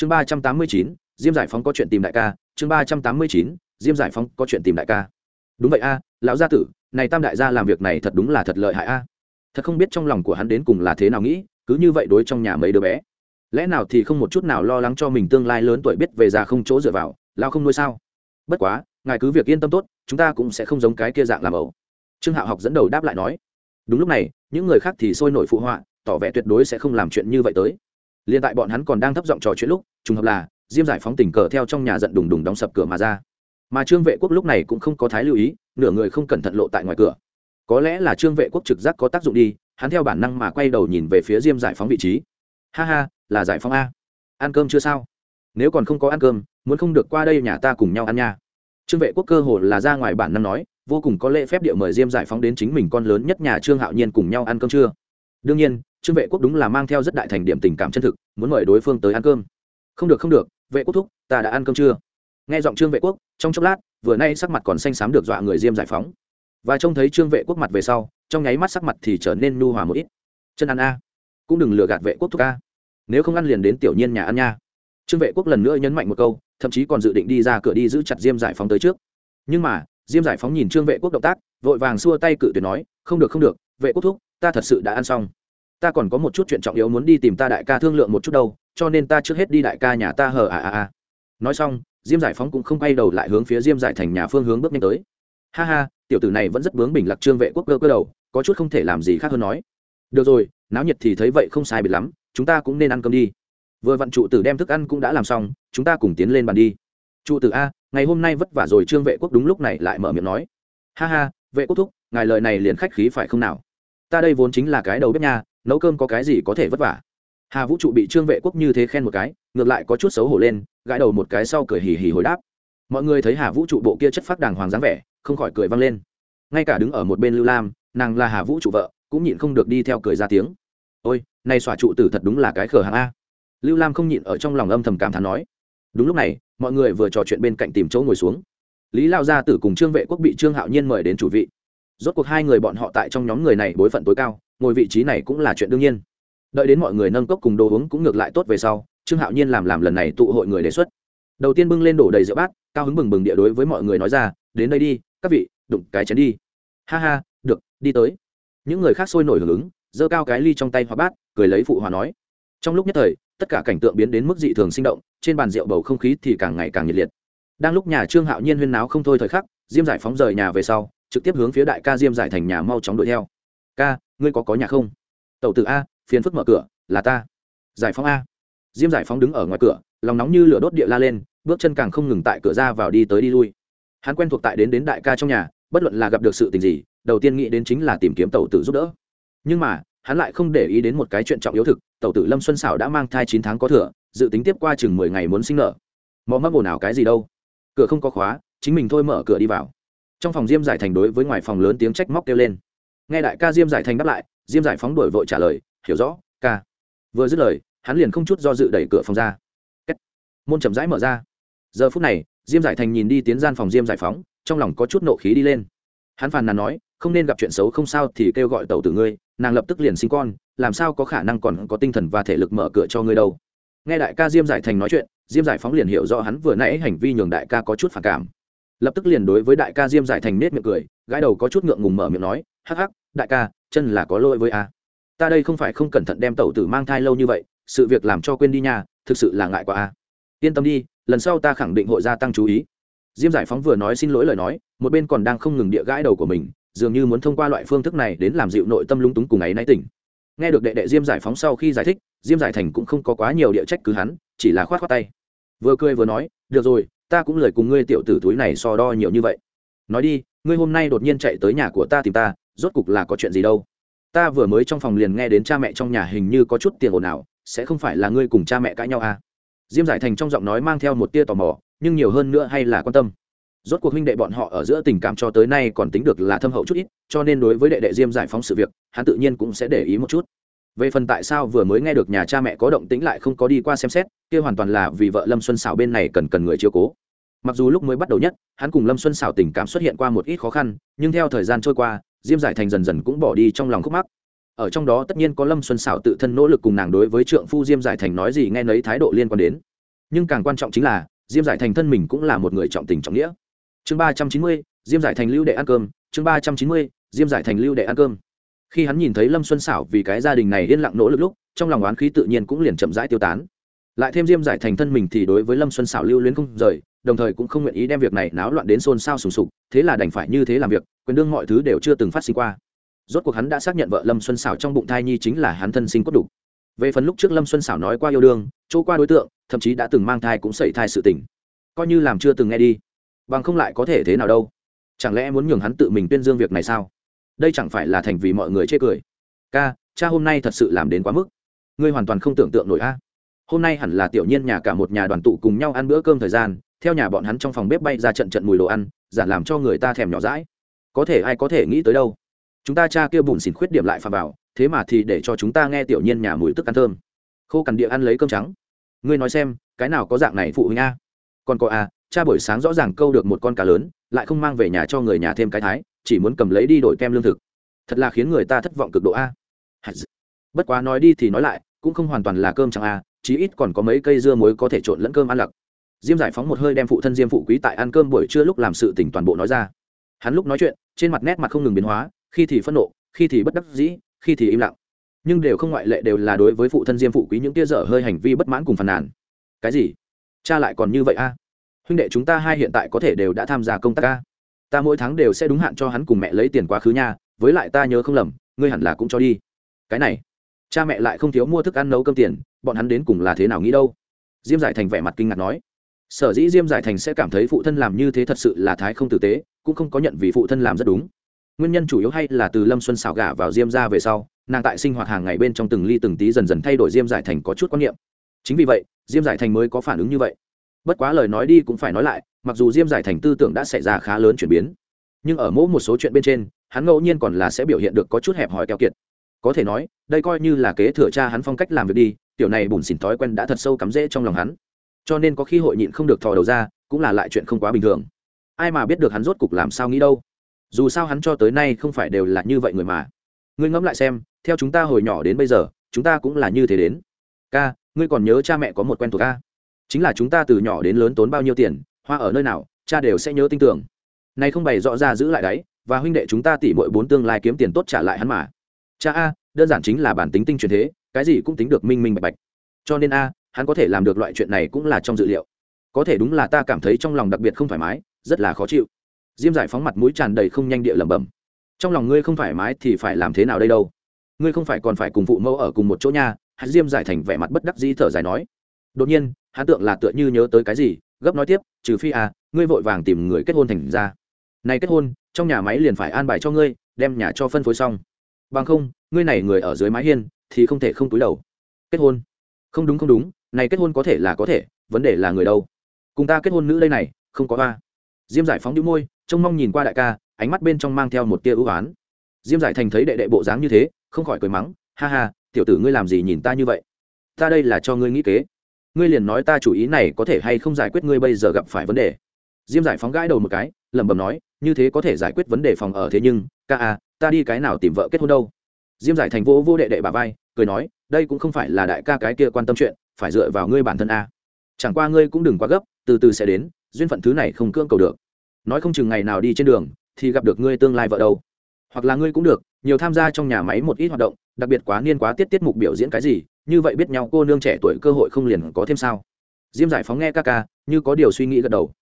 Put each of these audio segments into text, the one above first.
chương ba trăm tám mươi chín, diêm giải phóng có chuyện tìm đại ca. Chương ba trăm tám mươi chín, diêm giải phóng có chuyện tìm đại ca. Đúng vậy a, lão gia tử, này tam đại gia làm việc này thật đúng là thật lợi hại a. Thật không biết trong lòng của hắn đến cùng là thế nào nghĩ, cứ như vậy đối trong nhà mấy đứa bé. Lẽ nào thì không một chút nào lo lắng cho mình tương lai lớn tuổi biết về già không chỗ dựa vào lao không nuôi sao? Bất quá, ngài cứ việc yên tâm tốt, chúng ta cũng sẽ không giống cái kia dạng làm ẩu. Trương hạo học dẫn đầu đáp lại nói, đúng lúc này, những người khác thì sôi nổi phụ họa, tỏ vẻ tuyệt đối sẽ không làm chuyện như vậy tới liền tại bọn hắn còn đang thấp giọng trò chuyện lúc, trùng hợp là, diêm giải phóng tình cờ theo trong nhà giận đùng đùng đóng sập cửa mà ra. Mà trương vệ quốc lúc này cũng không có thái lưu ý, nửa người không cẩn thận lộ tại ngoài cửa. Có lẽ là trương vệ quốc trực giác có tác dụng đi, hắn theo bản năng mà quay đầu nhìn về phía diêm giải phóng vị trí. Ha ha, là giải phóng a. Ăn cơm chưa sao? Nếu còn không có ăn cơm, muốn không được qua đây nhà ta cùng nhau ăn nha. Trương vệ quốc cơ hồ là ra ngoài bản năng nói, vô cùng có lễ phép địa mời diêm giải phóng đến chính mình con lớn nhất nhà trương hạo nhiên cùng nhau ăn cơm trưa đương nhiên trương vệ quốc đúng là mang theo rất đại thành điểm tình cảm chân thực, muốn mời đối phương tới ăn cơm. Không được không được, vệ quốc thúc, ta đã ăn cơm chưa? Nghe giọng trương vệ quốc, trong chốc lát, vừa nay sắc mặt còn xanh xám được dọa người diêm giải phóng. Và trông thấy trương vệ quốc mặt về sau, trong nháy mắt sắc mặt thì trở nên nu hòa một ít. Chân ăn a, cũng đừng lừa gạt vệ quốc thúc a. Nếu không ăn liền đến tiểu nhiên nhà ăn nha. Trương vệ quốc lần nữa nhấn mạnh một câu, thậm chí còn dự định đi ra cửa đi giữ chặt diêm giải phóng tới trước. Nhưng mà, diêm giải phóng nhìn trương vệ quốc động tác, vội vàng xua tay cự tuyệt nói, không được không được, vệ quốc thúc, ta thật sự đã ăn xong ta còn có một chút chuyện trọng yếu muốn đi tìm ta đại ca thương lượng một chút đâu, cho nên ta trước hết đi đại ca nhà ta hờ à à à nói xong, diêm giải phóng cũng không quay đầu lại hướng phía diêm giải thành nhà phương hướng bước nhanh tới. Ha ha, tiểu tử này vẫn rất bướng bỉnh lặc trương vệ quốc cơ cơ đầu, có chút không thể làm gì khác hơn nói. Được rồi, náo nhiệt thì thấy vậy không sai biệt lắm, chúng ta cũng nên ăn cơm đi. Vừa vặn trụ tử đem thức ăn cũng đã làm xong, chúng ta cùng tiến lên bàn đi. Trụ tử a, ngày hôm nay vất vả rồi, trương vệ quốc đúng lúc này lại mở miệng nói. Ha ha, vệ quốc thúc, ngài lời này liền khách khí phải không nào? Ta đây vốn chính là cái đầu bếp nha nấu cơm có cái gì có thể vất vả? Hà vũ trụ bị trương vệ quốc như thế khen một cái, ngược lại có chút xấu hổ lên, gãi đầu một cái sau cười hì hì hồi đáp. Mọi người thấy hà vũ trụ bộ kia chất phát đàng hoàng dáng vẻ, không khỏi cười vang lên. Ngay cả đứng ở một bên lưu lam, nàng là hà vũ trụ vợ, cũng nhịn không được đi theo cười ra tiếng. Ôi nay xòa trụ tử thật đúng là cái khờ hàng a. Lưu lam không nhịn ở trong lòng âm thầm cảm thán nói. Đúng lúc này, mọi người vừa trò chuyện bên cạnh tìm chỗ ngồi xuống. Lý lao gia tử cùng trương vệ quốc bị trương hạo nhiên mời đến chủ vị rốt cuộc hai người bọn họ tại trong nhóm người này bối phận tối cao, ngồi vị trí này cũng là chuyện đương nhiên. Đợi đến mọi người nâng cốc cùng đồ uống cũng ngược lại tốt về sau, trương hạo nhiên làm làm lần này tụ hội người đề xuất. Đầu tiên bưng lên đổ đầy rượu bát, cao hứng bừng bừng địa đối với mọi người nói ra, đến đây đi, các vị, đụng cái chén đi. Ha ha, được, đi tới. Những người khác sôi nổi hưởng ứng, giơ cao cái ly trong tay hoa bát, cười lấy phụ hòa nói. Trong lúc nhất thời, tất cả cảnh tượng biến đến mức dị thường sinh động, trên bàn rượu bầu không khí thì càng ngày càng nhiệt liệt. Đang lúc nhà trương hạo nhiên huyên náo không thôi thời khắc, diêm giải phóng rời nhà về sau trực tiếp hướng phía đại ca diêm giải thành nhà mau chóng đuổi theo. Ca, ngươi có có nhà không? Tàu tử a, phiền phức mở cửa, là ta. Giải phóng a. Diêm giải phóng đứng ở ngoài cửa, lòng nóng như lửa đốt địa la lên, bước chân càng không ngừng tại cửa ra vào đi tới đi lui. Hắn quen thuộc tại đến đến đại ca trong nhà, bất luận là gặp được sự tình gì, đầu tiên nghĩ đến chính là tìm kiếm tàu tử giúp đỡ. Nhưng mà, hắn lại không để ý đến một cái chuyện trọng yếu thực tàu tử lâm xuân xảo đã mang thai chín tháng có thừa, dự tính tiếp qua chừng mười ngày muốn sinh nở. Mò mắc ồn ào cái gì đâu? Cửa không có khóa, chính mình thôi mở cửa đi vào trong phòng diêm giải thành đối với ngoài phòng lớn tiếng trách móc kêu lên. Nghe đại ca diêm giải thành đáp lại, diêm giải phóng đổi vội trả lời, hiểu rõ, ca. Vừa dứt lời, hắn liền không chút do dự đẩy cửa phòng ra. Kết. môn chậm rãi mở ra. Giờ phút này, diêm giải thành nhìn đi tiến gian phòng diêm giải phóng, trong lòng có chút nộ khí đi lên. Hắn phàn nàn nói, không nên gặp chuyện xấu không sao thì kêu gọi tàu tử ngươi, nàng lập tức liền sinh con, làm sao có khả năng còn có tinh thần và thể lực mở cửa cho ngươi đâu. Nghe đại ca diêm giải thành nói chuyện, diêm giải phóng liền hiểu rõ hắn vừa nãy hành vi nhường đại ca có chút phản cảm lập tức liền đối với đại ca diêm giải thành nết miệng cười, gãi đầu có chút ngượng ngùng mở miệng nói, hắc hắc, đại ca, chân là có lỗi với a. Ta đây không phải không cẩn thận đem tẩu tử mang thai lâu như vậy, sự việc làm cho quên đi nhà thực sự là ngại quá a. Yên tâm đi, lần sau ta khẳng định hội gia tăng chú ý. Diêm giải phóng vừa nói xin lỗi lời nói, một bên còn đang không ngừng địa gãi đầu của mình, dường như muốn thông qua loại phương thức này đến làm dịu nội tâm lung túng cùng ấy náy tỉnh. Nghe được đệ đệ diêm giải phóng sau khi giải thích, diêm giải thành cũng không có quá nhiều địa trách cứ hắn, chỉ là khoát khoát tay. Vừa cười vừa nói, được rồi ta cũng lời cùng ngươi tiểu tử túi này so đo nhiều như vậy. Nói đi, ngươi hôm nay đột nhiên chạy tới nhà của ta tìm ta, rốt cục là có chuyện gì đâu? Ta vừa mới trong phòng liền nghe đến cha mẹ trong nhà hình như có chút tiền ồn ào, sẽ không phải là ngươi cùng cha mẹ cãi nhau à? Diêm giải thành trong giọng nói mang theo một tia tò mò, nhưng nhiều hơn nữa hay là quan tâm. Rốt cuộc huynh đệ bọn họ ở giữa tình cảm cho tới nay còn tính được là thâm hậu chút ít, cho nên đối với đệ đệ diêm giải phóng sự việc, hắn tự nhiên cũng sẽ để ý một chút về phần tại sao vừa mới nghe được nhà cha mẹ có động tĩnh lại không có đi qua xem xét, kia hoàn toàn là vì vợ lâm xuân xảo bên này cần cần người chiếu cố. Mặc dù lúc mới bắt đầu nhất, hắn cùng lâm xuân xảo tình cảm xuất hiện qua một ít khó khăn, nhưng theo thời gian trôi qua, diêm giải thành dần dần cũng bỏ đi trong lòng khúc mắc. Ở trong đó tất nhiên có lâm xuân xảo tự thân nỗ lực cùng nàng đối với trượng phu diêm giải thành nói gì nghe nấy thái độ liên quan đến. Nhưng càng quan trọng chính là, diêm giải thành thân mình cũng là một người trọng tình trọng nghĩa. Chương ba trăm chín mươi, diêm giải thành lưu đệ ăn cơm. Chương ba trăm chín mươi, diêm giải thành lưu đệ ăn cơm khi hắn nhìn thấy lâm xuân xảo vì cái gia đình này yên lặng nỗ lực lúc, trong lòng oán khí tự nhiên cũng liền chậm rãi tiêu tán. Lại thêm diêm giải thành thân mình thì đối với lâm xuân xảo lưu luyến không rời, đồng thời cũng không nguyện ý đem việc này náo loạn đến xôn xao sùng sục, thế là đành phải như thế làm việc quyền đương mọi thứ đều chưa từng phát sinh qua. Rốt cuộc hắn đã xác nhận vợ lâm xuân xảo trong bụng thai nhi chính là hắn thân sinh cốt đủ về phần lúc trước lâm xuân xảo nói qua yêu đương, chỗ qua đối tượng, thậm chí đã từng mang thai cũng sẩy thai sự tình. Coi như làm chưa từng nghe đi. Bằng không lại có thể thế nào đâu. Chẳng lẽ muốn nhường hắn tự mình tuyên dương việc này sao? Đây chẳng phải là thành vì mọi người chê cười. Ca, cha hôm nay thật sự làm đến quá mức. Ngươi hoàn toàn không tưởng tượng nổi a. Hôm nay hẳn là tiểu nhiên nhà cả một nhà đoàn tụ cùng nhau ăn bữa cơm thời gian, theo nhà bọn hắn trong phòng bếp bay ra trận trận mùi đồ ăn, giả làm cho người ta thèm nhỏ rãi có thể ai có thể nghĩ tới đâu. Chúng ta cha kia bùn xỉn khuyết điểm lại phà vào, thế mà thì để cho chúng ta nghe tiểu nhiên nhà mùi tức ăn thơm. Khô cằn địa ăn lấy cơm trắng. Ngươi nói xem, cái nào có dạng này phụ huynh a? Còn có a, cha buổi sáng rõ ràng câu được một con cá lớn, lại không mang về nhà cho người nhà thêm cái thái chỉ muốn cầm lấy đi đổi kem lương thực. Thật là khiến người ta thất vọng cực độ a. Bất quá nói đi thì nói lại, cũng không hoàn toàn là cơm chẳng a, chí ít còn có mấy cây dưa muối có thể trộn lẫn cơm ăn lặc. Diêm giải phóng một hơi đem phụ thân diêm phụ quý tại ăn cơm buổi trưa lúc làm sự tỉnh toàn bộ nói ra. Hắn lúc nói chuyện, trên mặt nét mặt không ngừng biến hóa, khi thì phẫn nộ, khi thì bất đắc dĩ, khi thì im lặng. Nhưng đều không ngoại lệ đều là đối với phụ thân diêm phụ quý những tia dở hơi hành vi bất mãn cùng phàn nàn. Cái gì? Cha lại còn như vậy a? Huynh đệ chúng ta hai hiện tại có thể đều đã tham gia công tác a? Ta mỗi tháng đều sẽ đúng hạn cho hắn cùng mẹ lấy tiền quá khứ nha, với lại ta nhớ không lầm, ngươi hẳn là cũng cho đi. Cái này, cha mẹ lại không thiếu mua thức ăn nấu cơm tiền, bọn hắn đến cùng là thế nào nghĩ đâu? Diêm giải thành vẻ mặt kinh ngạc nói. Sở dĩ diêm giải thành sẽ cảm thấy phụ thân làm như thế thật sự là thái không tử tế, cũng không có nhận vì phụ thân làm rất đúng. Nguyên nhân chủ yếu hay là từ lâm xuân xảo gả vào diêm ra về sau, nàng tại sinh hoạt hàng ngày bên trong từng ly từng tí dần dần thay đổi diêm giải thành có chút quan niệm. Chính vì vậy, diêm giải thành mới có phản ứng như vậy bất quá lời nói đi cũng phải nói lại, mặc dù diêm giải thành tư tưởng đã xảy ra khá lớn chuyển biến, nhưng ở mỗi một số chuyện bên trên, hắn ngẫu nhiên còn là sẽ biểu hiện được có chút hẹp hòi keo kiệt. Có thể nói, đây coi như là kế thừa cha hắn phong cách làm việc đi, tiểu này bùn xỉn thói quen đã thật sâu cắm rễ trong lòng hắn. Cho nên có khi hội nhịn không được thò đầu ra, cũng là lại chuyện không quá bình thường. Ai mà biết được hắn rốt cục làm sao nghĩ đâu. Dù sao hắn cho tới nay không phải đều là như vậy người mà. Ngươi ngẫm lại xem, theo chúng ta hồi nhỏ đến bây giờ, chúng ta cũng là như thế đến. Ca, ngươi còn nhớ cha mẹ có một quen thuộc ca? Chính là chúng ta từ nhỏ đến lớn tốn bao nhiêu tiền, hoa ở nơi nào, cha đều sẽ nhớ tin tưởng. Này không bày rõ ra giữ lại đấy, và huynh đệ chúng ta tỉ mỗi bốn tương lai kiếm tiền tốt trả lại hắn mà. Cha a, đơn giản chính là bản tính tinh truyền thế, cái gì cũng tính được minh minh bạch bạch. Cho nên a, hắn có thể làm được loại chuyện này cũng là trong dự liệu. Có thể đúng là ta cảm thấy trong lòng đặc biệt không thoải mái, rất là khó chịu. Diêm giải phóng mặt mũi tràn đầy không nhanh địa lẩm bẩm. Trong lòng ngươi không thoải mái thì phải làm thế nào đây đâu? Ngươi không phải còn phải cùng phụ mẫu ở cùng một chỗ nha hạt diêm giải thành vẻ mặt bất đắc dĩ thở dài nói. Đột nhiên hắn tượng là tựa như nhớ tới cái gì, gấp nói tiếp, trừ phi à ngươi vội vàng tìm người kết hôn thành ra. Này kết hôn, trong nhà máy liền phải an bài cho ngươi, đem nhà cho phân phối xong. Bằng không, ngươi này người ở dưới mái hiên, thì không thể không túi đầu. Kết hôn? Không đúng không đúng, này kết hôn có thể là có thể, vấn đề là người đâu. Cùng ta kết hôn nữ đây này, không có ba. Diêm giải phóng đĩu môi, trông mong nhìn qua đại ca, ánh mắt bên trong mang theo một tia ưu oán diêm giải thành thấy đệ đệ bộ dáng như thế, không khỏi cười mắng, ha ha, tiểu tử ngươi làm gì nhìn ta như vậy? Ta đây là cho ngươi nghĩ kế ngươi liền nói ta chủ ý này có thể hay không giải quyết ngươi bây giờ gặp phải vấn đề. Diêm giải phóng gãi đầu một cái, lẩm bẩm nói, như thế có thể giải quyết vấn đề phòng ở thế nhưng, ca à ta đi cái nào tìm vợ kết hôn đâu. Diêm giải thành vô vô đệ đệ bà vai, cười nói, đây cũng không phải là đại ca cái kia quan tâm chuyện, phải dựa vào ngươi bản thân a. Chẳng qua ngươi cũng đừng quá gấp, từ từ sẽ đến, duyên phận thứ này không cưỡng cầu được. Nói không chừng ngày nào đi trên đường, thì gặp được ngươi tương lai vợ đâu. Hoặc là ngươi cũng được, nhiều tham gia trong nhà máy một ít hoạt động, đặc biệt quá niên quá tiết tiết mục biểu diễn cái gì như vậy biết nhau cô nương trẻ tuổi cơ hội không liền có thêm sao? Diêm giải phóng nghe ca ca, như có điều suy nghĩ gật đầu.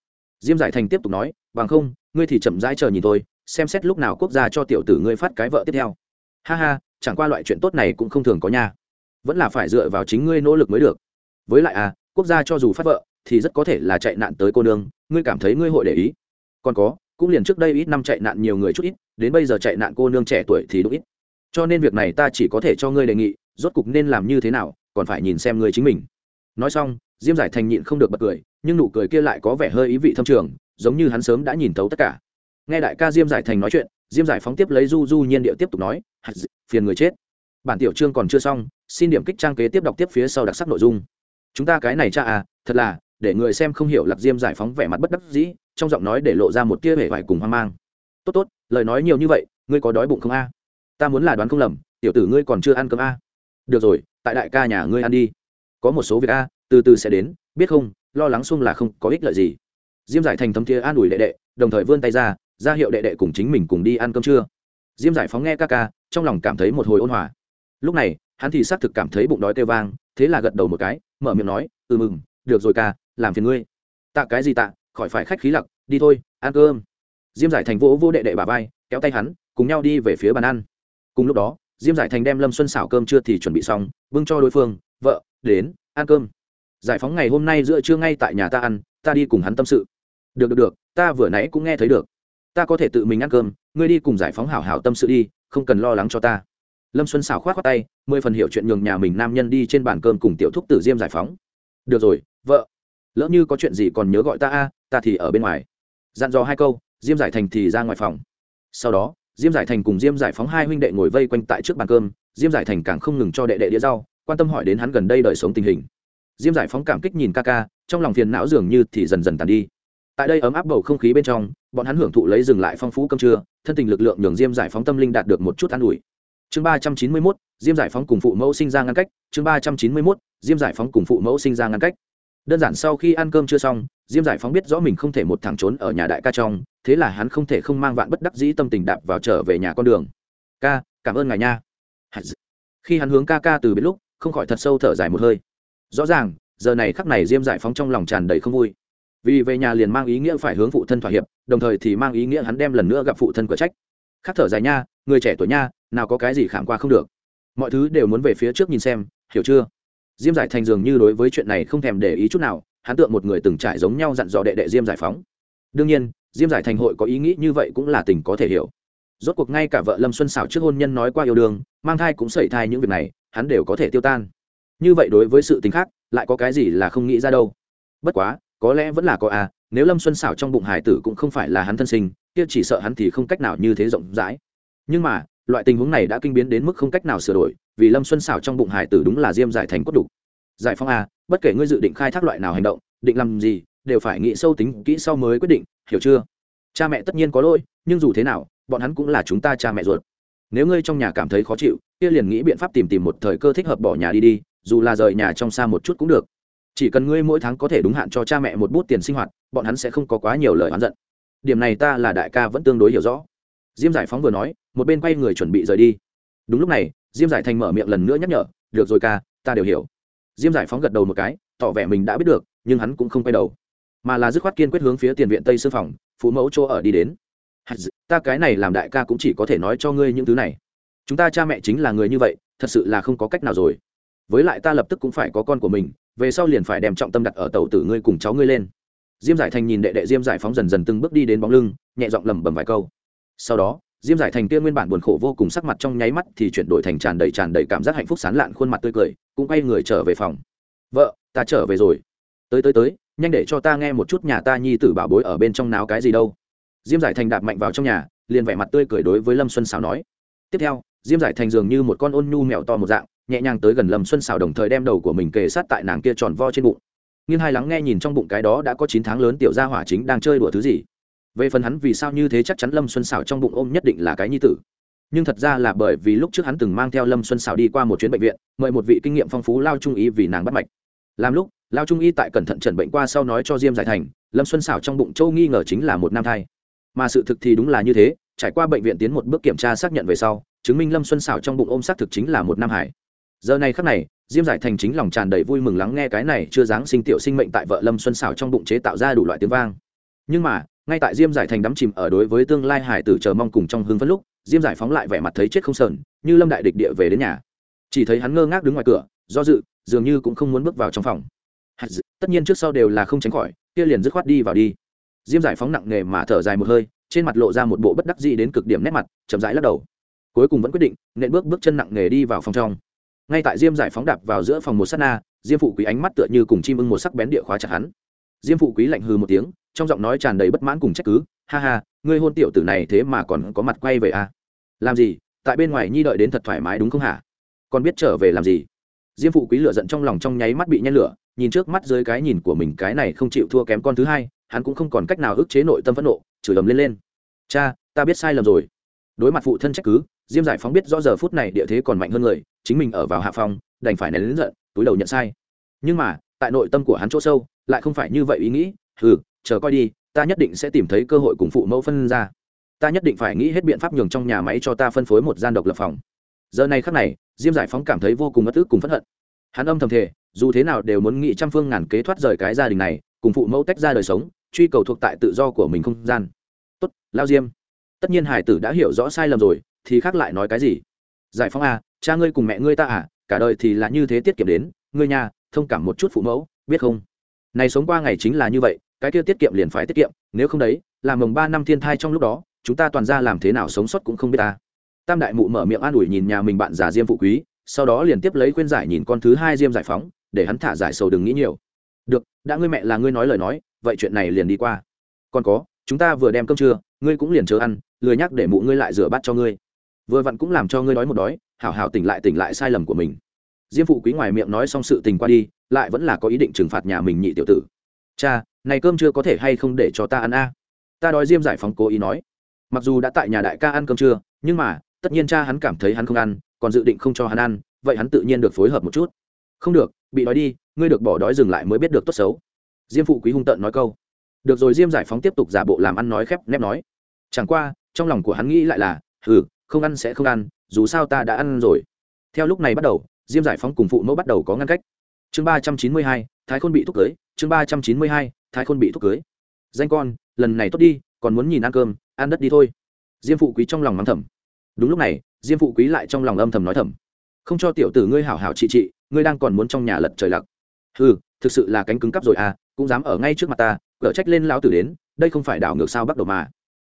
Diêm giải thành tiếp tục nói, bằng không, ngươi thì chậm rãi chờ nhìn tôi xem xét lúc nào quốc gia cho tiểu tử ngươi phát cái vợ tiếp theo. Ha ha, chẳng qua loại chuyện tốt này cũng không thường có nha. Vẫn là phải dựa vào chính ngươi nỗ lực mới được. Với lại à quốc gia cho dù phát vợ, thì rất có thể là chạy nạn tới cô nương, ngươi cảm thấy ngươi hội để ý? Còn có, cũng liền trước đây ít năm chạy nạn nhiều người chút ít, đến bây giờ chạy nạn cô nương trẻ tuổi thì đúng ít. Cho nên việc này ta chỉ có thể cho ngươi đề nghị rốt cục nên làm như thế nào, còn phải nhìn xem người chính mình. Nói xong, diêm giải thành nhịn không được bật cười, nhưng nụ cười kia lại có vẻ hơi ý vị thâm trường, giống như hắn sớm đã nhìn thấu tất cả. Nghe đại ca diêm giải thành nói chuyện, diêm giải phóng tiếp lấy du du nhiên điệu tiếp tục nói phiền người chết. Bản tiểu chương còn chưa xong, xin điểm kích trang kế tiếp đọc tiếp phía sau đặc sắc nội dung. Chúng ta cái này cha à thật là, để người xem không hiểu lạc diêm giải phóng vẻ mặt bất đắc dĩ, trong giọng nói để lộ ra một tia vẻ vải cùng hoang mang. Tốt tốt, lời nói nhiều như vậy, ngươi có đói bụng không a? Ta muốn là đoán không lầm, tiểu tử ngươi còn chưa ăn cơm a được rồi, tại đại ca nhà ngươi ăn đi. Có một số việc a, từ từ sẽ đến, biết không, lo lắng xung là không có ích lợi gì. Diêm giải thành thấm thía an ủi đệ đệ, đồng thời vươn tay ra ra hiệu đệ đệ cùng chính mình cùng đi ăn cơm trưa. Diêm giải phóng nghe ca ca, trong lòng cảm thấy một hồi ôn hòa. Lúc này, hắn thì xác thực cảm thấy bụng đói kêu vang, thế là gật đầu một cái, mở miệng nói ừ mừng, được rồi ca, làm phiền ngươi. Tạ cái gì tạ, khỏi phải khách khí lặc, đi thôi, ăn cơm. Diêm giải thành vỗ vô đệ đệ bà vai, kéo tay hắn, cùng nhau đi về phía bàn ăn. Cùng lúc đó diêm giải thành đem lâm xuân xảo cơm chưa thì chuẩn bị xong, bưng cho đối phương, vợ, đến, ăn cơm. Giải phóng ngày hôm nay giữa trưa ngay tại nhà ta ăn, ta đi cùng hắn tâm sự. Được được được, ta vừa nãy cũng nghe thấy được. Ta có thể tự mình ăn cơm, ngươi đi cùng giải phóng hảo hảo tâm sự đi, không cần lo lắng cho ta. Lâm xuân xảo k h o á t khoác tay, mười phần hiểu chuyện nhường nhà mình nam nhân đi trên bàn cơm cùng tiểu thúc tử diêm giải phóng. Được rồi, vợ, lỡ như có chuyện gì còn nhớ gọi ta a, ta thì ở bên ngoài. Dặn dò hai câu, diêm giải thành thì ra ngoài phòng. Sau đó diêm giải thành cùng diêm giải phóng hai huynh đệ ngồi vây quanh tại trước bàn cơm, diêm giải thành càng không ngừng cho đệ đệ đĩa rau, quan tâm hỏi đến hắn gần đây đời sống tình hình. Diêm giải phóng cảm kích nhìn ca ca, trong lòng phiền não dường như thì dần dần tàn đi. Tại đây ấm áp bầu không khí bên trong, bọn hắn hưởng thụ lấy dừng lại phong phú cơm trưa, thân tình lực lượng nhường diêm giải phóng tâm linh đạt được một chút an ủi. Chương ba trăm chín mươi mốt, diêm giải phóng cùng phụ mẫu sinh ra ngăn cách, chương ba trăm chín mươi mốt, diêm giải phóng cùng phụ mẫu sinh ra ngăn cách đơn giản sau khi ăn cơm chưa xong, diêm giải phóng biết rõ mình không thể một thằng trốn ở nhà đại ca trong, thế là hắn không thể không mang vạn bất đắc dĩ tâm tình đạp vào trở về nhà con đường. Ca, cảm ơn ngài nha. Khi hắn hướng ca ca từ biết lúc, không khỏi thật sâu thở dài một hơi. Rõ ràng, giờ này khắc này diêm giải phóng trong lòng tràn đầy không vui. Vì về nhà liền mang ý nghĩa phải hướng phụ thân thỏa hiệp, đồng thời thì mang ý nghĩa hắn đem lần nữa gặp phụ thân của trách. Khắc thở dài nha, người trẻ tuổi nha, nào có cái gì khảm qua không được. Mọi thứ đều muốn về phía trước nhìn xem, hiểu chưa? Diêm giải thành dường như đối với chuyện này không thèm để ý chút nào, hắn tượng một người từng trải giống nhau dặn dò đệ đệ diêm giải phóng. Đương nhiên, diêm giải thành hội có ý nghĩ như vậy cũng là tình có thể hiểu. Rốt cuộc ngay cả vợ lâm xuân xảo trước hôn nhân nói qua yêu đương, mang thai cũng sẩy thai những việc này, hắn đều có thể tiêu tan. Như vậy đối với sự tình khác, lại có cái gì là không nghĩ ra đâu. Bất quá, có lẽ vẫn là có à nếu lâm xuân xảo trong bụng hải tử cũng không phải là hắn thân sinh, kia chỉ sợ hắn thì không cách nào như thế rộng rãi. Nhưng mà, loại tình huống này đã kinh biến đến mức không cách nào sửa đổi vì lâm xuân xảo trong bụng hải tử đúng là diêm giải thành cốt đục giải phong à bất kể ngươi dự định khai thác loại nào hành động, định làm gì, đều phải nghĩ sâu tính, kỹ sau mới quyết định, hiểu chưa? Cha mẹ tất nhiên có lỗi, nhưng dù thế nào, bọn hắn cũng là chúng ta cha mẹ ruột. Nếu ngươi trong nhà cảm thấy khó chịu, kia liền nghĩ biện pháp tìm tìm một thời cơ thích hợp bỏ nhà đi đi, dù là rời nhà trong xa một chút cũng được. Chỉ cần ngươi mỗi tháng có thể đúng hạn cho cha mẹ một bút tiền sinh hoạt, bọn hắn sẽ không có quá nhiều lời oán giận. Điểm này ta là đại ca vẫn tương đối hiểu rõ. Diêm giải phóng vừa nói, một bên quay người chuẩn bị rời đi đúng lúc này, diêm giải thành mở miệng lần nữa nhắc nhở, được rồi ca, ta đều hiểu. Diêm giải phóng gật đầu một cái, tỏ vẻ mình đã biết được, nhưng hắn cũng không quay đầu, mà là dứt khoát kiên quyết hướng phía tiền viện tây sư phòng, phụ mẫu chỗ ở đi đến. Ta cái này làm đại ca cũng chỉ có thể nói cho ngươi những thứ này. Chúng ta cha mẹ chính là người như vậy, thật sự là không có cách nào rồi. Với lại ta lập tức cũng phải có con của mình, về sau liền phải đem trọng tâm đặt ở tàu tử ngươi cùng cháu ngươi lên. Diêm giải thành nhìn đệ đệ diêm giải phóng dần dần từng bước đi đến bóng lưng, nhẹ giọng lẩm bẩm vài câu. Sau đó diêm giải thành kia nguyên bản buồn khổ vô cùng sắc mặt trong nháy mắt thì chuyển đổi thành tràn đầy tràn đầy cảm giác hạnh phúc sán lạn khuôn mặt tươi cười, cũng quay người trở về phòng. Vợ, ta trở về rồi. Tới tới tới, nhanh để cho ta nghe một chút nhà ta nhi tử bảo bối ở bên trong náo cái gì đâu. Diêm giải thành đạp mạnh vào trong nhà, liền vẻ mặt tươi cười đối với lâm xuân xào nói. Tiếp theo, diêm giải thành dường như một con ôn nhu mèo to một dạng, nhẹ nhàng tới gần lâm xuân xào đồng thời đem đầu của mình kề sát tại nàng kia tròn vo trên bụng. Nhưng hai lắng nghe nhìn trong bụng cái đó đã có chín tháng lớn tiểu gia hỏa chính đang chơi đùa thứ gì về phần hắn vì sao như thế chắc chắn lâm xuân xảo trong bụng ôm nhất định là cái nhi tử. Nhưng thật ra là bởi vì lúc trước hắn từng mang theo lâm xuân xảo đi qua một chuyến bệnh viện, mời một vị kinh nghiệm phong phú lao trung y vì nàng bắt mạch. Làm lúc, lao trung y tại cẩn thận trần bệnh qua sau nói cho diêm giải thành, lâm xuân xảo trong bụng châu nghi ngờ chính là một nam thai. Mà sự thực thì đúng là như thế, trải qua bệnh viện tiến một bước kiểm tra xác nhận về sau, chứng minh lâm xuân xảo trong bụng ôm xác thực chính là một nam hải. Giờ này khắc này, diêm giải thành chính lòng tràn đầy vui mừng lắng nghe cái này chưa dáng sinh tiểu sinh mệnh tại vợ lâm xuân xảo trong bụng chế tạo ra đủ loại tiếng vang. Nhưng mà ngay tại diêm giải thành đắm chìm ở đối với tương lai hải tử chờ mong cùng trong hương phân lúc, diêm giải phóng lại vẻ mặt thấy chết không sờn, như lâm đại địch địa về đến nhà. Chỉ thấy hắn ngơ ngác đứng ngoài cửa, do dự, dường như cũng không muốn bước vào trong phòng. Tất nhiên trước sau đều là không tránh khỏi, kia liền dứt khoát đi vào đi. Diêm giải phóng nặng nề mà thở dài một hơi, trên mặt lộ ra một bộ bất đắc dĩ đến cực điểm nét mặt, chậm rãi lắc đầu. Cuối cùng vẫn quyết định, nện bước bước chân nặng nề đi vào phòng trong. Ngay tại diêm giải phóng đạp vào giữa phòng một s á t na, diêm phụ quý ánh mắt tựa như cùng chim ưng một sắc bén địa khóa chặt hắn. Diêm phụ quý lạnh hư một tiếng trong giọng nói tràn đầy bất mãn cùng trách cứ, ha ha, ngươi hôn tiểu tử này thế mà còn có mặt quay về à? làm gì? Tại bên ngoài nhi đợi đến thật thoải mái đúng không hả? Còn biết trở về làm gì? Diêm phụ quý lựa giận trong lòng trong nháy mắt bị nhen lửa, nhìn trước mắt dưới cái nhìn của mình cái này không chịu thua kém con thứ hai, hắn cũng không còn cách nào ức chế nội tâm phẫn nộ, chửi ầm lên lên. Cha, ta biết sai lầm rồi. Đối mặt phụ thân trách cứ, diêm giải phóng biết rõ giờ phút này địa thế còn mạnh hơn người, chính mình ở vào hạ phòng, đành phải nén lớn giận, túi đầu nhận sai. Nhưng mà, tại nội tâm của hắn chỗ sâu, lại không phải như vậy ý nghĩ ừ chờ coi đi, ta nhất định sẽ tìm thấy cơ hội cùng phụ mẫu phân ra. Ta nhất định phải nghĩ hết biện pháp nhường trong nhà máy cho ta phân phối một gian độc lập phòng. Giờ này khắc này, diêm giải phóng cảm thấy vô cùng bất ức cùng phẫn hận. Hắn âm thầm thể dù thế nào đều muốn nghĩ trăm phương ngàn kế thoát rời cái gia đình này, cùng phụ mẫu tách ra đời sống, truy cầu thuộc tại tự do của mình không gian. Tốt, lao diêm. Tất nhiên hải tử đã hiểu rõ sai lầm rồi, thì khác lại nói cái gì? Giải phóng à cha ngươi cùng mẹ ngươi ta à cả đời thì là như thế tiết kiệm đến, ngươi nhà, thông cảm một chút phụ mẫu, biết không? Này sống qua ngày chính là như vậy, cái kia tiết kiệm liền phải tiết kiệm, nếu không đấy, làm mồng ba năm thiên thai trong lúc đó, chúng ta toàn ra làm thế nào sống sót cũng không biết ta. Tam đại mụ mở miệng an ủi nhìn nhà mình bạn già diêm phụ quý, sau đó liền tiếp lấy khuyên giải nhìn con thứ hai diêm giải phóng, để hắn thả giải sầu đừng nghĩ nhiều. Được, đã ngươi mẹ là ngươi nói lời nói, vậy chuyện này liền đi qua. Còn có, chúng ta vừa đem cơm trưa, ngươi cũng liền chờ ăn, lười nhắc để mụ ngươi lại rửa bát cho ngươi. Vừa vặn cũng làm cho ngươi đói một đói, hảo hảo tỉnh lại tỉnh lại sai lầm của mình diêm phụ quý ngoài miệng nói xong sự tình qua đi, lại vẫn là có ý định trừng phạt nhà mình nhị tiểu tử. Cha, này cơm chưa có thể hay không để cho ta ăn a? Ta đói diêm giải phóng cố ý nói. Mặc dù đã tại nhà đại ca ăn cơm trưa, nhưng mà, tất nhiên cha hắn cảm thấy hắn không ăn, còn dự định không cho hắn ăn, vậy hắn tự nhiên được phối hợp một chút. Không được, bị đói đi, ngươi được bỏ đói dừng lại mới biết được tốt xấu. Diêm phụ quý hung tợn nói câu. Được rồi diêm giải phóng tiếp tục giả bộ làm ăn nói khép nép nói. Chẳng qua, trong lòng của hắn nghĩ lại là ừ không ăn sẽ không ăn, dù sao ta đã ăn rồi. Theo lúc này bắt đầu diêm giải phóng cùng phụ mẫu bắt đầu có ngăn cách. Chương ba trăm chín mươi hai, thái khôn bị thúc cưới. Chương ba trăm chín mươi hai, thái khôn bị thúc cưới. Danh con, lần này tốt đi, còn muốn nhìn ăn cơm, ăn đất đi thôi. Diêm phụ quý trong lòng mắng thầm. Đúng lúc này, diêm phụ quý lại trong lòng âm thầm nói thầm. Không cho tiểu tử ngươi hảo hảo trị trị, ngươi đang còn muốn trong nhà lật trời lặc. Ừ thực sự là cánh cứng cắp rồi à cũng dám ở ngay trước mặt ta cở trách lên lão tử đến, đây không phải đảo ngược sao bắt đầu mà.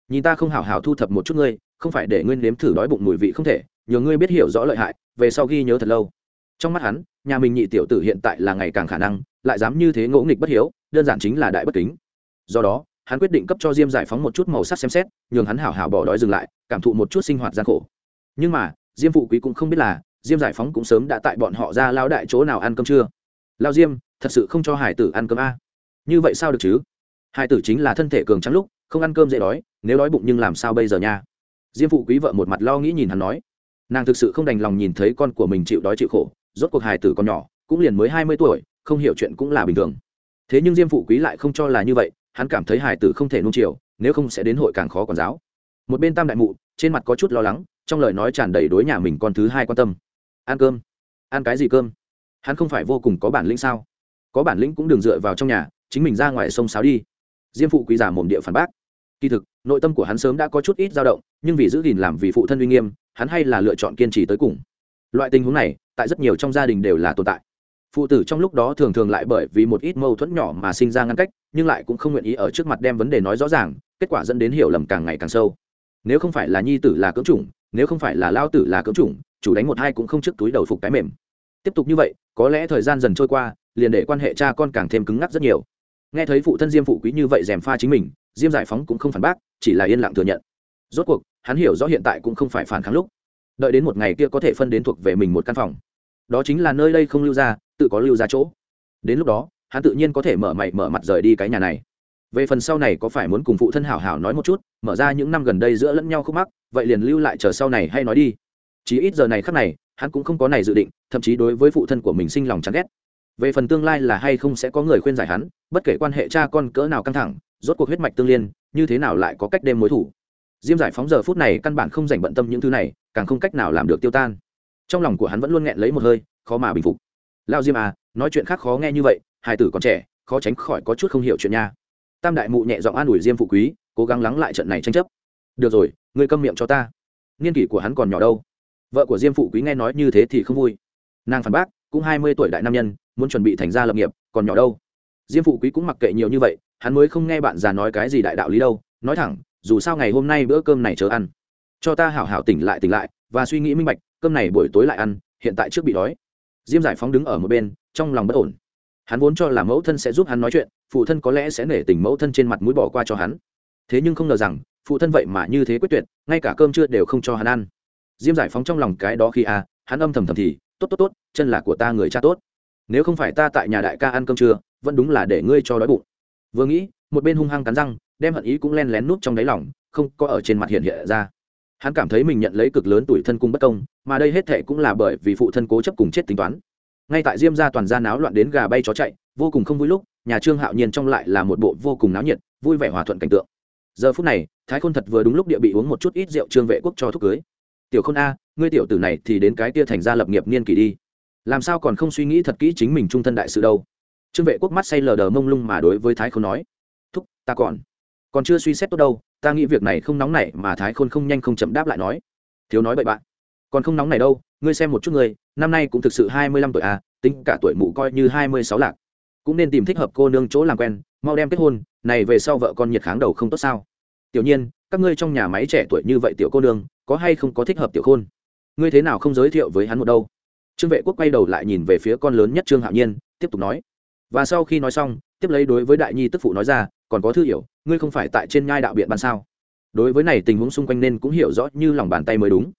Nhìn ta không hảo hảo thu thập một chút ngươi, không phải để ngươi nếm thử đói bụng mùi vị không thể, nhờ ngươi biết hiểu rõ lợi hại, về sau ghi nhớ thật lâu trong mắt hắn, nhà mình nhị tiểu tử hiện tại là ngày càng khả năng, lại dám như thế ngỗ nghịch bất hiếu, đơn giản chính là đại bất kính. Do đó, hắn quyết định cấp cho diêm giải phóng một chút màu sắc xem xét, nhường hắn hảo hảo bỏ đói dừng lại, cảm thụ một chút sinh hoạt gian khổ. Nhưng mà, diêm phụ quý cũng không biết là, diêm giải phóng cũng sớm đã tại bọn họ ra lao đại chỗ nào ăn cơm chưa? Lao diêm, thật sự không cho hải tử ăn cơm a. Như vậy sao được chứ? Hải tử chính là thân thể cường trắng lúc, không ăn cơm dễ đói, nếu đói bụng nhưng làm sao bây giờ nha? Diêm phụ quý vợ một mặt lo nghĩ nhìn hắn nói. Nàng thực sự không đành lòng nhìn thấy con của mình chịu đói chịu khổ rốt cuộc hài tử còn nhỏ, cũng liền mới hai mươi tuổi, không hiểu chuyện cũng là bình thường. Thế nhưng diêm phụ quý lại không cho là như vậy, hắn cảm thấy hài tử không thể nung chiều, nếu không sẽ đến hội càng khó còn giáo. Một bên tam đại mụ, trên mặt có chút lo lắng, trong lời nói tràn đầy đối nhà mình con thứ hai quan tâm. Ăn cơm. Ăn cái gì cơm? Hắn không phải vô cùng có bản lĩnh sao? Có bản lĩnh cũng đừng dựa vào trong nhà, chính mình ra ngoài sông sáo đi. Diêm phụ quý giả mồm địa phản bác. Kỳ thực, nội tâm của hắn sớm đã có chút ít dao động, nhưng vì giữ gìn làm vì phụ thân uy nghiêm, hắn hay là lựa chọn kiên trì tới cùng. Loại tình huống này tại rất nhiều trong gia đình đều là tồn tại. Phụ tử trong lúc đó thường thường lại bởi vì một ít mâu thuẫn nhỏ mà sinh ra ngăn cách, nhưng lại cũng không nguyện ý ở trước mặt đem vấn đề nói rõ ràng, kết quả dẫn đến hiểu lầm càng ngày càng sâu. Nếu không phải là nhi tử là cưỡng chủng, nếu không phải là lao tử là cưỡng chủng, chủ đánh một hai cũng không trước túi đầu phục cái mềm. Tiếp tục như vậy, có lẽ thời gian dần trôi qua, liền để quan hệ cha con càng thêm cứng ngắc rất nhiều. Nghe thấy phụ thân diêm phụ quý như vậy dèm pha chính mình, diêm giải phóng cũng không phản bác, chỉ là yên lặng thừa nhận. Rốt cuộc, hắn hiểu rõ hiện tại cũng không phải phản kháng lúc đợi đến một ngày kia có thể phân đến thuộc về mình một căn phòng. Đó chính là nơi đây không lưu ra, tự có lưu ra chỗ. Đến lúc đó, hắn tự nhiên có thể mở mày mở mặt rời đi cái nhà này. Về phần sau này có phải muốn cùng phụ thân hảo hảo nói một chút, mở ra những năm gần đây giữa lẫn nhau khúc mắc, vậy liền lưu lại chờ sau này hay nói đi. Chỉ ít giờ này khắc này, hắn cũng không có này dự định, thậm chí đối với phụ thân của mình sinh lòng chán ghét. Về phần tương lai là hay không sẽ có người khuyên giải hắn, bất kể quan hệ cha con cỡ nào căng thẳng, rốt cuộc huyết mạch tương liên, như thế nào lại có cách đêm mối thủ. Diêm giải phóng giờ phút này căn bản không dành bận tâm những thứ này càng không cách nào làm được tiêu tan. Trong lòng của hắn vẫn luôn nghẹn lấy một hơi, khó mà bình phục. Lao diêm à nói chuyện khác khó nghe như vậy hai tử còn trẻ, khó tránh khỏi có chút không hiểu chuyện nha. Tam đại mụ nhẹ giọng an ủi diêm phụ quý, cố gắng lắng lại trận này tranh chấp. Được rồi, ngươi câm miệng cho ta. Niên kỷ của hắn còn nhỏ đâu? Vợ của diêm phụ quý nghe nói như thế thì không vui. Nàng phản bác, cũng hai mươi tuổi đại nam nhân, muốn chuẩn bị thành gia lập nghiệp, còn nhỏ đâu? Diêm phụ quý cũng mặc kệ nhiều như vậy, hắn mới không nghe bạn già nói cái gì đại đạo lý đâu. Nói thẳng, dù sao ngày hôm nay bữa cơm này chờ ăn cho ta hảo hảo tỉnh lại tỉnh lại, và suy nghĩ minh bạch, cơm này buổi tối lại ăn, hiện tại trước bị đói. Diêm giải phóng đứng ở một bên, trong lòng bất ổn. Hắn vốn cho là mẫu thân sẽ giúp hắn nói chuyện, phụ thân có lẽ sẽ nể tình mẫu thân trên mặt mũi bỏ qua cho hắn. Thế nhưng không ngờ rằng, phụ thân vậy mà như thế quyết tuyệt, ngay cả cơm trưa đều không cho hắn ăn. Diêm giải phóng trong lòng cái đó khi à hắn âm thầm thầm thì, tốt tốt tốt, chân là của ta người cha tốt. Nếu không phải ta tại nhà đại ca ăn cơm trưa, vẫn đúng là để ngươi cho đói bụng. Vừa nghĩ, một bên hung hăng cắn răng, đem hận ý cũng len lén nút trong đáy lòng, không có ở trên mặt hiện hiện ra hắn cảm thấy mình nhận lấy cực lớn tuổi thân cung bất công, mà đây hết thệ cũng là bởi vì phụ thân cố chấp cùng chết tính toán. Ngay tại diêm gia toàn gia náo loạn đến gà bay chó chạy, vô cùng không vui lúc, nhà trương hạo nhiên trong lại là một bộ vô cùng náo nhiệt, vui vẻ hòa thuận cảnh tượng. Giờ phút này, thái khôn thật vừa đúng lúc địa bị uống một chút ít rượu trương vệ quốc cho thúc cưới. Tiểu khôn a, ngươi tiểu tử này thì đến cái tia thành ra lập nghiệp niên kỷ đi. Làm sao còn không suy nghĩ thật kỹ chính mình trung thân đại sự đâu? Trương vệ quốc mắt say lờ đờ mông lung mà đối với thái khôn nói. Thúc, ta còn còn chưa suy xét tốt đâu ta nghĩ việc này không nóng này mà thái khôn không nhanh không chậm đáp lại nói. Thiếu nói bậy bạn. Còn không nóng này đâu, ngươi xem một chút người năm nay cũng thực sự hai mươi lăm tuổi à tính cả tuổi mụ coi như hai mươi sáu lạc. Cũng nên tìm thích hợp cô nương chỗ làm quen, mau đem kết hôn, này về sau vợ con nhiệt kháng đầu không tốt sao. Tiểu nhiên, các ngươi trong nhà máy trẻ tuổi như vậy tiểu cô nương, có hay không có thích hợp tiểu khôn? Ngươi thế nào không giới thiệu với hắn một đâu? Trương vệ quốc quay đầu lại nhìn về phía con lớn nhất trương hạo nhiên, tiếp tục nói. Và sau khi nói xong, tiếp lấy đối với đại nhi tức phụ nói ra còn có thư hiểu ngươi không phải tại trên nhai đạo biện ban sao? Đối với này tình huống xung quanh nên cũng hiểu rõ như lòng bàn tay mới đúng.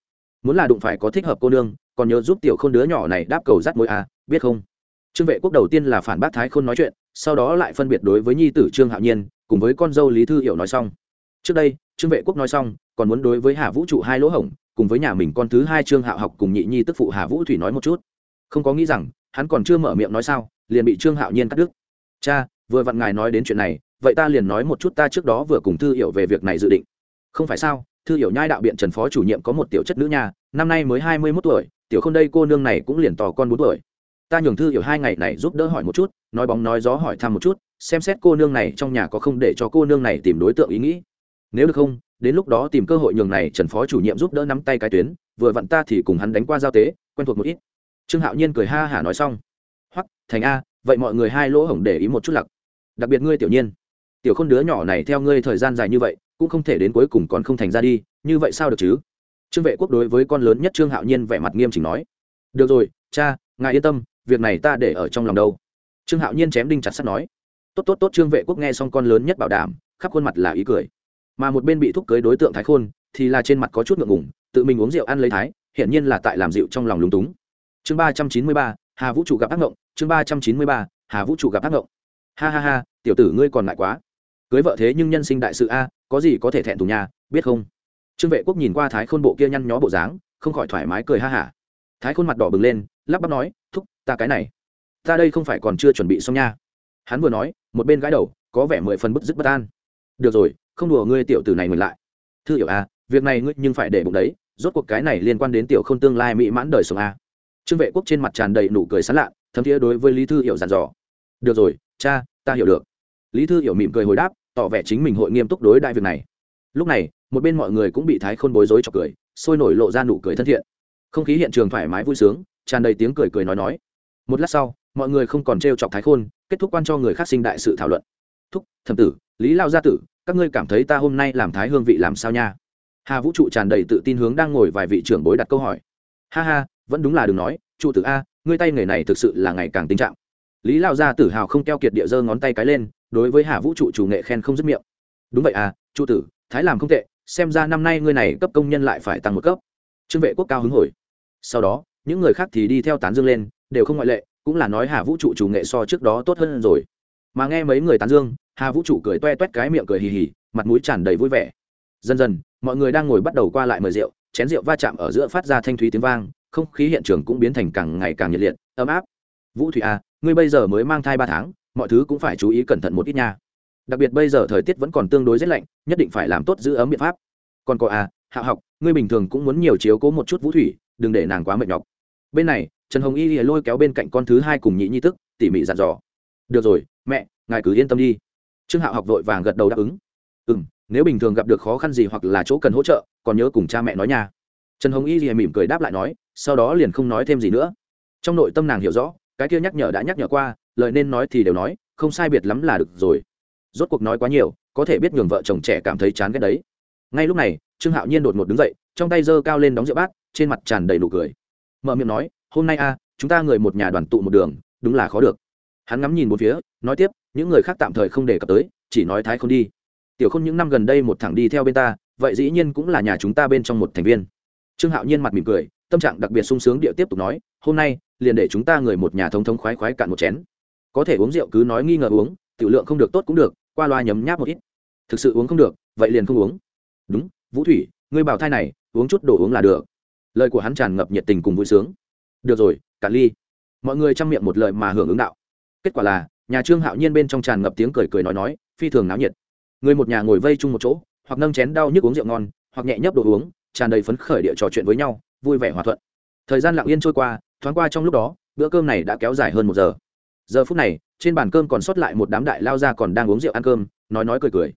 Muốn là đụng phải có thích hợp cô nương còn nhớ giúp tiểu k h ô n đứa nhỏ này đáp cầu rắt môi à, biết không? Trương vệ quốc đầu tiên là phản bác thái khôn nói chuyện sau đó lại phân biệt đối với nhi tử trương hạo nhiên cùng với con dâu lý thư hiểu nói xong. Trước đây trương vệ quốc nói xong còn muốn đối với hà vũ trụ hai lỗ hổng cùng với nhà mình con thứ hai trương hạo học cùng nhị nhi tức phụ hà vũ thủy nói một chút. Không có nghĩ rằng hắn còn chưa mở miệng nói sao liền bị trương hạo nhiên cắt đứt. Cha vừa vặn ngài nói đến chuyện này vậy ta liền nói một chút ta trước đó vừa cùng thư hiểu về việc này dự định. Không phải sao, thư hiểu nhai đạo biện trần phó chủ nhiệm có một tiểu chất nữ nhà năm nay mới hai mươi mốt tuổi, tiểu không đây cô nương này cũng liền tỏ con bốn tuổi. Ta nhường thư hiểu hai ngày này giúp đỡ hỏi một chút, nói bóng nói gió hỏi thăm một chút, xem xét cô nương này trong nhà có không để cho cô nương này tìm đối tượng ý nghĩ. Nếu được không, đến lúc đó tìm cơ hội nhường này trần phó chủ nhiệm giúp đỡ nắm tay cái tuyến, vừa vặn ta thì cùng hắn đánh qua giao tế, quen thuộc một ít. Trương hạo nhiên cười ha hả nói xong. Hoặc thành a, vậy mọi người hai lỗ hổng để ý một chút lặc. Đặc biệt ngươi tiểu nhiên tiểu khôn đứa nhỏ này theo ngươi thời gian dài như vậy, cũng không thể đến cuối cùng còn không thành ra đi, như vậy sao được chứ? Trương vệ quốc đối với con lớn nhất trương hạo nhiên vẻ mặt nghiêm chỉnh nói. Được rồi, cha, ngài yên tâm, việc này ta để ở trong lòng đâu. Trương hạo nhiên chém đinh chặt sắt nói. Tốt tốt tốt. Trương vệ quốc nghe xong con lớn nhất bảo đảm, khắp khuôn mặt là ý cười. Mà một bên bị thúc cưới đối tượng thái khôn, thì là trên mặt có chút ngượng ngủng tự mình uống rượu ăn lấy thái, hiển nhiên là tại làm rượu trong lòng lúng túng. Chương ba trăm chín mươi ba, hà vũ trụ gặp ác ngộng, chương ba trăm chín mươi ba, hà vũ trụ gặp ác ngộng. Ha ha ha, tiểu tử ngươi còn ngại quá cưới vợ thế nhưng nhân sinh đại sự a, có gì có thể thẹn thùng nhà biết không? Trương vệ quốc nhìn qua thái khôn bộ kia nhăn nhó bộ dáng, không khỏi thoải mái cười ha hả. Thái khôn mặt đỏ bừng lên, lắp bắp nói, thúc, ta cái này, ta đây không phải còn chưa chuẩn bị xong nha. Hắn vừa nói, một bên gái đầu, có vẻ mười phần bức dứt bất an. Được rồi, không đùa ngươi tiểu tử này ngừng lại. Thư hiểu a, việc này ngươi nhưng phải để bụng đấy, rốt cuộc cái này liên quan đến tiểu không tương lai mỹ mãn đời sống a. Trương vệ quốc trên mặt tràn đầy nụ cười sán lạ, thấm thiế đối với lý thư hiểu dàn dò. Được rồi, cha, ta hiểu được. Lý thư hiểu mỉm cười hồi đáp tỏ vẻ chính mình hội nghiêm túc đối đại việc này. Lúc này, một bên mọi người cũng bị thái khôn bối rối cho cười, sôi nổi lộ ra nụ cười thân thiện. Không khí hiện trường thoải mái vui sướng, tràn đầy tiếng cười cười nói nói. Một lát sau, mọi người không còn t chọc thái khôn, kết thúc quan cho người khác sinh đại sự thảo luận. Thúc, thẩm tử, lý lao gia tử, các ngươi cảm thấy ta hôm nay làm thái hương vị làm sao nha? Hà vũ trụ tràn đầy tự tin hướng đang ngồi vài vị trưởng bối đặt câu hỏi. Ha ha, vẫn đúng là đừng nói, trụ tử a, ngươi tay nghề này thực sự là ngày càng tình trạng. Lý lao gia tử hào không keo kiệt địa giơ ngón tay cái lên đối với hà vũ trụ chủ nghệ khen không dứt miệng. Đúng vậy à trụ tử, thái làm không tệ, xem ra năm nay ngươi này cấp công nhân lại phải tăng một cấp. Trương vệ quốc cao hứng hồi. Sau đó, những người khác thì đi theo tán dương lên, đều không ngoại lệ, cũng là nói hà vũ trụ chủ nghệ so trước đó tốt hơn rồi. Mà nghe mấy người tán dương, hà vũ trụ cười toe toét cái miệng cười hì hì, mặt mũi tràn đầy vui vẻ. Dần dần, mọi người đang ngồi bắt đầu qua lại mời rượu, chén rượu va chạm ở giữa phát ra thanh thúy tiếng vang, không khí hiện trường cũng biến thành càng ngày càng nhiệt liệt, ấm áp. Vũ thủy à ngươi bây giờ mới mang thai ba tháng mọi thứ cũng phải chú ý cẩn thận một ít nha. Đặc biệt bây giờ thời tiết vẫn còn tương đối rét lạnh, nhất định phải làm tốt giữ ấm biện pháp. Còn có à hạ học, ngươi bình thường cũng muốn nhiều chiếu cố một chút vũ thủy, đừng để nàng quá mệt nhọc. Bên này, trần hồng y lôi kéo bên cạnh con thứ hai cùng nhị nhi tức, tỉ mỉ dặn dò. Được rồi, mẹ, ngài cứ yên tâm đi. Trương hạo học vội vàng gật đầu đáp ứng. Ừ m nếu bình thường gặp được khó khăn gì hoặc là chỗ cần hỗ trợ, còn nhớ cùng cha mẹ nói nha. Trần hồng y mỉm cười đáp lại nói, sau đó liền không nói thêm gì nữa. Trong nội tâm nàng hiểu rõ, cái kia nhắc nhở đã nhắc nhở qua lời nên nói thì đều nói, không sai biệt lắm là được rồi. Rốt cuộc nói quá nhiều, có thể biết nhường vợ chồng trẻ cảm thấy chán ghét đấy. Ngay lúc này, trương hạo nhiên đột ngột đứng dậy, trong tay giơ cao lên đóng rượu bát, trên mặt tràn đầy nụ cười. Mở miệng nói, hôm nay a chúng ta người một nhà đoàn tụ một đường, đúng là khó được. Hắn ngắm nhìn một phía, nói tiếp, những người khác tạm thời không đề cập tới, chỉ nói thái không đi. Tiểu không những năm gần đây một thằng đi theo bên ta, vậy dĩ nhiên cũng là nhà chúng ta bên trong một thành viên. Trương hạo nhiên mặt mỉm cười, tâm trạng đặc biệt sung sướng địa tiếp tục nói, hôm nay, liền để chúng ta người một nhà thống thống khoái khoái cạn một chén có thể uống rượu cứ nói nghi ngờ uống, tiểu lượng không được tốt cũng được, qua loa nhấm nháp một ít. Thực sự uống không được, vậy liền không uống. Đúng, vũ thủy, ngươi bảo thai này, uống chút đồ uống là được. Lời của hắn tràn ngập nhiệt tình cùng vui sướng. Được rồi cả ly. Mọi người chăm miệng một lời mà hưởng ứng đạo. Kết quả là, nhà trương hạo nhiên bên trong tràn ngập tiếng cười cười nói nói, phi thường náo nhiệt. Người một nhà ngồi vây chung một chỗ, hoặc nâng chén đau nhức uống rượu ngon, hoặc nhẹ nhấp đồ uống, tràn đầy phấn khởi địa trò chuyện với nhau, vui vẻ hòa thuận. Thời gian lặng yên trôi qua, thoáng qua trong lúc đó, bữa cơm này đã kéo dài hơn một giờ giờ phút này, trên bàn cơm còn sót lại một đám đại lao ra còn đang uống rượu ăn cơm, nói nói cười cười.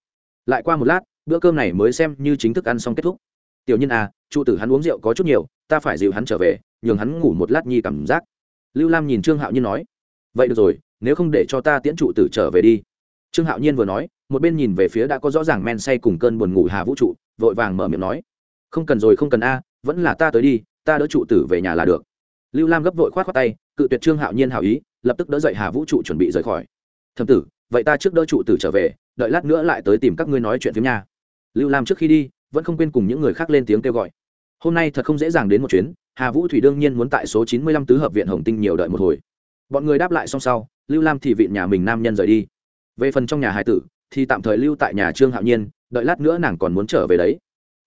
Lại qua một lát, bữa cơm này mới xem như chính thức ăn xong kết thúc. Tiểu nhân à trụ tử hắn uống rượu có chút nhiều, ta phải dịu hắn trở về, nhường hắn ngủ một lát nhi cảm giác. Lưu lam nhìn trương hạo nhiên nói, vậy được rồi, nếu không để cho ta tiễn trụ tử trở về đi. Trương hạo nhiên vừa nói, một bên nhìn về phía đã có rõ ràng men say cùng cơn buồn ngủ hà vũ trụ, vội vàng mở miệng nói, không cần rồi, không cần a, vẫn là ta tới đi, ta đỡ trụ tử về nhà là được. Lưu lam gấp vội k h o á t khoác tay, cự tuyệt trương hạo nhiên hảo ý lập tức đỡ dậy hà vũ trụ chuẩn bị rời khỏi. Thầm tử, vậy ta trước đỡ trụ tử trở về, đợi lát nữa lại tới tìm các ngươi nói chuyện phim nha. Lưu lam trước khi đi, vẫn không quên cùng những người khác lên tiếng kêu gọi. Hôm nay thật không dễ dàng đến một chuyến, hà vũ thủy đương nhiên muốn tại số chín mươi lăm tứ hợp viện hồng tinh nhiều đợi một hồi. Bọn người đáp lại xong sau, lưu lam thì viện nhà mình nam nhân rời đi. Về phần trong nhà hải tử, thì tạm thời lưu tại nhà trương hạo nhiên, đợi lát nữa nàng còn muốn trở về đấy.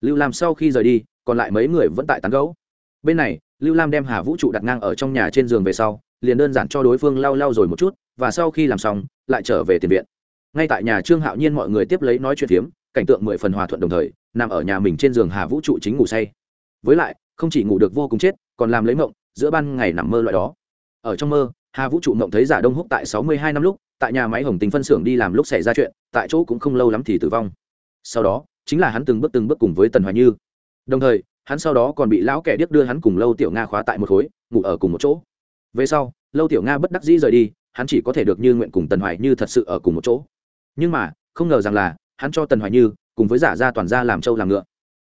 Lưu lam sau khi rời đi, còn lại mấy người vẫn tại tán gấu bên này, lưu lam đem hà vũ trụ đặt ngang ở trong nhà trên giường về sau liền đơn giản cho đối phương lau lau rồi một chút, và sau khi làm xong, lại trở về tiền viện. Ngay tại nhà trương hạo nhiên mọi người tiếp lấy nói chuyện phiếm, cảnh tượng mười phần hòa thuận đồng thời, nằm ở nhà mình trên giường hà vũ trụ chính ngủ say. Với lại, không chỉ ngủ được vô cùng chết, còn làm lấy mộng, giữa ban ngày nằm mơ loại đó. Ở trong mơ, hà vũ trụ mộng thấy giả đông húc tại sáu mươi hai năm lúc, tại nhà máy hồng tình phân xưởng đi làm lúc xảy ra chuyện, tại chỗ cũng không lâu lắm thì tử vong. Sau đó, chính là hắn từng bước từng bước cùng với tần hoài như. Đồng thời, hắn sau đó còn bị lão kẻ điếc đưa hắn cùng lâu tiểu nga khóa tại một khối, ngủ ở cùng một chỗ về sau, lâu tiểu nga bất đắc dĩ rời đi, hắn chỉ có thể được như nguyện cùng tần hoài như thật sự ở cùng một chỗ. Nhưng mà, không ngờ rằng là, hắn cho tần hoài như cùng với giả gia toàn gia làm trâu làm ngựa.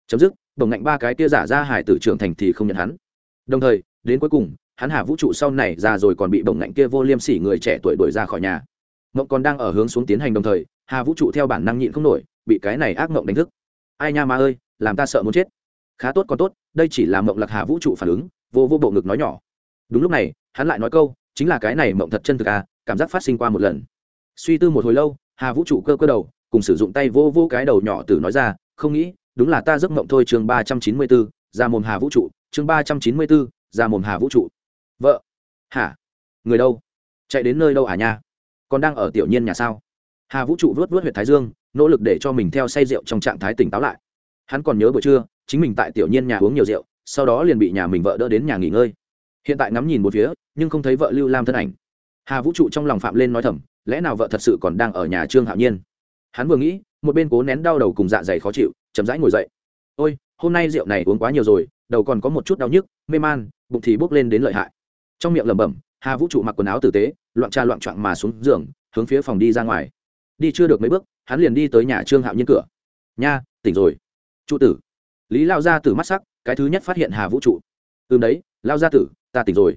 Chấm dứt, bồng ngạnh ba cái tia giả gia hải tử trưởng thành thì không nhận hắn. Đồng thời, đến cuối cùng, hắn hà vũ trụ sau này ra rồi còn bị bồng ngạnh kia vô liêm sỉ người trẻ tuổi đuổi ra khỏi nhà. Mộng còn đang ở hướng xuống tiến hành đồng thời, hà vũ trụ theo bản năng nhịn không nổi, bị cái này ác mộng đánh thức. Ai nha ma ơi, làm ta sợ muốn chết. Khá tốt còn tốt, đây chỉ là mộng lạc hà vũ trụ phản ứng, vô vô bộ ngực nói nhỏ. Đúng lúc này hắn lại nói câu, chính là cái này mộng thật chân thực à cảm giác phát sinh qua một lần. Suy tư một hồi lâu, hà vũ trụ cơ cơ đầu, cùng sử dụng tay vô vô cái đầu nhỏ từ nói ra, không nghĩ, đúng là ta giấc mộng thôi chương ba trăm chín mươi bốn ra mồm hà vũ trụ, chương ba trăm chín mươi bốn ra mồm hà vũ trụ. Vợ. Hả? Người đâu? Chạy đến nơi đâu à nha? Còn đang ở tiểu nhiên nhà sao? Hà vũ trụ vớt vớt huyện thái dương, nỗ lực để cho mình theo say rượu trong trạng thái tỉnh táo lại. Hắn còn nhớ buổi trưa, chính mình tại tiểu nhiên nhà uống nhiều rượu, sau đó liền bị nhà mình vợ đỡ đến nhà nghỉ ngơi hiện tại ngắm nhìn một phía, nhưng không thấy vợ lưu lam thân ảnh. Hà vũ trụ trong lòng phạm lên nói thầm, lẽ nào vợ thật sự còn đang ở nhà trương hạo nhiên? Hắn vừa nghĩ, một bên cố nén đau đầu cùng dạ dày khó chịu, chậm rãi ngồi dậy. Ôi, hôm nay rượu này uống quá nhiều rồi, đầu còn có một chút đau nhức, mê man, bụng thì bốc lên đến lợi hại. Trong miệng lẩm bẩm, hà vũ trụ mặc quần áo tử tế, loạn tra loạn trọn mà xuống giường, hướng phía phòng đi ra ngoài. Đi chưa được mấy bước, hắn liền đi tới nhà trương hạo nhiên cửa. Nha, tỉnh rồi. Trụ tử. Lý lao ra từ mắt sắc, cái thứ nhất phát hiện hà vũ trụ. Ừm đấy, lao ra tử ta tỉnh rồi.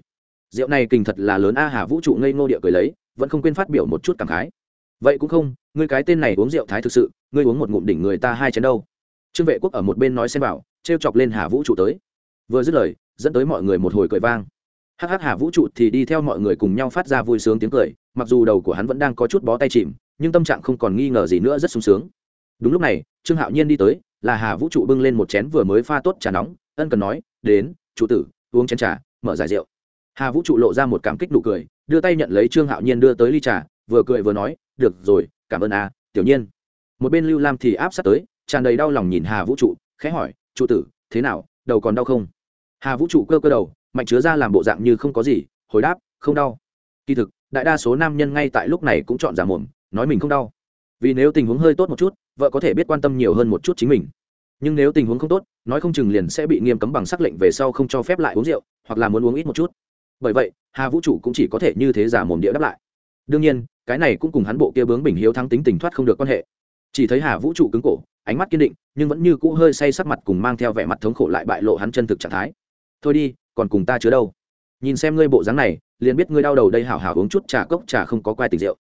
Rượu này kinh thật là lớn a, hà vũ trụ ngây ngô địa cười lấy, vẫn không quên phát biểu một chút cảm khái. Vậy cũng không, ngươi cái tên này uống rượu thái thực sự, ngươi uống một ngụm đỉnh người ta hai chén đâu. Trương vệ quốc ở một bên nói xem bảo t r e o chọc lên hà vũ trụ tới. Vừa dứt lời, dẫn tới mọi người một hồi cười vang. Hh hà vũ trụ thì đi theo mọi người cùng nhau phát ra vui sướng tiếng cười, mặc dù đầu của hắn vẫn đang có chút bó tay chìm, nhưng tâm trạng không còn nghi ngờ gì nữa, rất sung sướng. Đúng lúc này, trương hạo nhiên đi tới, là hà vũ trụ bưng lên một chén vừa mới pha tốt trà nóng, ân cần nói, đến trụ tử, uống chén trà mở giải rượu. Hà vũ trụ lộ ra một cảm kích nụ cười, đưa tay nhận lấy trương hạo nhiên đưa tới ly trà, vừa cười vừa nói, được rồi, cảm ơn à tiểu nhiên. Một bên lưu lam thì áp sát tới, tràn đầy đau lòng nhìn hà vũ trụ, khẽ hỏi, trụ tử, thế nào, đầu còn đau không? Hà vũ trụ cơ cơ đầu, mạnh chứa ra làm bộ dạng như không có gì, hồi đáp, không đau. Kỳ thực, đại đa số nam nhân ngay tại lúc này cũng chọn giả mồm, nói mình không đau. Vì nếu tình huống hơi tốt một chút, vợ có thể biết quan tâm nhiều hơn một chút chính mình nhưng nếu tình huống không tốt, nói không chừng liền sẽ bị nghiêm cấm bằng sắc lệnh về sau không cho phép lại uống rượu, hoặc là muốn uống ít một chút. Bởi vậy, hà vũ trụ cũng chỉ có thể như thế giả mồm địa đáp lại. Đương nhiên, cái này cũng cùng hắn bộ kia bướng bình hiếu thắng tính tình thoát không được quan hệ. Chỉ thấy hà vũ trụ cứng cổ, ánh mắt kiên định, nhưng vẫn như cũ hơi say sắc mặt cùng mang theo vẻ mặt thống khổ lại bại lộ hắn chân thực trạng thái. Thôi đi, còn cùng ta chứa đâu? Nhìn xem ngươi bộ dáng này, liền biết ngươi đau đầu đây hảo hảo uống chút trà cốc trà không có quai tình rượu.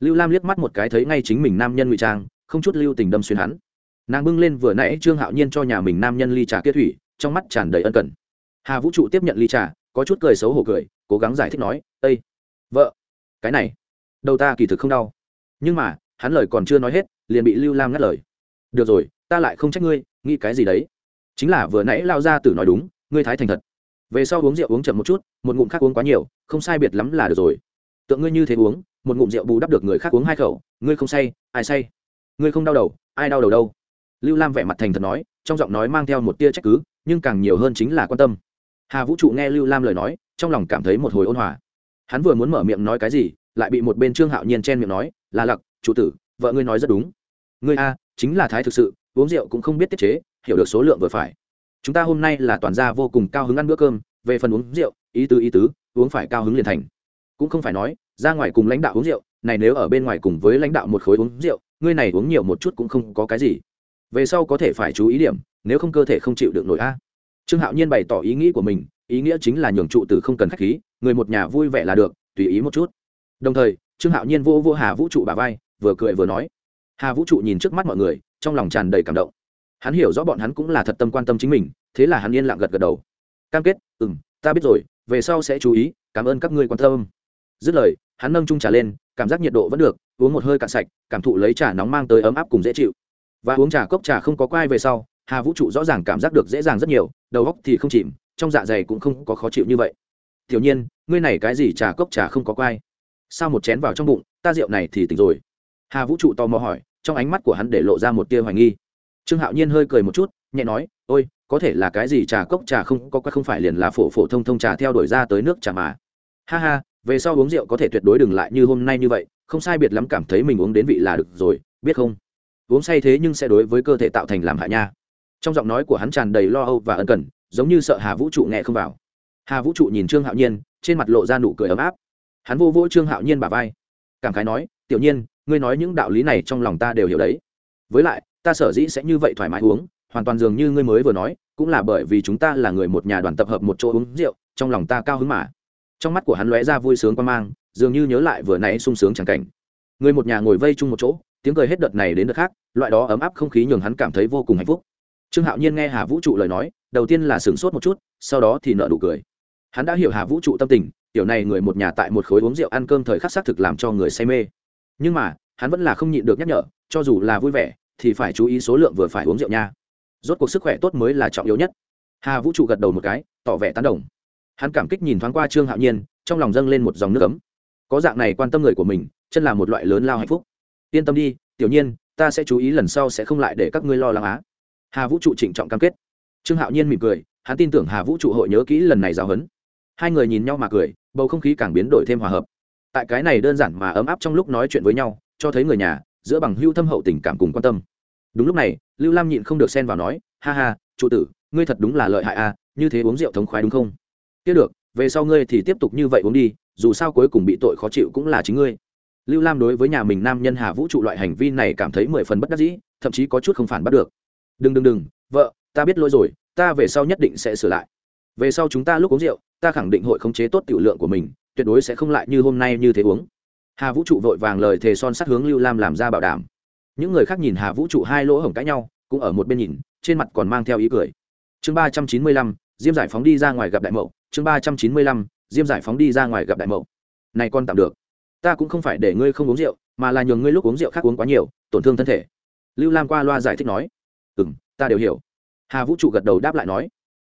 Lưu lam liếc mắt một cái thấy ngay chính mình nam nhân ngụy trang, không chút lưu tình đâm xuyên hắn nàng bưng lên vừa nãy trương hạo nhiên cho nhà mình nam nhân ly trà kia thủy, trong mắt tràn đầy ân cần. Hà vũ trụ tiếp nhận ly trà, có chút cười xấu hổ cười, cố gắng giải thích nói ây vợ, cái này, đầu ta kỳ thực không đau. Nhưng mà, hắn lời còn chưa nói hết, liền bị lưu lam ngắt lời. Được rồi, ta lại không trách ngươi, nghĩ cái gì đấy? Chính là vừa nãy lao ra tử nói đúng, ngươi thái thành thật. Về sau uống rượu uống chậm một chút, một ngụm khác uống quá nhiều, không sai biệt lắm là được rồi. Tượng ngươi như thế uống, một ngụm rượu bù đắp được người khác uống hai khẩu, ngươi không say, ai say? Ngươi không đau đầu, ai đau đầu đâu? Lưu lam vẻ mặt thành thật nói, trong giọng nói mang theo một tia trách cứ, nhưng càng nhiều hơn chính là quan tâm. Hà vũ trụ nghe lưu lam lời nói, trong lòng cảm thấy một hồi ôn hòa. Hắn vừa muốn mở miệng nói cái gì, lại bị một bên trương hạo nhiên chen miệng nói, là lặc, chủ tử, vợ ngươi nói rất đúng. Ngươi a, chính là thái thực sự, uống rượu cũng không biết tiết chế, hiểu được số lượng vừa phải. Chúng ta hôm nay là toàn gia vô cùng cao hứng ăn bữa cơm, về phần uống rượu, ý tứ ý tứ, uống phải cao hứng liền thành. Cũng không phải nói, ra ngoài cùng lãnh đạo uống rượu, này nếu ở bên ngoài cùng với lãnh đạo một khối uống rượu, ngươi này uống nhiều một chút cũng không có cái gì về sau có thể phải chú ý điểm, nếu không cơ thể không chịu được nổi a. Trương hạo nhiên bày tỏ ý nghĩ của mình, ý nghĩa chính là nhường trụ tử không cần khách khí, người một nhà vui vẻ là được, tùy ý một chút. Đồng thời, trương hạo nhiên vô vô hà vũ trụ bà vai, vừa cười vừa nói. Hà vũ trụ nhìn trước mắt mọi người, trong lòng tràn đầy cảm động. Hắn hiểu rõ bọn hắn cũng là thật tâm quan tâm chính mình, thế là hắn yên lặng gật gật đầu. Cam kết ừ m ta biết rồi, về sau sẽ chú ý, cảm ơn các ngươi quan tâm. Dứt lời, hắn nâng trung trà lên, cảm giác nhiệt độ vẫn được, uống một hơi cạn sạch, cảm thụ lấy trà nóng mang tới ấm áp cùng dễ chịu và uống trà cốc trà không có quai về sau, hà vũ trụ rõ ràng cảm giác được dễ dàng rất nhiều, đầu góc thì không chìm, trong dạ dày cũng không có khó chịu như vậy. Tiểu nhiên, ngươi này cái gì trà cốc trà không có quai? Sao một chén vào trong bụng, ta rượu này thì tỉnh rồi. Hà vũ trụ tò mò hỏi, trong ánh mắt của hắn để lộ ra một tia hoài nghi. Trương hạo nhiên hơi cười một chút, nhẹ nói, ôi, có thể là cái gì trà cốc trà không có quai không phải liền là phổ phổ thông thông trà theo đuổi ra tới nước trà mà. Ha ha, về sau uống rượu có thể tuyệt đối đừng lại như hôm nay như vậy, không sai biệt lắm cảm thấy mình uống đến vị là được rồi, biết không? Uống say thế nhưng sẽ đối với cơ thể tạo thành làm hại nha. Trong giọng nói của hắn tràn đầy lo âu và ân cần, giống như sợ hà vũ trụ nghe không vào. Hà vũ trụ nhìn trương hạo nhiên, trên mặt lộ ra nụ cười ấm áp. Hắn vô vỗ trương hạo nhiên bà vai, cảm khái nói, tiểu nhiên, ngươi nói những đạo lý này trong lòng ta đều hiểu đấy. Với lại, ta sở dĩ sẽ như vậy thoải mái uống, hoàn toàn dường như ngươi mới vừa nói, cũng là bởi vì chúng ta là người một nhà đoàn tập hợp một chỗ uống rượu, trong lòng ta cao hứng mà. Trong mắt của hắn lóe ra vui sướng quan mang, dường như nhớ lại vừa nãy sung sướng chẳng cảnh. Người một nhà ngồi vây chung một chỗ tiếng cười hết đợt này đến đợt khác, loại đó ấm áp không khí nhường hắn cảm thấy vô cùng hạnh phúc. Trương hạo nhiên nghe hà vũ trụ lời nói, đầu tiên là sửng sốt một chút, sau đó thì nợ nụ cười. Hắn đã hiểu hà vũ trụ tâm tình, tiểu này người một nhà tại một khối uống rượu ăn cơm thời khắc xác thực làm cho người say mê. Nhưng mà, hắn vẫn là không nhịn được nhắc nhở, cho dù là vui vẻ, thì phải chú ý số lượng vừa phải uống rượu nha. Rốt cuộc sức khỏe tốt mới là trọng yếu nhất. Hà vũ trụ gật đầu một cái, tỏ vẻ tán đồng. Hắn cảm kích nhìn thoáng qua trương hạo nhiên, trong lòng dâng lên một dòng nước ấm. Có dạng này quan tâm người của mình, chân là một loại lớn lao hạnh phúc yên tâm đi, tiểu nhiên, ta sẽ chú ý lần sau sẽ không lại để các ngươi lo lắng á. Hà vũ trụ trịnh trọng cam kết. Trương hạo nhiên mỉm cười, hắn tin tưởng hà vũ trụ hội nhớ kỹ lần này giáo huấn. Hai người nhìn nhau mà cười, bầu không khí càng biến đổi thêm hòa hợp. Tại cái này đơn giản mà ấm áp trong lúc nói chuyện với nhau, cho thấy người nhà, giữa bằng hưu thâm hậu tình cảm cùng quan tâm. Đúng lúc này, lưu lam nhịn không được xen vào nói, ha ha trụ tử, ngươi thật đúng là lợi hại a như thế uống rượu thống khoái đúng không? Tiếc được, về sau ngươi thì tiếp tục như vậy uống đi, dù sao cuối cùng bị tội khó chịu cũng là chính ngươi lưu lam đối với nhà mình nam nhân hà vũ trụ loại hành vi này cảm thấy mười phần bất đắc dĩ, thậm chí có chút không phản bắt được. Đừng đừng đừng, vợ, ta biết lỗi rồi, ta về sau nhất định sẽ sửa lại. Về sau chúng ta lúc uống rượu, ta khẳng định hội khống chế tốt tiểu lượng của mình, tuyệt đối sẽ không lại như hôm nay như thế uống. Hà vũ trụ vội vàng lời thề son sát hướng lưu lam làm ra bảo đảm. Những người khác nhìn hà vũ trụ hai lỗ hổng cãi nhau, cũng ở một bên nhìn, trên mặt còn mang theo ý cười. Chương ba trăm chín mươi lăm, diêm giải phóng đi ra ngoài gặp đại mậu. Chương ba trăm chín mươi lăm, diêm giải phóng đi ra ngoài gặp đại mậu. Này con tạm được ta cũng không phải để ngươi không uống rượu, mà là nhường ngươi lúc uống rượu khác uống quá nhiều, tổn thương thân thể. Lưu lam qua loa giải thích nói. Ừ m ta đều hiểu. Hà vũ trụ gật đầu đáp lại nói.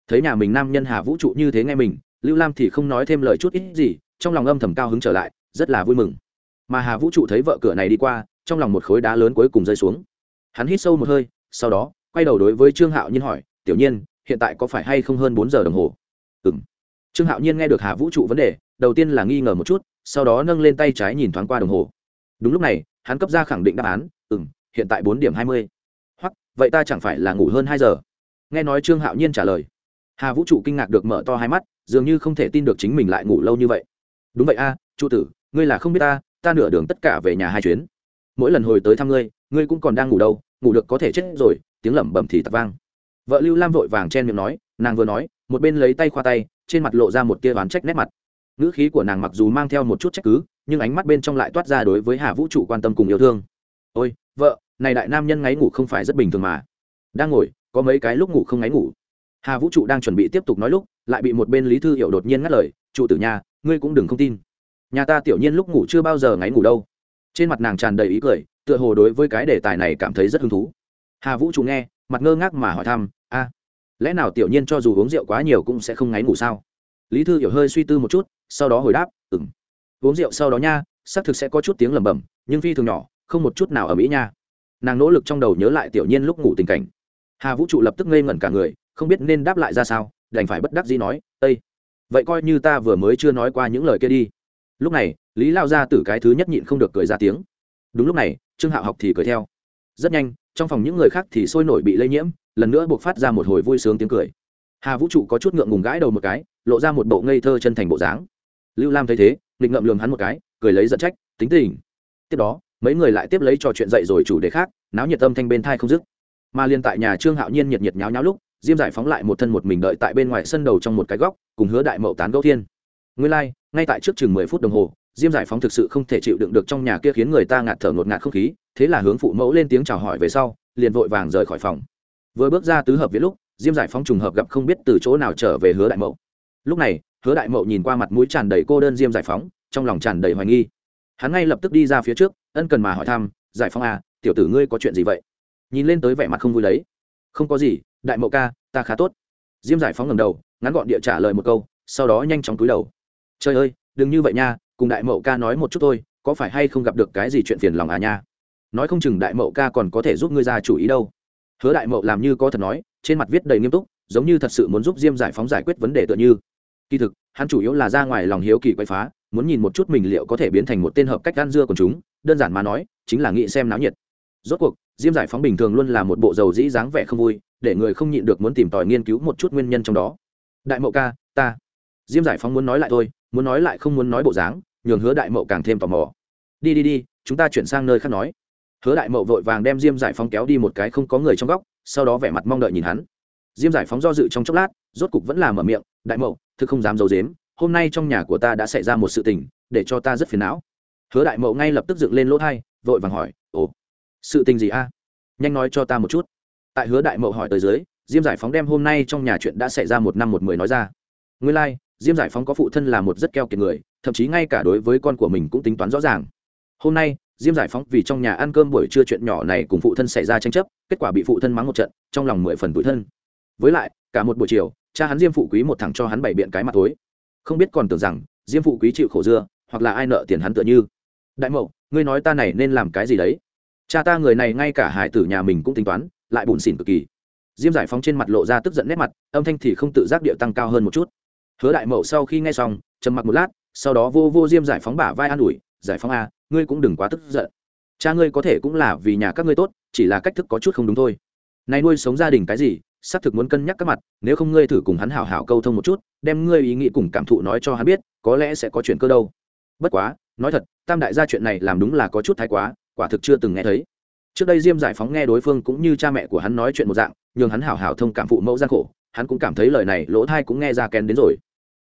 Thấy nhà mình nam nhân hà vũ trụ như thế nghe mình, lưu lam thì không nói thêm lời chút ít gì, trong lòng âm thầm cao hứng trở lại, rất là vui mừng. Mà hà vũ trụ thấy vợ cửa này đi qua, trong lòng một khối đá lớn cuối cùng rơi xuống. Hắn hít sâu một hơi, sau đó, quay đầu đối với trương hạo nhiên hỏi, tiểu nhiên, hiện tại có phải hay không hơn bốn giờ đồng hồ? Ừ m trương hạo nhiên nghe được hà vũ trụ vấn đề đầu tiên là nghi ngờ một chút, sau đó nâng lên tay trái nhìn thoáng qua đồng hồ. Đúng lúc này, hắn cấp ra khẳng định đáp án ừ m hiện tại bốn điểm hai mươi. Hoặc, vậy ta chẳng phải là ngủ hơn hai giờ? Nghe nói trương hạo nhiên trả lời. Hà vũ trụ kinh ngạc được mở to hai mắt, dường như không thể tin được chính mình lại ngủ lâu như vậy. Đúng vậy a, trụ tử, ngươi là không biết ta ta nửa đường tất cả về nhà hai chuyến. Mỗi lần hồi tới thăm ngươi ngươi cũng còn đang ngủ đâu, ngủ được có thể chết rồi, tiếng lẩm bẩm thì tặc vang. Vợ lưu lam vội vàng chen miệng nói, nàng vừa nói, một bên lấy tay khoa tay, trên mặt lộ ra một tia oán trách nét mặt ngữ khí của nàng mặc dù mang theo một chút trách cứ, nhưng ánh mắt bên trong lại toát ra đối với hà vũ trụ quan tâm cùng yêu thương. Ôi, vợ, này đại nam nhân ngáy ngủ không phải rất bình thường mà. Đang ngồi, có mấy cái lúc ngủ không ngáy ngủ. Hà vũ trụ đang chuẩn bị tiếp tục nói lúc, lại bị một bên lý thư hiểu đột nhiên ngắt lời, trụ tử nhà, ngươi cũng đừng không tin. Nhà ta tiểu nhiên lúc ngủ chưa bao giờ ngáy ngủ đâu. Trên mặt nàng tràn đầy ý cười, tựa hồ đối với cái đề tài này cảm thấy rất hứng thú. Hà vũ trụ nghe, mặt ngơ ngác mà hỏi thăm, a, lẽ nào tiểu nhiên cho dù uống rượu quá nhiều cũng sẽ không ngáy ngủ sao? Lý thư hiểu hơi suy tư một chút sau đó hồi đáp ừng uống rượu sau đó nha, xác thực sẽ có chút tiếng lầm bầm nhưng phi thường nhỏ, không một chút nào ở mỹ nha. Nàng nỗ lực trong đầu nhớ lại tiểu nhiên lúc ngủ tình cảnh. Hà vũ trụ lập tức ngây ngẩn cả người, không biết nên đáp lại ra sao, đành phải bất đắc dĩ nói ây vậy coi như ta vừa mới chưa nói qua những lời kia đi. Lúc này, lý lao ra từ cái thứ nhất nhịn không được cười ra tiếng. Đúng lúc này, trương hạo học thì cười theo. Rất nhanh, trong phòng những người khác thì sôi nổi bị lây nhiễm, lần nữa buộc phát ra một hồi vui sướng tiếng cười. Hà vũ trụ có chút ngượng ngùng gãi đầu một cái, lộ ra một bộ ngây thơ chân thành bộ dáng lưu lam thấy thế nghịch ngậm lường hắn một cái cười lấy giận trách tính tình. Tiếp đó mấy người lại tiếp lấy trò chuyện dậy rồi chủ đề khác náo nhiệt âm thanh bên thai không dứt. Mà liên tại nhà trương hạo nhiên nhiệt nhiệt nháo nháo lúc diêm giải phóng lại một thân một mình đợi tại bên ngoài sân đầu trong một cái góc cùng hứa đại mậu tán gấu thiên. Nguyên lai、like, ngay tại trước chừng mười phút đồng hồ diêm giải phóng thực sự không thể chịu đựng được trong nhà kia khiến người ta ngạt thở ngột ngạt không khí thế là hướng phụ mẫu lên tiếng chào hỏi về sau liền vội vàng rời khỏi phòng. Vừa bước ra tứ hợp viết lúc diêm giải phóng trùng hợp gặp không biết từ chỗ nào trở về hứa đại mậu. Lúc này hứa đại mậu nhìn qua mặt mũi tràn đầy cô đơn diêm giải phóng, trong lòng tràn đầy hoài nghi. Hắn ngay lập tức đi ra phía trước, ân cần mà hỏi thăm, giải phóng à tiểu tử ngươi có chuyện gì vậy? Nhìn lên tới vẻ mặt không vui đấy. Không có gì, đại mậu ca, ta khá tốt. Diêm giải phóng ngầm đầu, ngắn gọn địa trả lời một câu, sau đó nhanh chóng túi đầu. Trời ơi, đừng như vậy nha, cùng đại mậu ca nói một chút thôi, có phải hay không gặp được cái gì chuyện phiền lòng à nha? Nói không chừng đại mậu ca còn có thể giúp ngươi ra chủ ý đâu. Hứa đại mậu làm như có thật nói, trên mặt viết đầy nghiêm túc, giống như thật sự muốn giúp diêm giải phóng giải quyết vấn đề tựa như kỳ thực, hắn chủ yếu là ra ngoài lòng hiếu kỳ quay phá, muốn nhìn một chút mình liệu có thể biến thành một tên hợp cách gan dưa của chúng, đơn giản mà nói, chính là nghĩ xem náo nhiệt. Rốt cuộc, diêm giải phóng bình thường luôn là một bộ dầu dĩ dáng vẻ không vui, để người không nhịn được muốn tìm tòi nghiên cứu một chút nguyên nhân trong đó. Đại mậu ca, ta. Diêm giải phóng muốn nói lại thôi, muốn nói lại không muốn nói bộ dáng, nhường hứa đại mậu càng thêm tò mò. Đi đi đi, chúng ta chuyển sang nơi khác nói. Hứa đại mậu vội vàng đem diêm giải phóng kéo đi một cái không có người trong góc, sau đó vẻ mặt mong đợi nhìn hắn. Diêm giải phóng do dự trong chốc lát, rốt cục vẫn là mở miệng, đại mậu thực không dám giấu dếm hôm nay trong nhà của ta đã xảy ra một sự tình để cho ta rất phiền não. Hứa đại mậu ngay lập tức dựng lên lỗ thai vội vàng hỏi ồ sự tình gì a? Nhanh nói cho ta một chút. Tại hứa đại mậu hỏi tới dưới diêm giải phóng đem hôm nay trong nhà chuyện đã xảy ra một năm một mười nói ra. Nguyên lai、like, diêm giải phóng có phụ thân là một rất keo kiệt người thậm chí ngay cả đối với con của mình cũng tính toán rõ ràng. Hôm nay diêm giải phóng vì trong nhà ăn cơm buổi trưa chuyện nhỏ này cùng phụ thân xảy ra tranh chấp kết quả bị phụ thân mắng một trận trong lòng mười phần tủi thân. Với lại cả một buổi chiều cha hắn diêm phụ quý một thằng cho hắn bảy biện cái mặt tối không biết còn tưởng rằng diêm phụ quý chịu khổ dưa hoặc là ai nợ tiền hắn tựa như. Đại mậu ngươi nói ta này nên làm cái gì đấy? Cha ta người này ngay cả hải tử nhà mình cũng tính toán lại bùn xỉn cực kỳ. Diêm giải phóng trên mặt lộ ra tức giận nét mặt âm thanh thì không tự giác điệu tăng cao hơn một chút. Hứa đại mậu sau khi nghe xong trầm mặc một lát sau đó vô vô diêm giải phóng bả vai an ủi giải phóng a à, ngươi cũng đừng quá tức giận. Cha ngươi có thể cũng là vì nhà các ngươi tốt chỉ là cách thức có chút không đúng thôi. Nay nuôi sống gia đình cái gì xác thực muốn cân nhắc các mặt, nếu không ngươi thử cùng hắn hảo hảo câu thông một chút, đem ngươi ý nghĩ cùng cảm thụ nói cho hắn biết, có lẽ sẽ có chuyện cơ đâu. Bất quá, nói thật, tam đại gia chuyện này làm đúng là có chút thái quá, quả thực chưa từng nghe thấy. Trước đây diêm giải phóng nghe đối phương cũng như cha mẹ của hắn nói chuyện một dạng nhưng hắn hảo hảo thông cảm phụ mẫu gian khổ, hắn cũng cảm thấy lời này lỗ thai cũng nghe ra kén đến rồi.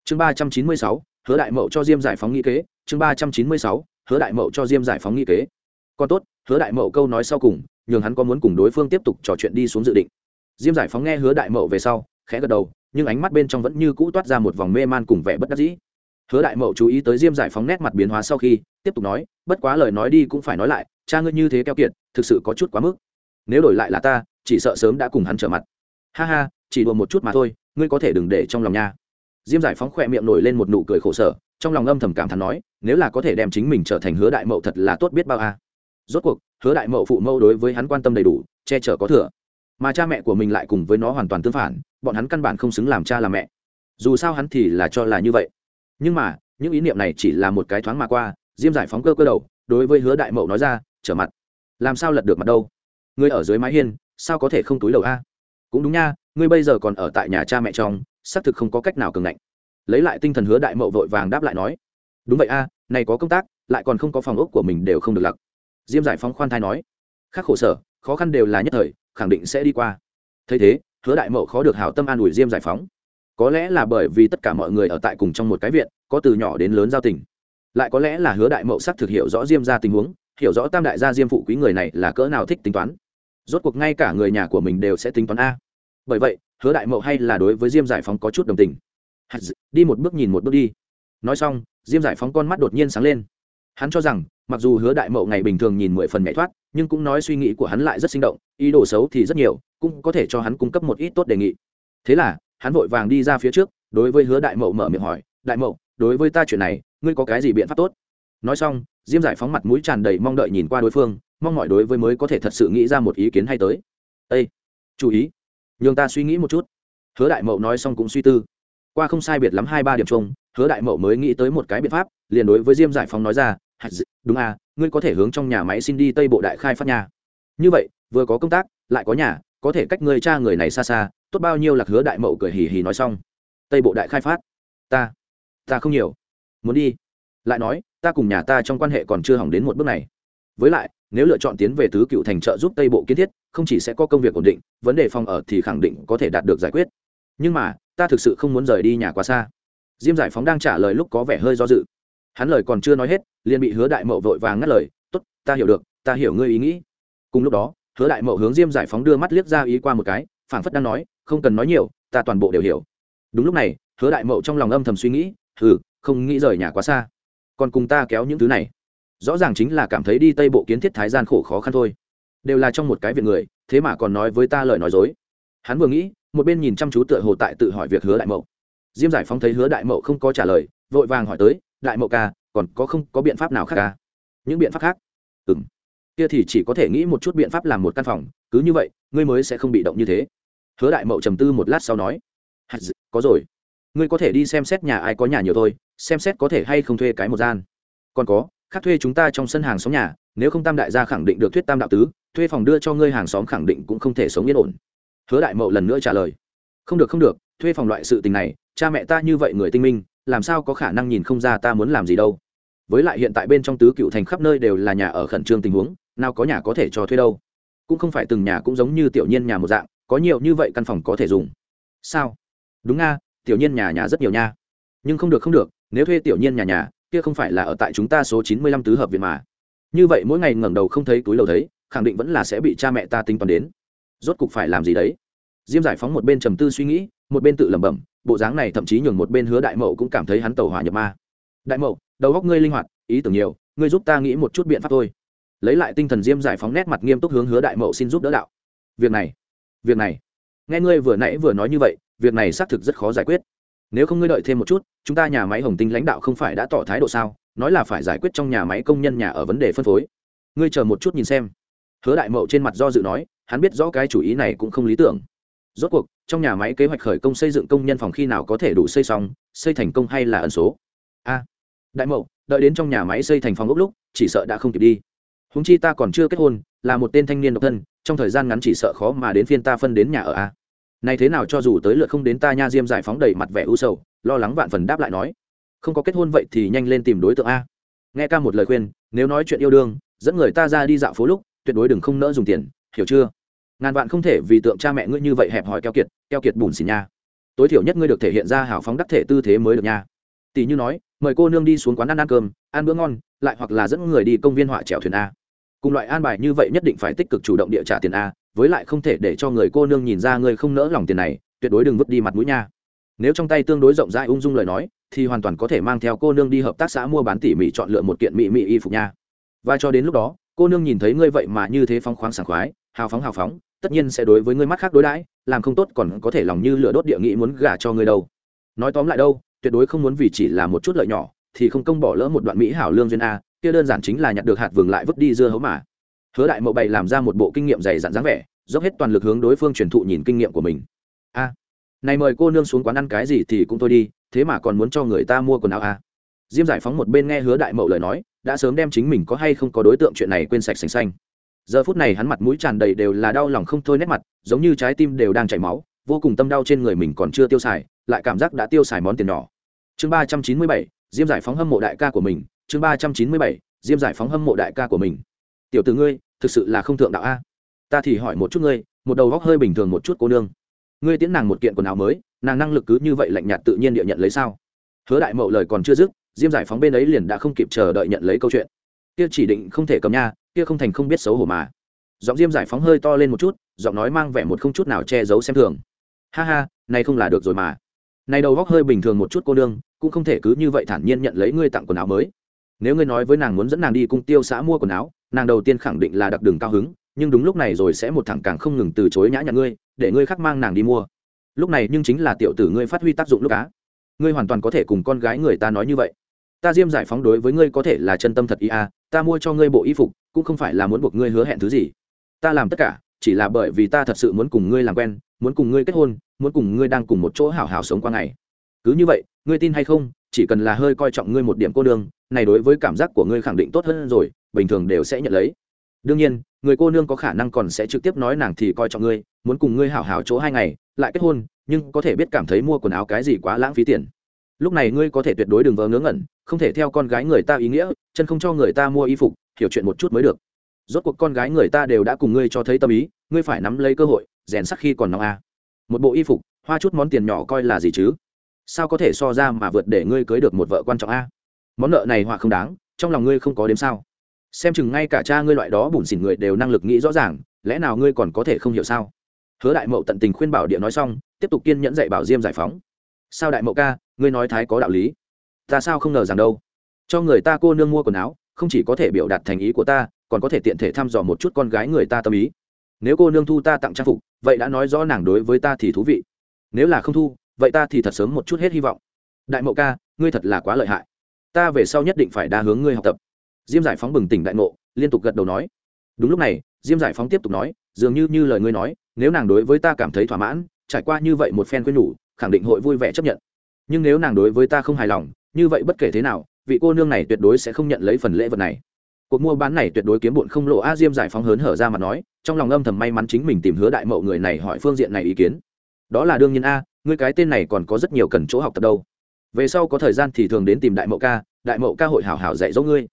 Chương ba trăm chín mươi sáu, hứa đại mậu cho diêm giải phóng nghĩ kế. Chương ba trăm chín mươi sáu, hứa đại mậu cho diêm giải phóng nghĩ kế. Còn tốt, hứa đại mậu câu nói sau cùng, nhường hắn có muốn cùng đối phương tiếp tục trò chuyện đi xuống dự định diêm giải phóng nghe hứa đại mậu về sau, khẽ gật đầu, nhưng ánh mắt bên trong vẫn như cũ toát ra một vòng mê man cùng vẻ bất đắc dĩ. Hứa đại mậu chú ý tới diêm giải phóng nét mặt biến hóa sau khi, tiếp tục nói, bất quá lời nói đi cũng phải nói lại, cha ngươi như thế keo kiệt, thực sự có chút quá mức. Nếu đổi lại là ta, chỉ sợ sớm đã cùng hắn trở mặt. Ha ha, chỉ đùa một chút mà thôi, ngươi có thể đừng để trong lòng nha. Diêm giải phóng khỏe miệng nổi lên một nụ cười khổ sở, trong lòng âm thầm cảm thán nói, nếu là có thể đem chính mình trở thành hứa đại mậu thật là tốt biết bao a. Rốt cuộc, hứa đại mậu phụ mẫu đối với hắn quan tâm đầy đủ, che chở có thừa mà cha mẹ của mình lại cùng với nó hoàn toàn tương phản, bọn hắn căn bản không xứng làm cha làm mẹ. Dù sao hắn thì là cho là như vậy. Nhưng mà, những ý niệm này chỉ là một cái thoáng mà qua, diêm giải phóng cơ cơ đầu, đối với hứa đại mậu nói ra, trở mặt. Làm sao lật được mặt đâu? Ngươi ở dưới mái hiên, sao có thể không túi đầu a? Cũng đúng nha, ngươi bây giờ còn ở tại nhà cha mẹ trong, xác thực không có cách nào cường ngạnh. Lấy lại tinh thần hứa đại mậu vội vàng đáp lại nói, đúng vậy a, này có công tác, lại còn không có phòng ốc của mình đều không được lặc. Diêm giải phóng khoan thai nói khác khổ sở, khó khăn đều là nhất thời khẳng định sẽ đi qua. Thấy thế, hứa đại mậu khó được hảo tâm an ủi diêm giải phóng. Có lẽ là bởi vì tất cả mọi người ở tại cùng trong một cái viện, có từ nhỏ đến lớn giao tình. Lại có lẽ là hứa đại mậu sắc thực hiểu rõ diêm ra tình huống, hiểu rõ tam đại gia diêm phụ quý người này là cỡ nào thích tính toán. Rốt cuộc ngay cả người nhà của mình đều sẽ tính toán a. Bởi vậy, hứa đại mậu hay là đối với diêm giải phóng có chút đồng tình. Đi một bước nhìn một bước đi. Nói xong, diêm giải phóng con mắt đột nhiên sáng lên. Hắn cho rằng mặc dù hứa đại mậu ngày bình thường nhìn mười phần nhảy thoát, nhưng cũng nói suy nghĩ của hắn lại rất sinh động, ý đồ xấu thì rất nhiều, cũng có thể cho hắn cung cấp một ít tốt đề nghị. Thế là, hắn vội vàng đi ra phía trước, đối với hứa đại mậu mở miệng hỏi, đại mậu, đối với ta chuyện này, ngươi có cái gì biện pháp tốt? Nói xong, diêm giải phóng mặt mũi tràn đầy mong đợi nhìn qua đối phương, mong mọi đối với mới có thể thật sự nghĩ ra một ý kiến hay tới. Ê, chú ý, nhường ta suy nghĩ một chút. Hứa đại mậu nói xong cũng suy tư. Qua không sai biệt lắm hai ba điểm chung, hứa đại mậu mới nghĩ tới một cái biện pháp, liền đối với diêm giải phóng nói ra đúng à ngươi có thể hướng trong nhà máy xin đi tây bộ đại khai phát nhà như vậy, vừa có công tác, lại có nhà, có thể cách người cha người này xa xa, tốt bao nhiêu là hứa đại mậu cười hì hì nói xong. Tây bộ đại khai phát. Ta ta không nhiều. Muốn đi. Lại nói, ta cùng nhà ta trong quan hệ còn chưa hỏng đến một bước này. Với lại, nếu lựa chọn tiến về tứ cựu thành trợ giúp tây bộ kiến thiết, không chỉ sẽ có công việc ổn định, vấn đề phòng ở thì khẳng định có thể đạt được giải quyết. Nhưng mà, ta thực sự không muốn rời đi nhà quá xa. Diêm giải phóng đang trả lời lúc có vẻ hơi do dự hắn lời còn chưa nói hết, liền bị hứa đại mậu vội vàng ngắt lời t ố t ta hiểu được, ta hiểu ngươi ý nghĩ. Cùng lúc đó, hứa đại mậu hướng diêm giải phóng đưa mắt liếc ra ý qua một cái, phảng phất đang nói, không cần nói nhiều, ta toàn bộ đều hiểu. Đúng lúc này, hứa đại mậu trong lòng âm thầm suy nghĩ ừ không nghĩ rời nhà quá xa. Còn cùng ta kéo những thứ này. Rõ ràng chính là cảm thấy đi tây bộ kiến thiết thái gian khổ khó khăn thôi. Đều là trong một cái việc người, thế mà còn nói với ta lời nói dối. Hắn vừa nghĩ, một bên nhìn chăm chú tựa hồ tại tự hỏi việc hứa đại mậu. Diêm giải phóng thấy hứa đại mậu không có trả lời, vội vàng hỏi tới đại mậu ca, còn có không, có biện pháp nào khác ca những biện pháp khác? Ừ m kia thì chỉ có thể nghĩ một chút biện pháp làm một căn phòng, cứ như vậy, ngươi mới sẽ không bị động như thế. Hứa đại mậu trầm tư một lát sau nói có rồi. Ngươi có thể đi xem xét nhà ai có nhà nhiều thôi, xem xét có thể hay không thuê cái một gian. Còn có, khác thuê chúng ta trong sân hàng xóm nhà, nếu không tam đại gia khẳng định được thuyết tam đạo tứ, thuê phòng đưa cho ngươi hàng xóm khẳng định cũng không thể sống yên ổn. Hứa đại mậu lần nữa trả lời, không được không được, thuê phòng loại sự tình này, cha mẹ ta như vậy người tinh minh làm sao có khả năng nhìn không ra ta muốn làm gì đâu. Với lại hiện tại bên trong tứ cựu thành khắp nơi đều là nhà ở khẩn trương tình huống, nào có nhà có thể cho thuê đâu. Cũng không phải từng nhà cũng giống như tiểu nhiên nhà một dạng, có nhiều như vậy căn phòng có thể dùng. Sao? Đúng nga, tiểu nhiên nhà nhà rất nhiều nha. Nhưng không được không được, nếu thuê tiểu nhiên nhà nhà, kia không phải là ở tại chúng ta số chín mươi lăm tứ hợp viện mà. Như vậy mỗi ngày ngẩng đầu không thấy túi lầu thấy, khẳng định vẫn là sẽ bị cha mẹ ta tính toán đến. Rốt cục phải làm gì đấy? Diêm giải phóng một bên trầm tư suy nghĩ một bên tự lẩm bẩm, bộ dáng này thậm chí nhường một bên hứa đại mậu cũng cảm thấy hắn tàu hỏa nhập ma. Đại mậu, đầu góc ngươi linh hoạt, ý tưởng nhiều, ngươi giúp ta nghĩ một chút biện pháp thôi. Lấy lại tinh thần diêm giải phóng nét mặt nghiêm túc hướng hứa đại mậu xin giúp đỡ đạo. Việc này việc này. Nghe ngươi vừa nãy vừa nói như vậy, việc này xác thực rất khó giải quyết. Nếu không ngươi đợi thêm một chút, chúng ta nhà máy hồng tinh lãnh đạo không phải đã tỏ thái độ sao? Nói là phải giải quyết trong nhà máy công nhân nhà ở vấn đề phân phối. Ngươi chờ một chút nhìn xem. Hứa đại mậu trên mặt do dự nói, hắn biết rõ cái chủ ý này cũng không lý tưởng rốt cuộc, trong nhà máy kế hoạch khởi công xây dựng công nhân phòng khi nào có thể đủ xây xong, xây thành công hay là ẩn số? A. Đại mậu, đợi đến trong nhà máy xây thành phòng ốc lúc, chỉ sợ đã không kịp đi. Húng chi ta còn chưa kết hôn, là một tên thanh niên độc thân, trong thời gian ngắn chỉ sợ khó mà đến phiên ta phân đến nhà ở a. Này thế nào cho dù tới lượt không đến ta nha diêm giải phóng đầy mặt vẻ u sầu, lo lắng vạn phần đáp lại nói. Không có kết hôn vậy thì nhanh lên tìm đối tượng a. Nghe ca một lời khuyên, nếu nói chuyện yêu đương, dẫn người ta ra đi dạo phố lúc, tuyệt đối đừng không nỡ dùng tiền, hiểu chưa? Ngàn vạn không thể vì tượng cha mẹ ngươi như vậy hẹp hòi keo kiệt keo kiệt bùn xỉn nha. Tối thiểu nhất ngươi được thể hiện ra hào phóng đắc thể tư thế mới được nha. Tỷ như nói, mời cô nương đi xuống quán ăn ăn cơm, ăn bữa ngon, lại hoặc là dẫn người đi công viên họa trèo thuyền a. Cùng loại an bài như vậy nhất định phải tích cực chủ động địa trả tiền a, với lại không thể để cho người cô nương nhìn ra ngươi không nỡ lòng tiền này, tuyệt đối đừng vứt đi mặt mũi nha. Nếu trong tay tương đối rộng rãi ung dung lời nói, thì hoàn toàn có thể mang theo cô nương đi hợp tác xã mua bán tỉ mỉ chọn lựa một kiện mỹ mỹ y phục nha. Và cho đến lúc đó, cô nương nhìn thấy ngươi vậy mà như thế phong khoáng sảng khoái, hào phóng hào phóng tất nhiên sẽ đối với ngươi mắt khác đối đãi, làm không tốt còn có thể lòng như lửa đốt địa nghị muốn gả cho ngươi đâu. Nói tóm lại đâu, tuyệt đối không muốn vì chỉ là một chút lợi nhỏ, thì không công bỏ lỡ một đoạn mỹ hảo lương duyên a, kia đơn giản chính là nhặt được hạt vừng lại vứt đi dưa hấu mà. Hứa đại mậu bày làm ra một bộ kinh nghiệm dày dặn dáng vẻ, dốc hết toàn lực hướng đối phương truyền thụ nhìn kinh nghiệm của mình. A, này mời cô nương xuống quán ăn cái gì thì cũng thôi đi, thế mà còn muốn cho người ta mua quần áo a. Diêm giải phóng một bên nghe hứa đại mậu lời nói, đã sớm đem chính mình có hay không có đối tượng chuyện này quên sạch sành xanh giờ phút này hắn mặt mũi tràn đầy đều là đau lòng không thôi nét mặt, giống như trái tim đều đang chảy máu, vô cùng tâm đau trên người mình còn chưa tiêu xài, lại cảm giác đã tiêu xài món tiền nhỏ. Chương ba trăm chín mươi bảy, diêm giải phóng hâm mộ đại ca của mình, chương ba trăm chín mươi bảy, diêm giải phóng hâm mộ đại ca của mình. Tiểu từ ngươi, thực sự là không thượng đạo a. Ta thì hỏi một chút ngươi, một đầu góc hơi bình thường một chút cô nương. Ngươi tiến nàng một kiện quần áo mới, nàng năng lực cứ như vậy lạnh nhạt tự nhiên địa nhận lấy sao? Hứa đại mậu lời còn chưa dứt, diêm giải phóng bên ấy liền đã không kịp chờ đợi nhận lấy câu chuyện kia chỉ định không thể cầm nha kia không thành không biết xấu hổ mà. Giọng diêm giải phóng hơi to lên một chút giọng nói mang vẻ một không chút nào che giấu xem thường. Ha ha này không là được rồi mà. Này đầu góc hơi bình thường một chút cô đương, cũng không thể cứ như vậy thản nhiên nhận lấy ngươi tặng quần áo mới. Nếu ngươi nói với nàng muốn dẫn nàng đi cung tiêu xã mua quần áo nàng đầu tiên khẳng định là đặc đường cao hứng nhưng đúng lúc này rồi sẽ một thẳng càng không ngừng từ chối nhã nhặn ngươi để ngươi khác mang nàng đi mua. Lúc này nhưng chính là tiểu tử ngươi phát huy tác dụng lúc á. Ngươi hoàn toàn có thể cùng con gái người ta nói như vậy ta diêm giải phóng đối với ngươi có thể là chân tâm thật ý à ta mua cho ngươi bộ y phục, cũng không phải là muốn buộc ngươi hứa hẹn thứ gì. Ta làm tất cả, chỉ là bởi vì ta thật sự muốn cùng ngươi làm quen, muốn cùng ngươi kết hôn, muốn cùng ngươi đang cùng một chỗ hảo hảo sống qua ngày. Cứ như vậy, ngươi tin hay không, chỉ cần là hơi coi trọng ngươi một điểm cô đương này đối với cảm giác của ngươi khẳng định tốt hơn rồi, bình thường đều sẽ nhận lấy. Đương nhiên, người cô nương có khả năng còn sẽ trực tiếp nói nàng thì coi trọng ngươi, muốn cùng ngươi hảo hảo chỗ hai ngày, lại kết hôn, nhưng có thể biết cảm thấy mua quần áo cái gì quá lãng phí tiền lúc này ngươi có thể tuyệt đối đừng vờ ngớ ngẩn, không thể theo con gái người ta ý nghĩa, chân không cho người ta mua y phục, hiểu chuyện một chút mới được. Rốt cuộc con gái người ta đều đã cùng ngươi cho thấy tâm ý, ngươi phải nắm lấy cơ hội, rèn sắc khi còn nóng a một bộ y phục, hoa chút món tiền nhỏ coi là gì chứ? Sao có thể so ra mà vượt để ngươi cưới được một vợ quan trọng a món nợ này họa không đáng, trong lòng ngươi không có đếm sao. Xem chừng ngay cả cha ngươi loại đó bủn xỉn người đều năng lực nghĩ rõ ràng, lẽ nào ngươi còn có thể không hiểu sao? Hứa đại mậu tận tình khuyên bảo địa nói xong, tiếp tục kiên nhẫn dạy bảo diêm giải phóng. Sao đại mậu ca ngươi nói thái có đạo lý. Ta sao không ngờ rằng đâu. Cho người ta cô nương mua quần áo, không chỉ có thể biểu đạt thành ý của ta, còn có thể tiện thể thăm dò một chút con gái người ta tâm ý. Nếu cô nương thu ta tặng trang phục, vậy đã nói rõ nàng đối với ta thì thú vị. Nếu là không thu, vậy ta thì thật sớm một chút hết hy vọng. Đại mộ ca, ngươi thật là quá lợi hại. Ta về sau nhất định phải đa hướng ngươi học tập. Diêm giải phóng bừng tỉnh đại ngộ, liên tục gật đầu nói. Đúng lúc này, diêm giải phóng tiếp tục nói, dường như như lời ngươi nói, nếu nàng đối với ta cảm thấy thỏa mãn, trải qua như vậy một phen quên nhủ, khẳng định hội vui vẻ chấp nhận nhưng nếu nàng đối với ta không hài lòng, như vậy bất kể thế nào, vị cô nương này tuyệt đối sẽ không nhận lấy phần lễ vật này. Cuộc mua bán này tuyệt đối kiếm bụn không lộ a diêm giải phóng hớn hở ra mà nói, trong lòng âm thầm may mắn chính mình tìm hứa đại mậu người này hỏi phương diện này ý kiến. Đó là đương nhiên a, ngươi cái tên này còn có rất nhiều cần chỗ học tập đâu. Về sau có thời gian thì thường đến tìm đại mậu ca, đại mậu ca hội hảo hảo dạy dỗ ngươi.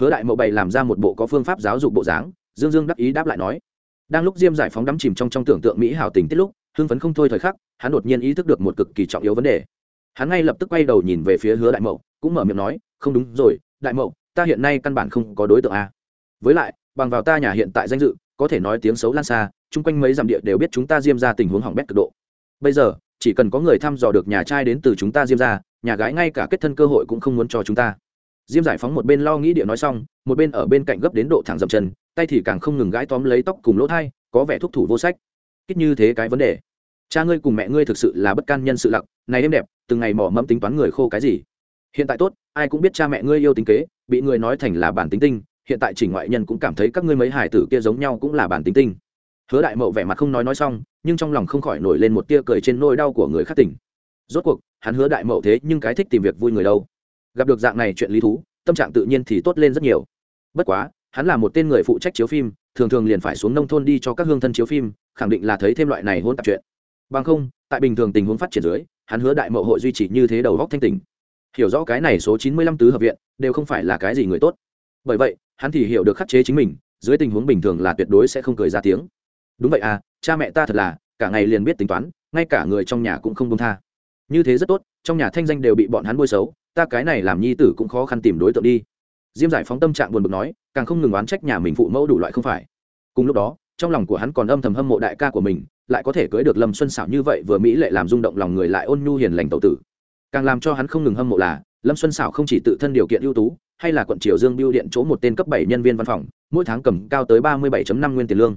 Hứa đại mậu bày làm ra một bộ có phương pháp giáo dục bộ dáng, dương dương đắc ý đáp lại nói. Đang lúc diêm giải phóng đắm chìm trong trong tưởng tượng mỹ hảo tình tiết lúc, hưng phấn không thôi thời khắc, hắn đột nhiên ý thức được một cực kỳ trọng yếu vấn đề hắn ngay lập tức quay đầu nhìn về phía hứa đại mậu, cũng mở miệng nói, không đúng rồi, đại mậu, ta hiện nay căn bản không có đối tượng a. Với lại, bằng vào ta nhà hiện tại danh dự, có thể nói tiếng xấu lan xa, chung quanh mấy dặm địa đều biết chúng ta diêm ra tình huống hỏng bét cực độ. Bây giờ, chỉ cần có người thăm dò được nhà trai đến từ chúng ta diêm ra, nhà gái ngay cả kết thân cơ hội cũng không muốn cho chúng ta. Diêm giải phóng một bên lo nghĩ địa nói xong, một bên ở bên cạnh gấp đến độ thẳng dậm chân, tay thì càng không ngừng gãi tóm lấy tóc cùng lỗ thai, có vẻ thúc thủ vô sách. Kích như thế cái vấn đề cha ngươi cùng mẹ ngươi thực sự là bất can nhân sự lặc, này đêm đẹp, từng ngày mỏ mẫm tính toán người khô cái gì? Hiện tại tốt, ai cũng biết cha mẹ ngươi yêu tính kế, bị người nói thành là bản tính tinh, hiện tại chỉnh ngoại nhân cũng cảm thấy các ngươi mấy hải tử kia giống nhau cũng là bản tính tinh. Hứa đại mậu vẻ mặt không nói nói xong, nhưng trong lòng không khỏi nổi lên một tia cười trên nôi đau của người khác tỉnh. Rốt cuộc, hắn hứa đại mậu thế nhưng cái thích tìm việc vui người đâu. Gặp được dạng này chuyện lý thú, tâm trạng tự nhiên thì tốt lên rất nhiều. Bất quá, hắn là một tên người phụ trách chiếu phim, thường thường liền phải xuống nông thôn đi cho các hương thân chiếu phim, khẳng định là thấy thêm loại này hôn tạp chuyện bằng không, tại bình thường tình huống phát triển dưới, hắn hứa đại mậu hội duy trì như thế đầu góc thanh tình hiểu rõ cái này số chín mươi lăm tứ hợp viện, đều không phải là cái gì người tốt. Bởi vậy, hắn thì hiểu được khắc chế chính mình, dưới tình huống bình thường là tuyệt đối sẽ không cười ra tiếng. Đúng vậy à cha mẹ ta thật là, cả ngày liền biết tính toán, ngay cả người trong nhà cũng không công tha. Như thế rất tốt, trong nhà thanh danh đều bị bọn hắn bôi xấu, ta cái này làm nhi tử cũng khó khăn tìm đối tượng đi. Diêm giải phóng tâm trạng buồn bực nói, càng không ngừng oán trách nhà mình phụ mẫu đủ loại không phải. Cùng lúc đó, trong lòng của hắn còn âm thầm hâm mộ đại ca của mình lại có thể cưới được lâm xuân xảo như vậy vừa mỹ lệ làm rung động lòng người lại ôn nhu hiền lành tàu tử. Càng làm cho hắn không ngừng hâm mộ là, lâm xuân xảo không chỉ tự thân điều kiện ưu tú, hay là quận triều dương biêu điện chỗ một tên cấp bảy nhân viên văn phòng, mỗi tháng cầm cao tới ba mươi 37 năm nguyên tiền lương.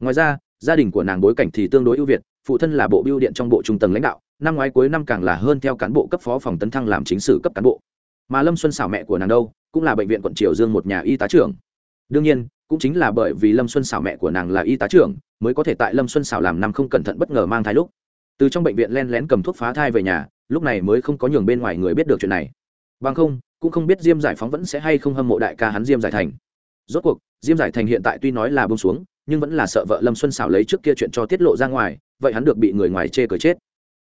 Ngoài ra, gia đình của nàng bối cảnh thì tương đối ưu việt, phụ thân là bộ biêu điện trong bộ trung tầng lãnh đạo, năm ngoái cuối năm càng là hơn theo cán bộ cấp phó phòng tấn thăng làm chính sử cấp cán bộ. Mà lâm xuân xảo mẹ của nàng đâu, cũng là bệnh viện quận triều dương một nhà y tá trưởng. Đương nhiên cũng chính là bởi vì lâm xuân xảo mẹ của nàng là y tá trưởng, mới có thể tại lâm xuân xảo làm năm không cẩn thận bất ngờ mang thai lúc. Từ trong bệnh viện len lén cầm thuốc phá thai về nhà, lúc này mới không có nhường bên ngoài người biết được chuyện này. Bằng không, cũng không biết diêm giải phóng vẫn sẽ hay không hâm mộ đại ca hắn diêm giải thành. Rốt cuộc, diêm giải thành hiện tại tuy nói là bông xuống, nhưng vẫn là sợ vợ lâm xuân xảo lấy trước kia chuyện cho tiết lộ ra ngoài, vậy hắn được bị người ngoài chê cờ chết.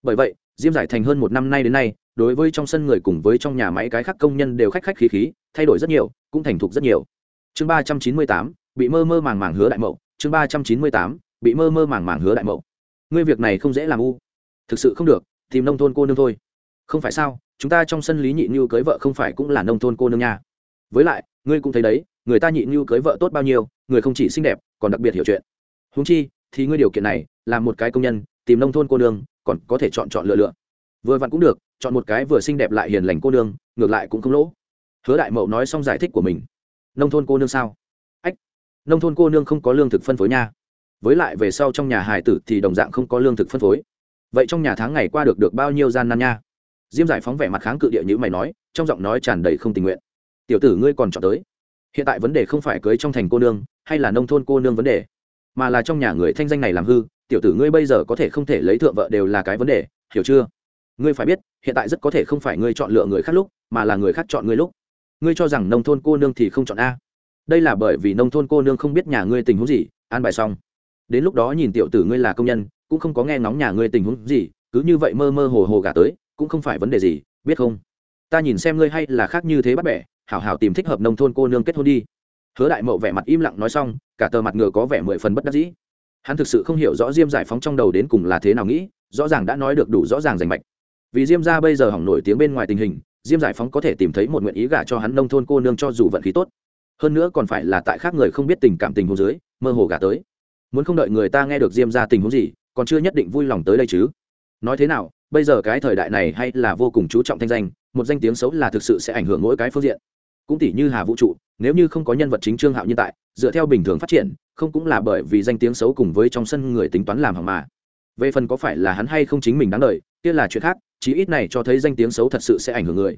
Bởi vậy, diêm giải thành hơn một năm nay đến nay, đối với trong sân người cùng với trong nhà máy cái khác công nhân đều khách khách khí khí, thay đổi rất nhiều, cũng thành thục rất nhiều chương ba trăm chín mươi tám, bị mơ mơ màng màng hứa đại mậu. Chương ba trăm chín mươi tám, bị mơ mơ màng màng hứa đại mậu. Ngươi việc này không dễ làm u. Thực sự không được, tìm nông thôn cô nương thôi. Không phải sao, chúng ta trong sân lý nhị như cưới vợ không phải cũng là nông thôn cô nương nha. Với lại, ngươi cũng thấy đấy, người ta nhị như cưới vợ tốt bao nhiêu, người không chỉ xinh đẹp, còn đặc biệt hiểu chuyện. Húng chi, thì ngươi điều kiện này, là một cái công nhân, tìm nông thôn cô nương, còn có thể chọn chọn lựa lựa. Vừa vặn cũng được, chọn một cái vừa xinh đẹp lại hiền lành cô nương, ngược lại cũng không lỗ. Hứa đại mậu nói xong giải thích của mình nông thôn cô nương sao? Ách, nông thôn cô nương không có lương thực phân phối nha. Với lại về sau trong nhà hài tử thì đồng dạng không có lương thực phân phối. Vậy trong nhà tháng ngày qua được được bao nhiêu gian nan nha? Diêm giải phóng vẻ mặt kháng cự địa như mày nói, trong giọng nói tràn đầy không tình nguyện. Tiểu tử ngươi còn chọn tới. Hiện tại vấn đề không phải cưới trong thành cô nương, hay là nông thôn cô nương vấn đề, mà là trong nhà người thanh danh này làm hư, tiểu tử ngươi bây giờ có thể không thể lấy thượng vợ đều là cái vấn đề, hiểu chưa? Ngươi phải biết, hiện tại rất có thể không phải ngươi chọn lựa người khác lúc, mà là người khác chọn ngươi lúc ngươi cho rằng nông thôn cô nương thì không chọn a. Đây là bởi vì nông thôn cô nương không biết nhà ngươi tình huống gì, an bài xong. Đến lúc đó nhìn tiểu tử ngươi là công nhân, cũng không có nghe ngóng nhà ngươi tình huống gì, cứ như vậy mơ mơ hồ hồ gả tới, cũng không phải vấn đề gì, biết không? Ta nhìn xem ngươi hay là khác như thế bắt bẻ, hảo hảo tìm thích hợp nông thôn cô nương kết hôn đi. Hứa đại mậu vẻ mặt im lặng nói xong, cả tờ mặt ngựa có vẻ mười phần bất đắc dĩ. Hắn thực sự không hiểu rõ diêm giải phóng trong đầu đến cùng là thế nào nghĩ, rõ ràng đã nói được đủ rõ ràng rành mạch. Vì diêm ra bây giờ hỏng nổi tiếng bên ngoài tình hình diêm giải phóng có thể tìm thấy một nguyện ý gả cho hắn nông thôn cô nương cho dù vận khí tốt. Hơn nữa còn phải là tại khác người không biết tình cảm tình hồ dưới, mơ hồ gả tới. Muốn không đợi người ta nghe được diêm ra tình huống gì, còn chưa nhất định vui lòng tới đây chứ. Nói thế nào, bây giờ cái thời đại này hay là vô cùng chú trọng thanh danh, một danh tiếng xấu là thực sự sẽ ảnh hưởng mỗi cái phương diện. Cũng tỷ như hà vũ trụ, nếu như không có nhân vật chính trương hạo nhân tại, dựa theo bình thường phát triển, không cũng là bởi vì danh tiếng xấu cùng với trong sân người tính toán làm hàng mà. Về phần có phải là hắn hay không chính mình đáng đời, kia là chuyện khác chí ít này cho thấy danh tiếng xấu thật sự sẽ ảnh hưởng người.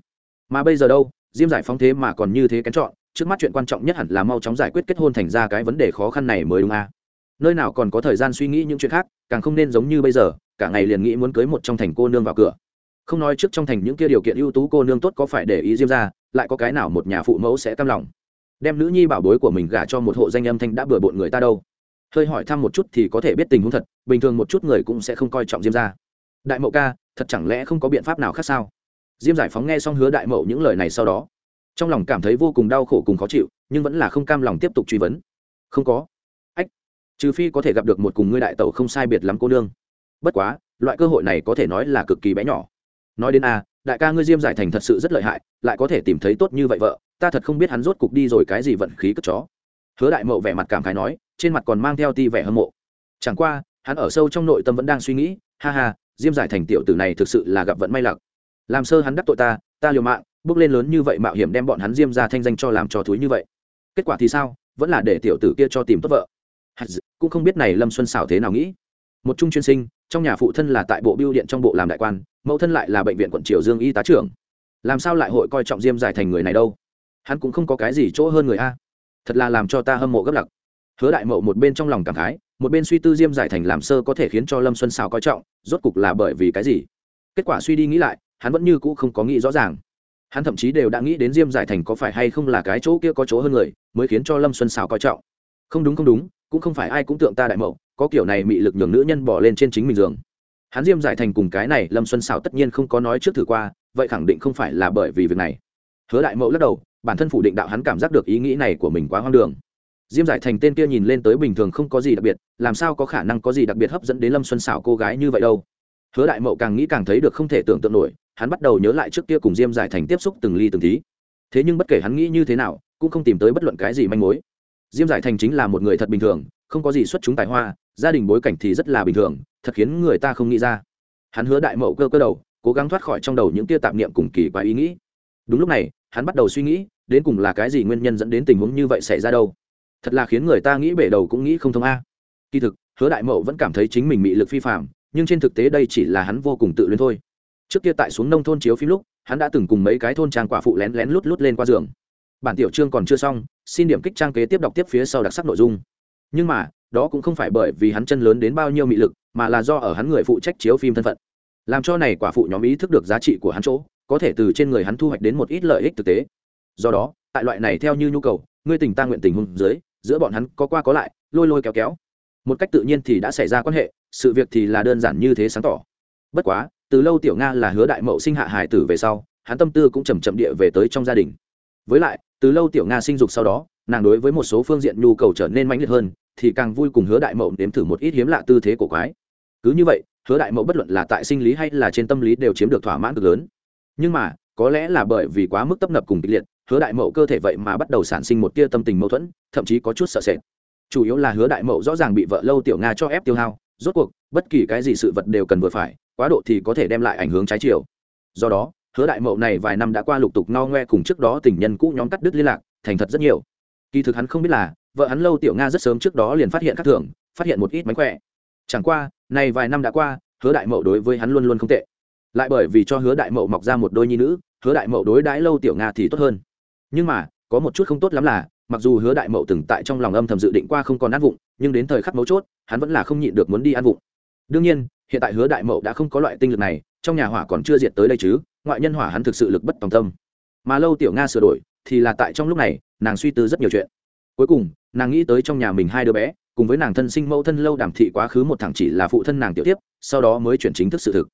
Mà bây giờ đâu, diêm giải phóng thế mà còn như thế kén chọn, trước mắt chuyện quan trọng nhất hẳn là mau chóng giải quyết kết hôn thành ra cái vấn đề khó khăn này mới đúng à. nơi nào còn có thời gian suy nghĩ những chuyện khác, càng không nên giống như bây giờ, cả ngày liền nghĩ muốn cưới một trong thành cô nương vào cửa. Không nói trước trong thành những kia điều kiện ưu tú cô nương tốt có phải để ý diêm ra, lại có cái nào một nhà phụ mẫu sẽ cam lòng? Đem nữ nhi bảo bối của mình gả cho một hộ danh âm thanh đã bừa bộn người ta đâu. Hơi hỏi thăm một chút thì có thể biết tình huống thật, bình thường một chút người cũng sẽ không coi trọng diêm ra đại mậu ca, thật chẳng lẽ không có biện pháp nào khác sao? Diêm giải phóng nghe xong hứa đại mậu những lời này sau đó, trong lòng cảm thấy vô cùng đau khổ cùng khó chịu, nhưng vẫn là không cam lòng tiếp tục truy vấn. Không có. Ách, trừ phi có thể gặp được một cùng ngươi đại tẩu không sai biệt lắm cô nương. Bất quá, loại cơ hội này có thể nói là cực kỳ bé nhỏ. Nói đến a, đại ca ngươi diêm giải thành thật sự rất lợi hại, lại có thể tìm thấy tốt như vậy vợ, ta thật không biết hắn rốt cục đi rồi cái gì vận khí cất chó. Hứa đại mậu vẻ mặt cảm khái nói, trên mặt còn mang theo ti vẻ hâm mộ. Chẳng qua, hắn ở sâu trong nội tâm vẫn đang suy nghĩ, ha ha diêm giải thành tiểu tử này thực sự là gặp vận may lặc. Làm sơ hắn đắc tội ta ta liều mạng, bước lên lớn như vậy mạo hiểm đem bọn hắn diêm ra thanh danh cho làm cho thúi như vậy. Kết quả thì sao? Vẫn là để tiểu tử kia cho tìm tốt vợ. Cũng không biết này lâm xuân xảo thế nào nghĩ. Một trung chuyên sinh, trong nhà phụ thân là tại bộ biêu điện trong bộ làm đại quan, mẫu thân lại là bệnh viện quận triều dương y tá trưởng. Làm sao lại hội coi trọng diêm giải thành người này đâu? Hắn cũng không có cái gì chỗ hơn người a. Thật là làm cho ta hâm mộ gấp lặc. Hứa đại mậu một bên trong lòng cảm khái một bên suy tư diêm giải thành làm sơ có thể khiến cho lâm xuân xào coi trọng, rốt cục là bởi vì cái gì? Kết quả suy đi nghĩ lại, hắn vẫn như cũ không có nghĩ rõ ràng. Hắn thậm chí đều đã nghĩ đến diêm giải thành có phải hay không là cái chỗ kia có chỗ hơn người, mới khiến cho lâm xuân xào coi trọng. Không đúng không đúng, cũng không phải ai cũng tượng ta đại mậu, có kiểu này mị lực nhường nữ nhân bỏ lên trên chính mình giường. Hắn diêm giải thành cùng cái này lâm xuân xào tất nhiên không có nói trước thử qua, vậy khẳng định không phải là bởi vì việc này. Hứa đại mậu lắc đầu, bản thân phủ định đạo hắn cảm giác được ý nghĩ này của mình quá hoang đường diêm giải thành tên kia nhìn lên tới bình thường không có gì đặc biệt, làm sao có khả năng có gì đặc biệt hấp dẫn đến lâm xuân xảo cô gái như vậy đâu? Hứa đại mậu càng nghĩ càng thấy được không thể tưởng tượng nổi, hắn bắt đầu nhớ lại trước kia cùng diêm giải thành tiếp xúc từng ly từng tí. Thế nhưng bất kể hắn nghĩ như thế nào, cũng không tìm tới bất luận cái gì manh mối. Diêm giải thành chính là một người thật bình thường, không có gì xuất chúng tài hoa, gia đình bối cảnh thì rất là bình thường, thật khiến người ta không nghĩ ra. Hắn hứa đại mậu cơ cơ đầu, cố gắng thoát khỏi trong đầu những tia tạp niệm cùng kỳ và ý nghĩ. Đúng lúc này, hắn bắt đầu suy nghĩ, đến cùng là cái gì nguyên nhân dẫn đến tình huống như vậy xảy ra đâu? Thật là khiến người ta nghĩ bể đầu cũng nghĩ không thông a. Kỳ thực, hứa đại mậu vẫn cảm thấy chính mình bị lực phi phạm nhưng trên thực tế đây chỉ là hắn vô cùng tự luyến thôi. Trước kia tại xuống nông thôn chiếu phim lúc, hắn đã từng cùng mấy cái thôn trang quả phụ lén lén lút lút lên qua giường. Bản tiểu chương còn chưa xong, xin điểm kích trang kế tiếp đọc tiếp phía sau đặc sắc nội dung. Nhưng mà, đó cũng không phải bởi vì hắn chân lớn đến bao nhiêu mị lực, mà là do ở hắn người phụ trách chiếu phim thân phận. Làm cho này quả phụ nhóm ý thức được giá trị của hắn chỗ, có thể từ trên người hắn thu hoạch đến một ít lợi ích thực tế. Do đó, tại loại này theo như nhu cầu, ngươi tình ta nguyện tình hôn dưới giữa bọn hắn có qua có lại, lôi lôi kéo kéo. Một cách tự nhiên thì đã xảy ra quan hệ, sự việc thì là đơn giản như thế sáng tỏ. Bất quá, từ lâu tiểu nga là hứa đại mậu sinh hạ hải tử về sau, hắn tâm tư cũng chầm chậm địa về tới trong gia đình. Với lại, từ lâu tiểu nga sinh dục sau đó, nàng đối với một số phương diện nhu cầu trở nên mãnh liệt hơn, thì càng vui cùng hứa đại mậu nếm thử một ít hiếm lạ tư thế của quái. Cứ như vậy, hứa đại mậu bất luận là tại sinh lý hay là trên tâm lý đều chiếm được thỏa mãn cực lớn. Nhưng mà, có lẽ là bởi vì quá mức tấp nập cùng kịch liệt hứa đại mậu cơ thể vậy mà bắt đầu sản sinh một tia tâm tình mâu thuẫn, thậm chí có chút sợ sệt. Chủ yếu là hứa đại mậu rõ ràng bị vợ lâu tiểu nga cho ép tiêu hao, rốt cuộc, bất kỳ cái gì sự vật đều cần vừa phải, quá độ thì có thể đem lại ảnh hưởng trái chiều. Do đó, hứa đại mậu này vài năm đã qua lục tục no ngoe cùng trước đó tình nhân cũ nhóm cắt đứt liên lạc, thành thật rất nhiều. Kỳ thực hắn không biết là, vợ hắn lâu tiểu nga rất sớm trước đó liền phát hiện các thưởng phát hiện một ít mánh khỏe. Chẳng qua, này vài năm đã qua, hứa đại mậu đối với hắn luôn luôn không tệ. Lại bởi vì cho hứa đại mậu mọc ra một đôi nhi nữ, hứa đại mậu đối đãi lâu tiểu nga thì tốt hơn nhưng mà, có một chút không tốt lắm là, mặc dù hứa đại mậu từng tại trong lòng âm thầm dự định qua không còn ăn vụng, nhưng đến thời khắc mấu chốt, hắn vẫn là không nhịn được muốn đi ăn vụng. Đương nhiên, hiện tại hứa đại mậu đã không có loại tinh lực này, trong nhà hỏa còn chưa diệt tới đây chứ, ngoại nhân hỏa hắn thực sự lực bất tòng tâm. Mà lâu tiểu nga sửa đổi, thì là tại trong lúc này, nàng suy tư rất nhiều chuyện. Cuối cùng, nàng nghĩ tới trong nhà mình hai đứa bé, cùng với nàng thân sinh mẫu thân lâu đàm thị quá khứ một thằng chỉ là phụ thân nàng tiểu tiếp, sau đó mới chuyển chính thức sự thực.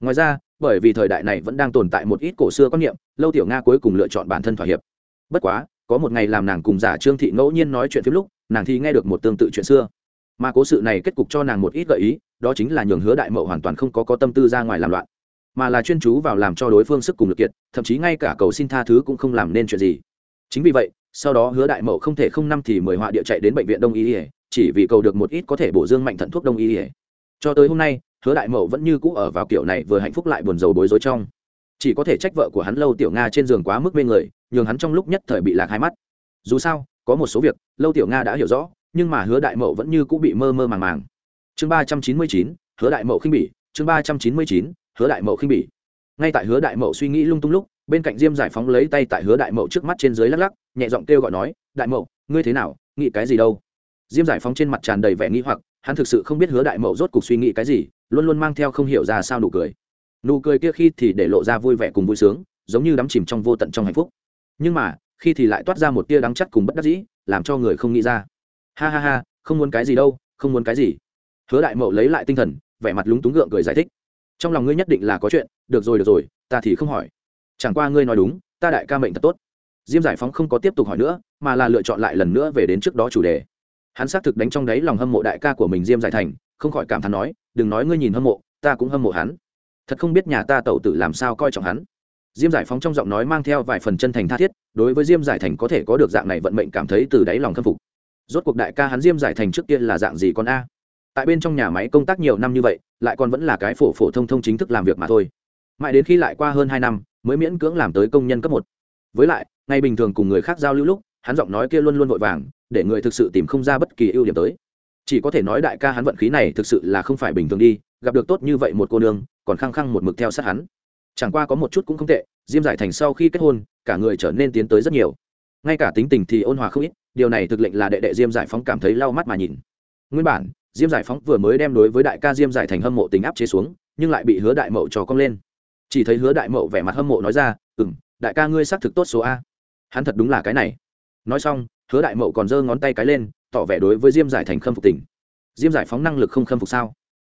Ngoài ra, bởi vì thời đại này vẫn đang tồn tại một ít cổ xưa quan niệm, lâu tiểu nga cuối cùng lựa chọn bản thân thỏa hiệp bất quá, có một ngày làm nàng cùng giả trương thị ngẫu nhiên nói chuyện phim lúc, nàng thì nghe được một tương tự chuyện xưa. Mà cố sự này kết cục cho nàng một ít gợi ý, đó chính là nhường hứa đại mậu hoàn toàn không có có tâm tư ra ngoài làm loạn, mà là chuyên chú vào làm cho đối phương sức cùng lực kiệt, thậm chí ngay cả cầu xin tha thứ cũng không làm nên chuyện gì. Chính vì vậy, sau đó hứa đại mậu không thể không năm thì mời họa địa chạy đến bệnh viện đông y ỉa chỉ vì cầu được một ít có thể bổ dương mạnh thận thuốc đông y ỉa cho tới hôm nay, hứa đại mậu vẫn như cũ ở vào kiểu này vừa hạnh phúc lại buồn rầu bối rối trong. Chỉ có thể trách vợ của hắn lâu tiểu nga trên giường quá mức mê người nhường hắn trong lúc nhất thời bị lạc hai mắt. Dù sao, có một số việc, lâu tiểu nga đã hiểu rõ, nhưng mà hứa đại mậu vẫn như cũ bị mơ mơ màng màng. Chương ba trăm chín mươi chín, hứa đại mậu khinh bỉ. Chương ba trăm chín mươi chín, hứa đại mậu khinh bỉ. Ngay tại hứa đại mậu suy nghĩ lung tung lúc, bên cạnh diêm giải phóng lấy tay tại hứa đại mậu trước mắt trên dưới lắc lắc, nhẹ giọng kêu gọi nói, đại mậu, ngươi thế nào? Nghĩ cái gì đâu? Diêm giải phóng trên mặt tràn đầy vẻ nghĩ hoặc, hắn thực sự không biết hứa đại mậu rốt cuộc suy nghĩ cái gì, luôn luôn mang theo không hiểu ra sao nụ cười. Nụ cười kia khi thì để lộ ra vui vẻ cùng vui sướng, giống như đắm chìm trong vô tận trong hạnh phúc nhưng mà, khi thì lại toát ra một tia đắng chắc cùng bất đắc dĩ, làm cho người không nghĩ ra. Ha ha ha, không muốn cái gì đâu, không muốn cái gì. Hứa đại mậu lấy lại tinh thần, vẻ mặt lúng túng gượng cười giải thích. Trong lòng ngươi nhất định là có chuyện, được rồi được rồi, ta thì không hỏi. Chẳng qua ngươi nói đúng, ta đại ca mệnh thật tốt. Diêm giải phóng không có tiếp tục hỏi nữa, mà là lựa chọn lại lần nữa về đến trước đó chủ đề. Hắn xác thực đánh trong đáy lòng hâm mộ đại ca của mình diêm giải thành, không khỏi cảm thán nói, đừng nói ngươi nhìn hâm mộ, ta cũng hâm mộ hắn. Thật không biết nhà ta tẩu tử làm sao coi trọng hắn diêm giải phóng trong giọng nói mang theo vài phần chân thành tha thiết, đối với diêm giải thành có thể có được dạng này vận mệnh cảm thấy từ đáy lòng khâm phục. Rốt cuộc đại ca hắn diêm giải thành trước kia là dạng gì con a? Tại bên trong nhà máy công tác nhiều năm như vậy, lại còn vẫn là cái phổ phổ thông thông chính thức làm việc mà thôi. Mãi đến khi lại qua hơn hai năm, mới miễn cưỡng làm tới công nhân cấp một. Với lại ngày bình thường cùng người khác giao lưu lúc, hắn giọng nói kia luôn luôn vội vàng, để người thực sự tìm không ra bất kỳ ưu điểm tới. Chỉ có thể nói đại ca hắn vận khí này thực sự là không phải bình thường đi, gặp được tốt như vậy một cô nương, còn khăng khăng một mực theo sát hắn chẳng qua có một chút cũng không tệ, diêm giải thành sau khi kết hôn, cả người trở nên tiến tới rất nhiều. Ngay cả tính tình thì ôn hòa không ít, điều này thực lệnh là đệ đệ diêm giải phóng cảm thấy lau mắt mà nhìn. Nguyên bản, diêm giải phóng vừa mới đem đối với đại ca diêm giải thành hâm mộ tính áp chế xuống, nhưng lại bị hứa đại mậu trò cong lên. Chỉ thấy hứa đại mậu vẻ mặt hâm mộ nói ra ừ m đại ca ngươi xác thực tốt số a. Hắn thật đúng là cái này. Nói xong, hứa đại mậu còn giơ ngón tay cái lên, tỏ vẻ đối với diêm giải thành khâm phục tình. Diêm giải phóng năng lực không khâm phục sao?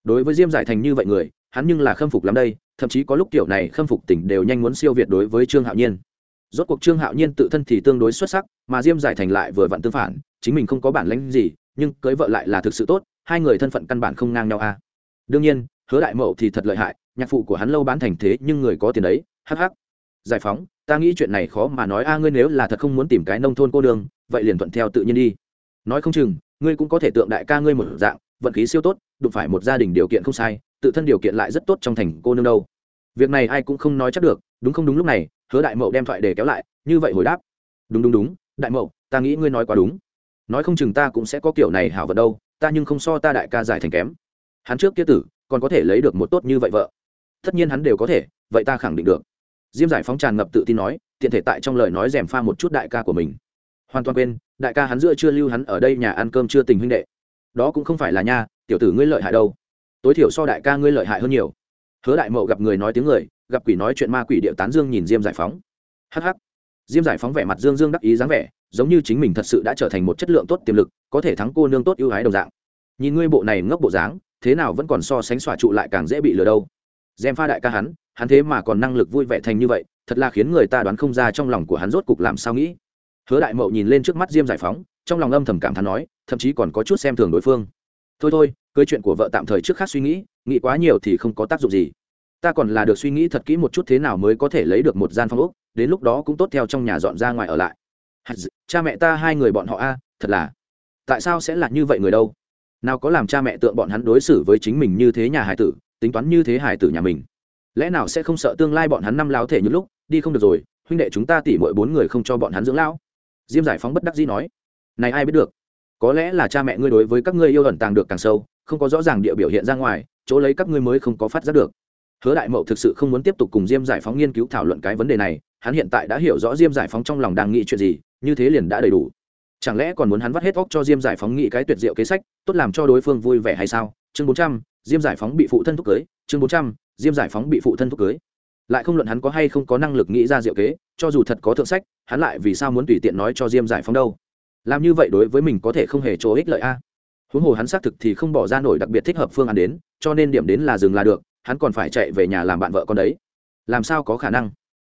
Đối với diêm giải thành như vậy người, hắn nhưng là khâm phục lắm đây thậm chí có lúc kiểu này khâm phục tình đều nhanh muốn siêu việt đối với trương hạo nhiên. Rốt cuộc trương hạo nhiên tự thân thì tương đối xuất sắc, mà diêm giải thành lại vừa vặn tương phản, chính mình không có bản lãnh gì, nhưng cưới vợ lại là thực sự tốt, hai người thân phận căn bản không ngang nhau a. Đương nhiên, hứa đại mậu thì thật lợi hại, nhạc phụ của hắn lâu bán thành thế nhưng người có tiền đấy, hắc hắc. Giải phóng, ta nghĩ chuyện này khó mà nói, a, ngươi nếu là thật không muốn tìm cái nông thôn cô đường vậy liền thuận theo tự nhiên đi. Nói không chừng, ngươi cũng có thể tượng đại ca ngươi một dạng, vận khí siêu tốt, đụng phải một gia đình điều kiện không sai tự thân điều kiện lại rất tốt trong thành cô nương đâu. Việc này ai cũng không nói chắc được, đúng không đúng lúc này, hứa đại mậu đem thoại để kéo lại, như vậy hồi đáp. Đúng đúng đúng, đại mậu, ta nghĩ ngươi nói quá đúng. Nói không chừng ta cũng sẽ có kiểu này hảo vật đâu, ta nhưng không so ta đại ca giải thành kém. Hắn trước kia tử, còn có thể lấy được một tốt như vậy vợ. Tất nhiên hắn đều có thể, vậy ta khẳng định được. Diêm giải phóng tràn ngập tự tin nói, tiện thể tại trong lời nói rèm pha một chút đại ca của mình. Hoàn toàn quên, đại ca hắn giữa chưa lưu hắn ở đây nhà ăn cơm chưa tình huynh đệ. Đó cũng không phải là nha, tiểu tử ngươi lợi hại đâu tối thiểu so đại ca ngươi lợi hại hơn nhiều. Hứa đại mậu gặp người nói tiếng người, gặp quỷ nói chuyện ma quỷ điệu tán dương nhìn diêm giải phóng. Hh diêm giải phóng vẻ mặt dương dương đắc ý dáng vẻ, giống như chính mình thật sự đã trở thành một chất lượng tốt tiềm lực, có thể thắng cô nương tốt ưu ái đồng dạng. Nhìn ngươi bộ này ngốc bộ dáng, thế nào vẫn còn so sánh xỏa trụ lại càng dễ bị lừa đâu. Dèm pha đại ca hắn hắn thế mà còn năng lực vui vẻ thành như vậy, thật là khiến người ta đoán không ra trong lòng của hắn rốt cục làm sao nghĩ. Hứa đại mậu nhìn lên trước mắt diêm giải phóng, trong lòng âm thầm cảm thán nói, thậm chí còn có chút xem thường đối phương. Thôi thôi cưới chuyện của vợ tạm thời trước khác suy nghĩ nghĩ quá nhiều thì không có tác dụng gì. Ta còn là được suy nghĩ thật kỹ một chút thế nào mới có thể lấy được một gian phòng úc đến lúc đó cũng tốt theo trong nhà dọn ra ngoài ở lại. Cha mẹ ta hai người bọn họ a, thật là. Tại sao sẽ là như vậy người đâu? Nào có làm cha mẹ tượng bọn hắn đối xử với chính mình như thế nhà hải tử, tính toán như thế hải tử nhà mình. Lẽ nào sẽ không sợ tương lai bọn hắn năm lao thể như lúc, đi không được rồi, huynh đệ chúng ta tỉ mỗi bốn người không cho bọn hắn dưỡng lão. Diêm giải phóng bất đắc dĩ nói. Này ai biết được? Có lẽ là cha mẹ ngươi đối với các ngươi yêu ẩn tàng được càng sâu không có rõ ràng địa biểu hiện ra ngoài, chỗ lấy các ngươi mới không có phát giác được. Hứa đại mậu thực sự không muốn tiếp tục cùng diêm giải phóng nghiên cứu thảo luận cái vấn đề này, hắn hiện tại đã hiểu rõ diêm giải phóng trong lòng đang nghĩ chuyện gì, như thế liền đã đầy đủ. Chẳng lẽ còn muốn hắn vắt hết óc cho diêm giải phóng nghĩ cái tuyệt diệu kế sách, tốt làm cho đối phương vui vẻ hay sao? Chương bốn trăm, diêm giải phóng bị phụ thân thúc cưới, chương bốn trăm, diêm giải phóng bị phụ thân thúc cưới. Lại không luận hắn có hay không có năng lực nghĩ ra diệu kế, cho dù thật có thượng sách, hắn lại vì sao muốn tùy tiện nói cho diêm giải phóng đâu? Làm như vậy đối với mình có thể không hề chỗ ích lợi a huống hồ hắn xác thực thì không bỏ ra nổi đặc biệt thích hợp phương án đến, cho nên điểm đến là dừng là được, hắn còn phải chạy về nhà làm bạn vợ con đấy. Làm sao có khả năng?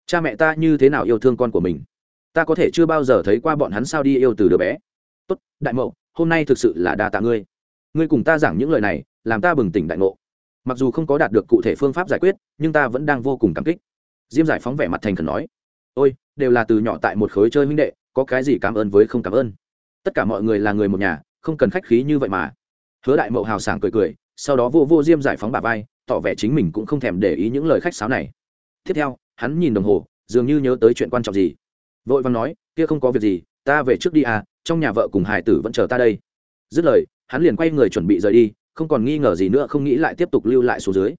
Cha mẹ ta như thế nào yêu thương con của mình? Ta có thể chưa bao giờ thấy qua bọn hắn sao đi yêu từ đứa bé. Tốt, đại mậu, hôm nay thực sự là đa tạ ngươi. Ngươi cùng ta giảng những lời này, làm ta bừng tỉnh đại ngộ. Mặc dù không có đạt được cụ thể phương pháp giải quyết, nhưng ta vẫn đang vô cùng cảm kích. Diêm giải phóng vẻ mặt thành khẩn nói. Ôi, đều là từ nhỏ tại một khối chơi minh đệ, có cái gì cảm ơn với không cảm ơn? Tất cả mọi người là người một nhà không cần khách khí như vậy mà. Hứa đại mậu hào sảng cười cười, sau đó vô vô diêm giải phóng bà vai, tỏ vẻ chính mình cũng không thèm để ý những lời khách sáo này. Tiếp theo, hắn nhìn đồng hồ, dường như nhớ tới chuyện quan trọng gì. Vội vàng nói, kia không có việc gì, ta về trước đi à trong nhà vợ cùng hải tử vẫn chờ ta đây. Dứt lời, hắn liền quay người chuẩn bị rời đi, không còn nghi ngờ gì nữa, không nghĩ lại tiếp tục lưu lại xuống dưới.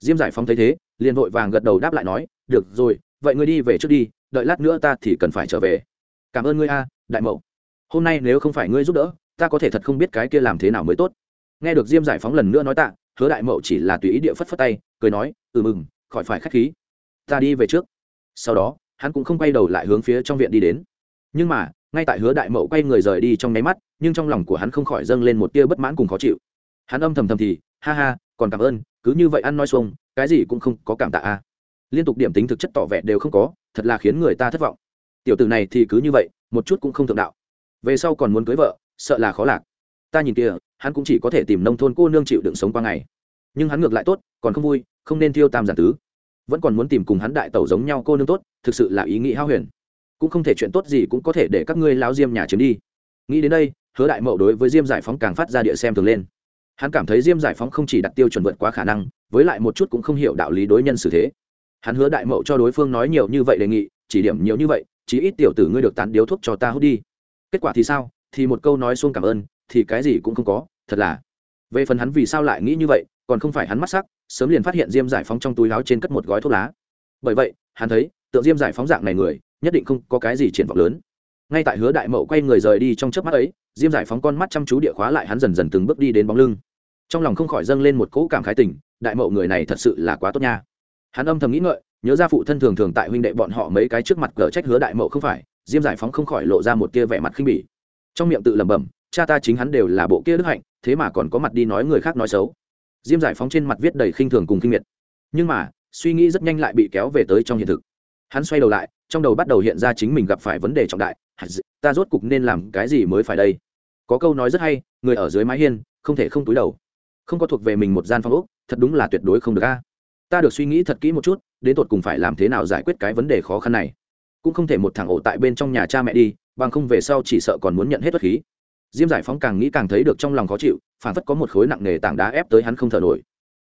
Diêm giải phóng thấy thế, liền vội vàng gật đầu đáp lại nói, được rồi, vậy ngươi đi về trước đi, đợi lát nữa ta thì cần phải trở về. Cảm ơn ngươi a, đại mậu. Hôm nay nếu không phải ngươi giúp đỡ ta có thể thật không biết cái kia làm thế nào mới tốt. Nghe được diêm giải phóng lần nữa nói tạ, hứa đại mậu chỉ là tùy ý địa phất phất tay, cười nói ừ mừng, khỏi phải k h á c h khí. Ta đi về trước. Sau đó, hắn cũng không quay đầu lại hướng phía trong viện đi đến. Nhưng mà, ngay tại hứa đại mậu quay người rời đi trong nháy mắt, nhưng trong lòng của hắn không khỏi dâng lên một tia bất mãn cùng khó chịu. Hắn âm thầm thầm thì, ha ha, còn cảm ơn, cứ như vậy ăn nói xuông, cái gì cũng không có cảm tạ a. Liên tục điểm tính thực chất tỏ vẻ đều không có, thật là khiến người ta thất vọng. Tiểu tử này thì cứ như vậy, một chút cũng không thượng đạo. Về sau còn muốn cưới vợ sợ là khó lạc. Ta nhìn kia hắn cũng chỉ có thể tìm nông thôn cô nương chịu đựng sống qua ngày. Nhưng hắn ngược lại tốt, còn không vui, không nên thiêu tam giản tứ. Vẫn còn muốn tìm cùng hắn đại tẩu giống nhau cô nương tốt, thực sự là ý nghĩ hao huyền. Cũng không thể chuyện tốt gì cũng có thể để các ngươi lao diêm nhà chiếm đi. Nghĩ đến đây, hứa đại mậu đối với diêm giải phóng càng phát ra địa xem thường lên. Hắn cảm thấy diêm giải phóng không chỉ đặt tiêu chuẩn vượt quá khả năng, với lại một chút cũng không hiểu đạo lý đối nhân xử thế. Hắn hứa đại mậu cho đối phương nói nhiều như vậy đề nghị, chỉ điểm nhiều như vậy chỉ ít tiểu tử ngươi được tán điếu thuốc cho ta hút đi. Kết quả thì sao? Thì một câu nói xuông cảm ơn, thì cái gì cũng không có, thật là. Về phần hắn vì sao lại nghĩ như vậy, còn không phải hắn mắt sắc, sớm liền phát hiện diêm giải phóng trong túi láo trên cất một gói thuốc lá. Bởi vậy, hắn thấy, tượng diêm giải phóng dạng này người, nhất định không có cái gì triển vọng lớn. Ngay tại hứa đại mậu quay người rời đi trong chớp mắt ấy, diêm giải phóng con mắt chăm chú địa khóa lại hắn dần dần từng bước đi đến bóng lưng. Trong lòng không khỏi dâng lên một cỗ cảm khái tình, đại mậu người này thật sự là quá tốt nha. Hắn âm thầm nghĩ ngợi, nhớ ra phụ thân thường thường tại huynh đệ bọn họ mấy cái trước mặt cờ trách hứa đại mậu không phải, diêm giải phóng không khỏi lộ ra một tia vẻ mặt khinh bỉ trong miệng tự lẩm bẩm, cha ta chính hắn đều là bộ kia đức hạnh, thế mà còn có mặt đi nói người khác nói xấu. Diêm giải phóng trên mặt viết đầy khinh thường cùng kinh miệt. Nhưng mà, suy nghĩ rất nhanh lại bị kéo về tới trong hiện thực. Hắn xoay đầu lại, trong đầu bắt đầu hiện ra chính mình gặp phải vấn đề trọng đại. Ta rốt cục nên làm cái gì mới phải đây? Có câu nói rất hay, người ở dưới mái hiên, không thể không túi đầu. Không có thuộc về mình một gian phòng ốc, thật đúng là tuyệt đối không được a. Ta được suy nghĩ thật kỹ một chút, đến tột cùng phải làm thế nào giải quyết cái vấn đề khó khăn này cũng không thể một thằng ổ tại bên trong nhà cha mẹ đi, bằng không về sau chỉ sợ còn muốn nhận hết bất khí. Diêm giải phóng càng nghĩ càng thấy được trong lòng khó chịu, phản phất có một khối nặng nề tảng đá ép tới hắn không thở nổi.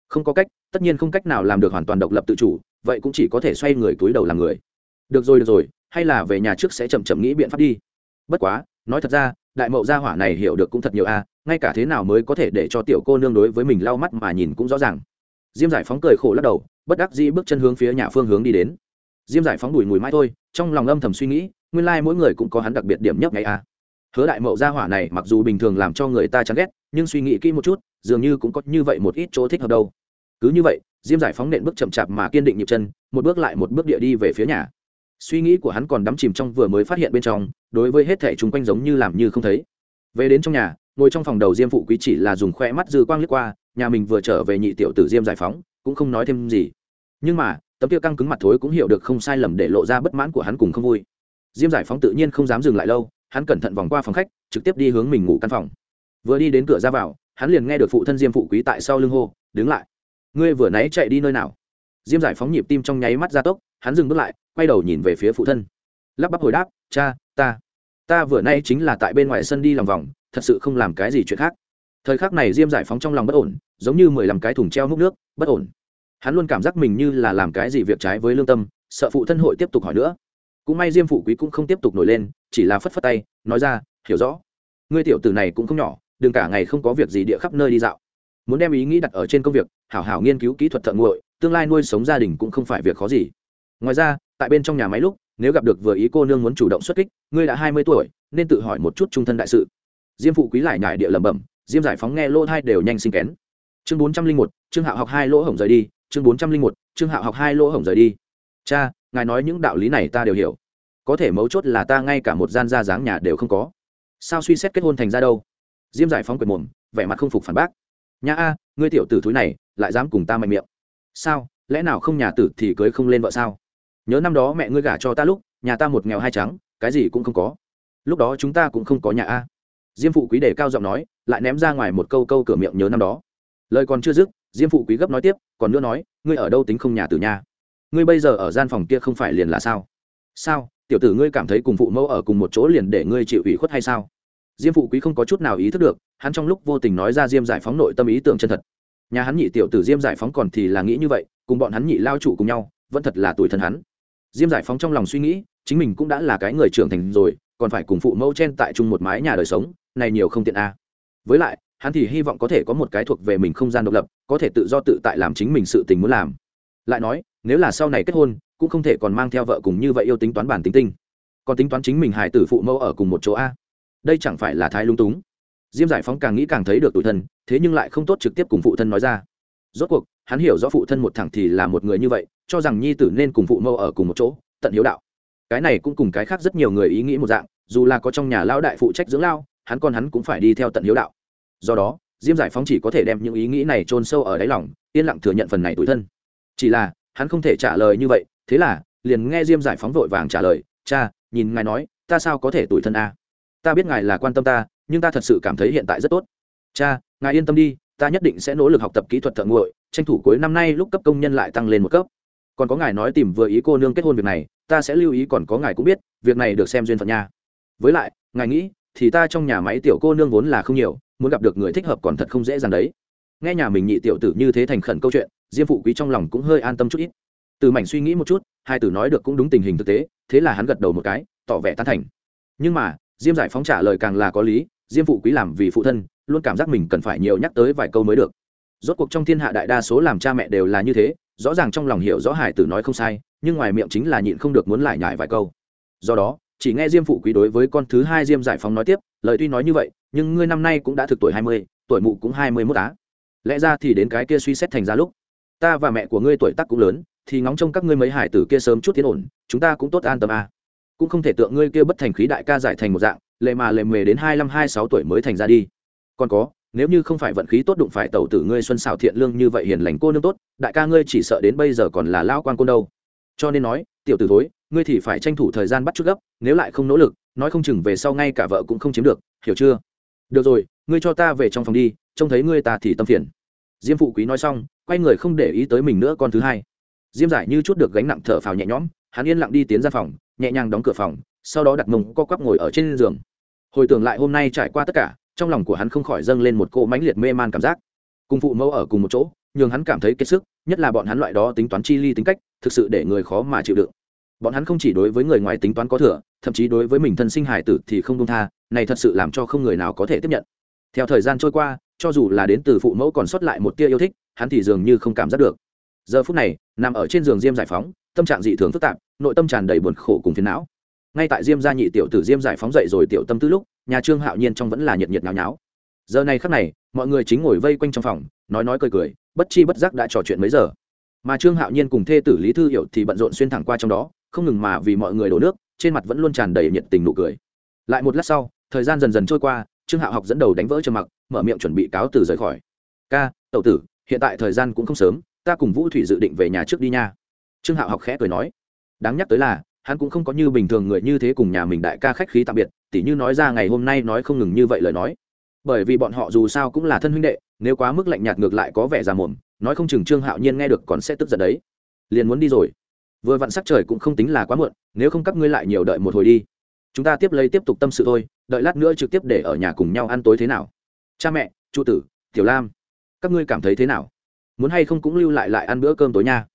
Không có cách, tất nhiên không cách nào làm được hoàn toàn độc lập tự chủ, vậy cũng chỉ có thể xoay người túi đầu làm người. Được rồi được rồi, hay là về nhà trước sẽ chậm chậm nghĩ biện pháp đi. Bất quá, nói thật ra, đại mậu gia hỏa này hiểu được cũng thật nhiều a à, ngay cả thế nào mới có thể để cho tiểu cô nương đối với mình lau mắt mà nhìn cũng rõ ràng. Diêm giải phóng cười khổ lắc đầu, bất đắc dĩ bước chân hướng phía nhà phương hướng đi đến diêm giải phóng đùi mùi mai thôi, trong lòng âm thầm suy nghĩ, nguyên lai、like、mỗi người cũng có hắn đặc biệt điểm nhấp ngày a. Hứa đại mậu gia hỏa này mặc dù bình thường làm cho người ta chán ghét, nhưng suy nghĩ kỹ một chút, dường như cũng có như vậy một ít chỗ thích hợp đâu. Cứ như vậy, diêm giải phóng nện bước chậm chạp mà kiên định nhịp chân, một bước lại một bước địa đi về phía nhà. Suy nghĩ của hắn còn đắm chìm trong vừa mới phát hiện bên trong, đối với hết thẻ chung quanh giống như làm như không thấy. Về đến trong nhà, ngồi trong phòng đầu diêm phụ quý chỉ là dùng khoe mắt dư quang lướt qua, nhà mình vừa trở về nhị tiểu tử diêm giải phóng, cũng không nói thêm gì. Nhưng mà tấm kia căng cứng mặt thối cũng hiểu được không sai lầm để lộ ra bất mãn của hắn cùng không vui. Diêm giải phóng tự nhiên không dám dừng lại lâu, hắn cẩn thận vòng qua phòng khách, trực tiếp đi hướng mình ngủ căn phòng. Vừa đi đến cửa ra vào, hắn liền nghe được phụ thân diêm phụ quý tại sau lưng hô, đứng lại. Ngươi vừa nãy chạy đi nơi nào? Diêm giải phóng nhịp tim trong nháy mắt ra tốc, hắn dừng bước lại, quay đầu nhìn về phía phụ thân. Lắp bắp hồi đáp, cha, ta ta vừa nay chính là tại bên ngoài sân đi lòng vòng, thật sự không làm cái gì chuyện khác. Thời khắc này diêm giải phóng trong lòng bất ổn, giống như mười lăm cái thùng treo múc nước, bất ổn hắn luôn cảm giác mình như là làm cái gì việc trái với lương tâm, sợ phụ thân hội tiếp tục hỏi nữa. Cũng may diêm phụ quý cũng không tiếp tục nổi lên, chỉ là phất phất tay, nói ra, hiểu rõ. Ngươi tiểu tử này cũng không nhỏ, đừng cả ngày không có việc gì địa khắp nơi đi dạo. Muốn đem ý nghĩ đặt ở trên công việc, hảo hảo nghiên cứu kỹ thuật thợ nguội, tương lai nuôi sống gia đình cũng không phải việc khó gì. Ngoài ra, tại bên trong nhà máy lúc, nếu gặp được vừa ý cô nương muốn chủ động xuất kích, ngươi đã hai mươi tuổi, nên tự hỏi một chút trung thân đại sự. Diêm phụ quý lại nhải địa lẩm bẩm, diêm giải phóng nghe lỗ thai đều nhanh sinh kén. Chương bốn trăm linh một, trương hạo học hai lỗ hổng rời đi chương bốn trăm linh một, trương hạo học hai lỗ hổng rời đi. Cha, ngài nói những đạo lý này ta đều hiểu. Có thể mấu chốt là ta ngay cả một gian gia dáng nhà đều không có. Sao suy xét kết hôn thành ra đâu? Diêm giải phóng quyền mồm, vẻ mặt không phục phản bác. Nhà a, ngươi tiểu tử thúi này, lại dám cùng ta mạnh miệng. Sao? Lẽ nào không nhà tử thì cưới không lên vợ sao? Nhớ năm đó mẹ ngươi gả cho ta lúc, nhà ta một nghèo hai trắng, cái gì cũng không có. Lúc đó chúng ta cũng không có nhà a. Diêm phụ quý đề cao giọng nói, lại ném ra ngoài một câu câu cửa miệng nhớ năm đó. Lời còn chưa dứt diêm phụ quý gấp nói tiếp, còn nữa nói, ngươi ở đâu tính không nhà tử nhà ngươi bây giờ ở gian phòng kia không phải liền là sao? Sao? Tiểu tử ngươi cảm thấy cùng phụ mẫu ở cùng một chỗ liền để ngươi chịu ủy khuất hay sao? Diêm phụ quý không có chút nào ý thức được, hắn trong lúc vô tình nói ra diêm giải phóng nội tâm ý tưởng chân thật. Nhà hắn nhị tiểu tử diêm giải phóng còn thì là nghĩ như vậy, cùng bọn hắn nhị lao chủ cùng nhau, vẫn thật là tuổi thân hắn. Diêm giải phóng trong lòng suy nghĩ, chính mình cũng đã là cái người trưởng thành rồi, còn phải cùng phụ mẫu chen tại chung một mái nhà đời sống, này nhiều không tiện a. À. với lại hắn thì hy vọng có thể có một cái thuộc về mình không gian độc lập, có thể tự do tự tại làm chính mình sự tình muốn làm. Lại nói, nếu là sau này kết hôn, cũng không thể còn mang theo vợ cùng như vậy yêu tính toán bản tính tinh. Còn tính toán chính mình hài tử phụ mẫu ở cùng một chỗ a. Đây chẳng phải là thái lung túng. Diêm giải phóng càng nghĩ càng thấy được tủi thân, thế nhưng lại không tốt trực tiếp cùng phụ thân nói ra. Rốt cuộc, hắn hiểu rõ phụ thân một thẳng thì là một người như vậy, cho rằng nhi tử nên cùng phụ mẫu ở cùng một chỗ, tận hiếu đạo. Cái này cũng cùng cái khác rất nhiều người ý nghĩ một dạng, dù là có trong nhà lao đại phụ trách dưỡng lao, hắn con hắn cũng phải đi theo tận hiếu đạo do đó, diêm giải phóng chỉ có thể đem những ý nghĩ này chôn sâu ở đáy lòng, yên lặng thừa nhận phần này tủi thân. Chỉ là, hắn không thể trả lời như vậy, thế là, liền nghe diêm giải phóng vội vàng trả lời, cha, nhìn ngài nói, ta sao có thể tủi thân a? Ta biết ngài là quan tâm ta, nhưng ta thật sự cảm thấy hiện tại rất tốt. Cha, ngài yên tâm đi, ta nhất định sẽ nỗ lực học tập kỹ thuật thợ nguội tranh thủ cuối năm nay lúc cấp công nhân lại tăng lên một cấp. Còn có ngài nói tìm vừa ý cô nương kết hôn việc này, ta sẽ lưu ý còn có ngài cũng biết, việc này được xem duyên phận nha. Với lại, ngài nghĩ, thì ta trong nhà máy tiểu cô nương vốn là không nhiều muốn gặp được người thích hợp còn thật không dễ dàng đấy. Nghe nhà mình nhị tiểu tử như thế thành khẩn câu chuyện, diêm phụ quý trong lòng cũng hơi an tâm chút ít. Từ mảnh suy nghĩ một chút, hai tử nói được cũng đúng tình hình thực tế, thế là hắn gật đầu một cái, tỏ vẻ tán thành. Nhưng mà, diêm giải phóng trả lời càng là có lý, diêm phụ quý làm vì phụ thân, luôn cảm giác mình cần phải nhiều nhắc tới vài câu mới được. Rốt cuộc trong thiên hạ đại đa số làm cha mẹ đều là như thế, rõ ràng trong lòng hiểu rõ hải tử nói không sai, nhưng ngoài miệng chính là nhịn không được muốn lại nhải vài câu. Do đó, chỉ nghe diêm phụ quý đối với con thứ hai diêm giải phóng nói tiếp, lời tuy nói như vậy nhưng ngươi năm nay cũng đã thực tuổi hai mươi, tuổi mụ cũng hai mươi mốt á. Lẽ ra thì đến cái kia suy xét thành ra lúc, ta và mẹ của ngươi tuổi tác cũng lớn, thì ngóng trông các ngươi mấy hải tử kia sớm chút tiến ổn, chúng ta cũng tốt an tâm à. cũng không thể tượng ngươi kia bất thành khí đại ca giải thành một dạng, lệ mà lệ mề đến hai mươi hai sáu tuổi mới thành ra đi. Còn có, nếu như không phải vận khí tốt đụng phải tẩu tử ngươi xuân xảo thiện lương như vậy hiền lành cô nương tốt, đại ca ngươi chỉ sợ đến bây giờ còn là lao quan côn đâu. Cho nên nói, tiểu tử thối, ngươi thì phải tranh thủ thời gian bắt chút gấp, nếu lại không nỗ lực, nói không chừng về sau ngay cả vợ cũng không chiếm được, hiểu chưa? Được rồi, ngươi cho ta về trong phòng đi, trông thấy ngươi ta thì tâm phiền. Diêm phụ quý nói xong, quay người không để ý tới mình nữa, con thứ hai. Diêm giải như chút được gánh nặng thở phào nhẹ nhõm, hắn yên lặng đi tiến ra phòng, nhẹ nhàng đóng cửa phòng, sau đó đặt mông co quắp ngồi ở trên giường. Hồi tưởng lại hôm nay trải qua tất cả, trong lòng của hắn không khỏi dâng lên một cỗ mãnh liệt mê man cảm giác. Cùng phụ mẫu ở cùng một chỗ, nhường hắn cảm thấy kiệt sức, nhất là bọn hắn loại đó tính toán chi ly tính cách, thực sự để người khó mà chịu đựng. Bọn hắn không chỉ đối với người ngoài tính toán có thừa thậm chí đối với mình thân sinh hải tử thì không công tha, này thật sự làm cho không người nào có thể tiếp nhận. Theo thời gian trôi qua, cho dù là đến từ phụ mẫu còn sót lại một tia yêu thích, hắn thì dường như không cảm giác được. Giờ phút này, nằm ở trên giường diêm giải phóng, tâm trạng dị thường phức tạp, nội tâm tràn đầy buồn khổ cùng phiền não. Ngay tại diêm gia nhị tiểu tử diêm giải phóng dậy rồi tiểu tâm tư lúc, nhà trương hạo nhiên trong vẫn là nhiệt nhiệt nháo nháo. Giờ này khắc này, mọi người chính ngồi vây quanh trong phòng, nói nói cười cười, bất chi bất giác đã trò chuyện mấy giờ. Mà trương hạo nhiên cùng thê tử lý thư hiểu thì bận rộn xuyên thẳng qua trong đó, không ngừng mà vì mọi người đổ nước trên mặt vẫn luôn tràn đầy nhiệt tình nụ cười. Lại một lát sau, thời gian dần dần trôi qua, trương hạo học dẫn đầu đánh vỡ trầm mặc, mở miệng chuẩn bị cáo từ rời khỏi. Ca tậu tử, hiện tại thời gian cũng không sớm, ta cùng vũ thủy dự định về nhà trước đi nha. Trương hạo học khẽ cười nói. Đáng nhắc tới là, hắn cũng không có như bình thường người như thế cùng nhà mình đại ca khách khí tạm biệt, tỉ như nói ra ngày hôm nay nói không ngừng như vậy lời nói. Bởi vì bọn họ dù sao cũng là thân huynh đệ, nếu quá mức lạnh nhạt ngược lại có vẻ già mồm, nói không chừng trương hạo nhiên nghe được còn sẽ tức giận đấy. Liền muốn đi rồi vừa vặn sắc trời cũng không tính là quá muộn, nếu không các ngươi lại nhiều đợi một hồi đi. Chúng ta tiếp lấy tiếp tục tâm sự thôi, đợi lát nữa trực tiếp để ở nhà cùng nhau ăn tối thế nào. Cha mẹ trụ tử, tiểu lam, các ngươi cảm thấy thế nào? Muốn hay không cũng lưu lại lại ăn bữa cơm tối nha.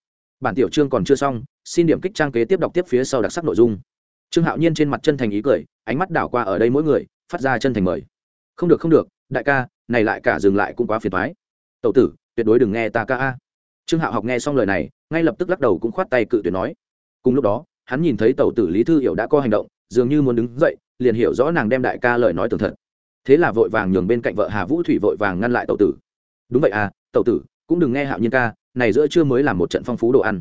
Bản tiểu chương còn chưa xong, xin điểm kích trang kế tiếp đọc tiếp phía sau đặc sắc nội dung. Trương hạo nhiên trên mặt chân thành ý cười, ánh mắt đảo qua ở đây mỗi người, phát ra chân thành mời. Không được không được, đại ca, này lại cả dừng lại cũng quá phiền thoái tậu tử, tuyệt đối đừng nghe ta ca a trương hạo học nghe xong lời này, ngay lập tức lắc đầu cũng khoát tay cự tuyệt nói. Cùng lúc đó, hắn nhìn thấy tàu tử lý thư hiểu đã có hành động, dường như muốn đứng dậy, liền hiểu rõ nàng đem đại ca lời nói tường thật. Thế là vội vàng nhường bên cạnh vợ hà vũ thủy vội vàng ngăn lại tàu tử. Đúng vậy à tàu tử, cũng đừng nghe hạo nhiên ca, này giữa trưa mới làm một trận phong phú đồ ăn.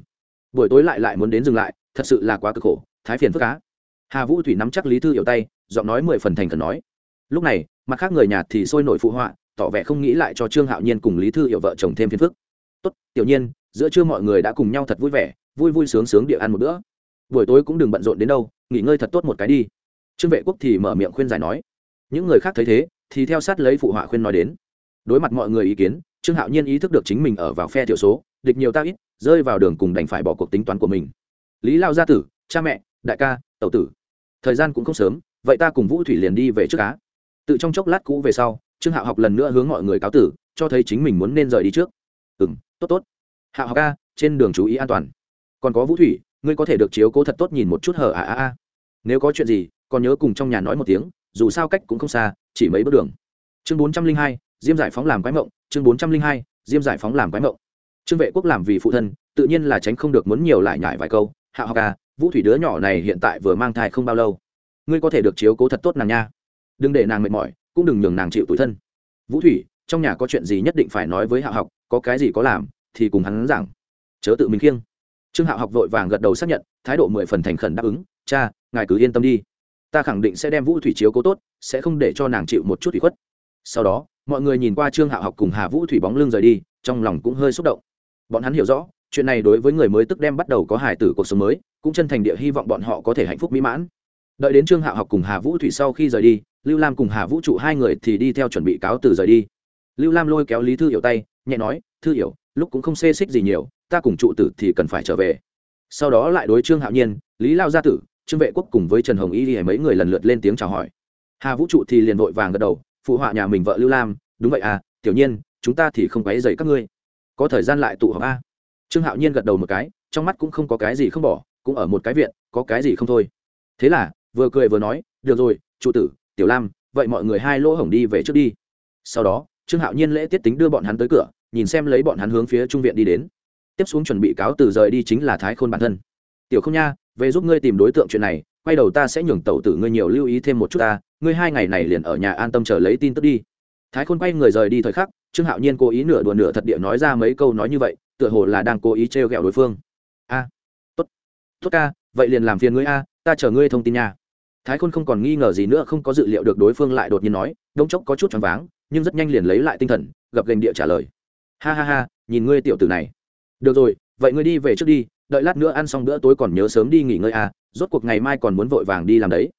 Buổi tối lại lại muốn đến dừng lại, thật sự là quá cực khổ, thái phiền phức cá hà vũ thủy nắm chắc lý thư hiểu tay, giọng nói mười phần thành cần nói. Lúc này, mặt khác người nhà thì sôi nổi phụ họa, tỏ vẻ không nghĩ lại cho trương hạo nhiên cùng lý thư hiểu vợ chồng thêm phiền phức tốt, tiểu nhiên, giữa trưa mọi người đã cùng nhau thật vui vẻ, vui vui sướng sướng địa ăn một bữa. Buổi tối cũng đừng bận rộn đến đâu, nghỉ ngơi thật tốt một cái đi. Trương vệ quốc thì mở miệng khuyên giải nói. Những người khác thấy thế, thì theo sát lấy phụ họa khuyên nói đến. Đối mặt mọi người ý kiến, trương hạo nhiên ý thức được chính mình ở vào phe thiểu số, địch nhiều ta ít, rơi vào đường cùng đành phải bỏ cuộc tính toán của mình. Lý lao gia tử, cha mẹ, đại ca, tẩu tử. Thời gian cũng không sớm, vậy ta cùng vũ thủy liền đi về trước cá tự trong chốc lát cũ về sau, trương hạo học lần nữa hướng mọi người cáo tử, cho thấy chính mình muốn nên rời đi trước. Ừ m tốt tốt. Hạ học ca, trên đường chú ý an toàn. Còn có vũ thủy, ngươi có thể được chiếu cố thật tốt nhìn một chút hở à à à nếu có chuyện gì, còn nhớ cùng trong nhà nói một tiếng, dù sao cách cũng không xa, chỉ mấy bước đường. Chương bốn trăm linh hai, diêm giải phóng làm quái mộng, chương bốn trăm linh hai, diêm giải phóng làm quái mộng. Trương vệ quốc làm vì phụ thân, tự nhiên là tránh không được muốn nhiều lại nhải vài câu. Hạ học à vũ thủy đứa nhỏ này hiện tại vừa mang thai không bao lâu. Ngươi có thể được chiếu cố thật tốt nàng nha. Đừng để nàng mệt mỏi, cũng đừng nhường nàng chịu tủi thân. Vũ thủy, trong nhà có chuyện gì nhất định phải nói với hạ học có cái gì có làm, thì cùng hắn giảng. Chớ tự mình khiêng. Trương Hạo học vội vàng gật đầu xác nhận, thái độ mười phần thành khẩn đáp ứng, cha, ngài cứ yên tâm đi. Ta khẳng định sẽ đem vũ thủy chiếu cố tốt, sẽ không để cho nàng chịu một chút thủy khuất. Sau đó, mọi người nhìn qua trương Hạo học cùng hà vũ thủy bóng lưng rời đi, trong lòng cũng hơi xúc động. Bọn hắn hiểu rõ, chuyện này đối với người mới tức đem bắt đầu có hài tử cuộc sống mới, cũng chân thành địa hy vọng bọn họ có thể hạnh phúc mỹ mãn. Đợi đến trương Hạo học cùng hà vũ thủy sau khi rời đi, lưu lam cùng hà vũ trụ hai người thì đi theo chuẩn bị cáo từ rời đi. Lưu lam lôi kéo lý thư hiểu tay nhẹ nói, thư hiểu, lúc cũng không xê xích gì nhiều, ta cùng trụ tử thì cần phải trở về. Sau đó lại đối trương hạo nhiên, lý lao gia tử, trương vệ quốc cùng với trần hồng y đi mấy người lần lượt lên tiếng chào hỏi. Hà vũ trụ thì liền vội vàng gật đầu, phụ họa nhà mình vợ lưu lam, đúng vậy à tiểu nhiên, chúng ta thì không quấy dày các ngươi. Có thời gian lại tụ họp a. Trương hạo nhiên gật đầu một cái, trong mắt cũng không có cái gì không bỏ, cũng ở một cái viện, có cái gì không thôi. Thế là, vừa cười vừa nói, được rồi, trụ tử, tiểu lam, vậy mọi người hai lỗ hổng đi về trước đi. Sau đó trương hạo nhiên lễ tiết tính đưa bọn hắn tới cửa, nhìn xem lấy bọn hắn hướng phía trung viện đi đến. Tiếp xuống chuẩn bị cáo từ rời đi chính là thái khôn bản thân. Tiểu không nha, về giúp ngươi tìm đối tượng chuyện này, quay đầu ta sẽ nhường tẩu tử ngươi nhiều lưu ý thêm một chút ta, ngươi hai ngày này liền ở nhà an tâm chờ lấy tin tức đi. Thái khôn quay người rời đi thời khắc, trương hạo nhiên cố ý nửa đùa nửa thật địa nói ra mấy câu nói như vậy, tựa hồ là đang cố ý trêu ghẹo đối phương. A, tốt tốt ca, vậy liền làm phiền ngươi a, ta chờ ngươi thông tin nha. Thái khôn không còn nghi ngờ gì nữa, không có dự liệu được đối phương lại đột nhiên nói đống chốc có chút choáng váng, nhưng rất nhanh liền lấy lại tinh thần, gập gành địa trả lời. Ha ha ha, nhìn ngươi tiểu tử này. Được rồi, vậy ngươi đi về trước đi, đợi lát nữa ăn xong bữa tối còn nhớ sớm đi nghỉ ngơi à rốt cuộc ngày mai còn muốn vội vàng đi làm đấy.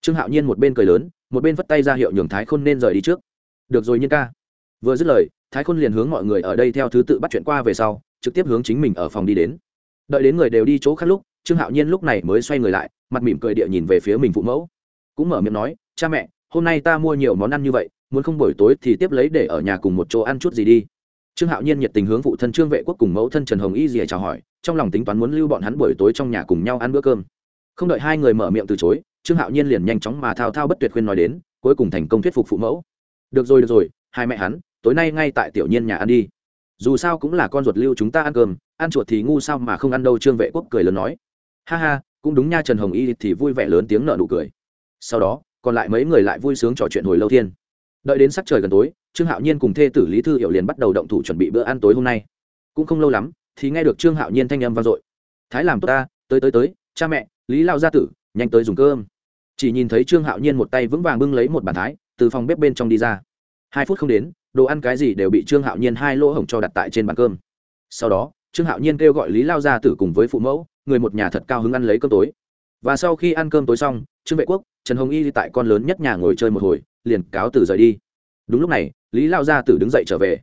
Trương hạo nhiên một bên cười lớn, một bên vất tay ra hiệu nhường thái khôn nên rời đi trước. Được rồi nhiên ca. Vừa dứt lời, thái khôn liền hướng mọi người ở đây theo thứ tự bắt chuyện qua về sau, trực tiếp hướng chính mình ở phòng đi đến. Đợi đến người đều đi chỗ khác lúc, trương hạo nhiên lúc này mới xoay người lại, mặt mỉm cười địa nhìn về phía mình phụ mẫu. Cũng mở miệng nói, cha mẹ hôm nay ta mua nhiều món ăn như vậy, muốn không buổi tối thì tiếp lấy để ở nhà cùng một chỗ ăn chút gì đi. Trương hạo nhiên nhiệt tình hướng phụ thân trương vệ quốc cùng mẫu thân trần hồng y dìa chào hỏi, trong lòng tính toán muốn lưu bọn hắn buổi tối trong nhà cùng nhau ăn bữa cơm. Không đợi hai người mở miệng từ chối, trương hạo nhiên liền nhanh chóng mà thao thao bất tuyệt khuyên nói đến, cuối cùng thành công thuyết phục phụ mẫu. Được rồi được rồi, hai mẹ hắn, tối nay ngay tại tiểu nhiên nhà ăn đi. Dù sao cũng là con ruột lưu chúng ta ăn cơm, ăn chuột thì ngu sao mà không ăn đâu, trương vệ quốc cười lớn nói. Ha ha, cũng đúng nha, trần hồng y thì vui vẻ lớn tiếng nợ nụ cười. Sau đó còn lại mấy người lại vui sướng trò chuyện hồi lâu thiên. Đợi đến sắc trời gần tối, trương hạo nhiên cùng thê tử lý thư hiểu liền bắt đầu động thủ chuẩn bị bữa ăn tối hôm nay. Cũng không lâu lắm, thì nghe được trương hạo nhiên thanh âm vang dội. Thái làm tốt ta, tới tới tới, cha mẹ, lý lao gia tử, nhanh tới dùng cơm. Chỉ nhìn thấy trương hạo nhiên một tay vững vàng bưng lấy một bàn thái, từ phòng bếp bên trong đi ra. Hai phút không đến, đồ ăn cái gì đều bị trương hạo nhiên hai lỗ hổng cho đặt tại trên bàn cơm. Sau đó, trương hạo nhiên kêu gọi lý lao gia tử cùng với phụ mẫu, người một nhà thật cao hứng ăn lấy cơm tối và sau khi ăn cơm tối xong, trương vệ quốc, trần hồng y đi tại con lớn nhất nhà ngồi chơi một hồi, liền cáo từ rời đi. Đúng lúc này, lý lao gia tử đứng dậy trở về.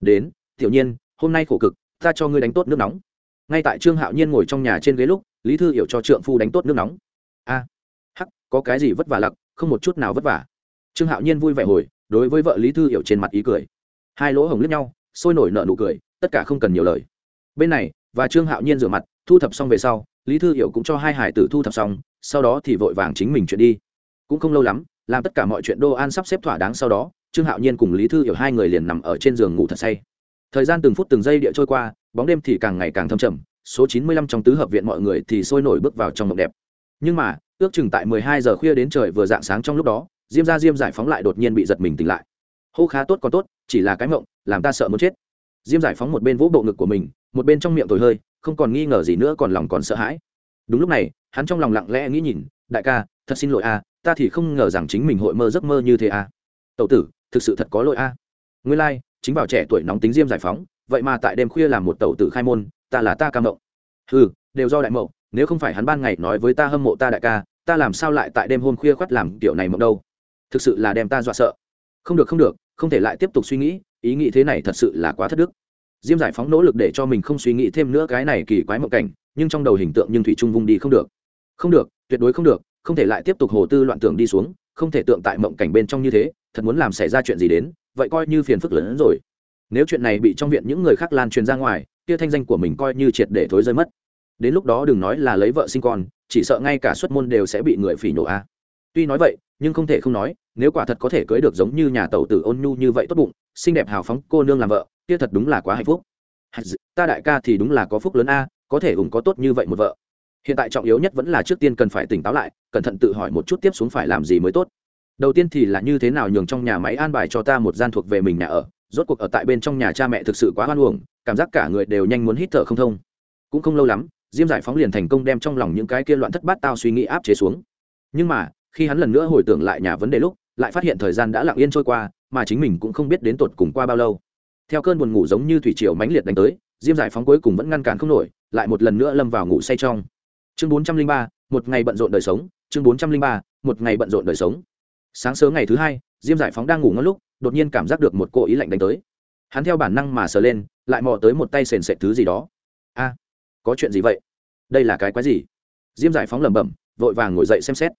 Đến, tiểu nhiên, hôm nay khổ cực, ta cho ngươi đánh tốt nước nóng. Ngay tại trương hạo nhiên ngồi trong nhà trên ghế lúc, lý thư hiểu cho trượng phu đánh tốt nước nóng. A, hắc, có cái gì vất vả lặc, không một chút nào vất vả. Trương hạo nhiên vui vẻ hồi, đối với vợ lý thư hiểu trên mặt ý cười. Hai lỗ hồng lướt nhau, sôi nổi nợ nụ cười, tất cả không cần nhiều lời. Bên này, và trương hạo nhiên rửa mặt, thu thập xong về sau lý thư hiểu cũng cho hai hải tử thu thập xong, sau đó thì vội vàng chính mình chuyện đi. Cũng không lâu lắm, làm tất cả mọi chuyện đô an sắp xếp thỏa đáng sau đó, trương hạo nhiên cùng lý thư hiểu hai người liền nằm ở trên giường ngủ thật say. Thời gian từng phút từng giây địa trôi qua, bóng đêm thì càng ngày càng thâm trầm, số chín mươi lăm trong tứ hợp viện mọi người thì sôi nổi bước vào trong mộng đẹp. Nhưng mà, ước chừng tại mười hai giờ khuya đến trời vừa dạng sáng trong lúc đó, diêm ra diêm giải phóng lại đột nhiên bị giật mình tỉnh lại. Hô khá tốt còn tốt, chỉ là cái mộng, làm ta sợ muốn chết. Diêm giải phóng một bên vỗ bộ ngực của mình một bên trong miệng thổi hơi không còn nghi ngờ gì nữa còn lòng còn sợ hãi. Đúng lúc này hắn trong lòng lặng lẽ nghĩ nhìn đại ca thật xin lỗi a ta thì không ngờ rằng chính mình hội mơ giấc mơ như thế a. Tậu tử thực sự thật có lỗi a. À. nguyên lai、like, chính vào trẻ tuổi nóng tính diêm giải phóng vậy mà tại đêm khuya làm một tậu tử khai môn ta là ta ca mộng. Ừ đều do đại mộng nếu không phải hắn ban ngày nói với ta hâm mộ ta đại ca ta làm sao lại tại đêm hôm khuya khoắt làm kiểu này mộng đâu? Thực sự là đem ta dọa sợ. Không được không được không thể lại tiếp tục suy nghĩ ý nghĩ thế này thật sự là quá thất đức diêm giải phóng nỗ lực để cho mình không suy nghĩ thêm nữa cái này kỳ quái mộng cảnh, nhưng trong đầu hình tượng nhưng thủy trung vung đi không được. Không được, tuyệt đối không được, không thể lại tiếp tục hồ tư loạn tưởng đi xuống, không thể tượng tại mộng cảnh bên trong như thế, thật muốn làm xảy ra chuyện gì đến, vậy coi như phiền phức lớn hơn rồi. Nếu chuyện này bị trong viện những người khác lan truyền ra ngoài, kia thanh danh của mình coi như triệt để thối rơi mất. Đến lúc đó đừng nói là lấy vợ sinh con, chỉ sợ ngay cả xuất môn đều sẽ bị người phỉ nhổ a. Tuy nói vậy, nhưng không thể không nói, nếu quả thật có thể cưới được giống như nhà tàu tử ôn nhu như vậy tốt bụng, xinh đẹp hào phóng cô nương làm vợ kia thật đúng là quá hạnh phúc. Ta đại ca thì đúng là có phúc lớn a, có thể ủng có tốt như vậy một vợ. Hiện tại trọng yếu nhất vẫn là trước tiên cần phải tỉnh táo lại, cẩn thận tự hỏi một chút tiếp xuống phải làm gì mới tốt. Đầu tiên thì là như thế nào nhường trong nhà máy an bài cho ta một gian thuộc về mình nhà ở, rốt cuộc ở tại bên trong nhà cha mẹ thực sự quá hoan uổng, cảm giác cả người đều nhanh muốn hít thở không thông. Cũng không lâu lắm, diêm giải phóng liền thành công đem trong lòng những cái kia loạn thất bát tao suy nghĩ áp chế xuống. Nhưng mà, khi hắn lần nữa hồi tưởng lại nhà vấn đề lúc, lại phát hiện thời gian đã lặng yên trôi qua, mà chính mình cũng không biết đến tột cùng qua bao lâu theo cơn buồn ngủ giống như thủy triều mãnh liệt đánh tới diêm giải phóng cuối cùng vẫn ngăn cản không nổi lại một lần nữa lâm vào ngủ say trong. Chương bốn trăm linh ba một ngày bận rộn đời sống. Chương bốn trăm linh ba một ngày bận rộn đời sống. Sáng sớm ngày thứ hai diêm giải phóng đang ngủ ngất lúc đột nhiên cảm giác được một cô ý lạnh đánh tới. Hắn theo bản năng mà sờ lên lại mò tới một tay sền sệt thứ gì đó. A có chuyện gì vậy? Đây là cái quái gì? Diêm giải phóng lẩm bẩm vội vàng ngồi dậy xem xét.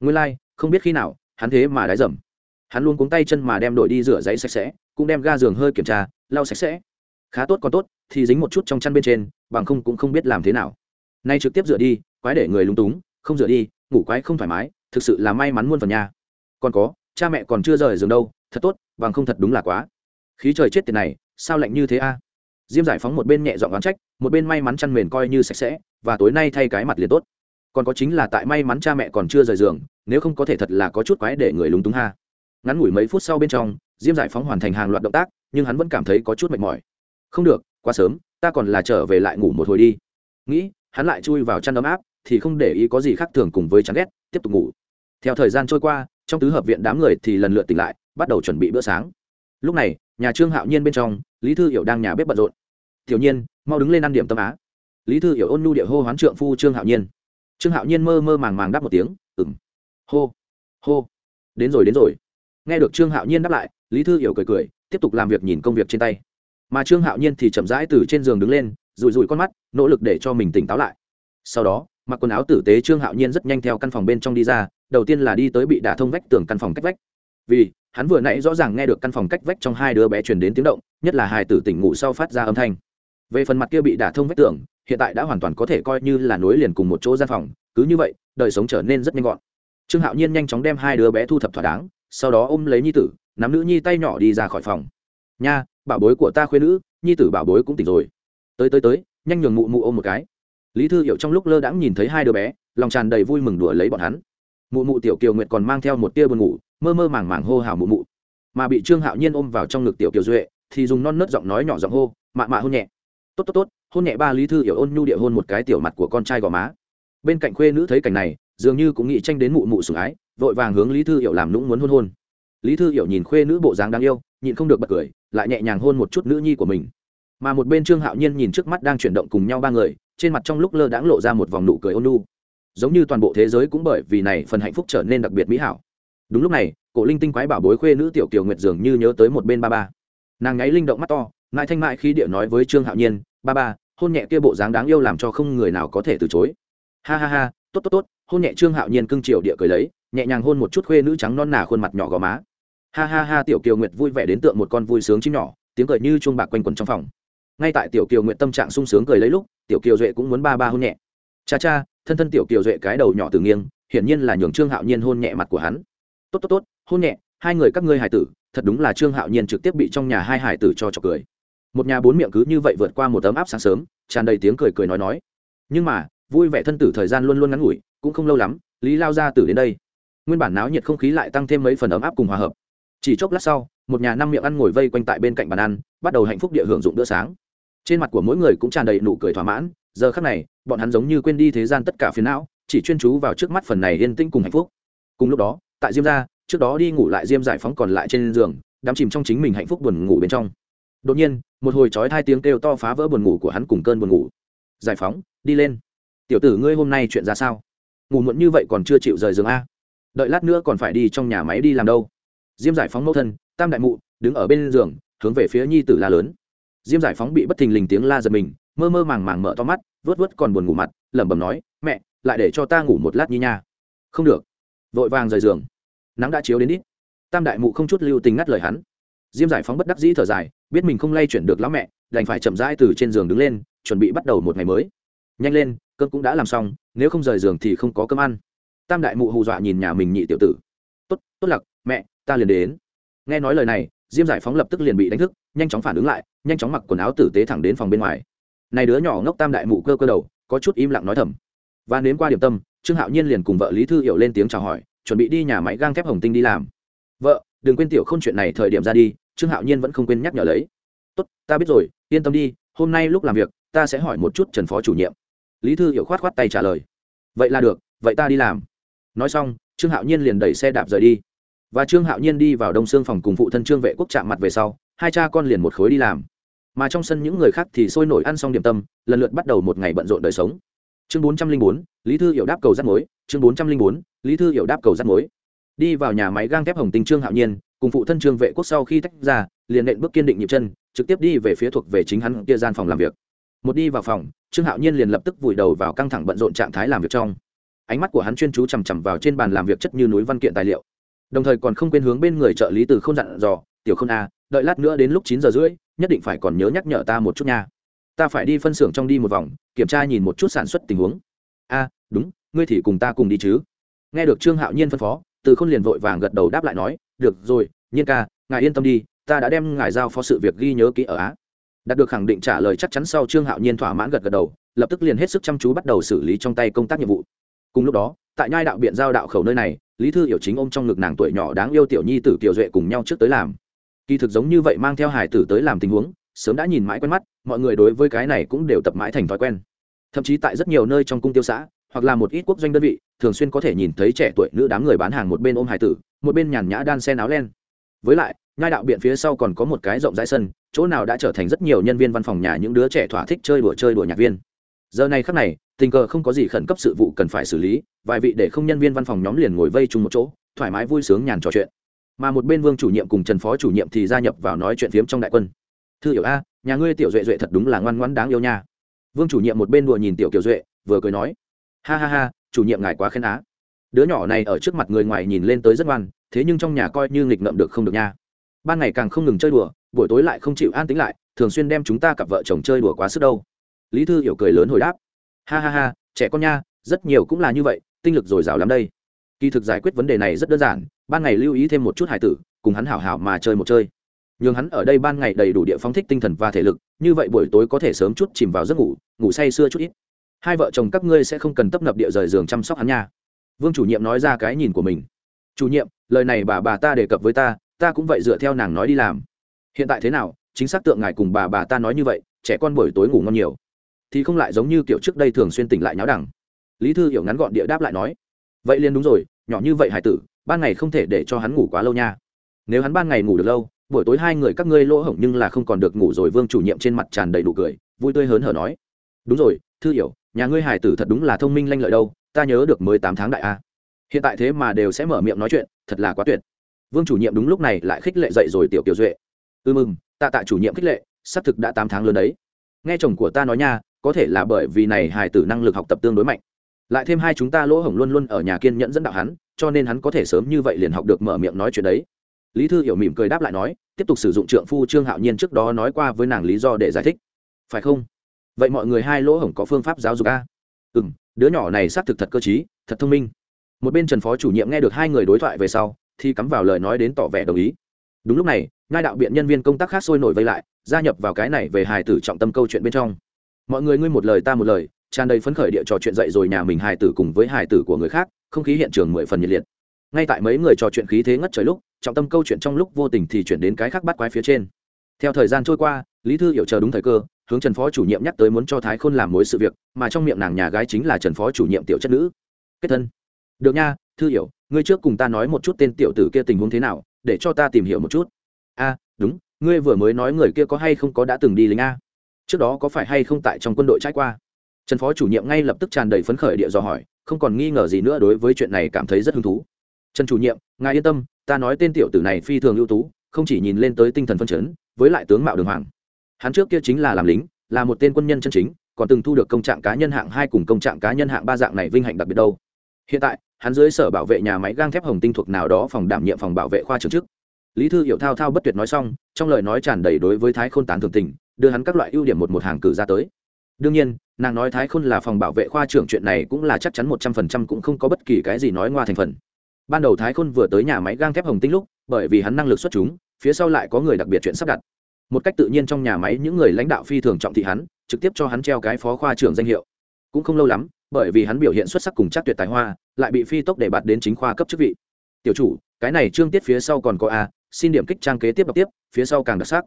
Nguyên lai、like, không biết khi nào hắn thế mà đái dầm. Hắn luôn cuống tay chân mà đem đổi đi rửa giấy sạch sẽ cũng đem ga giường hơi kiểm tra, lau sạch sẽ. Khá tốt còn tốt, thì dính một chút trong chăn bên trên, bằng không cũng không biết làm thế nào. Nay trực tiếp rửa đi, quái để người lúng túng, không rửa đi, ngủ quái không thoải mái, thực sự là may mắn muôn phần nhà còn có, cha mẹ còn chưa rời giường đâu, thật tốt, bằng không thật đúng là quá. Khí trời chết tiền này, sao lạnh như thế a? Diêm giải phóng một bên nhẹ dọn oán trách, một bên may mắn chăn mền coi như sạch sẽ, và tối nay thay cái mặt liền tốt. Còn có chính là tại may mắn cha mẹ còn chưa rời giường, nếu không có thể thật là có chút quái để người lúng túng ha. Ngắn ngủi mấy phút sau bên trong diêm giải phóng hoàn thành hàng loạt động tác, nhưng hắn vẫn cảm thấy có chút mệt mỏi. Không được, quá sớm, ta còn là trở về lại ngủ một hồi đi. Nghĩ, hắn lại chui vào chăn ấm áp, thì không để ý có gì khác thường cùng với chán ghét, tiếp tục ngủ. Theo thời gian trôi qua, trong tứ hợp viện đám người thì lần lượt tỉnh lại, bắt đầu chuẩn bị bữa sáng. Lúc này, nhà trương hạo nhiên bên trong, lý thư hiểu đang nhà bếp bận rộn. Tiểu nhiên, mau đứng lên ăn điểm tâm á. Lý thư hiểu ôn nhu địa hô hoán trượng phu trương hạo nhiên. Trương hạo nhiên mơ mơ màng màng đáp một tiếng ừng hô hô, đến rồi đến rồi. Nghe được trương hạo nhiên đáp lại lý thư hiểu cười cười, tiếp tục làm việc nhìn công việc trên tay. Mà trương hạo nhiên thì chậm rãi từ trên giường đứng lên rụi rụi con mắt, nỗ lực để cho mình tỉnh táo lại. Sau đó, mặc quần áo tử tế trương hạo nhiên rất nhanh theo căn phòng bên trong đi ra, đầu tiên là đi tới bị đả thông vách tường căn phòng cách vách. Vì, hắn vừa nãy rõ ràng nghe được căn phòng cách vách trong hai đứa bé truyền đến tiếng động, nhất là hài tử tỉnh ngủ sau phát ra âm thanh. Về phần mặt kia bị đả thông vách tường, hiện tại đã hoàn toàn có thể coi như là nối liền cùng một chỗ gian phòng, cứ như vậy, đời sống trở nên rất nhanh gọn. Trương hạo nhiên nhanh chóng đem hai đứa bé thu thập thỏa đáng, sau đó ôm lấy nhi tử nắm nữ nhi tay nhỏ đi ra khỏi phòng. Nha, bảo bối của ta khuyên nữ, nhi tử bảo bối cũng tỉnh rồi. Tới tới tới, nhanh nhường mụ mụ ôm một cái. Lý thư hiểu trong lúc lơ đãng nhìn thấy hai đứa bé, lòng tràn đầy vui mừng đùa lấy bọn hắn. Mụ mụ tiểu kiều nguyệt còn mang theo một tia buồn ngủ, mơ mơ màng màng hô hào mụ mụ. Mà bị trương hạo nhiên ôm vào trong ngực tiểu kiều duệ, thì dùng non nớt giọng nói nhỏ giọng hô, mạ mạ hôn nhẹ. Tốt tốt tốt. Hôn nhẹ ba lý thư hiểu ôn nhu địa hôn một cái tiểu mặt của con trai gò má. Bên cạnh khuê nữ thấy cảnh này, dường như cũng nghĩ tranh đến mụ mụ sủng ái, vội vàng hướng lý thư hiểu làm nũng muốn hôn hôn lý thư hiểu nhìn khuê nữ bộ dáng đáng yêu, nhịn không được bật cười, lại nhẹ nhàng hôn một chút nữ nhi của mình. Mà một bên trương hạo nhiên nhìn trước mắt đang chuyển động cùng nhau ba người, trên mặt trong lúc lơ đãng lộ ra một vòng nụ cười ôn lu giống như toàn bộ thế giới cũng bởi vì này phần hạnh phúc trở nên đặc biệt mỹ hảo. Đúng lúc này, cổ linh tinh quái bảo bối khuê nữ tiểu kiều nguyệt dường như nhớ tới một bên ba ba. Nàng ngáy linh động mắt to, mãi thanh mại khi địa nói với trương hạo nhiên, ba ba, hôn nhẹ kia bộ dáng đáng yêu làm cho không người nào có thể từ chối. Ha ha ha, tốt tốt tốt, hôn nhẹ trương hạo nhiên cưng triều địa cười lấy nhẹ nhàng hôn một chút khuê nữ trắng non nà khuôn mặt nhỏ gò má. Ha ha ha, tiểu kiều nguyệt vui vẻ đến tượng một con vui sướng chim nhỏ, tiếng cười như chuông bạc quanh quẩn trong phòng. Ngay tại tiểu kiều nguyện tâm trạng sung sướng cười lấy lúc, tiểu kiều duệ cũng muốn ba ba hôn nhẹ. Cha cha, thân thân tiểu kiều duệ cái đầu nhỏ từ nghiêng, hiển nhiên là nhường trương hạo nhiên hôn nhẹ mặt của hắn. Tốt tốt tốt, hôn nhẹ, hai người các ngươi hải tử, thật đúng là trương hạo nhiên trực tiếp bị trong nhà hai hải tử cho trọc cười. Một nhà bốn miệng cứ như vậy vượt qua một tấm áp sáng sớm, tràn đầy tiếng cười cười nói nói. Nhưng mà, vui vẻ thân tử thời gian luôn luôn ngắn ngủi, cũng không lâu lắm, lý lao gia tử đến đây nguyên bản náo nhiệt không khí lại tăng thêm mấy phần ấm áp cùng hòa hợp. Chỉ chốc lát sau, một nhà năm miệng ăn ngồi vây quanh tại bên cạnh bàn ăn, bắt đầu hạnh phúc địa hưởng dụng bữa sáng. Trên mặt của mỗi người cũng tràn đầy nụ cười thỏa mãn, giờ khắc này, bọn hắn giống như quên đi thế gian tất cả phiền não, chỉ chuyên chú vào trước mắt phần này yên tĩnh cùng hạnh phúc. Cùng lúc đó, tại diêm gia, trước đó đi ngủ lại diêm giải phóng còn lại trên giường, đắm chìm trong chính mình hạnh phúc buồn ngủ bên trong. Đột nhiên, một hồi trói hai tiếng kêu to phá vỡ buồn ngủ của hắn cùng cơn buồn ngủ. Giải phóng, đi lên. Tiểu tử ngươi hôm nay chuyện ra sao? Ngủ muộn như vậy còn chưa chịu rời giường a? Đợi lát nữa còn phải đi trong nhà máy đi làm đâu. Diêm giải phóng mẫu thân, tam đại mụ, đứng ở bên giường, hướng về phía nhi tử la lớn. Diêm giải phóng bị bất thình lình tiếng la giật mình, mơ mơ màng màng mở to mắt, vớt vớt còn buồn ngủ mặt, lẩm bẩm nói, mẹ, lại để cho ta ngủ một lát nhi nha. Không được. Vội vàng rời giường. Nắng đã chiếu đến ít. Tam đại mụ không chút lưu tình ngắt lời hắn. Diêm giải phóng bất đắc dĩ thở dài, biết mình không lay chuyển được lão mẹ, đành phải chậm rãi từ trên giường đứng lên, chuẩn bị bắt đầu một ngày mới. Nhanh lên, cơm cũng đã làm xong, nếu không rời giường thì không có cơm ăn tam đại mụ hù dọa nhìn nhà mình nhị tiểu tử. Tốt tốt lặc, mẹ, ta liền đến. Nghe nói lời này, diêm giải phóng lập tức liền bị đánh thức, nhanh chóng phản ứng lại, nhanh chóng mặc quần áo tử tế thẳng đến phòng bên ngoài. Này đứa nhỏ ngốc tam đại mụ cơ cơ đầu, có chút im lặng nói thầm. Và đến qua điểm tâm, trương hạo nhiên liền cùng vợ lý thư hiểu lên tiếng chào hỏi, chuẩn bị đi nhà máy gang thép hồng tinh đi làm. Vợ, đừng quên tiểu không chuyện này thời điểm ra đi, trương hạo nhiên vẫn không quên nhắc nhở lấy. Tốt, ta biết rồi, yên tâm đi, hôm nay lúc làm việc, ta sẽ hỏi một chút trần phó chủ nhiệm. Lý thư hiểu khoát khoát tay trả lời. Vậy là được, vậy ta đi làm nói xong, trương hạo nhiên liền đẩy xe đạp rời đi. Và trương hạo nhiên đi vào đông xương phòng cùng phụ thân trương vệ quốc chạm mặt về sau, hai cha con liền một khối đi làm. Mà trong sân những người khác thì sôi nổi ăn xong điểm tâm, lần lượt bắt đầu một ngày bận rộn đời sống. Chương bốn trăm linh bốn, lý thư hiểu đáp cầu rắt mối. Chương bốn trăm linh bốn, lý thư hiểu đáp cầu rắt mối. Đi vào nhà máy gang thép hồng tinh trương hạo nhiên, cùng phụ thân trương vệ quốc sau khi tách ra, liền nện bước kiên định nhịp chân, trực tiếp đi về phía thuộc về chính hắn kia gian phòng làm việc. Một đi vào phòng, trương hạo nhiên liền lập tức vùi đầu vào căng thẳng bận rộn trạng thái làm việc trong ánh mắt của hắn chuyên chú chằm chằm vào trên bàn làm việc chất như núi văn kiện tài liệu. Đồng thời còn không quên hướng bên người trợ lý từ không dặn dò, tiểu không a à, đợi lát nữa đến lúc chín giờ rưỡi, nhất định phải còn nhớ nhắc nhở ta một chút nha. Ta phải đi phân xưởng trong đi một vòng, kiểm tra nhìn một chút sản xuất tình huống. A, đúng, ngươi thì cùng ta cùng đi chứ. Nghe được trương hạo nhiên phân phó, từ khôn liền vội vàng gật đầu đáp lại nói, được rồi, nhiên ca, ngài yên tâm đi, ta đã đem ngài giao phó sự việc ghi nhớ kỹ ở á. Đạt được khẳng định trả lời chắc chắn sau, trương hạo nhiên thỏa mãn gật gật đầu, lập tức liền hết sức chăm chú bắt đầu xử lý trong tay công tác nhiệm vụ cùng lúc đó, tại nhai đạo biện giao đạo khẩu nơi này, lý thư hiểu chính ôm trong ngực nàng tuổi nhỏ đáng yêu tiểu nhi tử tiểu duệ cùng nhau trước tới làm. Kỳ thực giống như vậy mang theo hải tử tới làm tình huống, sớm đã nhìn mãi quen mắt, mọi người đối với cái này cũng đều tập mãi thành thói quen. Thậm chí tại rất nhiều nơi trong cung tiêu xã, hoặc là một ít quốc doanh đơn vị, thường xuyên có thể nhìn thấy trẻ tuổi nữ đám người bán hàng một bên ôm hải tử, một bên nhàn nhã đan sen áo len. Với lại, nhai đạo biện phía sau còn có một cái rộng rãi sân, chỗ nào đã trở thành rất nhiều nhân viên văn phòng nhà những đứa trẻ thỏa thích chơi đùa chơi đùa nhạc viên. Giờ này khắc này tình cờ không có gì khẩn cấp sự vụ cần phải xử lý, vài vị để không nhân viên văn phòng nhóm liền ngồi vây chung một chỗ, thoải mái vui sướng nhàn trò chuyện. Mà một bên vương chủ nhiệm cùng trần phó chủ nhiệm thì gia nhập vào nói chuyện phiếm trong đại quân. Thư hiểu a, nhà ngươi tiểu duệ duệ thật đúng là ngoan ngoãn đáng yêu nha. Vương chủ nhiệm một bên đùa nhìn tiểu kiều duệ, vừa cười nói, ha ha ha, chủ nhiệm ngài quá khen á. Đứa nhỏ này ở trước mặt người ngoài nhìn lên tới rất ngoan, thế nhưng trong nhà coi như nghịch ngợm được không được nha. Ban ngày càng không ngừng chơi đùa, buổi tối lại không chịu an tính lại, thường xuyên đem chúng ta cặp vợ chồng chơi đùa quá sức đâu. Lý thư hiểu cười lớn hồi đáp ha ha ha, trẻ con nha, rất nhiều cũng là như vậy, tinh lực dồi dào lắm đây. Kỳ thực giải quyết vấn đề này rất đơn giản, ban ngày lưu ý thêm một chút hải tử, cùng hắn hảo hảo mà chơi một chơi. Nhường hắn ở đây ban ngày đầy đủ địa phóng thích tinh thần và thể lực, như vậy buổi tối có thể sớm chút chìm vào giấc ngủ ngủ say sưa chút ít. Hai vợ chồng các ngươi sẽ không cần tấp nập địa rời giường chăm sóc hắn nha. Vương chủ nhiệm nói ra cái nhìn của mình. Chủ nhiệm, lời này bà bà ta đề cập với ta ta cũng vậy dựa theo nàng nói đi làm. Hiện tại thế nào? Chính xác tượng ngài cùng bà bà ta nói như vậy, trẻ con buổi tối ngủ ngon nhiều thì không lại giống như kiểu trước đây thường xuyên tỉnh lại nháo đẳng lý thư hiểu ngắn gọn địa đáp lại nói, vậy liền đúng rồi, nhỏ như vậy hải tử, ban ngày không thể để cho hắn ngủ quá lâu nha. Nếu hắn ban ngày ngủ được lâu, buổi tối hai người các ngươi lỗ hổng nhưng là không còn được ngủ rồi. Vương chủ nhiệm trên mặt tràn đầy đủ cười, vui tươi hớn hở nói, đúng rồi, thư hiểu, nhà ngươi hải tử thật đúng là thông minh lanh lợi đâu, ta nhớ được mới tám tháng đại a. Hiện tại thế mà đều sẽ mở miệng nói chuyện, thật là quá tuyệt. Vương chủ nhiệm đúng lúc này lại khích lệ dậy rồi tiểu kiều duệ ư mừng tạ tạ chủ nhiệm khích lệ xác thực đã tám tháng lớn đấy. Nghe chồng của ta nói nha có thể là bởi vì này hài tử năng lực học tập tương đối mạnh. Lại thêm hai chúng ta lỗ hổng luôn luôn ở nhà kiên nhẫn dẫn đạo hắn, cho nên hắn có thể sớm như vậy liền học được mở miệng nói chuyện đấy. Lý thư hiểu mỉm cười đáp lại nói, tiếp tục sử dụng trượng phu trương hạo nhiên trước đó nói qua với nàng lý do để giải thích. Phải không? Vậy mọi người hai lỗ hổng có phương pháp giáo dục a? Ừ m đứa nhỏ này xác thực thật cơ t thật thông minh. Một bên trần phó chủ nhiệm nghe được hai người đối thoại về sau, thì cắm vào lời nói đến tỏ vẻ đồng ý. Đúng lúc này ngai đạo biện nhân viên công tác khác sôi nổi vây lại, gia nhập vào cái này về hài tử trọng tâm câu chuyện bên trong mọi người ngươi một lời ta một lời, tràn đầy phấn khởi địa trò chuyện dậy rồi nhà mình hài tử cùng với hài tử của người khác, không khí hiện trường mười phần nhiệt liệt. Ngay tại mấy người trò chuyện khí thế ngất trời lúc, trọng tâm câu chuyện trong lúc vô tình thì chuyển đến cái khác bắt quái phía trên. Theo thời gian trôi qua, lý thư hiểu chờ đúng thời cơ, hướng trần phó chủ nhiệm nhắc tới muốn cho thái khôn làm mối sự việc, mà trong miệng nàng nhà gái chính là trần phó chủ nhiệm tiểu chất nữ. Kết thân. Được nha, thư hiểu, ngươi trước cùng ta nói một chút tên tiểu tử kia tình huống thế nào, để cho ta tìm hiểu một chút. A, đúng, ngươi vừa mới nói người kia có hay không có đã từng đi lính a trước đó có phải hay không tại trong quân đội trải qua? Trần phó chủ nhiệm ngay lập tức tràn đầy phấn khởi địa dò hỏi, không còn nghi ngờ gì nữa đối với chuyện này cảm thấy rất hứng thú. Trần chủ nhiệm, ngài yên tâm, ta nói tên tiểu tử này phi thường ưu tú, không chỉ nhìn lên tới tinh thần phân chấn, với lại tướng mạo đường hoàng. Hắn trước kia chính là làm lính, là một tên quân nhân chân chính, còn từng thu được công trạng cá nhân hạng hai cùng công trạng cá nhân hạng ba dạng này vinh hạnh đặc biệt đâu. Hiện tại, hắn dưới sở bảo vệ nhà máy gang thép hồng tinh thuộc nào đó phòng đảm nhiệm phòng bảo vệ khoa trưởng chức lý thư hiểu thao thao bất tuyệt nói xong, trong lời nói tràn đầy đối với thái khôn tán thường tình, đưa hắn các loại ưu điểm một một hàng cử ra tới. Đương nhiên, nàng nói thái khôn là phòng bảo vệ khoa trưởng chuyện này cũng là chắc chắn một trăm phần trăm cũng không có bất kỳ cái gì nói ngoa thành phần. Ban đầu thái khôn vừa tới nhà máy gang thép hồng tinh lúc, bởi vì hắn năng lực xuất chúng, phía sau lại có người đặc biệt chuyện sắp đặt. Một cách tự nhiên trong nhà máy những người lãnh đạo phi thường trọng thị hắn, trực tiếp cho hắn treo cái phó khoa trưởng danh hiệu. Cũng không lâu lắm, bởi vì hắn biểu hiện xuất sắc cùng chắc tuyệt tài hoa, lại bị phi tốc để bạt đến chính khoa cấp chức vị. Tiểu chủ cái này trương tiết phía sau còn có a, xin điểm kích trang kế tiếp đọc tiếp, phía sau càng đặc sắc.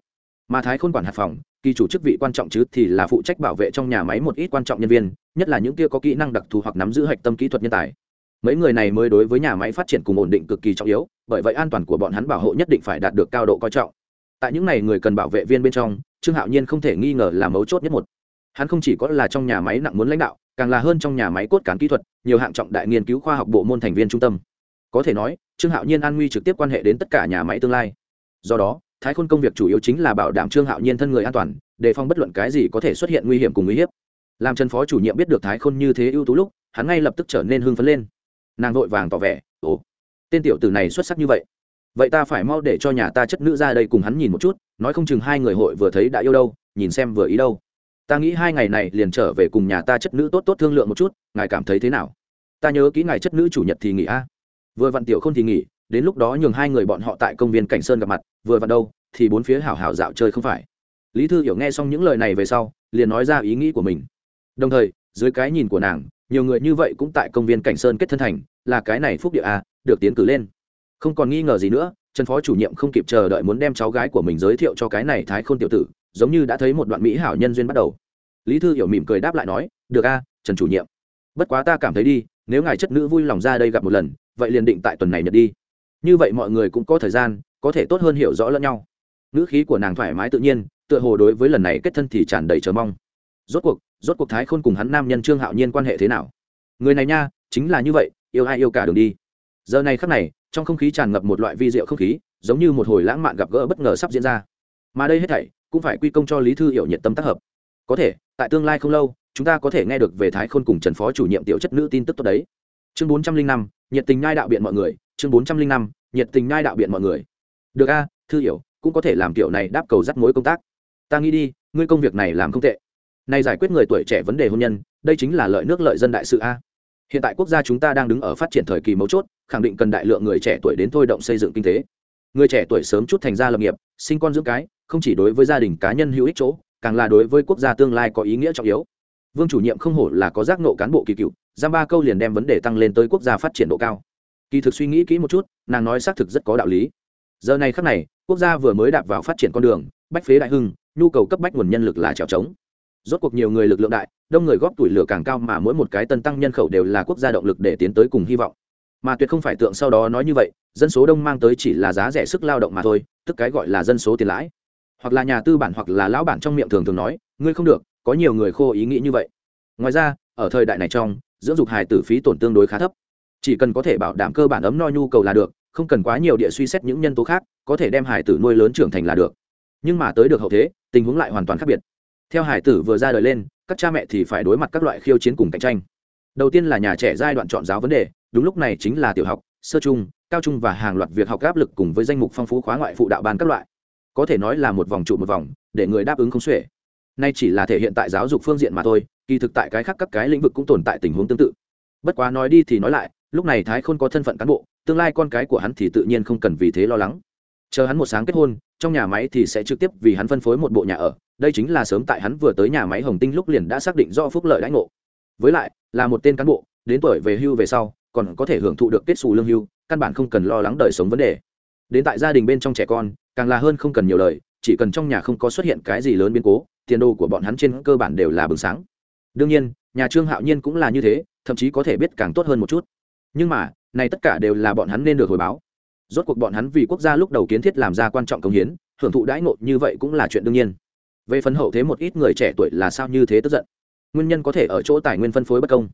Mà thái khôn quản hạt phòng, kỳ chủ chức vị quan trọng chứ thì là phụ trách bảo vệ trong nhà máy một ít quan trọng nhân viên, nhất là những kia có kỹ năng đặc thù hoặc nắm giữ hạch tâm kỹ thuật nhân tài. Mấy người này mới đối với nhà máy phát triển cùng ổn định cực kỳ trọng yếu, bởi vậy an toàn của bọn hắn bảo hộ nhất định phải đạt được cao độ coi trọng. Tại những n à y người cần bảo vệ viên bên trong, trương hạo nhiên không thể nghi ngờ là mấu chốt nhất một. Hắn không chỉ có là trong nhà máy nặng muốn lãnh đạo, càng là hơn trong nhà máy cốt cán kỹ thuật, nhiều hạng trọng đại nghiên cứu khoa học bộ môn thành viên trung tâm có thể nói, trương hạo nhiên an nguy trực tiếp quan hệ đến tất cả nhà máy tương lai. Do đó, thái khôn công việc chủ yếu chính là bảo đảm trương hạo nhiên thân người an toàn, đề phòng bất luận cái gì có thể xuất hiện nguy hiểm cùng uy hiếp. Làm trần phó chủ nhiệm biết được thái khôn như thế ưu tú lúc, hắn ngay lập tức trở nên hưng phấn lên. Nàng vội vàng tỏ vẻ, ồ, tên tiểu tử này xuất sắc như vậy. Vậy ta phải mau để cho nhà ta chất nữ ra đây cùng hắn nhìn một chút, nói không chừng hai người hội vừa thấy đã yêu đâu, nhìn xem vừa ý đâu. Ta nghĩ hai ngày này liền trở về cùng nhà ta chất nữ tốt tốt thương lượng một chút, ngài cảm thấy thế nào? Ta nhớ kỹ ngài chất nữ chủ nhật thì nghỉ a vừa vặn tiểu không thì nghỉ, đến lúc đó nhường hai người bọn họ tại công viên cảnh sơn gặp mặt, vừa vặn đâu, thì bốn phía hảo hảo dạo chơi không phải. Lý thư hiểu nghe xong những lời này về sau, liền nói ra ý nghĩ của mình. Đồng thời, dưới cái nhìn của nàng, nhiều người như vậy cũng tại công viên cảnh sơn kết thân thành, là cái này phúc địa a được tiến cử lên. Không còn nghi ngờ gì nữa, trần phó chủ nhiệm không kịp chờ đợi muốn đem cháu gái của mình giới thiệu cho cái này thái khôn tiểu tử, giống như đã thấy một đoạn mỹ hảo nhân duyên bắt đầu. Lý thư hiểu mỉm cười đáp lại nói, được a, trần chủ nhiệm. Bất quá ta cảm thấy đi, nếu ngài chất nữ vui lòng ra đây gặp một lần vậy liền định tại tuần này nhật đi. Như vậy mọi người cũng có thời gian, có thể tốt hơn hiểu rõ lẫn nhau. Ngữ khí của nàng thoải mái tự nhiên, tựa hồ đối với lần này kết thân thì tràn đầy chờ mong. Rốt cuộc rốt cuộc thái khôn cùng hắn nam nhân trương hạo nhiên quan hệ thế nào? Người này nha, chính là như vậy, yêu ai yêu cả đường đi. Giờ này khắc này, trong không khí tràn ngập một loại vi diệu không khí, giống như một hồi lãng mạn gặp gỡ bất ngờ sắp diễn ra. Mà đây hết thảy, cũng phải quy công cho lý thư hiểu nhiệt tâm tác hợp. Có thể, tại tương lai không lâu, chúng ta có thể nghe được về thái khôn cùng trần phó chủ nhiệm tiểu chất nữ tin tức tốt đấy. Chương bốn trăm linh năm nhiệt tình nhai đạo biện mọi người, chương bốn trăm linh năm, nhiệt tình nhai đạo biện mọi người. Được a, thư hiểu, cũng có thể làm kiểu này đáp cầu dắt mối công tác. Ta nghĩ đi, ngươi công việc này làm không tệ. Nay giải quyết người tuổi trẻ vấn đề hôn nhân, đây chính là lợi nước lợi dân đại sự a. Hiện tại quốc gia chúng ta đang đứng ở phát triển thời kỳ mấu chốt, khẳng định cần đại lượng người trẻ tuổi đến thôi động xây dựng kinh tế. Người trẻ tuổi sớm chút thành ra lập nghiệp, sinh con dưỡng cái, không chỉ đối với gia đình cá nhân hữu ích chỗ, càng là đối với quốc gia tương lai có ý nghĩa trọng yếu. Vương chủ nhiệm không hổ là có giác nộ cán bộ kỳ cựu giam ba câu liền đem vấn đề tăng lên tới quốc gia phát triển độ cao. Kỳ thực suy nghĩ kỹ một chút, nàng nói xác thực rất có đạo lý. Giờ này khắc này, quốc gia vừa mới đạp vào phát triển con đường, bách phế đại hưng, nhu cầu cấp bách nguồn nhân lực là trèo trống. Rốt cuộc nhiều người lực lượng đại, đông người góp tuổi lửa càng cao mà mỗi một cái tân tăng nhân khẩu đều là quốc gia động lực để tiến tới cùng hy vọng. Mà tuyệt không phải tượng sau đó nói như vậy, dân số đông mang tới chỉ là giá rẻ sức lao động mà thôi, tức cái gọi là dân số tiền lãi. Hoặc là nhà tư bản hoặc là lão bản trong miệng thường thường nói, ngươi không được, có nhiều người khô ý nghĩ như vậy. Ngoài ra, ở thời đại này trong dưỡng dục hài tử phí tổn tương đối khá thấp. Chỉ cần có thể bảo đảm cơ bản ấm no nhu cầu là được, không cần quá nhiều địa suy xét những nhân tố khác, có thể đem hài tử nuôi lớn trưởng thành là được. Nhưng mà tới được hậu thế, tình huống lại hoàn toàn khác biệt. Theo hải tử vừa ra đời lên, các cha mẹ thì phải đối mặt các loại khiêu chiến cùng cạnh tranh. Đầu tiên là nhà trẻ giai đoạn chọn giáo vấn đề, đúng lúc này chính là tiểu học, sơ trung, cao trung và hàng loạt việc học áp lực cùng với danh mục phong phú khóa ngoại phụ đạo ban các loại. Có thể nói là một vòng trụ một vòng, để người đáp ứng không xuể. Nay chỉ là thể hiện tại giáo dục phương diện mà thôi kỳ thực tại cái khác các cái lĩnh vực cũng tồn tại tình huống tương tự. Bất quá nói đi thì nói lại, lúc này thái khôn có thân phận cán bộ, tương lai con cái của hắn thì tự nhiên không cần vì thế lo lắng. Chờ hắn một sáng kết hôn, trong nhà máy thì sẽ trực tiếp vì hắn phân phối một bộ nhà ở, đây chính là sớm tại hắn vừa tới nhà máy hồng tinh lúc liền đã xác định do phúc lợi đãi ngộ. Với lại, là một tên cán bộ, đến tuổi về hưu về sau, còn có thể hưởng thụ được kết xù lương hưu, căn bản không cần lo lắng đời sống vấn đề. Đến tại gia đình bên trong trẻ con, càng là hơn không cần nhiều lời, chỉ cần trong nhà không có xuất hiện cái gì lớn biến cố, tiền đồ của bọn hắn trên cơ bản đều là bừng sáng đương nhiên, nhà trương hạo nhiên cũng là như thế, thậm chí có thể biết càng tốt hơn một chút. Nhưng mà, này tất cả đều là bọn hắn nên được hồi báo. Rốt cuộc bọn hắn vì quốc gia lúc đầu kiến thiết làm ra quan trọng công hiến, hưởng thụ đãi ngộ như vậy cũng là chuyện đương nhiên. Về phần hậu thế một ít người trẻ tuổi là sao như thế tức giận? Nguyên nhân có thể ở chỗ tài nguyên phân phối bất công.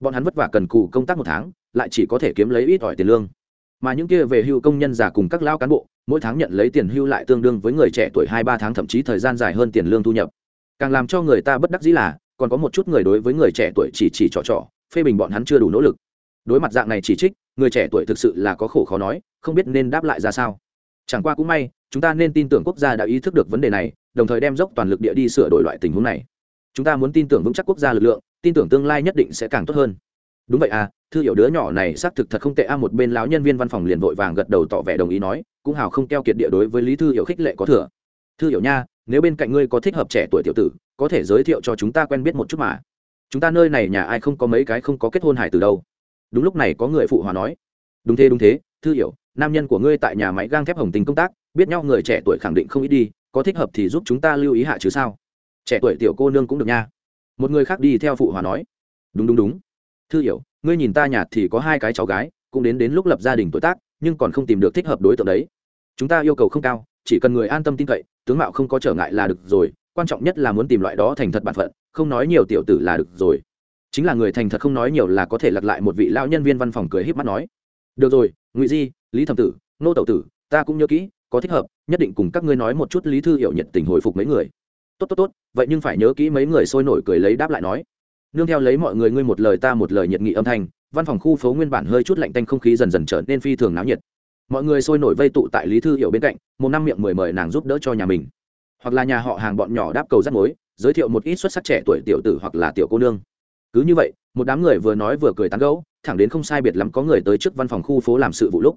Bọn hắn vất vả cần cù công tác một tháng, lại chỉ có thể kiếm lấy ít ỏi tiền lương. Mà những kia về hưu công nhân già cùng các lao cán bộ, mỗi tháng nhận lấy tiền hưu lại tương đương với người trẻ tuổi hai ba tháng, thậm chí thời gian dài hơn tiền lương thu nhập. Càng làm cho người ta bất đắc dĩ là còn có một chút người đối với người trẻ tuổi chỉ chỉ trò trò, phê bình bọn hắn chưa đủ nỗ lực. Đối mặt dạng này chỉ trích, người trẻ tuổi thực sự là có khổ khó nói, không biết nên đáp lại ra sao. Chẳng qua cũng may, chúng ta nên tin tưởng quốc gia đã ý thức được vấn đề này, đồng thời đem dốc toàn lực địa đi sửa đổi loại tình huống này. Chúng ta muốn tin tưởng vững chắc quốc gia lực lượng, tin tưởng tương lai nhất định sẽ càng tốt hơn. Đúng vậy à thư hiểu đứa nhỏ này xác thực thật không tệ a, một bên lão nhân viên văn phòng liền vội vàng gật đầu tỏ vẻ đồng ý nói, cũng hào không keo kiệt địa đối với lý thư hiểu khích lệ có thừa. Thư hiểu nha, nếu bên cạnh ngươi có thích hợp trẻ tuổi tiểu tử có thể giới thiệu cho chúng ta quen biết một chút mà. Chúng ta nơi này nhà ai không có mấy cái không có kết hôn hải từ đâu. Đúng lúc này có người phụ hòa nói. Đúng thế đúng thế, thư hiểu, nam nhân của ngươi tại nhà máy gang thép hồng tình công tác, biết nhau người trẻ tuổi khẳng định không ít đi, có thích hợp thì giúp chúng ta lưu ý hạ chứ sao? Trẻ tuổi tiểu cô nương cũng được nha. Một người khác đi theo phụ hòa nói. Đúng đúng đúng. Thư hiểu, ngươi nhìn ta nhà thì có hai cái cháu gái, cũng đến đến lúc lập gia đình tuổi tác, nhưng còn không tìm được thích hợp đối tượng đấy. Chúng ta yêu cầu không cao, chỉ cần người an tâm tin cậy, tướng mạo không có trở ngại là được rồi quan trọng nhất là muốn tìm loại đó thành thật bản phận, không nói nhiều tiểu tử là được rồi. Chính là người thành thật không nói nhiều là có thể lặp lại một vị lão nhân viên văn phòng cười híp mắt nói. Được rồi, ngụy di, lý thẩm tử, nô tẩu tử, ta cũng nhớ kỹ, có thích hợp, nhất định cùng các ngươi nói một chút lý thư hiểu nhiệt tình hồi phục mấy người. Tốt tốt tốt, vậy nhưng phải nhớ kỹ mấy người sôi nổi cười lấy đáp lại nói. Nương theo lấy mọi người ngươi một lời ta một lời nhiệt nghị âm thanh, văn phòng khu phố nguyên bản hơi chút lạnh tanh không khí dần dần trở nên phi thường náo nhiệt. Mọi người sôi nổi vây tụ tại lý thư hiểu bên cạnh, một năm miệng mười mời nàng giúp đỡ cho nhà mình hoặc là nhà họ hàng bọn nhỏ đáp cầu rắc mối, giới thiệu một ít xuất sắc trẻ tuổi tiểu tử hoặc là tiểu cô nương. Cứ như vậy, một đám người vừa nói vừa cười tán gẫu, thẳng đến không sai biệt lắm có người tới trước văn phòng khu phố làm sự vụ lúc.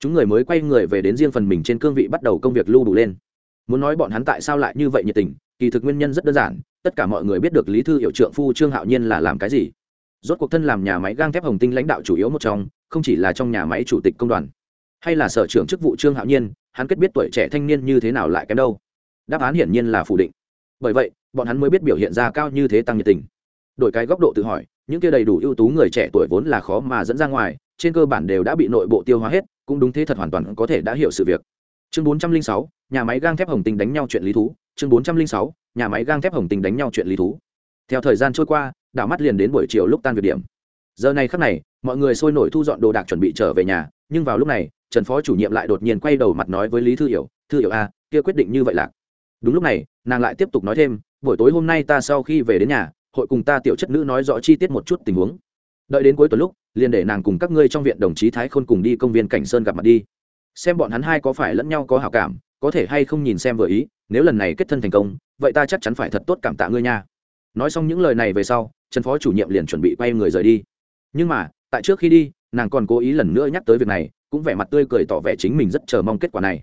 Chúng người mới quay người về đến riêng phần mình trên cương vị bắt đầu công việc lưu đủ lên. Muốn nói bọn hắn tại sao lại như vậy nhiệt tình, kỳ thực nguyên nhân rất đơn giản, tất cả mọi người biết được lý thư hiệu trượng phu trương hạo nhiên là làm cái gì. Rốt cuộc thân làm nhà máy gang thép hồng tinh lãnh đạo chủ yếu một trong, không chỉ là trong nhà máy chủ tịch công đoàn, hay là sở trưởng chức vụ trương hạo nhiên, hắn kết biết tuổi trẻ thanh niên như thế nào lại kém đâu đáp án hiển nhiên là phủ định. Bởi vậy, bọn hắn mới biết biểu hiện ra cao như thế tăng nhiệt tình. Đổi cái góc độ tự hỏi, những kia đầy đủ ưu tú người trẻ tuổi vốn là khó mà dẫn ra ngoài, trên cơ bản đều đã bị nội bộ tiêu hóa hết, cũng đúng thế thật hoàn toàn có thể đã hiểu sự việc. Chương bốn trăm linh sáu, nhà máy gang thép hồng tinh đánh nhau chuyện lý thú. Chương bốn trăm linh sáu, nhà máy gang thép hồng tinh đánh nhau chuyện lý thú. Theo thời gian trôi qua, đảo mắt liền đến buổi chiều lúc tan việc điểm. Giờ này khắc này, mọi người sôi nổi thu dọn đồ đạc chuẩn bị trở về nhà, nhưng vào lúc này, trần phó chủ nhiệm lại đột nhiên quay đầu mặt nói với lý thư hiểu thư hiểu a kia quyết định như vậy là đúng lúc này, nàng lại tiếp tục nói thêm, buổi tối hôm nay ta sau khi về đến nhà, hội cùng ta tiểu chất nữ nói rõ chi tiết một chút tình huống. Đợi đến cuối tuần lúc, liền để nàng cùng các ngươi trong viện đồng chí thái khôn cùng đi công viên cảnh sơn gặp mặt đi. Xem bọn hắn hai có phải lẫn nhau có hảo cảm, có thể hay không nhìn xem vừa ý, nếu lần này kết thân thành công, vậy ta chắc chắn phải thật tốt cảm tạ ngươi nha. Nói xong những lời này về sau, trần phó chủ nhiệm liền chuẩn bị quay người rời đi. Nhưng mà, tại trước khi đi, nàng còn cố ý lần nữa nhắc tới việc này, cũng vẻ mặt tươi cười tỏ vẻ chính mình rất chờ mong kết quả này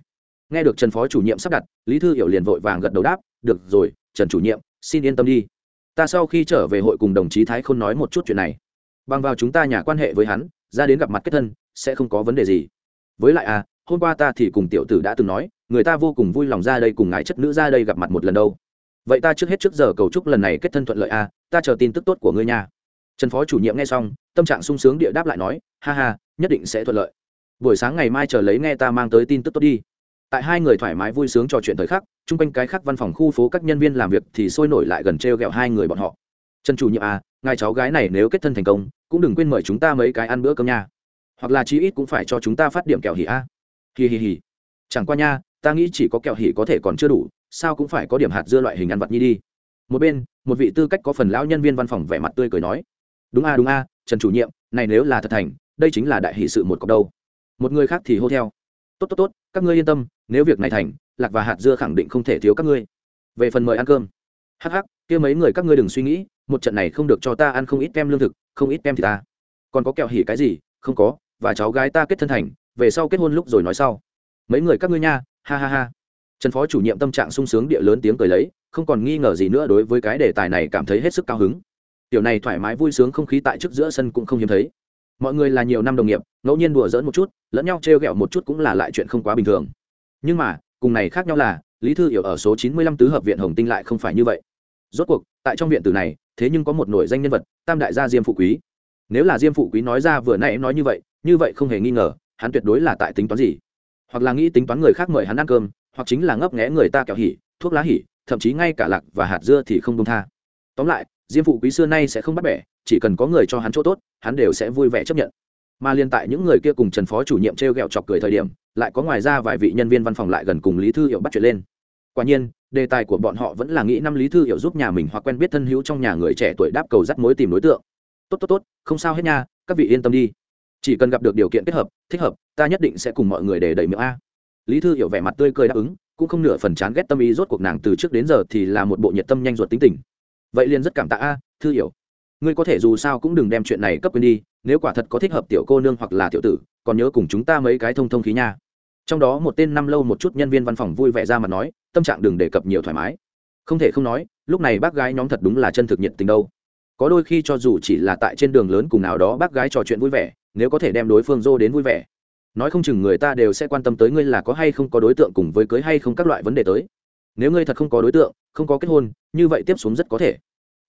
nghe được trần phó chủ nhiệm sắp đặt, lý thư hiểu liền vội vàng gật đầu đáp, được rồi, trần chủ nhiệm, xin yên tâm đi. Ta sau khi trở về hội cùng đồng chí thái khôn nói một chút chuyện này. Bằng vào chúng ta nhà quan hệ với hắn, ra đến gặp mặt kết thân, sẽ không có vấn đề gì. Với lại à hôm qua ta thì cùng tiểu tử đã từng nói, người ta vô cùng vui lòng ra đây cùng ngài chất nữ ra đây gặp mặt một lần đâu. Vậy ta trước hết trước giờ cầu chúc lần này kết thân thuận lợi à ta chờ tin tức tốt của ngươi nha. Trần phó chủ nhiệm nghe xong, tâm trạng sung sướng địa đáp lại nói, ha ha, nhất định sẽ thuận lợi. Buổi sáng ngày mai chờ lấy nghe ta mang tới tin tức tốt đi tại hai người thoải mái vui sướng trò chuyện thời khắc, chung quanh cái khác văn phòng khu phố các nhân viên làm việc thì sôi nổi lại gần t r e o g ẹ o hai người bọn họ. Trần chủ nhiệm à ngài cháu gái này nếu kết thân thành công, cũng đừng quên mời chúng ta mấy cái ăn bữa cơm nha. Hoặc là chí ít cũng phải cho chúng ta phát điểm kẹo hỉ a. À. hì hì hì. Chẳng qua nha, ta nghĩ chỉ có kẹo hỉ có thể còn chưa đủ, sao cũng phải có điểm hạt dưa loại hình ăn vặt nhi đi. Một bên, một vị tư cách có phần lão nhân viên văn phòng vẻ mặt tươi cười nói. Đúng a đúng a, trần chủ nhiệm, này nếu là thật thành, đây chính là đại hỷ sự một cọc đâu. Một người khác thì hô theo tốt tốt tốt, các ngươi yên tâm, nếu việc này thành, lạc và hạt dưa khẳng định không thể thiếu các ngươi. Về phần mời ăn cơm. Hắc hắc, kia mấy người các ngươi đừng suy nghĩ, một trận này không được cho ta ăn không ít kem lương thực, không ít kem thì ta. Còn có kẹo hỉ cái gì? Không có, và cháu gái ta kết thân thành, về sau kết hôn lúc rồi nói sau. Mấy người các ngươi nha, ha ha ha. Trần phó chủ nhiệm tâm trạng sung sướng địa lớn tiếng cười lấy, không còn nghi ngờ gì nữa đối với cái đề tài này cảm thấy hết sức cao hứng. Tiểu này thoải mái vui sướng không khí tại trước giữa sân cũng không hiếm thấy. Mọi người là nhiều năm đồng nghiệp ngẫu nhiên đùa giỡn một chút, lẫn nhau trêu ghẹo một chút cũng là lại chuyện không quá bình thường. Nhưng mà, cùng này khác nhau là, lý thư hiểu ở số chín mươi lăm tứ hợp viện hồng tinh lại không phải như vậy. Rốt cuộc, tại trong viện tử này, thế nhưng có một nổi danh nhân vật, tam đại gia diêm phụ quý. Nếu là diêm phụ quý nói ra vừa nãy nói như vậy như vậy không hề nghi ngờ, hắn tuyệt đối là tại tính toán gì? Hoặc là nghĩ tính toán người khác mời hắn ăn cơm, hoặc chính là ngấp nghẽ người ta kẹo hỉ, thuốc lá hỉ, thậm chí ngay cả lạc và hạt dưa thì không công tha. Tóm lại, diêm phụ quý xưa nay sẽ không bắt bẻ, chỉ cần có người cho hắn chỗ tốt, hắn đều sẽ vui vẻ chấp nhận mà liên tại những người kia cùng trần phó chủ nhiệm t r e o g ẹ o chọc cười thời điểm, lại có ngoài ra vài vị nhân viên văn phòng lại gần cùng lý thư hiệu bắt chuyện lên. Quả nhiên, đề tài của bọn họ vẫn là nghĩ năm lý thư hiệu giúp nhà mình hoặc quen biết thân hữu trong nhà người trẻ tuổi đáp cầu dắt mối tìm đối tượng. Tốt tốt tốt, không sao hết nha, các vị yên tâm đi. Chỉ cần gặp được điều kiện kết hợp, thích hợp, ta nhất định sẽ cùng mọi người để đẩy miệng a. Lý thư hiểu vẻ mặt tươi cười đáp ứng, cũng không nửa phần chán ghét tâm ý rốt cuộc nàng từ trước đến giờ thì là một bộ nhiệt tâm nhanh ruột tính tình. Vậy liền rất cảm tạ a, thư hiểu ngươi có thể dù sao cũng đừng đem chuyện này cấp quên đi, nếu quả thật có thích hợp tiểu cô nương hoặc là tiểu tử, còn nhớ cùng chúng ta mấy cái thông thông khí nha. Trong đó một tên năm lâu một chút nhân viên văn phòng vui vẻ ra mà nói, tâm trạng đừng đề cập nhiều thoải mái. Không thể không nói, lúc này bác gái nhóm thật đúng là chân thực nhiệt tình đâu. Có đôi khi cho dù chỉ là tại trên đường lớn cùng nào đó bác gái trò chuyện vui vẻ, nếu có thể đem đối phương dô đến vui vẻ. Nói không chừng người ta đều sẽ quan tâm tới ngươi là có hay không có đối tượng cùng với cưới hay không các loại vấn đề tới. Nếu ngươi thật không có đối tượng, không có kết hôn, như vậy tiếp xuống rất có thể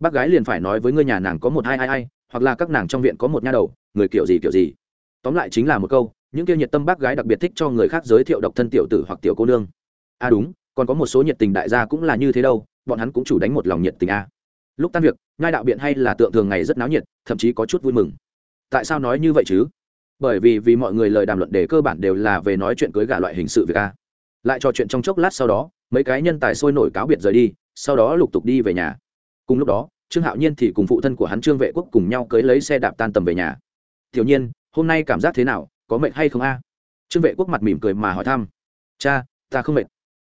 bác gái liền phải nói với ngươi nhà nàng có một hai ai ai hoặc là các nàng trong viện có một nha đầu, người kiểu gì kiểu gì. Tóm lại chính là một câu, những kia nhiệt tâm bác gái đặc biệt thích cho người khác giới thiệu độc thân tiểu tử hoặc tiểu cô nương. À đúng, còn có một số nhiệt tình đại gia cũng là như thế đâu, bọn hắn cũng chủ đánh một lòng nhiệt tình a. À. lúc tan việc ngai đạo biện hay là tượng thường ngày rất náo nhiệt, thậm chí có chút vui mừng. Tại sao nói như vậy chứ? Bởi vì vì mọi người lời đàm luận đề cơ bản đều là về nói chuyện cưới gả loại hình sự việc a. Lại trò chuyện trong chốc lát sau đó, mấy cái nhân tài sôi nổi cáo biệt rời đi, sau đó lục tục đi về nhà. Cùng lúc đó trương hạo nhiên thì cùng phụ thân của hắn trương vệ quốc cùng nhau cưới lấy xe đạp tan tầm về nhà. Tiểu nhiên, hôm nay cảm giác thế nào? Có mệt hay không a? Trương vệ quốc mặt mỉm cười mà hỏi thăm. Cha, ta không mệt.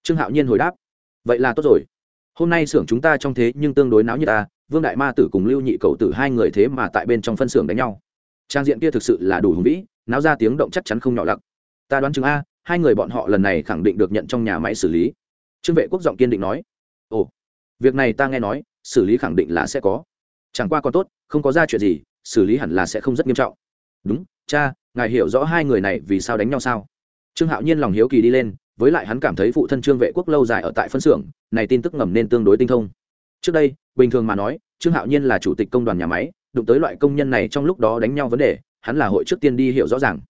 Trương hạo nhiên hồi đáp. Vậy là tốt rồi. Hôm nay xưởng chúng ta trong thế nhưng tương đối náo như ta. Vương đại ma tử cùng lưu nhị cầu tử hai người thế mà tại bên trong phân xưởng đánh nhau. Trang diện kia thực sự là đủ hùng vĩ, náo ra tiếng động chắc chắn không nhỏ lặc ta đoán chừng a, hai người bọn họ lần này khẳng định được nhận trong nhà máy xử lý. Trương vệ quốc giọng kiên định nói. Ồ, việc này ta nghe nói xử lý khẳng định là sẽ có. Chẳng qua còn tốt không có ra chuyện gì xử lý hẳn là sẽ không rất nghiêm trọng. Đúng cha ngài hiểu rõ hai người này vì sao đánh nhau sao? Trương hạo nhiên lòng hiếu kỳ đi lên với lại hắn cảm thấy phụ thân trương vệ quốc lâu dài ở tại phân xưởng này tin tức ngầm nên tương đối tinh thông. Trước đây bình thường mà nói trương hạo nhiên là chủ tịch công đoàn nhà máy đụng tới loại công nhân này trong lúc đó đánh nhau vấn đề hắn là hội trước tiên đi hiểu rõ ràng.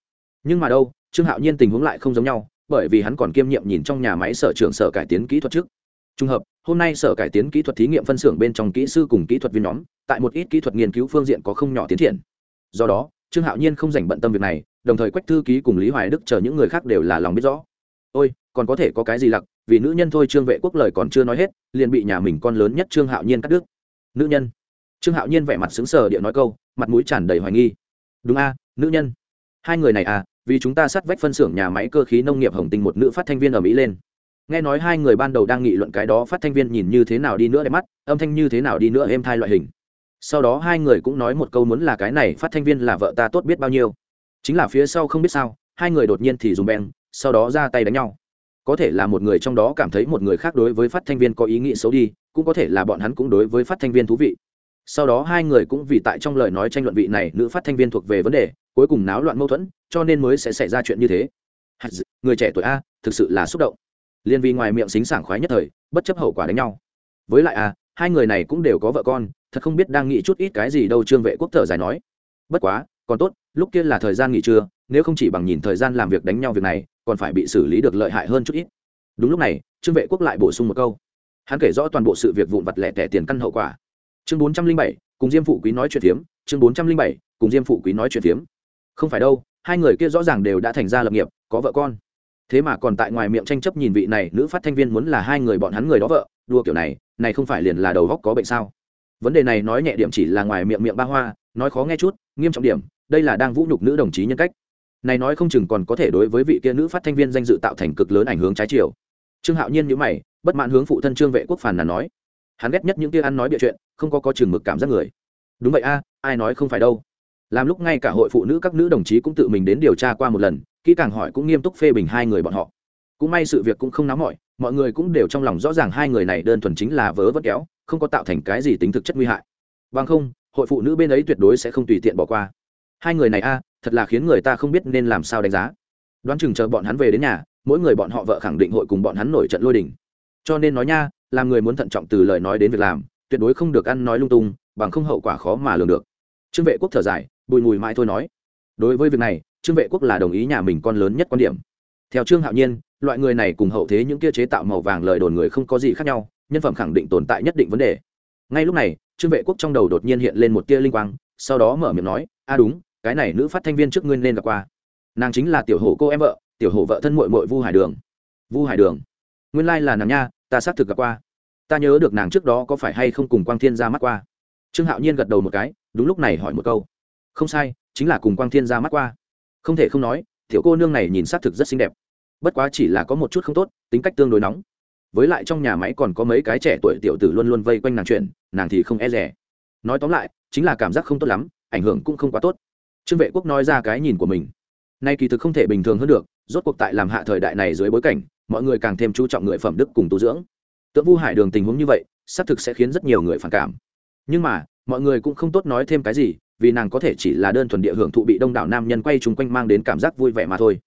Nhưng mà đâu trương hạo nhiên tình huống lại không giống nhau bởi vì hắn còn kiêm nhiệm nhìn trong nhà máy sở trường sở cải tiến kỹ thuật trước. Trùng hợp, hôm nay sở cải tiến kỹ thuật thí nghiệm phân xưởng bên trong kỹ sư cùng kỹ thuật viên nhóm, tại một ít kỹ thuật nghiên cứu phương diện có không nhỏ tiến triển. Do đó, Trương Hạo Nhiên không dành bận tâm việc này, đồng thời Quách thư ký cùng Lý Hoài Đức chờ những người khác đều là lòng biết rõ. Ôi, còn có thể có cái gì lặc, vì nữ nhân thôi Trương Vệ Quốc lời còn chưa nói hết, liền bị nhà mình con lớn nhất Trương Hạo Nhiên cắt đứt. Nữ nhân? Trương Hạo Nhiên vẻ mặt xứng sờ địa nói câu, mặt mũi tràn đầy hoài nghi. Đúng a, nữ nhân. Hai người này à, vì chúng ta sát vách phân xưởng nhà máy cơ khí nông nghiệp Hồng Tinh một nữ phát thanh viên ở Mỹ lên nghe nói hai người ban đầu đang nghị luận cái đó phát thanh viên nhìn như thế nào đi nữa đẹp mắt, âm thanh như thế nào đi nữa êm thai loại hình. Sau đó hai người cũng nói một câu muốn là cái này phát thanh viên là vợ ta tốt biết bao nhiêu. Chính là phía sau không biết sao, hai người đột nhiên thì dùng beng, sau đó ra tay đánh nhau. Có thể là một người trong đó cảm thấy một người khác đối với phát thanh viên có ý nghĩ xấu đi, cũng có thể là bọn hắn cũng đối với phát thanh viên thú vị. Sau đó hai người cũng vì tại trong lời nói tranh luận vị này nữ phát thanh viên thuộc về vấn đề, cuối cùng náo loạn mâu thuẫn, cho nên mới sẽ xảy ra chuyện như thế. Người trẻ tuổi a, thực sự là xúc động liên vì ngoài miệng xính sảng khoái nhất thời, bất chấp hậu quả đánh nhau. Với lại à hai người này cũng đều có vợ con, thật không biết đang nghĩ chút ít cái gì đâu, trương vệ quốc thở dài nói. Bất quá, còn tốt, lúc kia là thời gian nghỉ trưa, nếu không chỉ bằng nhìn thời gian làm việc đánh nhau việc này, còn phải bị xử lý được lợi hại hơn chút ít. Đúng lúc này, trương vệ quốc lại bổ sung một câu. Hắn kể rõ toàn bộ sự việc vụn vặt lẻ tẻ tiền căn hậu quả. Chương bốn trăm linh bảy, cùng diêm phụ quý nói chuyện phiếm. Chương bốn trăm linh bảy, cùng diêm phụ quý nói chuyện phiếm. Không phải đâu, hai người kia rõ ràng đều đã thành ra lập nghiệp, có vợ con thế mà còn tại ngoài miệng tranh chấp nhìn vị này nữ phát thanh viên muốn là hai người bọn hắn người đó vợ đua kiểu này này không phải liền là đầu góc có bệnh sao? Vấn đề này nói nhẹ điểm chỉ là ngoài miệng miệng ba hoa, nói khó nghe chút, nghiêm trọng điểm, đây là đang vũ nhục nữ đồng chí nhân cách. Này nói không chừng còn có thể đối với vị kia nữ phát thanh viên danh dự tạo thành cực lớn ảnh hưởng trái chiều. Trương hạo nhiên nhữ mày, bất mãn hướng phụ thân trương vệ quốc phản là nói. Hắn ghét nhất những kia ăn nói bịa chuyện, không có có chừng mực cảm giác người. Đúng vậy a, ai nói không phải đâu. Làm lúc ngay cả hội phụ nữ các nữ đồng chí cũng tự mình đến điều tra qua một lần kỹ càng hỏi cũng nghiêm túc phê bình hai người bọn họ. Cũng may sự việc cũng không nóng mỏi mọi người cũng đều trong lòng rõ ràng hai người này đơn thuần chính là vớ vất kéo, không có tạo thành cái gì tính thực chất nguy hại. Bằng không, hội phụ nữ bên ấy tuyệt đối sẽ không tùy tiện bỏ qua. Hai người này a, thật là khiến người ta không biết nên làm sao đánh giá. Đoán chừng chờ bọn hắn về đến nhà, mỗi người bọn họ vợ khẳng định hội cùng bọn hắn nổi trận lôi đình. Cho nên nói nha, làm người muốn thận trọng từ lời nói đến việc làm, tuyệt đối không được ăn nói lung tung, bằng không hậu quả khó mà lường được. Trương vệ quốc thở dài, bùi mùi mãi thôi nói. Đối với việc này trương vệ quốc là đồng ý nhà mình con lớn nhất quan điểm. Theo trương hạo nhiên, loại người này cùng hậu thế những kia chế tạo màu vàng lời đồn người không có gì khác nhau, nhân phẩm khẳng định tồn tại nhất định vấn đề. Ngay lúc này, trương vệ quốc trong đầu đột nhiên hiện lên một tia linh quang, sau đó mở miệng nói, a, đúng, cái này nữ phát thanh viên trước ngươi nên gặp qua. Nàng chính là tiểu hổ cô em vợ, tiểu hổ vợ thân mội mội vu hải đường. Vu hải đường? Nguyên lai là nàng nha, ta xác thực gặp qua. Ta nhớ được nàng trước đó có phải hay không cùng quang thiên ra mắt qua. Trương hạo nhiên gật đầu một cái, đúng lúc này hỏi một câu. Không sai, chính là cùng quang thiên ra mắt qua không thể không nói, tiểu cô nương này nhìn xác thực rất xinh đẹp. Bất quá chỉ là có một chút không tốt, tính cách tương đối nóng. Với lại trong nhà máy còn có mấy cái trẻ tuổi tiểu tử luôn luôn vây quanh nàng chuyện, nàng thì không e rẻ nói tóm lại, chính là cảm giác không tốt lắm, ảnh hưởng cũng không quá tốt. Trương vệ quốc nói ra cái nhìn của mình. Nay kỳ thực không thể bình thường hơn được, rốt cuộc tại làm hạ thời đại này dưới bối cảnh, mọi người càng thêm chú trọng người phẩm đức cùng tu dưỡng. Tượng vu hải đường tình huống như vậy, xác thực sẽ khiến rất nhiều người phản cảm. Nhưng mà, mọi người cũng không tốt nói thêm cái gì vì nàng có thể chỉ là đơn thuần địa hưởng thụ bị đông đảo nam nhân quay chung quanh mang đến cảm giác vui vẻ mà thôi.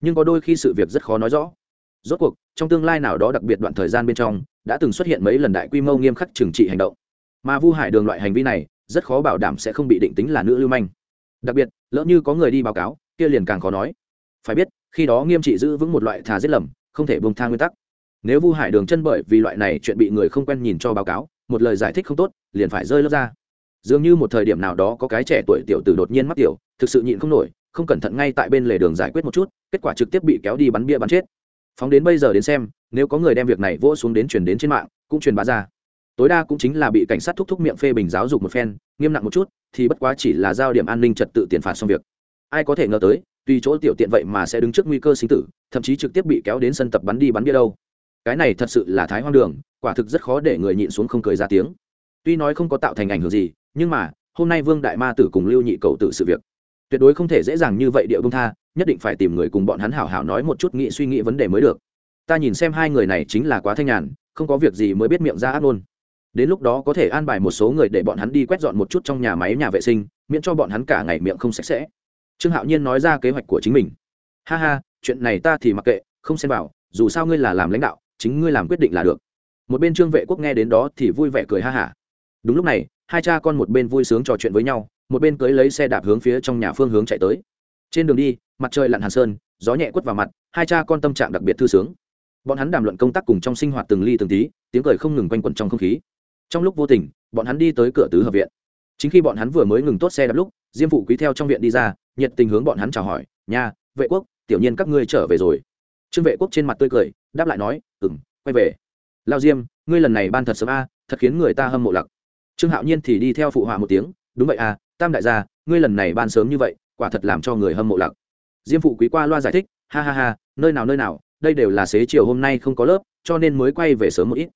Nhưng có đôi khi sự việc rất khó nói rõ. Rốt cuộc, trong tương lai nào đó đặc biệt đoạn thời gian bên trong, đã từng xuất hiện mấy lần đại quy mô nghiêm khắc trừng trị hành động. Mà vu hải đường loại hành vi này, rất khó bảo đảm sẽ không bị định tính là nữ lưu manh. Đặc biệt, lỡ như có người đi báo cáo, kia liền càng khó nói. Phải biết, khi đó nghiêm trị giữ vững một loại thà giết lầm, không thể bông tha nguyên tắc. Nếu vu hải đường chân bởi vì loại này chuyện bị người không quen nhìn cho báo cáo, một lời giải thích không tốt, liền phải rơi lớp ra dường như một thời điểm nào đó có cái trẻ tuổi tiểu tử đột nhiên mắc tiểu, thực sự nhịn không nổi, không cẩn thận ngay tại bên lề đường giải quyết một chút, kết quả trực tiếp bị kéo đi bắn bia bắn chết. Phóng đến bây giờ đến xem, nếu có người đem việc này vỗ xuống đến truyền đến trên mạng, cũng truyền bá ra. Tối đa cũng chính là bị cảnh sát thúc thúc miệng phê bình giáo dục một phen, nghiêm nặng một chút, thì bất quá chỉ là giao điểm an ninh trật tự tiền phạt xong việc. Ai có thể ngờ tới, tùy chỗ tiểu tiện vậy mà sẽ đứng trước nguy cơ sinh tử, thậm chí trực tiếp bị kéo đến sân tập bắn đi bắn bia đâu. Cái này thật sự là thái hoang đường, quả thực rất khó để người nhịn xuống không cười ra tiếng. Tuy nói không có tạo thành ảnh hưởng gì nhưng mà, hôm nay vương đại ma tử cùng lưu nhị cầu tử sự việc, tuyệt đối không thể dễ dàng như vậy địa bông tha, nhất định phải tìm người cùng bọn hắn hảo hảo nói một chút nghĩ suy nghĩ vấn đề mới được. Ta nhìn xem hai người này chính là quá thanh nhàn, không có việc gì mới biết miệng ra ác luôn đến lúc đó có thể an bài một số người để bọn hắn đi quét dọn một chút trong nhà máy nhà vệ sinh, miễn cho bọn hắn cả ngày miệng không sạch sẽ. Trương hạo nhiên nói ra kế hoạch của chính mình. Ha ha, chuyện này ta thì mặc kệ, không xem vào, dù sao ngươi là làm lãnh đạo, chính ngươi làm quyết định là được. Một bên trương vệ quốc nghe đến đó thì vui vẻ cười ha hả. Đúng lúc này hai cha con một bên vui sướng trò chuyện với nhau, một bên cưới lấy xe đạp hướng phía trong nhà phương hướng chạy tới. Trên đường đi, mặt trời lặn hàn sơn, gió nhẹ quất vào mặt, hai cha con tâm trạng đặc biệt thư sướng. Bọn hắn đàm luận công tác cùng trong sinh hoạt từng ly từng tí, tiếng cười không ngừng quanh quẩn trong không khí. Trong lúc vô tình, bọn hắn đi tới cửa tứ hợp viện. Chính khi bọn hắn vừa mới ngừng tốt xe đạp lúc, diêm phụ quý theo trong viện đi ra, nhiệt tình hướng bọn hắn chào hỏi nhà vệ quốc, tiểu nhiên các ngươi trở về rồi. Trương vệ quốc trên mặt tươi cười, đáp lại nói ừng quay về. Lao diêm, ngươi lần này ban thật sớm a, thật khiến người ta hâm mộ lặc trương hạo nhiên thì đi theo phụ họa một tiếng, đúng vậy à tam đại gia, ngươi lần này ban sớm như vậy, quả thật làm cho người hâm mộ lặc. Diêm phụ quý qua loa giải thích, ha ha ha, nơi nào nơi nào, đây đều là xế chiều hôm nay không có lớp, cho nên mới quay về sớm một ít.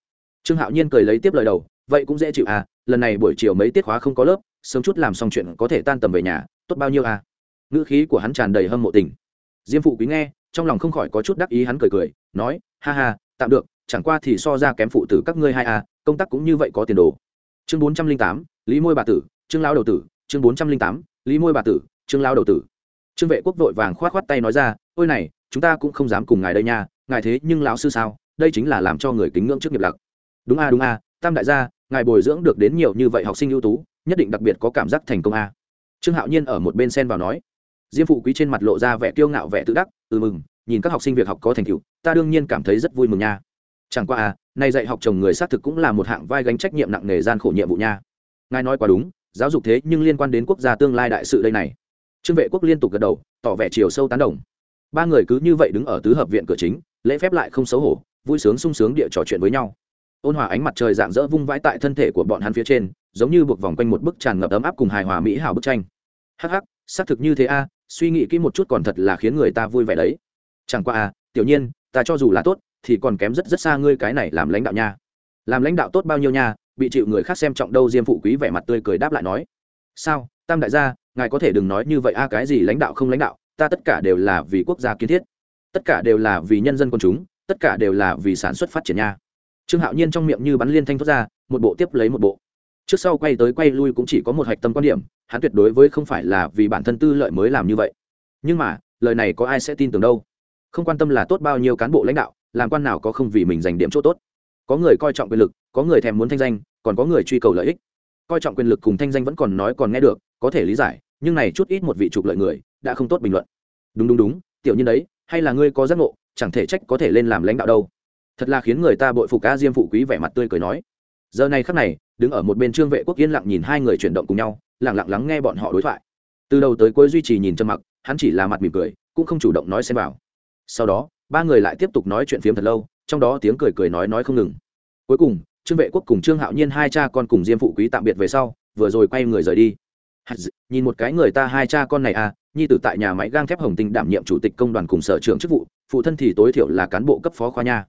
Trương hạo nhiên cười lấy tiếp lời đầu, vậy cũng dễ chịu à lần này buổi chiều mấy tiết khóa không có lớp, sớm chút làm xong chuyện có thể tan tầm về nhà, tốt bao nhiêu à? Ngữ khí của hắn tràn đầy hâm mộ tình. Diêm phụ quý nghe, trong lòng không khỏi có chút đắc ý hắn cười cười, nói, ha ha, tạm được, chẳng qua thì so ra kém phụ tử các ngươi hai à công tác cũng như vậy có tiền đồ chương bốn trăm linh tám, lý môi bà tử trương lao đầu tử, chương bốn trăm linh tám, lý môi bà tử trương lao đầu tử. Trương vệ quốc vội vàng k h o á t k h o á t tay nói ra, ôi này, chúng ta cũng không dám cùng ngài đây nha, ngài thế nhưng lão sư sao, đây chính là làm cho người kính ngưỡng trước nghiệp lặc. Đúng a đúng a, tam đại gia, ngài bồi dưỡng được đến nhiều như vậy học sinh ưu tú, nhất định đặc biệt có cảm giác thành công a. Trương hạo nhiên ở một bên sen vào nói. Diêm phụ quý trên mặt lộ ra vẻ kiêu ngạo vẻ tự đắc ừ mừng, nhìn các học sinh việc học có thành tựu, ta đương nhiên cảm thấy rất vui mừng nha. Chẳng qua à nay dạy học chồng người xác thực cũng là một hạng vai gánh trách nhiệm nặng nề gian khổ nhiệm vụ nha. Ngài nói quá đúng, giáo dục thế nhưng liên quan đến quốc gia tương lai đại sự đây này. Trương vệ quốc liên tục gật đầu, tỏ vẻ chiều sâu tán đồng. Ba người cứ như vậy đứng ở tứ hợp viện cửa chính, lễ phép lại không xấu hổ, vui sướng sung sướng địa trò chuyện với nhau. Ôn hòa ánh mặt trời dạng dỡ vung vãi tại thân thể của bọn hắn phía trên, giống như buộc vòng quanh một bức tràn ngập ấm áp cùng hài hòa mỹ hảo bức tranh. Hắc hắc, xác thực như thế a, suy nghĩ kỹ một chút còn thật là khiến người ta vui vẻ đấy. Chẳng qua a tiểu nhiên, ta cho dù là tốt, thì còn kém rất rất xa ngươi cái này làm lãnh đạo nha. Làm lãnh đạo tốt bao nhiêu nha, bị chịu người khác xem trọng đâu, diêm phụ quý vẻ mặt tươi cười đáp lại nói. Sao, tam đại gia, ngài có thể đừng nói như vậy a, cái gì lãnh đạo không lãnh đạo, ta tất cả đều là vì quốc gia kiến thiết. Tất cả đều là vì nhân dân quần chúng, tất cả đều là vì sản xuất phát triển nha. Trương hạo nhiên trong miệng như bắn liên thanh thoát ra, một bộ tiếp lấy một bộ. Trước sau quay tới quay lui cũng chỉ có một hạch tâm quan điểm, hắn tuyệt đối với không phải là vì bản thân tư lợi mới làm như vậy. Nhưng mà, lời này có ai sẽ tin tưởng đâu? Không quan tâm là tốt bao nhiêu cán bộ lãnh đạo, làm quan nào có không vì mình giành điểm chỗ tốt. Có người coi trọng quyền lực, có người thèm muốn thanh danh, còn có người truy cầu lợi ích. Coi trọng quyền lực cùng thanh danh vẫn còn nói còn nghe được, có thể lý giải, nhưng này chút ít một vị trục lợi người, đã không tốt bình luận. Đúng đúng đúng, tiểu nhân đấy, hay là ngươi có giác ngộ, chẳng thể trách có thể lên làm lãnh đạo đâu. Thật là khiến người ta bội phục ca diêm phụ quý vẻ mặt tươi cười nói. Giờ này khắc này, đứng ở một bên trương vệ quốc yên lặng nhìn hai người chuyển động cùng nhau lẳng lặng lắng nghe bọn họ đối thoại. Từ đầu tới cuối duy trì nhìn trầm mặc, hắn chỉ là mặt mỉm cười, cũng không chủ động nói xem vào sau đó, ba người lại tiếp tục nói chuyện phiếm thật lâu, trong đó tiếng cười cười nói nói không ngừng. Cuối cùng, trương vệ quốc cùng trương hạo nhiên hai cha con cùng diêm phụ quý tạm biệt về sau, vừa rồi quay người rời đi. Nhìn một cái người ta hai cha con này à nhi tử tại nhà máy gang thép hồng tinh đảm nhiệm chủ tịch công đoàn cùng sở trưởng chức vụ, phụ thân thì tối thiểu là cán bộ cấp phó khoa nha.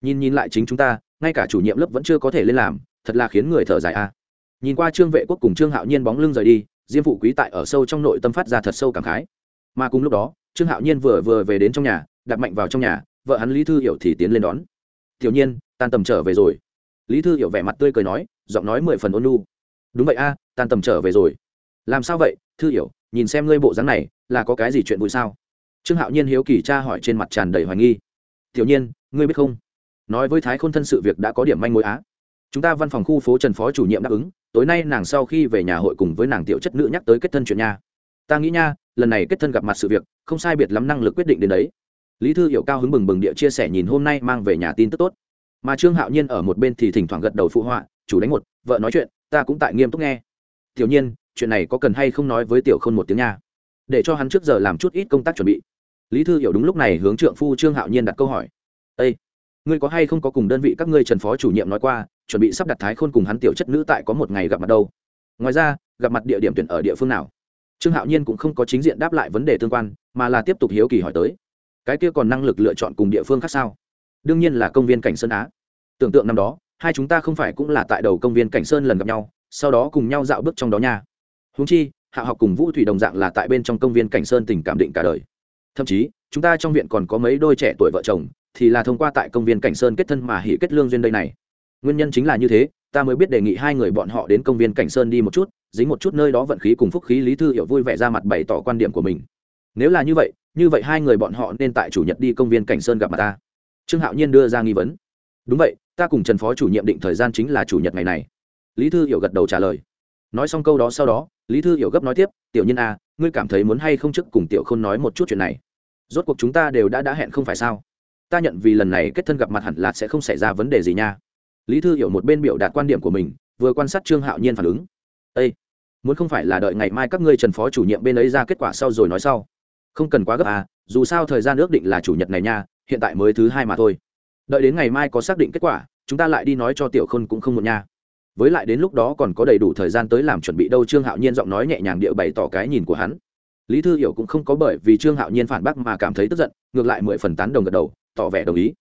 Nhìn nhìn lại chính chúng ta, ngay cả chủ nhiệm lớp vẫn chưa có thể lên làm, thật là khiến người thở dài à. Nhìn qua trương vệ quốc cùng trương hạo nhiên bóng lưng rời đi, diêm phụ quý tại ở sâu trong nội tâm phát ra thật sâu cảm khái. Mà cùng lúc đó, trương hạo nhiên vừa vừa về đến trong nhà đặt mạnh vào trong nhà, vợ hắn lý thư hiểu thì tiến lên đón. Tiểu nhiên, tan tầm trở về rồi. Lý thư hiểu vẻ mặt tươi cười nói, giọng nói mười phần ôn lu đúng vậy a, tan tầm trở về rồi. Làm sao vậy, thư hiểu, nhìn xem ngươi bộ dáng này, là có cái gì chuyện vui sao? Trương hạo nhiên hiếu kỳ cha hỏi trên mặt tràn đầy hoài nghi. Tiểu nhiên, ngươi biết không? Nói với thái khôn thân sự việc đã có điểm manh mối á. Chúng ta văn phòng khu phố trần phó chủ nhiệm đáp ứng, tối nay nàng sau khi về nhà hội cùng với nàng tiểu chất nữ nhắc tới kết thân chuyện nha. Ta nghĩ nha, lần này kết thân gặp mặt sự việc, không sai biệt lắm năng lực quyết định đến đấy lý thư hiểu cao hứng bừng bừng địa chia sẻ nhìn hôm nay mang về nhà tin tức tốt. Mà trương hạo nhiên ở một bên thì thỉnh thoảng gật đầu phụ họa, chủ đánh một, vợ nói chuyện, ta cũng tại nghiêm túc nghe. Tiểu nhiên, chuyện này có cần hay không nói với tiểu khôn một tiếng nha, để cho hắn trước giờ làm chút ít công tác chuẩn bị. Lý thư hiểu đúng lúc này hướng trượng phu trương hạo nhiên đặt câu hỏi. Â ngươi có hay không có cùng đơn vị các ngươi trần phó chủ nhiệm nói qua, chuẩn bị sắp đặt thái khôn cùng hắn tiểu chất nữ tại có một ngày gặp mặt đâu? Ngoài ra, gặp mặt địa điểm tuyển ở địa phương nào? Trương hạo nhiên cũng không có chính diện đáp lại vấn đề tương quan, mà là tiếp tục hiếu kỳ hỏi tới cái kia còn năng lực lựa chọn cùng địa phương khác sao? Đương nhiên là công viên cảnh sơn á. Tưởng tượng năm đó, hai chúng ta không phải cũng là tại đầu công viên cảnh sơn lần gặp nhau, sau đó cùng nhau dạo bước trong đó nha. Húng chi, hạ học cùng vũ thủy đồng dạng là tại bên trong công viên cảnh sơn tình cảm định cả đời. Thậm chí, chúng ta trong viện còn có mấy đôi trẻ tuổi vợ chồng, thì là thông qua tại công viên cảnh sơn kết thân mà hỉ kết lương duyên đây này. Nguyên nhân chính là như thế, ta mới biết đề nghị hai người bọn họ đến công viên cảnh sơn đi một chút, dính một chút nơi đó vận khí cùng phúc khí lý thư hiểu vui vẻ ra mặt bày tỏ quan điểm của mình nếu là như vậy như vậy hai người bọn họ nên tại chủ nhật đi công viên cảnh sơn gặp mặt ta. Trương hạo nhiên đưa ra nghi vấn. Đúng vậy ta cùng trần phó chủ nhiệm định thời gian chính là chủ nhật ngày này. Lý thư hiểu gật đầu trả lời. Nói xong câu đó sau đó lý thư hiểu gấp nói tiếp tiểu nhân a à, ngươi cảm thấy muốn hay không chức cùng tiểu k h ô n nói một chút chuyện này? Rốt cuộc chúng ta đều đã đã hẹn không phải sao? Ta nhận vì lần này kết thân gặp mặt hẳn là sẽ không xảy ra vấn đề gì nha. Lý thư hiểu một bên biểu đạt quan điểm của mình vừa quan sát trương hạo nhiên phản ứng. Â muốn không phải là đợi ngày mai các ngươi trần phó chủ nhiệm bên ấy ra kết quả sau rồi nói sau không cần quá gấp à dù sao thời gian ước định là chủ nhật này nha, hiện tại mới thứ hai mà thôi. Đợi đến ngày mai có xác định kết quả, chúng ta lại đi nói cho tiểu khôn cũng không một nha. Với lại đến lúc đó còn có đầy đủ thời gian tới làm chuẩn bị đâu, trương hạo nhiên giọng nói nhẹ nhàng địa bày tỏ cái nhìn của hắn. Lý thư hiểu cũng không có bởi vì trương hạo nhiên phản bác mà cảm thấy tức giận, ngược lại mười phần tán đồng gật đầu, tỏ vẻ đồng ý.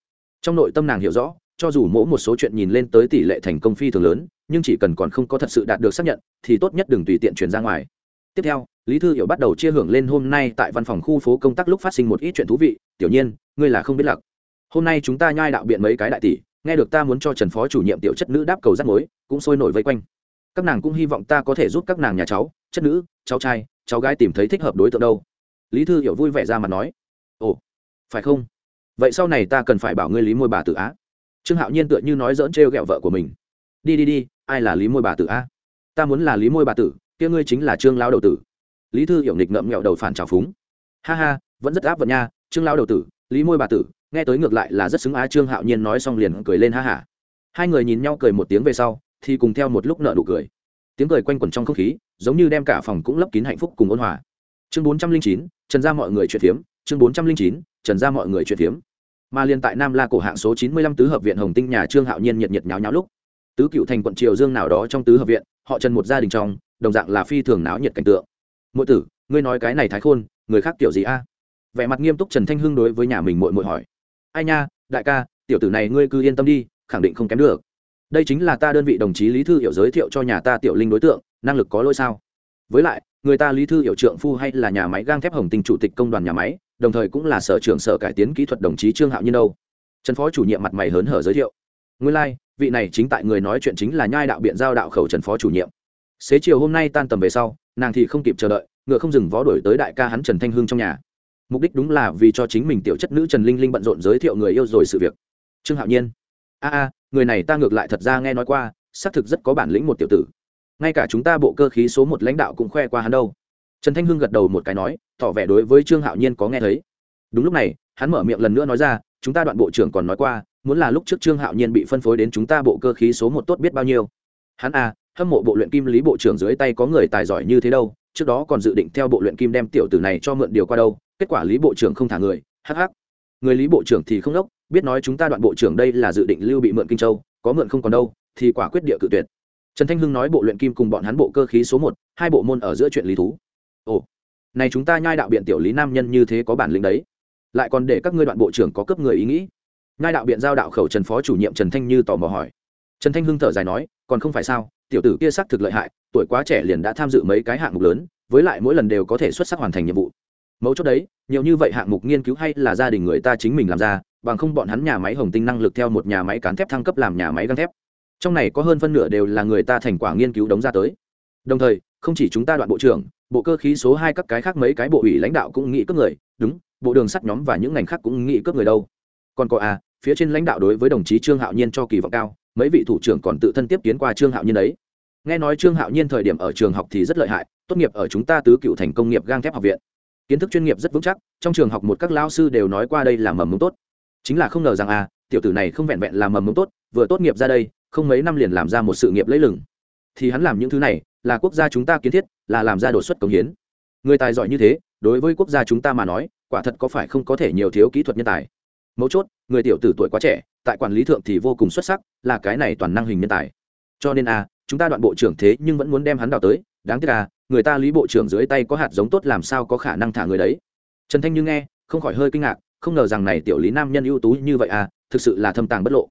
Trong nội tâm nàng hiểu rõ, cho dù mỗi một số chuyện nhìn lên tới tỷ lệ thành công phi thường lớn, nhưng chỉ cần còn không có thật sự đạt được xác nhận, thì tốt nhất đừng tùy tiện truyền ra ngoài tiếp theo, lý thư hiểu bắt đầu chia hưởng lên hôm nay tại văn phòng khu phố công tác lúc phát sinh một ít chuyện thú vị. Tiểu nhiên, ngươi là không biết lặc. Hôm nay chúng ta nhai đạo biện mấy cái đại tỷ, nghe được ta muốn cho trần phó chủ nhiệm tiểu chất nữ đáp cầu rắt mối, cũng sôi nổi vây quanh. Các nàng cũng hy vọng ta có thể giúp các nàng nhà cháu, chất nữ, cháu trai, cháu gái tìm thấy thích hợp đối tượng đâu. Lý thư hiểu vui vẻ ra mà nói. Ồ, phải không? Vậy sau này ta cần phải bảo ngươi lý môi bà tử á. Trương hạo nhiên tựa như nói dỡn trêu ghẹo vợ của mình. Đi đi đi, ai là lý môi bà tử á? Ta muốn là lý môi bà tử kia ngươi chính là trương lao đầu tử. Lý thư hiểu nghịch ngậm nghẹo đầu phản trào phúng. Ha ha, vẫn rất áp vận nha, trương lao đầu tử, lý môi bà tử, nghe tới ngược lại là rất xứng á trương hạo nhiên nói xong liền cười lên ha hả hai người nhìn nhau cười một tiếng về sau, thì cùng theo một lúc nợ nụ cười. Tiếng cười quanh quẩn trong không khí, giống như đem cả phòng cũng lấp kín hạnh phúc cùng ôn hòa. Chương bốn trăm linh chín, trần ra mọi người chuyện phiếm. Chương bốn trăm linh chín, trần ra mọi người chuyện phiếm. Mà liên tại nam la cổ hạng số chín mươi lăm tứ hợp viện hồng tinh nhà trương hạo nhiên nhiệt nhiệt nháo nháo lúc, tứ cựu thành quận triều dương nào đó trong tứ hợp viện, họ trần một gia đình trong đồng dạng là phi thường náo nhiệt cảnh tượng. Mỗi tử ngươi nói cái này thái khôn người khác kiểu gì a? Vẻ mặt nghiêm túc trần thanh hưng đối với nhà mình mội mội hỏi. Ai nha đại ca tiểu tử này ngươi cứ yên tâm đi khẳng định không kém được. Đây chính là ta đơn vị đồng chí lý thư hiểu giới thiệu cho nhà ta tiểu linh đối tượng năng lực có lỗi sao? Với lại người ta lý thư hiểu trượng phu hay là nhà máy gang thép hồng tinh chủ tịch công đoàn nhà máy đồng thời cũng là sở trưởng sở cải tiến kỹ thuật đồng chí trương hạo nhiên đâu? Trần phó chủ nhiệm mặt mày hớn hở giới thiệu. Nguyên lai、like, vị này chính tại người nói chuyện chính là nhai đạo biện giao đạo khẩu trần phó chủ nhiệm xế chiều hôm nay tan tầm về sau, nàng thì không kịp chờ đợi, ngựa không dừng vó đổi tới đại ca hắn trần thanh hưng trong nhà. Mục đích đúng là vì cho chính mình tiểu chất nữ trần linh linh bận rộn giới thiệu người yêu rồi sự việc. Trương hạo nhiên. A a, người này ta ngược lại thật ra nghe nói qua, xác thực rất có bản lĩnh một tiểu tử. Ngay cả chúng ta bộ cơ khí số một lãnh đạo cũng khoe qua hắn đâu. Trần thanh hưng gật đầu một cái nói, tỏ vẻ đối với trương hạo nhiên có nghe thấy. Đúng lúc này, hắn mở miệng lần nữa nói ra, chúng ta đoạn bộ trưởng còn nói qua, muốn là lúc trước trương hạo nhiên bị phân phối đến chúng ta bộ cơ khí số một tốt biết bao nhiêu. Hắn a hâm mộ bộ luyện kim lý bộ trưởng dưới tay có người tài giỏi như thế đâu, trước đó còn dự định theo bộ luyện kim đem tiểu tử này cho mượn điều qua đâu, kết quả lý bộ trưởng không thả người, hắc hắc. Người lý bộ trưởng thì không đốc, biết nói chúng ta đoạn bộ trưởng đây là dự định lưu bị mượn kinh châu, có mượn không còn đâu, thì quả quyết địa cự tuyệt. Trần thanh hưng nói bộ luyện kim cùng bọn hắn bộ cơ khí số một, hai bộ môn ở giữa chuyện lý thú. Ồ, này chúng ta nhai đạo biện tiểu lý nam nhân như thế có bản lĩnh đấy. Lại còn để các ngươi đoạn bộ trưởng có cấp người ý nghĩ. Nhai đạo biện giao đạo khẩu trần phó chủ nhiệm trần thanh như tò mò hỏi. Trần thanh hưng thở dài nói, còn không phải sao? Tiểu tử kia xác thực lợi hại, tuổi quá trẻ liền đã tham dự mấy cái hạng mục lớn, với lại mỗi lần đều có thể xuất sắc hoàn thành nhiệm vụ. Mấu chốt đấy, nhiều như vậy hạng mục nghiên cứu hay là gia đình người ta chính mình làm ra, bằng không bọn hắn nhà máy hồng tinh năng lực theo một nhà máy cán thép thăng cấp làm nhà máy găng thép. Trong này có hơn phân nửa đều là người ta thành quả nghiên cứu đóng ra tới. Đồng thời, không chỉ chúng ta đoạn bộ trưởng, bộ cơ khí số hai các cái khác mấy cái bộ ủy lãnh đạo cũng nghĩ cướp người, đúng, bộ đường sắt nhóm và những ngành khác cũng nghĩ cướp người đâu. Còn có à phía trên lãnh đạo đối với đồng chí trương hạo nhiên cho kỳ vọng cao, mấy vị thủ trưởng còn tự thân tiếp kiến qua trương hạo nhiên ấy. nghe nói trương hạo nhiên thời điểm ở trường học thì rất lợi hại, tốt nghiệp ở chúng ta tứ cựu thành công nghiệp gang thép học viện. Kiến thức chuyên nghiệp rất vững chắc, trong trường học một các lao sư đều nói qua đây là mầm mống tốt. Chính là không ngờ rằng à tiểu tử này không vẹn vẹn là mầm mống tốt, vừa tốt nghiệp ra đây, không mấy năm liền làm ra một sự nghiệp lấy lừng. Thì hắn làm những thứ này, là quốc gia chúng ta kiến thiết, là làm ra đột xuất công hiến. Người tài giỏi như thế, đối với quốc gia chúng ta mà nói, quả thật có phải không có thể nhiều thiếu kỹ thuật nhân tài. Mấu chốt người tiểu tử tuổi quá trẻ, tại quản lý thượng thì vô cùng xuất sắc, là cái này toàn năng hình nhân tài. Cho nên a chúng ta đoạn bộ trưởng thế nhưng vẫn muốn đem hắn đào tới, đáng tiếc à người ta lý bộ trưởng dưới tay có hạt giống tốt làm sao có khả năng thả người đấy. Trần thanh như nghe, không khỏi hơi kinh ngạc, không ngờ rằng này tiểu lý nam nhân ưu tú như vậy à thực sự là thâm tàng bất lộ.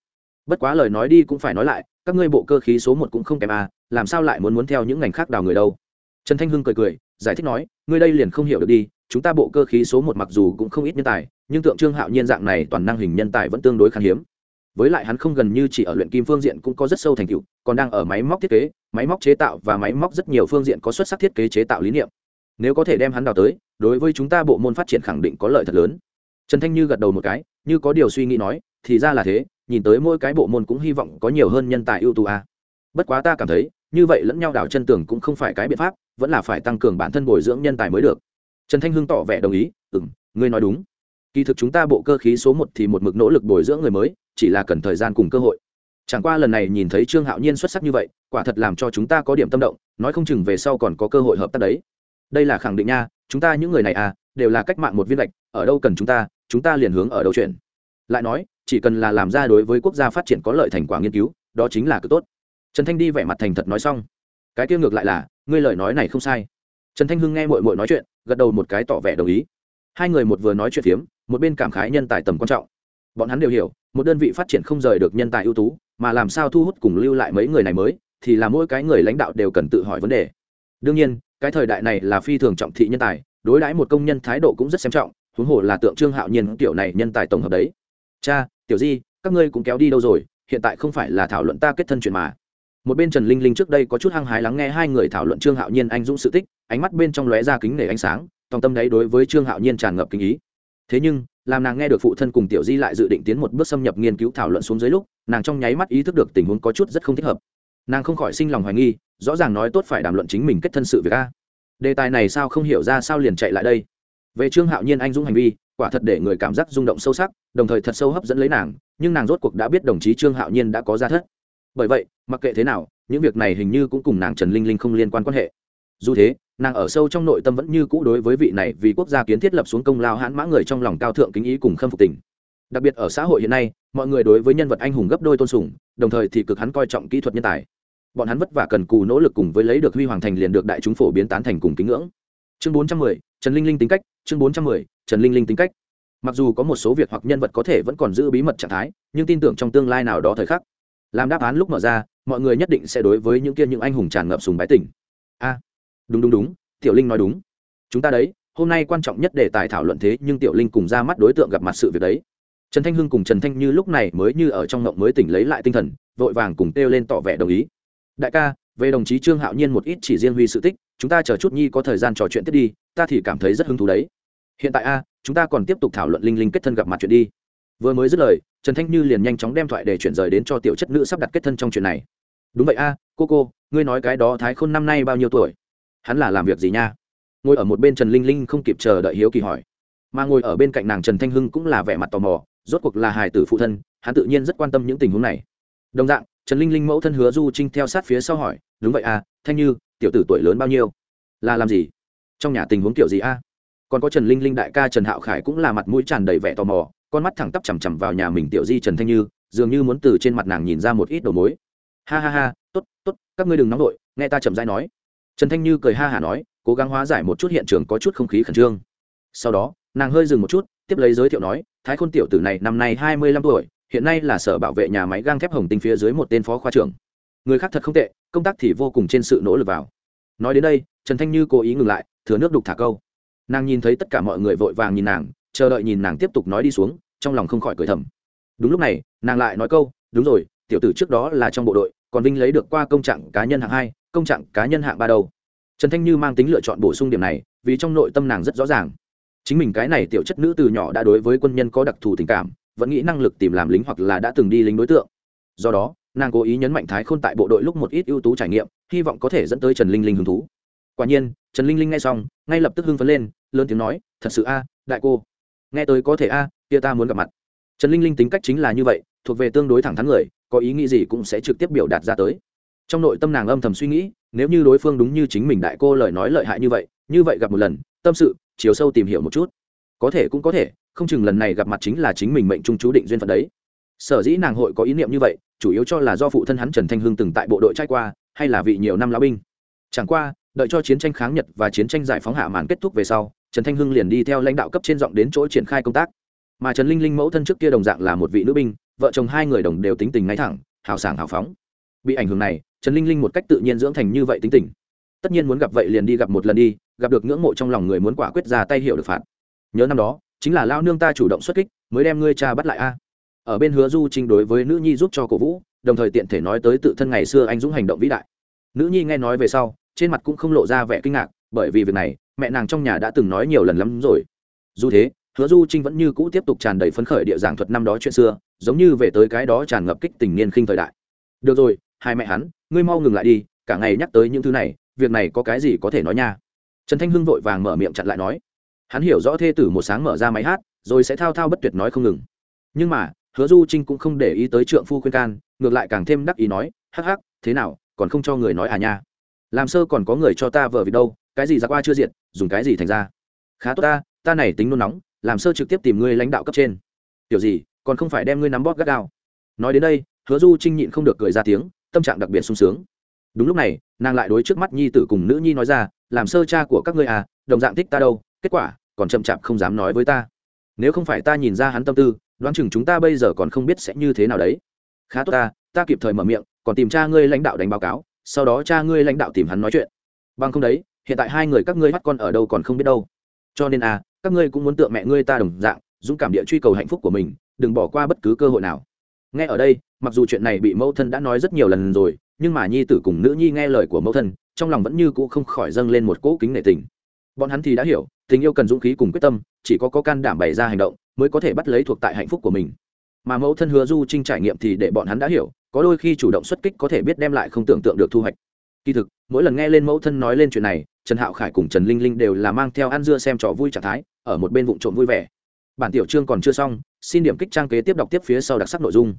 Bất quá lời nói đi cũng phải nói lại, các ngươi bộ cơ khí số một cũng không kém à làm sao lại muốn muốn theo những ngành khác đào người đâu. Trần thanh hưng cười cười, giải thích nói, ngươi đây liền không hiểu được đi chúng ta bộ cơ khí số một mặc dù cũng không ít nhân tài, nhưng tượng trương hạo nhiên dạng này toàn năng hình nhân tài vẫn tương đối khan hiếm. Với lại hắn không gần như chỉ ở luyện kim phương diện cũng có rất sâu thành tựu, còn đang ở máy móc thiết kế, máy móc chế tạo và máy móc rất nhiều phương diện có xuất sắc thiết kế chế tạo lý niệm. Nếu có thể đem hắn đào tới, đối với chúng ta bộ môn phát triển khẳng định có lợi thật lớn. Trần thanh như gật đầu một cái, như có điều suy nghĩ nói, thì ra là thế, nhìn tới mỗi cái bộ môn cũng hy vọng có nhiều hơn nhân tài ưu tú a bất quá ta cảm thấy, như vậy lẫn nhau đảo chân tường cũng không phải cái biện pháp, vẫn là phải tăng cường bản thân bồi dưỡng nhân tài mới được trần thanh hưng tỏ vẻ đồng ý ừ m ngươi nói đúng. Kỳ thực chúng ta bộ cơ khí số một thì một mực nỗ lực bồi dưỡng người mới, chỉ là cần thời gian cùng cơ hội. Chẳng qua lần này nhìn thấy trương hạo nhiên xuất sắc như vậy, quả thật làm cho chúng ta có điểm tâm động, nói không chừng về sau còn có cơ hội hợp tác đấy. Đây là khẳng định nha, chúng ta những người này à đều là cách mạng một viên lệch ở đâu cần chúng ta chúng ta liền hướng ở đâu chuyển. Lại nói, chỉ cần là làm ra đối với quốc gia phát triển có lợi thành quả nghiên cứu, đó chính là cực tốt. Trần thanh đi vẻ mặt thành thật nói xong. Cái kia ngược lại là, ngươi lời nói này không sai trần thanh hưng nghe mội mội nói chuyện, gật đầu một cái tỏ vẻ đồng ý. Hai người một vừa nói chuyện phiếm, một bên cảm khái nhân tài tầm quan trọng. Bọn hắn đều hiểu, một đơn vị phát triển không rời được nhân tài ưu tú, mà làm sao thu hút cùng lưu lại mấy người này mới, thì là mỗi cái người lãnh đạo đều cần tự hỏi vấn đề. Đương nhiên, cái thời đại này là phi thường trọng thị nhân tài, đối đãi một công nhân thái độ cũng rất xem trọng, huống hồ là tượng trương hạo nhiên tiểu này nhân tài tổng hợp đấy. Cha, tiểu di, các ngươi cũng kéo đi đâu rồi, hiện tại không phải là thảo luận ta kết thân chuyện mà. Một bên trần linh linh trước đây có chút hăng hái lắng nghe hai người thảo luận trương hạo nhiên anh dũng sự tích ánh mắt bên trong lóe ra kính nể ánh sáng tòng tâm đấy đối với trương hạo nhiên tràn ngập kinh ý. Thế nhưng, làm nàng nghe được phụ thân cùng tiểu di lại dự định tiến một bước xâm nhập nghiên cứu thảo luận xuống dưới lúc, nàng trong nháy mắt ý thức được tình huống có chút rất không thích hợp. Nàng không khỏi sinh lòng hoài nghi, rõ ràng nói tốt phải đàm luận chính mình kết thân sự việc a. Đề tài này sao không hiểu ra sao liền chạy lại đây. Về trương hạo nhiên anh dũng hành vi, quả thật để người cảm giác rung động sâu sắc, đồng thời thật sâu hấp dẫn lấy nàng, nhưng nàng rốt cuộc đã biết đồng chí trương hạo nhiên đã có ra thất. Bởi vậy, mặc kệ thế nào, những việc này hình như cũng cùng nàng trần linh linh không liên quan quan hệ. Dù thế nàng ở sâu trong nội tâm vẫn như cũ đối với vị này vì quốc gia kiến thiết lập xuống công lao hãn mã người trong lòng cao thượng kính ý cùng khâm phục tình. Đặc biệt ở xã hội hiện nay, mọi người đối với nhân vật anh hùng gấp đôi tôn sùng, đồng thời thì cực hắn coi trọng kỹ thuật nhân tài. Bọn hắn vất vả cần cù nỗ lực cùng với lấy được huy hoàng thành liền được đại chúng phổ biến tán thành cùng kính ngưỡng. Chương bốn trăm mười, trần linh linh tính cách, chương bốn trăm mười, trần linh linh tính cách. Mặc dù có một số việc hoặc nhân vật có thể vẫn còn giữ bí mật trạng thái, nhưng tin tưởng trong tương lai nào đó thời khắc, làm đáp án lúc mở ra, mọi người nhất định sẽ đối với những kia những anh hùng tràn ngập sùng bái tỉnh a đúng đúng đúng, tiểu linh nói đúng. Chúng ta đấy, hôm nay quan trọng nhất để tài thảo luận thế nhưng tiểu linh cùng ra mắt đối tượng gặp mặt sự việc đấy. Trần thanh hưng cùng trần thanh như lúc này mới như ở trong ngộng mới tỉnh lấy lại tinh thần, vội vàng cùng kêu lên tỏ vẻ đồng ý. Đại ca, về đồng chí trương hạo nhiên một ít chỉ riêng huy sự tích, chúng ta chờ chút nhi có thời gian trò chuyện tiếp đi, ta thì cảm thấy rất hứng thú đấy. Hiện tại a, chúng ta còn tiếp tục thảo luận linh linh kết thân gặp mặt chuyện đi. Vừa mới dứt lời, trần thanh như liền nhanh chóng đem thoại để chuyển rời đến cho tiểu chất nữ sắp đặt kết thân trong chuyện này. Đúng vậy a, cô cô, ngươi nói cái đó thái khôn năm nay bao nhiêu tuổi? Hắn là làm việc gì nha? Ngồi ở một bên trần linh linh không kịp chờ đợi hiếu kỳ hỏi. Mà ngồi ở bên cạnh nàng trần thanh hưng cũng là vẻ mặt tò mò, rốt cuộc là hài tử phụ thân, hắn tự nhiên rất quan tâm những tình huống này. Đồng dạng, trần linh linh mẫu thân hứa du trinh theo sát phía sau hỏi, đúng vậy à thanh như, tiểu tử tuổi lớn bao nhiêu? Là làm gì? Trong nhà tình huống kiểu gì a? Còn có trần linh linh đại ca trần hạo khải cũng là mặt mũi tràn đầy vẻ tò mò, con mắt thẳng tắp chằm chằm vào nhà mình tiểu di trần thanh như, dường như muốn từ trên mặt nàng nhìn ra một ít đầu mối. Ha ha ha, tốt tốt, các ngươi đừng nóng vội, nghe ta chậm rãi nói trần thanh như cười ha hả nói, cố gắng hóa giải một chút hiện trường có chút không khí khẩn trương. Sau đó, nàng hơi dừng một chút, tiếp lấy giới thiệu nói, thái khôn tiểu tử này năm nay hai mươi lăm tuổi, hiện nay là sở bảo vệ nhà máy gang thép hồng tinh phía dưới một tên phó khoa trưởng. Người khác thật không tệ, công tác thì vô cùng trên sự nỗ lực vào. Nói đến đây, trần thanh như cố ý ngừng lại, thừa nước đục thả câu. Nàng nhìn thấy tất cả mọi người vội vàng nhìn nàng, chờ đợi nhìn nàng tiếp tục nói đi xuống, trong lòng không khỏi cười thầm. Đúng lúc này, nàng lại nói câu, đúng rồi, tiểu tử trước đó là trong bộ đội, còn vinh lấy được qua công trạng cá nhân hạng hai công trạng cá nhân hạng ba đâu. Trần thanh như mang tính lựa chọn bổ sung điểm này, vì trong nội tâm nàng rất rõ ràng. Chính mình cái này tiểu chất nữ từ nhỏ đã đối với quân nhân có đặc thù tình cảm, vẫn nghĩ năng lực tìm làm lính hoặc là đã từng đi lính đối tượng. Do đó, nàng cố ý nhấn mạnh thái khôn tại bộ đội lúc một ít ưu tú trải nghiệm, hy vọng có thể dẫn tới trần linh linh hứng thú. Quả nhiên, trần linh linh nghe xong, ngay lập tức hưng phấn lên, lớn tiếng nói, thật sự a, đại cô, nghe tới có thể a, kia ta muốn gặp mặt. Trần linh linh tính cách chính là như vậy, thuộc về tương đối thẳng thắn người, có ý nghĩ gì cũng sẽ trực tiếp biểu đạt ra tới trong nội tâm nàng âm thầm suy nghĩ, nếu như đối phương đúng như chính mình đại cô lời nói lợi hại như vậy như vậy gặp một lần, tâm sự, chiều sâu tìm hiểu một chút. Có thể cũng có thể, không chừng lần này gặp mặt chính là chính mình mệnh trung chú định duyên phận đấy. Sở dĩ nàng hội có ý niệm như vậy, chủ yếu cho là do phụ thân hắn trần thanh hưng từng tại bộ đội trai qua, hay là vị nhiều năm lão binh. Chẳng qua, đợi cho chiến tranh kháng nhật và chiến tranh giải phóng hạ màn kết thúc về sau, trần thanh hưng liền đi theo lãnh đạo cấp trên giọng đến chỗ triển khai công tác. Mà trần linh linh mẫu thân trước kia đồng dạng là một vị nữ binh, vợ chồng hai người đồng đều tính tình ngay thẳng, hào sảng hào phóng. Bị ảnh hưởng này trần linh linh một cách tự nhiên dưỡng thành như vậy tính tình. Tất nhiên muốn gặp vậy liền đi gặp một lần đi, gặp được ngưỡng mộ trong lòng người muốn quả quyết ra tay hiệu được phạt. Nhớ năm đó, chính là lao nương ta chủ động xuất kích, mới đem ngươi cha bắt lại a. Ở bên hứa du trinh đối với nữ nhi giúp cho cổ vũ, đồng thời tiện thể nói tới tự thân ngày xưa anh dũng hành động vĩ đại. Nữ nhi nghe nói về sau, trên mặt cũng không lộ ra vẻ kinh ngạc, bởi vì việc này, mẹ nàng trong nhà đã từng nói nhiều lần lắm rồi. Dù thế, hứa du trinh vẫn như cũ tiếp tục tràn đầy phấn khởi địa giảng thuật năm đó chuyện xưa, giống như về tới cái đó tràn ngập kích tình niên khinh thời đại. Được rồi, hai mẹ hắn ngươi mau ngừng lại đi, cả ngày nhắc tới những thứ này, việc này có cái gì có thể nói nha. Trần thanh hưng vội vàng mở miệng chặn lại nói. Hắn hiểu rõ thê tử một sáng mở ra máy hát, rồi sẽ thao thao bất tuyệt nói không ngừng. Nhưng mà, hứa du trinh cũng không để ý tới trượng phu khuyên can, ngược lại càng thêm đắc ý nói, hắc hắc, thế nào, còn không cho người nói à nha? Làm sơ còn có người cho ta vợ việc đâu, cái gì ra qua chưa diện dùng cái gì thành ra? Khá tốt ta ta này tính nôn nóng, làm sơ trực tiếp tìm ngươi lãnh đạo cấp trên. Tiểu gì, còn không phải đem ngươi nắm bóp gắt gao. Nói đến đây, hứa du trinh nhịn không được cười ra tiếng tâm trạng đặc biệt sung sướng. Đúng lúc này, nàng lại đối trước mắt nhi tử cùng nữ nhi nói ra, làm sơ cha của các ngươi à đồng dạng thích ta đâu, kết quả, còn chậm chạp không dám nói với ta. Nếu không phải ta nhìn ra hắn tâm tư, đoán chừng chúng ta bây giờ còn không biết sẽ như thế nào đấy. Khá tốt ta ta kịp thời mở miệng, còn tìm cha ngươi lãnh đạo đánh báo cáo, sau đó cha ngươi lãnh đạo tìm hắn nói chuyện. Bằng không đấy, hiện tại hai người các ngươi bắt con ở đâu còn không biết đâu. Cho nên à các ngươi cũng muốn tượng mẹ ngươi ta đồng dạng, dũng cảm địa truy cầu hạnh phúc của mình, đừng bỏ qua bất cứ cơ hội nào nghe ở đây, mặc dù chuyện này bị mẫu thân đã nói rất nhiều lần rồi, nhưng mà nhi tử cùng nữ nhi nghe lời của mẫu thân, trong lòng vẫn như cũ không khỏi dâng lên một cỗ kính nể tình. Bọn hắn thì đã hiểu, tình yêu cần dũng khí cùng quyết tâm, chỉ có có can đảm bày ra hành động, mới có thể bắt lấy thuộc tại hạnh phúc của mình. Mà mẫu thân hứa du trinh trải nghiệm thì để bọn hắn đã hiểu, có đôi khi chủ động xuất kích có thể biết đem lại không tưởng tượng được thu hoạch. Kỳ thực, mỗi lần nghe lên mẫu thân nói lên chuyện này, trần hạo khải cùng trần linh linh đều là mang theo ăn dưa xem trò vui trạng thái, ở một bên vụ trộm vui vẻ bản tiểu chương còn chưa xong, xin điểm kích trang kế tiếp đọc tiếp phía sau đặc sắc nội dung.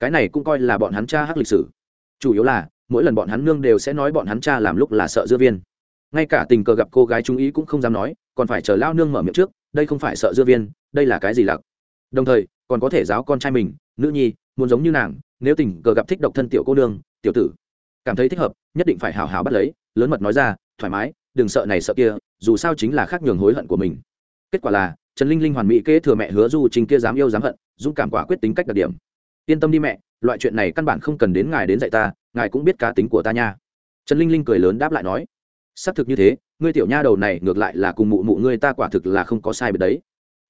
Cái này cũng coi là bọn hắn cha hắc lịch sử. Chủ yếu là, mỗi lần bọn hắn nương đều sẽ nói bọn hắn cha làm lúc là sợ dưa viên. Ngay cả tình cờ gặp cô gái trung ý cũng không dám nói, còn phải chờ lao nương mở miệng trước, đây không phải sợ dưa viên, đây là cái gì lặc đồng thời, còn có thể giáo con trai mình, nữ nhi, muốn giống như nàng, nếu tình cờ gặp thích độc thân tiểu cô nương, tiểu tử. Cảm thấy thích hợp, nhất định phải hào hào bắt lấy, lớn mật nói ra, thoải mái, đừng sợ này sợ kia, dù sao chính là khác nhường hối hận của mình. Kết quả là trần linh linh hoàn mỹ kế thừa mẹ hứa du trình kia dám yêu dám hận, dũng cảm quả quyết tính cách đặc điểm. Yên tâm đi mẹ, loại chuyện này căn bản không cần đến ngài đến dạy ta, ngài cũng biết cá tính của ta nha. Trần linh linh cười lớn đáp lại nói, xác thực như thế, ngươi tiểu nha đầu này ngược lại là cùng mụ mụ ngươi ta quả thực là không có sai biệt đấy.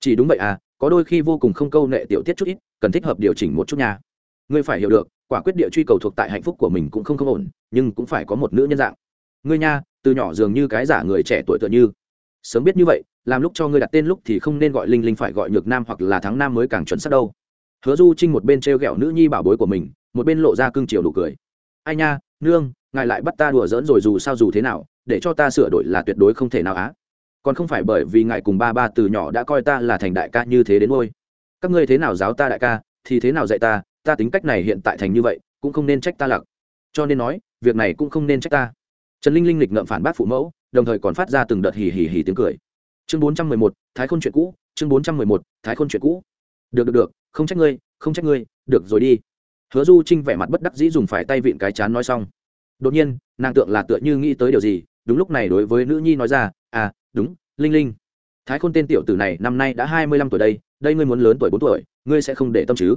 Chỉ đúng vậy à có đôi khi vô cùng không câu nệ tiểu tiết chút ít, cần thích hợp điều chỉnh một chút nha. Ngươi phải hiểu được, quả quyết địa truy cầu thuộc tại hạnh phúc của mình cũng không không ổn, nhưng cũng phải có một nữ nhân dạng. Ngươi nha, từ nhỏ dường như cái giả người trẻ tuổi tựa như sớm biết như vậy, làm lúc cho ngươi đặt tên lúc thì không nên gọi linh linh phải gọi nhược nam hoặc là thắng nam mới càng chuẩn xác đâu. Hứa du trinh một bên t r e o g ẹ o nữ nhi bảo bối của mình, một bên lộ ra cưng chiều đủ cười. Ai nha, nương, ngài lại bắt ta đùa giỡn rồi dù sao dù thế nào, để cho ta sửa đổi là tuyệt đối không thể nào á. Còn không phải bởi vì ngài cùng ba ba từ nhỏ đã coi ta là thành đại ca như thế đến ngôi. Các ngươi thế nào giáo ta đại ca, thì thế nào dạy ta ta tính cách này hiện tại thành như vậy, cũng không nên trách ta lặc. Cho nên nói, việc này cũng không nên trách ta. Trần linh linh lịch ngậm phản bác phụ mẫu đồng thời còn phát ra từng đợt hì hì hì tiếng cười. Chương bốn trăm mười một thái khôn chuyện cũ chương bốn trăm mười một thái khôn chuyện cũ. Được được được không trách ngươi không trách ngươi được rồi đi. Hứa du trinh vẻ mặt bất đắc dĩ dùng phải tay vịn cái chán nói xong. Đột nhiên nàng tượng là tựa như nghĩ tới điều gì đúng lúc này đối với nữ nhi nói ra à đúng linh linh. Thái khôn tên tiểu tử này năm nay đã hai mươi lăm tuổi đây đây ngươi muốn lớn tuổi bốn tuổi ngươi sẽ không để tâm chứ?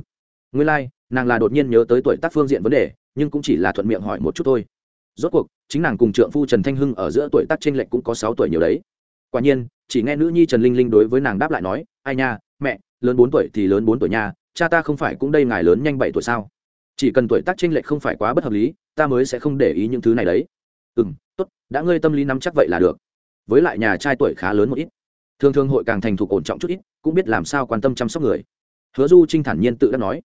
Ngươi lai、like, nàng là đột nhiên nhớ tới tuổi tác phương diện vấn đề nhưng cũng chỉ là thuận miệng hỏi một chút thôi rốt cuộc, chính nàng cùng trượng phu trần thanh hưng ở giữa tuổi tác t r ê n lệch cũng có sáu tuổi nhiều đấy. Quả nhiên, chỉ nghe nữ nhi trần linh linh đối với nàng đáp lại nói, ai nha, mẹ, lớn bốn tuổi thì lớn bốn tuổi nha, cha ta không phải cũng đây ngài lớn nhanh bảy tuổi sao? Chỉ cần tuổi tác t r ê n lệch không phải quá bất hợp lý, ta mới sẽ không để ý những thứ này đấy. Ừ m tốt, đã ngươi tâm lý nắm chắc vậy là được. Với lại nhà trai tuổi khá lớn một ít. Thường thường hội càng thành thục ổn trọng chút ít, cũng biết làm sao quan tâm chăm sóc người. Hứa du trinh thản nhiên tự đã nói.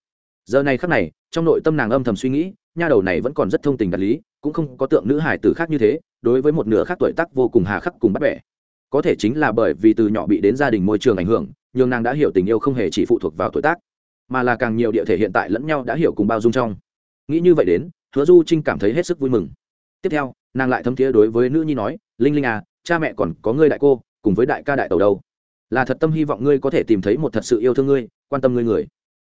Giờ này khắc này, trong nội tâm nàng âm thầm suy nghĩ, nha đầu này vẫn còn rất thông tình đạt lý cũng không có tượng nữ hải tử khác như thế, đối với một nửa khác tuổi tác vô cùng hà khắc cùng bắt bẻ. Có thể chính là bởi vì từ nhỏ bị đến gia đình môi trường ảnh hưởng nhưng nàng đã hiểu tình yêu không hề chỉ phụ thuộc vào tuổi tác, mà là càng nhiều địa thể hiện tại lẫn nhau đã hiểu cùng bao dung trong. Nghĩ như vậy đến, hứa du trinh cảm thấy hết sức vui mừng. Tiếp theo, nàng lại thấm thiế đối với nữ nhi nói, linh linh à cha mẹ còn có ngươi đại cô, cùng với đại ca đại tàu đâu? Là thật tâm hy vọng ngươi có thể tìm thấy một thật sự yêu thương ngươi, quan tâm ngươi người.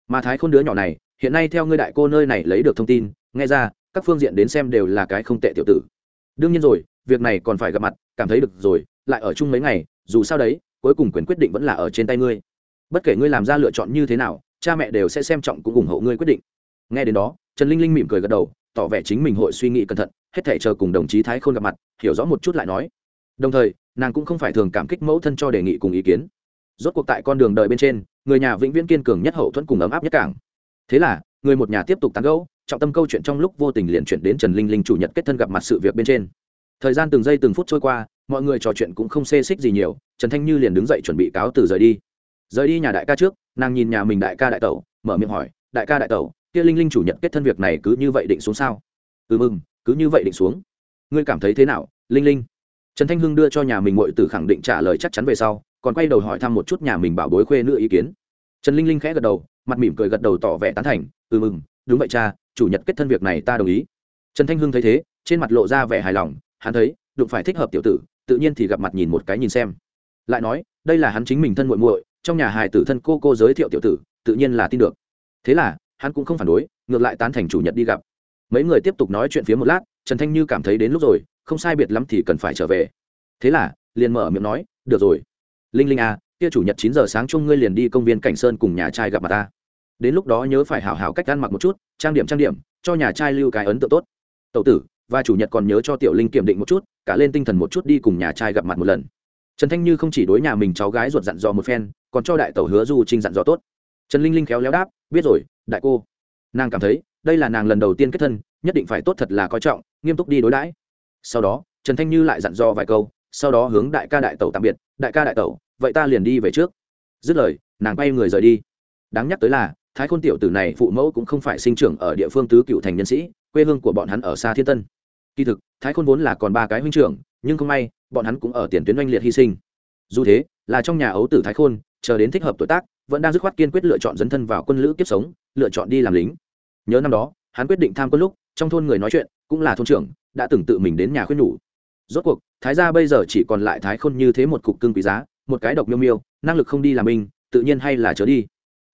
Mà thái khôn đứa nhỏ này, hiện nay theo ngươi đại cô nơi này lấy được thông tin, nghe ra các phương diện đến xem đều là cái không tệ tiểu tử. Đương nhiên rồi, việc này còn phải gặp mặt, cảm thấy được rồi, lại ở chung mấy ngày, dù sao đấy, cuối cùng quyền quyết định vẫn là ở trên tay ngươi. Bất kể ngươi làm ra lựa chọn như thế nào, cha mẹ đều sẽ xem trọng cũng ủng hộ ngươi quyết định. Nghe đến đó, trần linh linh mỉm cười gật đầu, tỏ vẻ chính mình hội suy nghĩ cẩn thận, hết thể chờ cùng đồng chí thái khôn gặp mặt, hiểu rõ một chút lại nói. Đồng thời, nàng cũng không phải thường cảm kích mẫu thân cho đề nghị cùng ý kiến. Rốt cuộc tại con đường đời bên trên, người nhà vĩnh viễn kiên cường nhất hậu thuẫn cùng ấm áp nhất cảng. Thế là, người một nhà tiếp tục tán gẫu trọng tâm câu chuyện trong lúc vô tình liền chuyển đến trần linh linh chủ nhật kết thân gặp mặt sự việc bên trên. Thời gian từng giây từng phút trôi qua, mọi người trò chuyện cũng không xê xích gì nhiều, trần thanh như liền đứng dậy chuẩn bị cáo từ rời đi. Rời đi nhà đại ca trước, nàng nhìn nhà mình đại ca đại tẩu, mở miệng hỏi, đại ca đại tẩu, kia linh linh chủ nhật kết thân việc này cứ như vậy định xuống sao? Ừ mừng, cứ như vậy định xuống. Ngươi cảm thấy thế nào, linh linh? Trần thanh hưng đưa cho nhà mình ngội từ khẳng định trả lời chắc chắn về sau, còn quay đầu hỏi thăm một chút nhà mình bảo bối khuê nữa ý kiến. Trần linh linh khẽ gật đầu, mặt mỉm cười gật đầu tỏ vẻ tán thành ừ mừng, đúng vậy cha chủ nhật kết thân việc này ta đồng ý. Trần thanh hưng thấy thế, trên mặt lộ ra vẻ hài lòng, hắn thấy, đụng phải thích hợp tiểu tử, tự nhiên thì gặp mặt nhìn một cái nhìn xem. Lại nói, đây là hắn chính mình thân muội muội, trong nhà hài tử thân cô cô giới thiệu tiểu tử, tự nhiên là tin được. Thế là, hắn cũng không phản đối, ngược lại tán thành chủ nhật đi gặp. Mấy người tiếp tục nói chuyện phía một lát, trần thanh như cảm thấy đến lúc rồi, không sai biệt lắm thì cần phải trở về. Thế là, liền mở miệng nói, được rồi. Linh linh à kia chủ nhật chín giờ sáng chung ngươi liền đi công viên cảnh sơn cùng nhà trai gặp mặt ta đến lúc đó nhớ phải hảo hảo cách ăn mặc một chút, trang điểm trang điểm, cho nhà trai lưu cái ấn tượng tốt. Tậu tử, và chủ nhật còn nhớ cho tiểu linh kiểm định một chút, cả lên tinh thần một chút đi cùng nhà trai gặp mặt một lần. Trần thanh như không chỉ đối nhà mình cháu gái ruột dặn dò một phen, còn cho đại tẩu hứa du trinh dặn dò tốt. Trần linh linh khéo léo đáp, biết rồi, đại cô. Nàng cảm thấy, đây là nàng lần đầu tiên kết thân, nhất định phải tốt thật là coi trọng, nghiêm túc đi đối đãi. Sau đó, trần thanh như lại dặn dò vài câu, sau đó hướng đại ca đại tẩu tạm biệt, đại ca đại tẩu, vậy ta liền đi về trước. Dứt lời, nàng quay người rời đi. Đáng nhắc tới là thái khôn tiểu tử này phụ mẫu cũng không phải sinh trưởng ở địa phương tứ cựu thành nhân sĩ quê hương của bọn hắn ở xa thiên tân. Kỳ thực thái khôn vốn là còn ba cái huynh trưởng nhưng không may bọn hắn cũng ở tiền tuyến oanh liệt hy sinh. Dù thế là trong nhà ấu tử thái khôn chờ đến thích hợp tuổi tác vẫn đang dứt khoát kiên quyết lựa chọn dấn thân vào quân lữ kiếp sống lựa chọn đi làm lính. Nhớ năm đó hắn quyết định tham quân lúc trong thôn người nói chuyện cũng là thôn trưởng đã từng tự mình đến nhà khuyên nhủ. Rốt cuộc thái gia bây giờ chỉ còn lại thái khôn như thế một cục cưng quý giá một cái độc miêu miêu năng lực không đi làm mình, tự nhiên hay là chớ đi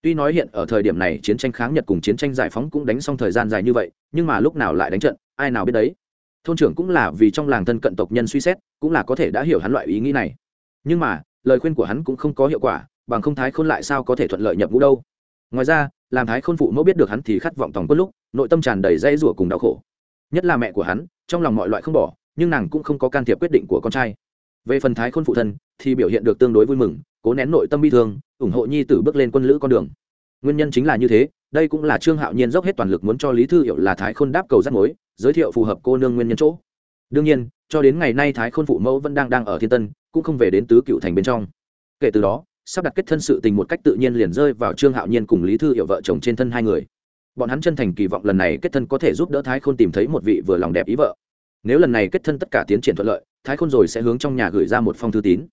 tuy nói hiện ở thời điểm này chiến tranh kháng nhật cùng chiến tranh giải phóng cũng đánh xong thời gian dài như vậy, nhưng mà lúc nào lại đánh trận, ai nào biết đấy. Thôn trưởng cũng là vì trong làng thân cận tộc nhân suy xét, cũng là có thể đã hiểu hắn loại ý nghĩ này. Nhưng mà, lời khuyên của hắn cũng không có hiệu quả, bằng không thái khôn lại sao có thể thuận lợi nhập ngũ đâu. Ngoài ra, làm thái khôn phụ mẫu biết được hắn thì khát vọng tòng quân lúc, nội tâm tràn đầy dây rủa cùng đau khổ. Nhất là mẹ của hắn, trong lòng mọi loại không bỏ, nhưng nàng cũng không có can thiệp quyết định của con trai. Về phần thái khôn phụ thân, thì biểu hiện được tương đối vui mừng cố nén nội tâm bi thương, ủng hộ nhi tử bước lên quân lữ con đường. Nguyên nhân chính là như thế, đây cũng là trương hạo nhiên dốc hết toàn lực muốn cho lý thư hiệu là thái khôn đáp cầu rắt mối, giới thiệu phù hợp cô nương nguyên nhân chỗ. Đương nhiên, cho đến ngày nay thái khôn phụ mẫu vẫn đang đang ở thiên tân, cũng không về đến tứ cựu thành bên trong. Kể từ đó, sắp đặt kết thân sự tình một cách tự nhiên liền rơi vào trương hạo nhiên cùng lý thư hiệu vợ chồng trên thân hai người. Bọn hắn chân thành kỳ vọng lần này kết thân có thể giúp đỡ thái khôn tìm thấy một vị vừa lòng đẹp ý vợ. Nếu lần này kết thân tất cả tiến triển thuận lợi, thái khôn rồi sẽ hướng trong nhà gửi ra một phong thư tín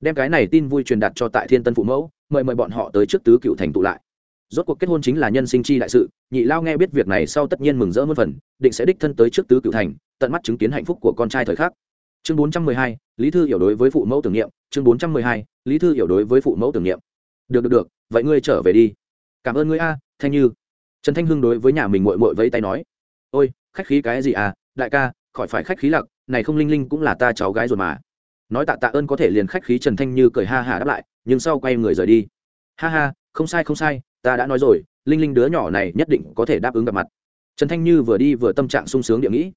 đem cái này tin vui truyền đạt cho tại thiên tân phụ mẫu, mời mời bọn họ tới trước tứ cựu thành tụ lại. Rốt cuộc kết hôn chính là nhân sinh chi đại sự, nhị lao nghe biết việc này sau tất nhiên mừng rỡ muôn phần, định sẽ đích thân tới trước tứ cựu thành, tận mắt chứng kiến hạnh phúc của con trai thời khắc. Chương bốn trăm mười hai, lý thư hiểu đối với phụ mẫu tưởng niệm. Chương bốn trăm mười hai, lý thư hiểu đối với phụ mẫu tưởng niệm. Được được được, vậy ngươi trở về đi. Cảm ơn ngươi a, thanh như. Trần thanh hưng đối với nhà mình mội mội vẫy tay nói. Ôi, khách khí cái gì à đại ca, khỏi phải khách khí lặc, này không linh linh cũng là ta cháu gái rồi mà nói tạ tạ ơn có thể liền khách khí trần thanh như cười ha hả đáp lại, nhưng sau quay người rời đi. Ha ha, không sai không sai, ta đã nói rồi, linh linh đứa nhỏ này nhất định có thể đáp ứng gặp mặt. Trần thanh như vừa đi vừa tâm trạng sung sướng địa nghĩ.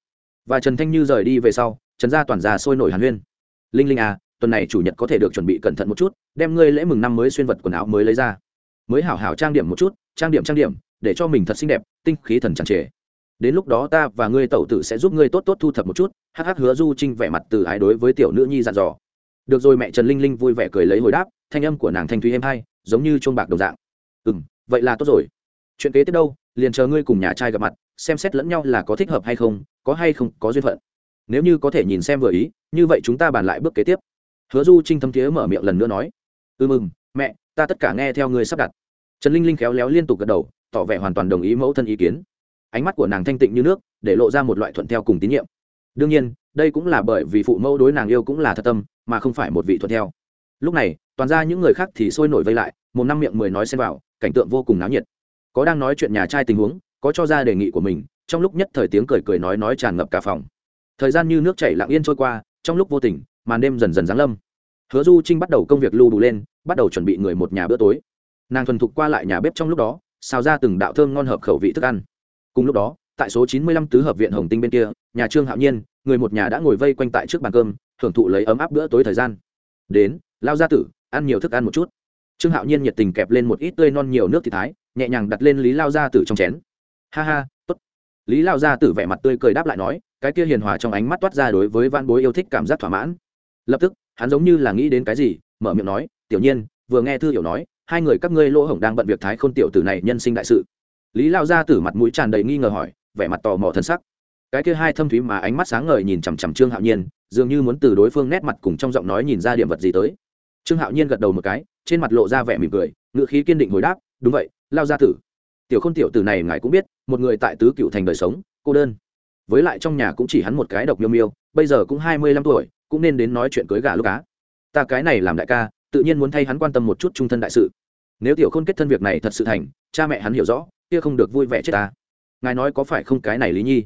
Và trần thanh như rời đi về sau, trần gia toàn già sôi nổi hàn huyên. Linh linh à tuần này chủ nhật có thể được chuẩn bị cẩn thận một chút, đem ngươi lễ mừng năm mới xuyên vật quần áo mới lấy ra. Mới hảo hảo trang điểm một chút, trang điểm trang điểm, để cho mình thật xinh đẹp, tinh khí thần tràn trề đến lúc đó ta và ngươi tẩu tử sẽ giúp ngươi tốt tốt thu thập một chút, hắc hắc hứa du trinh vẻ mặt từ ái đối với tiểu nữ nhi dặn dò. Được rồi mẹ trần linh linh vui vẻ cười lấy hồi đáp, thanh âm của nàng thanh thúy êm hay, giống như chuông bạc đồng dạng. Ừ m vậy là tốt rồi. Chuyện kế tiếp đâu? Liền chờ ngươi cùng nhà trai gặp mặt, xem xét lẫn nhau là có thích hợp hay không, có hay không có duyên phận. Nếu như có thể nhìn xem vừa ý, như vậy chúng ta bàn lại bước kế tiếp. Hứa du trinh thâm thiế mở miệng lần nữa nói. Ừ mừng mẹ, ta tất cả nghe theo ngươi sắp đặt. Trần linh linh khéo léo liên tục gật đầu, tỏ vẻ hoàn toàn đồng ý mẫu thân ý kiến ánh mắt của nàng thanh tịnh như nước, để lộ ra một loại thuận theo cùng tín nhiệm. Đương nhiên, đây cũng là bởi vì phụ mẫu đối nàng yêu cũng là thật tâm, mà không phải một vị thuận theo. Lúc này, toàn ra những người khác thì sôi nổi vây lại, một năm miệng mười nói xem vào, cảnh tượng vô cùng náo nhiệt. Có đang nói chuyện nhà trai tình huống, có cho ra đề nghị của mình, trong lúc nhất thời tiếng cười cười nói nói tràn ngập cả phòng. Thời gian như nước chảy lặng yên trôi qua, trong lúc vô tình, màn đêm dần dần giáng lâm. Hứa du trinh bắt đầu công việc lưu đủ lên, bắt đầu chuẩn bị người một nhà bữa tối. Nàng thuần thục qua lại nhà bếp trong lúc đó, xào ra từng đạo thơm ngon hợp khẩu vị thức ăn cùng lúc đó, tại số chín mươi lăm tứ hợp viện hồng tinh bên kia, nhà trương hạo nhiên, người một nhà đã ngồi vây quanh tại trước bàn cơm, hưởng thụ lấy ấm áp bữa tối thời gian. Đến, lao gia tử, ăn nhiều thức ăn một chút. Trương hạo nhiên nhiệt tình kẹp lên một ít tươi non nhiều nước thì thái, nhẹ nhàng đặt lên lý lao gia tử trong chén. Ha ha, tốt. Lý lao gia tử vẻ mặt tươi cười đáp lại nói, cái kia hiền hòa trong ánh mắt toát ra đối với van bối yêu thích cảm giác thỏa mãn. Lập tức, hắn giống như là nghĩ đến cái gì, mở miệng nói, tiểu nhiên, vừa nghe thư hiểu nói, hai người các ngươi lỗ hổng đang bận việc thái khôn tiểu tử này nhân sinh đại sự lý lao gia tử mặt mũi tràn đầy nghi ngờ hỏi, vẻ mặt tò mò thân sắc. Cái kia hai thâm thúy mà ánh mắt sáng ngời nhìn chằm chằm trương hạo nhiên, dường như muốn từ đối phương nét mặt cùng trong giọng nói nhìn ra điểm vật gì tới. Trương hạo nhiên gật đầu một cái, trên mặt lộ ra vẻ mỉm cười ngựa khí kiên định hồi đáp, đúng vậy, lao gia tử. Tiểu k h ô n tiểu tử này ngài cũng biết, một người tại tứ cựu thành đời sống, cô đơn. Với lại trong nhà cũng chỉ hắn một cái độc miêu miêu, bây giờ cũng hai mươi lăm tuổi, cũng nên đến nói chuyện cưới gà lúc cá ta cái này làm đại ca, tự nhiên muốn thay hắn quan tâm một chút trung thân đại sự. Nếu tiểu khôn kết thân việc này thật sự thành, cha mẹ hắn hiểu rõ kia không được vui vẻ chết ta. Ngài nói có phải không cái này lý nhi?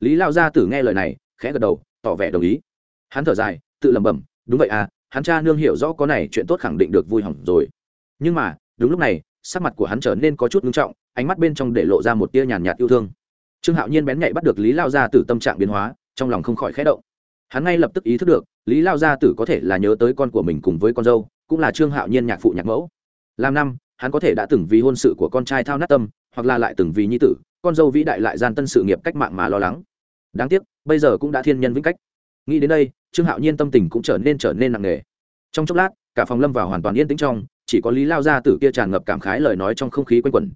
Lý lao gia tử nghe lời này, khẽ gật đầu, tỏ vẻ đồng ý. Hắn thở dài, tự lẩm bẩm, đúng vậy à hắn cha nương hiểu rõ có này chuyện tốt khẳng định được vui hỏng rồi. Nhưng mà, đúng lúc này, sắc mặt của hắn trở nên có chút ngưng trọng, ánh mắt bên trong để lộ ra một tia nhàn nhạt yêu thương. Trương hạo nhiên bén nhạy bắt được lý lao gia tử tâm trạng biến hóa, trong lòng không khỏi khẽ động. Hắn ngay lập tức ý thức được, lý lao gia tử có thể là nhớ tới con của mình cùng với con dâu, cũng là trương hạo nhiên nhạc phụ nhạc mẫu. Làm năm hắn có thể đã từng vì hôn sự của con trai thao nát tâm, hoặc là lại từng vì nhi tử, con dâu vĩ đại lại gian tân sự nghiệp cách mạng mà lo lắng. Đáng tiếc, bây giờ cũng đã thiên nhân vĩnh cách. Nghĩ đến đây, trương hạo nhiên tâm tình cũng trở nên trở nên nặng nề. Trong chốc lát, cả phòng lâm vào hoàn toàn yên tĩnh trong, chỉ có lý lao gia tử kia tràn ngập cảm khái lời nói trong không khí quanh quẩn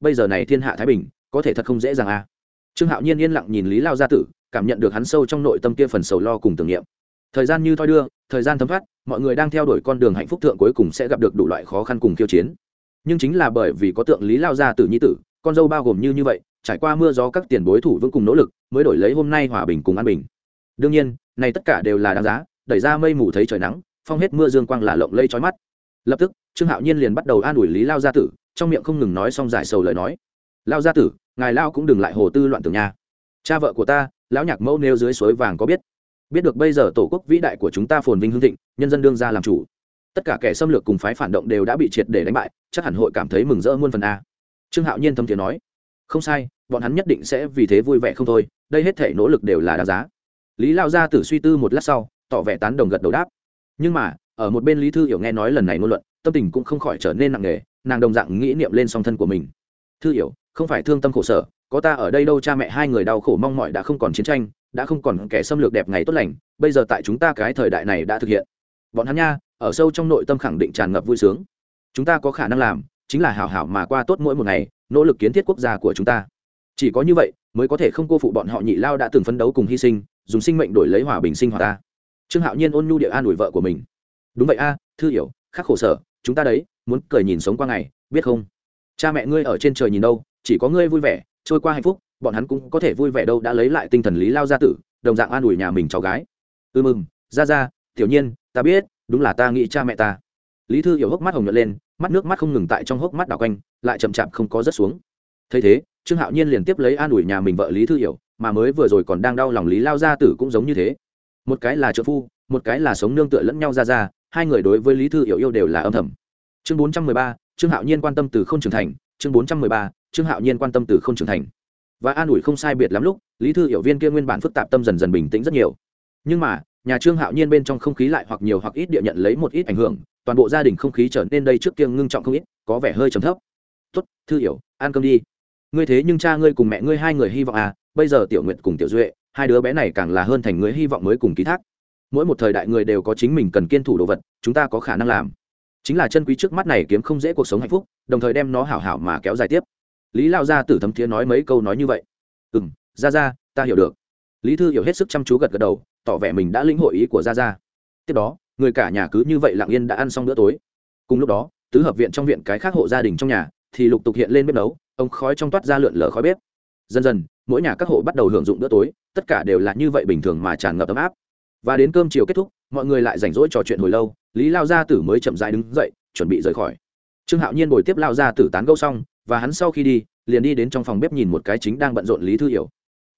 bây giờ này thiên hạ thái bình, có thể thật không dễ dàng à? Trương hạo nhiên yên lặng nhìn lý lao gia tử, cảm nhận được hắn sâu trong nội tâm kia phần sầu lo cùng tưởng niệm. Thời gian như thoi đưa, thời gian thấm thoát, mọi người đang theo đuổi con đường hạnh phúc thượng cuối cùng sẽ gặp được đủ loại khó khăn cùng khiêu chiến nhưng chính là bởi vì có tượng lý lao gia tử nhi tử, con dâu bao gồm như như vậy, trải qua mưa gió các tiền bối thủ vững cùng nỗ lực, mới đổi lấy hôm nay hòa bình cùng an bình. Đương nhiên, này tất cả đều là đáng giá, đẩy ra mây mù thấy trời nắng, phong hết mưa dương quang là lộng lây trói mắt. Lập tức, trương hạo nhiên liền bắt đầu an ủi lý lao gia tử, trong miệng không ngừng nói xong giải sầu lời nói. Lao gia tử, ngài lao cũng đừng lại hồ tư loạn tưởng nha. Cha vợ của ta, lão nhạc mẫu nêu dưới suối vàng có biết. Biết được bây giờ tổ quốc vĩ đại của chúng ta phồn vinh hương thịnh, nhân dân đương ra làm chủ tất cả kẻ xâm lược cùng phái phản động đều đã bị triệt để đánh bại, chắc hẳn hội cảm thấy mừng rỡ muôn phần a. Trương hạo nhiên thâm tiếng nói, không sai, bọn hắn nhất định sẽ vì thế vui vẻ không thôi, đây hết thể nỗ lực đều là đáng giá. Lý lao gia tử suy tư một lát sau, tỏ vẻ tán đồng gật đầu đáp. Nhưng mà, ở một bên lý thư hiểu nghe nói lần này ngôn luận, tâm tình cũng không khỏi trở nên nặng nề, nàng đồng dạng nghĩ niệm lên song thân của mình. Thư hiểu, không phải thương tâm khổ sở, có ta ở đây đâu cha mẹ hai người đau khổ mong mỏi đã không còn chiến tranh, đã không còn kẻ xâm lược đẹp ngày tốt lành, bây giờ tại chúng ta cái thời đại này đã thực hiện. Bọn hắn nha ở sâu trong nội tâm khẳng định tràn ngập vui sướng. Chúng ta có khả năng làm, chính là hảo hảo mà qua tốt mỗi một ngày, nỗ lực kiến thiết quốc gia của chúng ta. Chỉ có như vậy, mới có thể không cô phụ bọn họ nhị lao đã từng phấn đấu cùng hy sinh, dùng sinh mệnh đổi lấy hòa bình sinh hoạt ta. Trương hạo nhiên ôn nhu địa an ủi vợ của mình. Đúng vậy a, thư hiểu, khắc khổ sở, chúng ta đấy, muốn cười nhìn sống qua ngày, biết không? Cha mẹ ngươi ở trên trời nhìn đâu, chỉ có ngươi vui vẻ, trôi qua hạnh phúc, bọn hắn cũng có thể vui vẻ đâu, đã lấy lại tinh thần lý lao gia tử, đồng dạng an ủi nhà mình cháu gái. Ư ừ mừng, ra ra, tiểu nhiên, ta biết đúng là ta nghĩ cha mẹ ta. Lý thư hiểu hốc mắt hồng nhuận lên, mắt nước mắt không ngừng tại trong hốc mắt đảo quanh, lại chậm chạp không có rớt xuống. Thấy thế, trương hạo nhiên liền tiếp lấy an ủi nhà mình vợ lý thư hiểu, mà mới vừa rồi còn đang đau lòng lý lao gia tử cũng giống như thế. Một cái là trợ phu, một cái là sống nương tựa lẫn nhau ra ra, hai người đối với lý thư hiểu yêu đều là âm thầm. Chương bốn trăm mười ba, trương hạo nhiên quan tâm từ k h ô n trưởng thành. Chương bốn trăm mười ba, trương hạo nhiên quan tâm từ k h ô n trưởng thành. Và an ủi không sai biệt lắm lúc, lý thư hiểu viên kia nguyên bản phức tạp tâm dần dần bình tĩnh rất nhiều. Nhưng mà nhà trương hạo nhiên bên trong không khí lại hoặc nhiều hoặc ít địa nhận lấy một ít ảnh hưởng, toàn bộ gia đình không khí trở nên đây trước kia ngưng trọng không ít, có vẻ hơi trầm thấp. Tốt, thư hiểu, ăn cơm đi. Ngươi thế nhưng cha ngươi cùng mẹ ngươi hai người hy vọng à bây giờ tiểu nguyện cùng tiểu duệ, hai đứa bé này càng là hơn thành người hy vọng mới cùng ký thác. Mỗi một thời đại người đều có chính mình cần kiên thủ đồ vật, chúng ta có khả năng làm. Chính là chân quý trước mắt này kiếm không dễ cuộc sống hạnh phúc, đồng thời đem nó hảo hảo mà kéo dài tiếp. Lý lao gia tử thấm thiế nói mấy câu nói như vậy. Ừ m ra ra ta hiểu được. Lý thư hiểu hết sức chăm chú gật gật đầu tỏ vẻ mình đã lĩnh hội ý của gia gia. tiếp đó, người cả nhà cứ như vậy lặng yên đã ăn xong bữa tối. Cùng lúc đó, tứ hợp viện trong viện cái khác hộ gia đình trong nhà thì lục tục hiện lên bếp nấu, ông khói trong toát ra lượn lờ khói bếp. Dần dần, mỗi nhà các hộ bắt đầu hưởng dụng bữa tối, tất cả đều là như vậy bình thường mà tràn ngập ấm áp. Và đến cơm chiều kết thúc, mọi người lại rảnh rỗi trò chuyện hồi lâu, lý lao gia tử mới chậm dãi đứng dậy, chuẩn bị rời khỏi. Trương hạo nhiên bồi tiếp lao gia tử tán gẫu xong, và hắn sau khi đi, liền đi đến trong phòng bếp nhìn một cái chính đang bận rộn lý thư hiểu.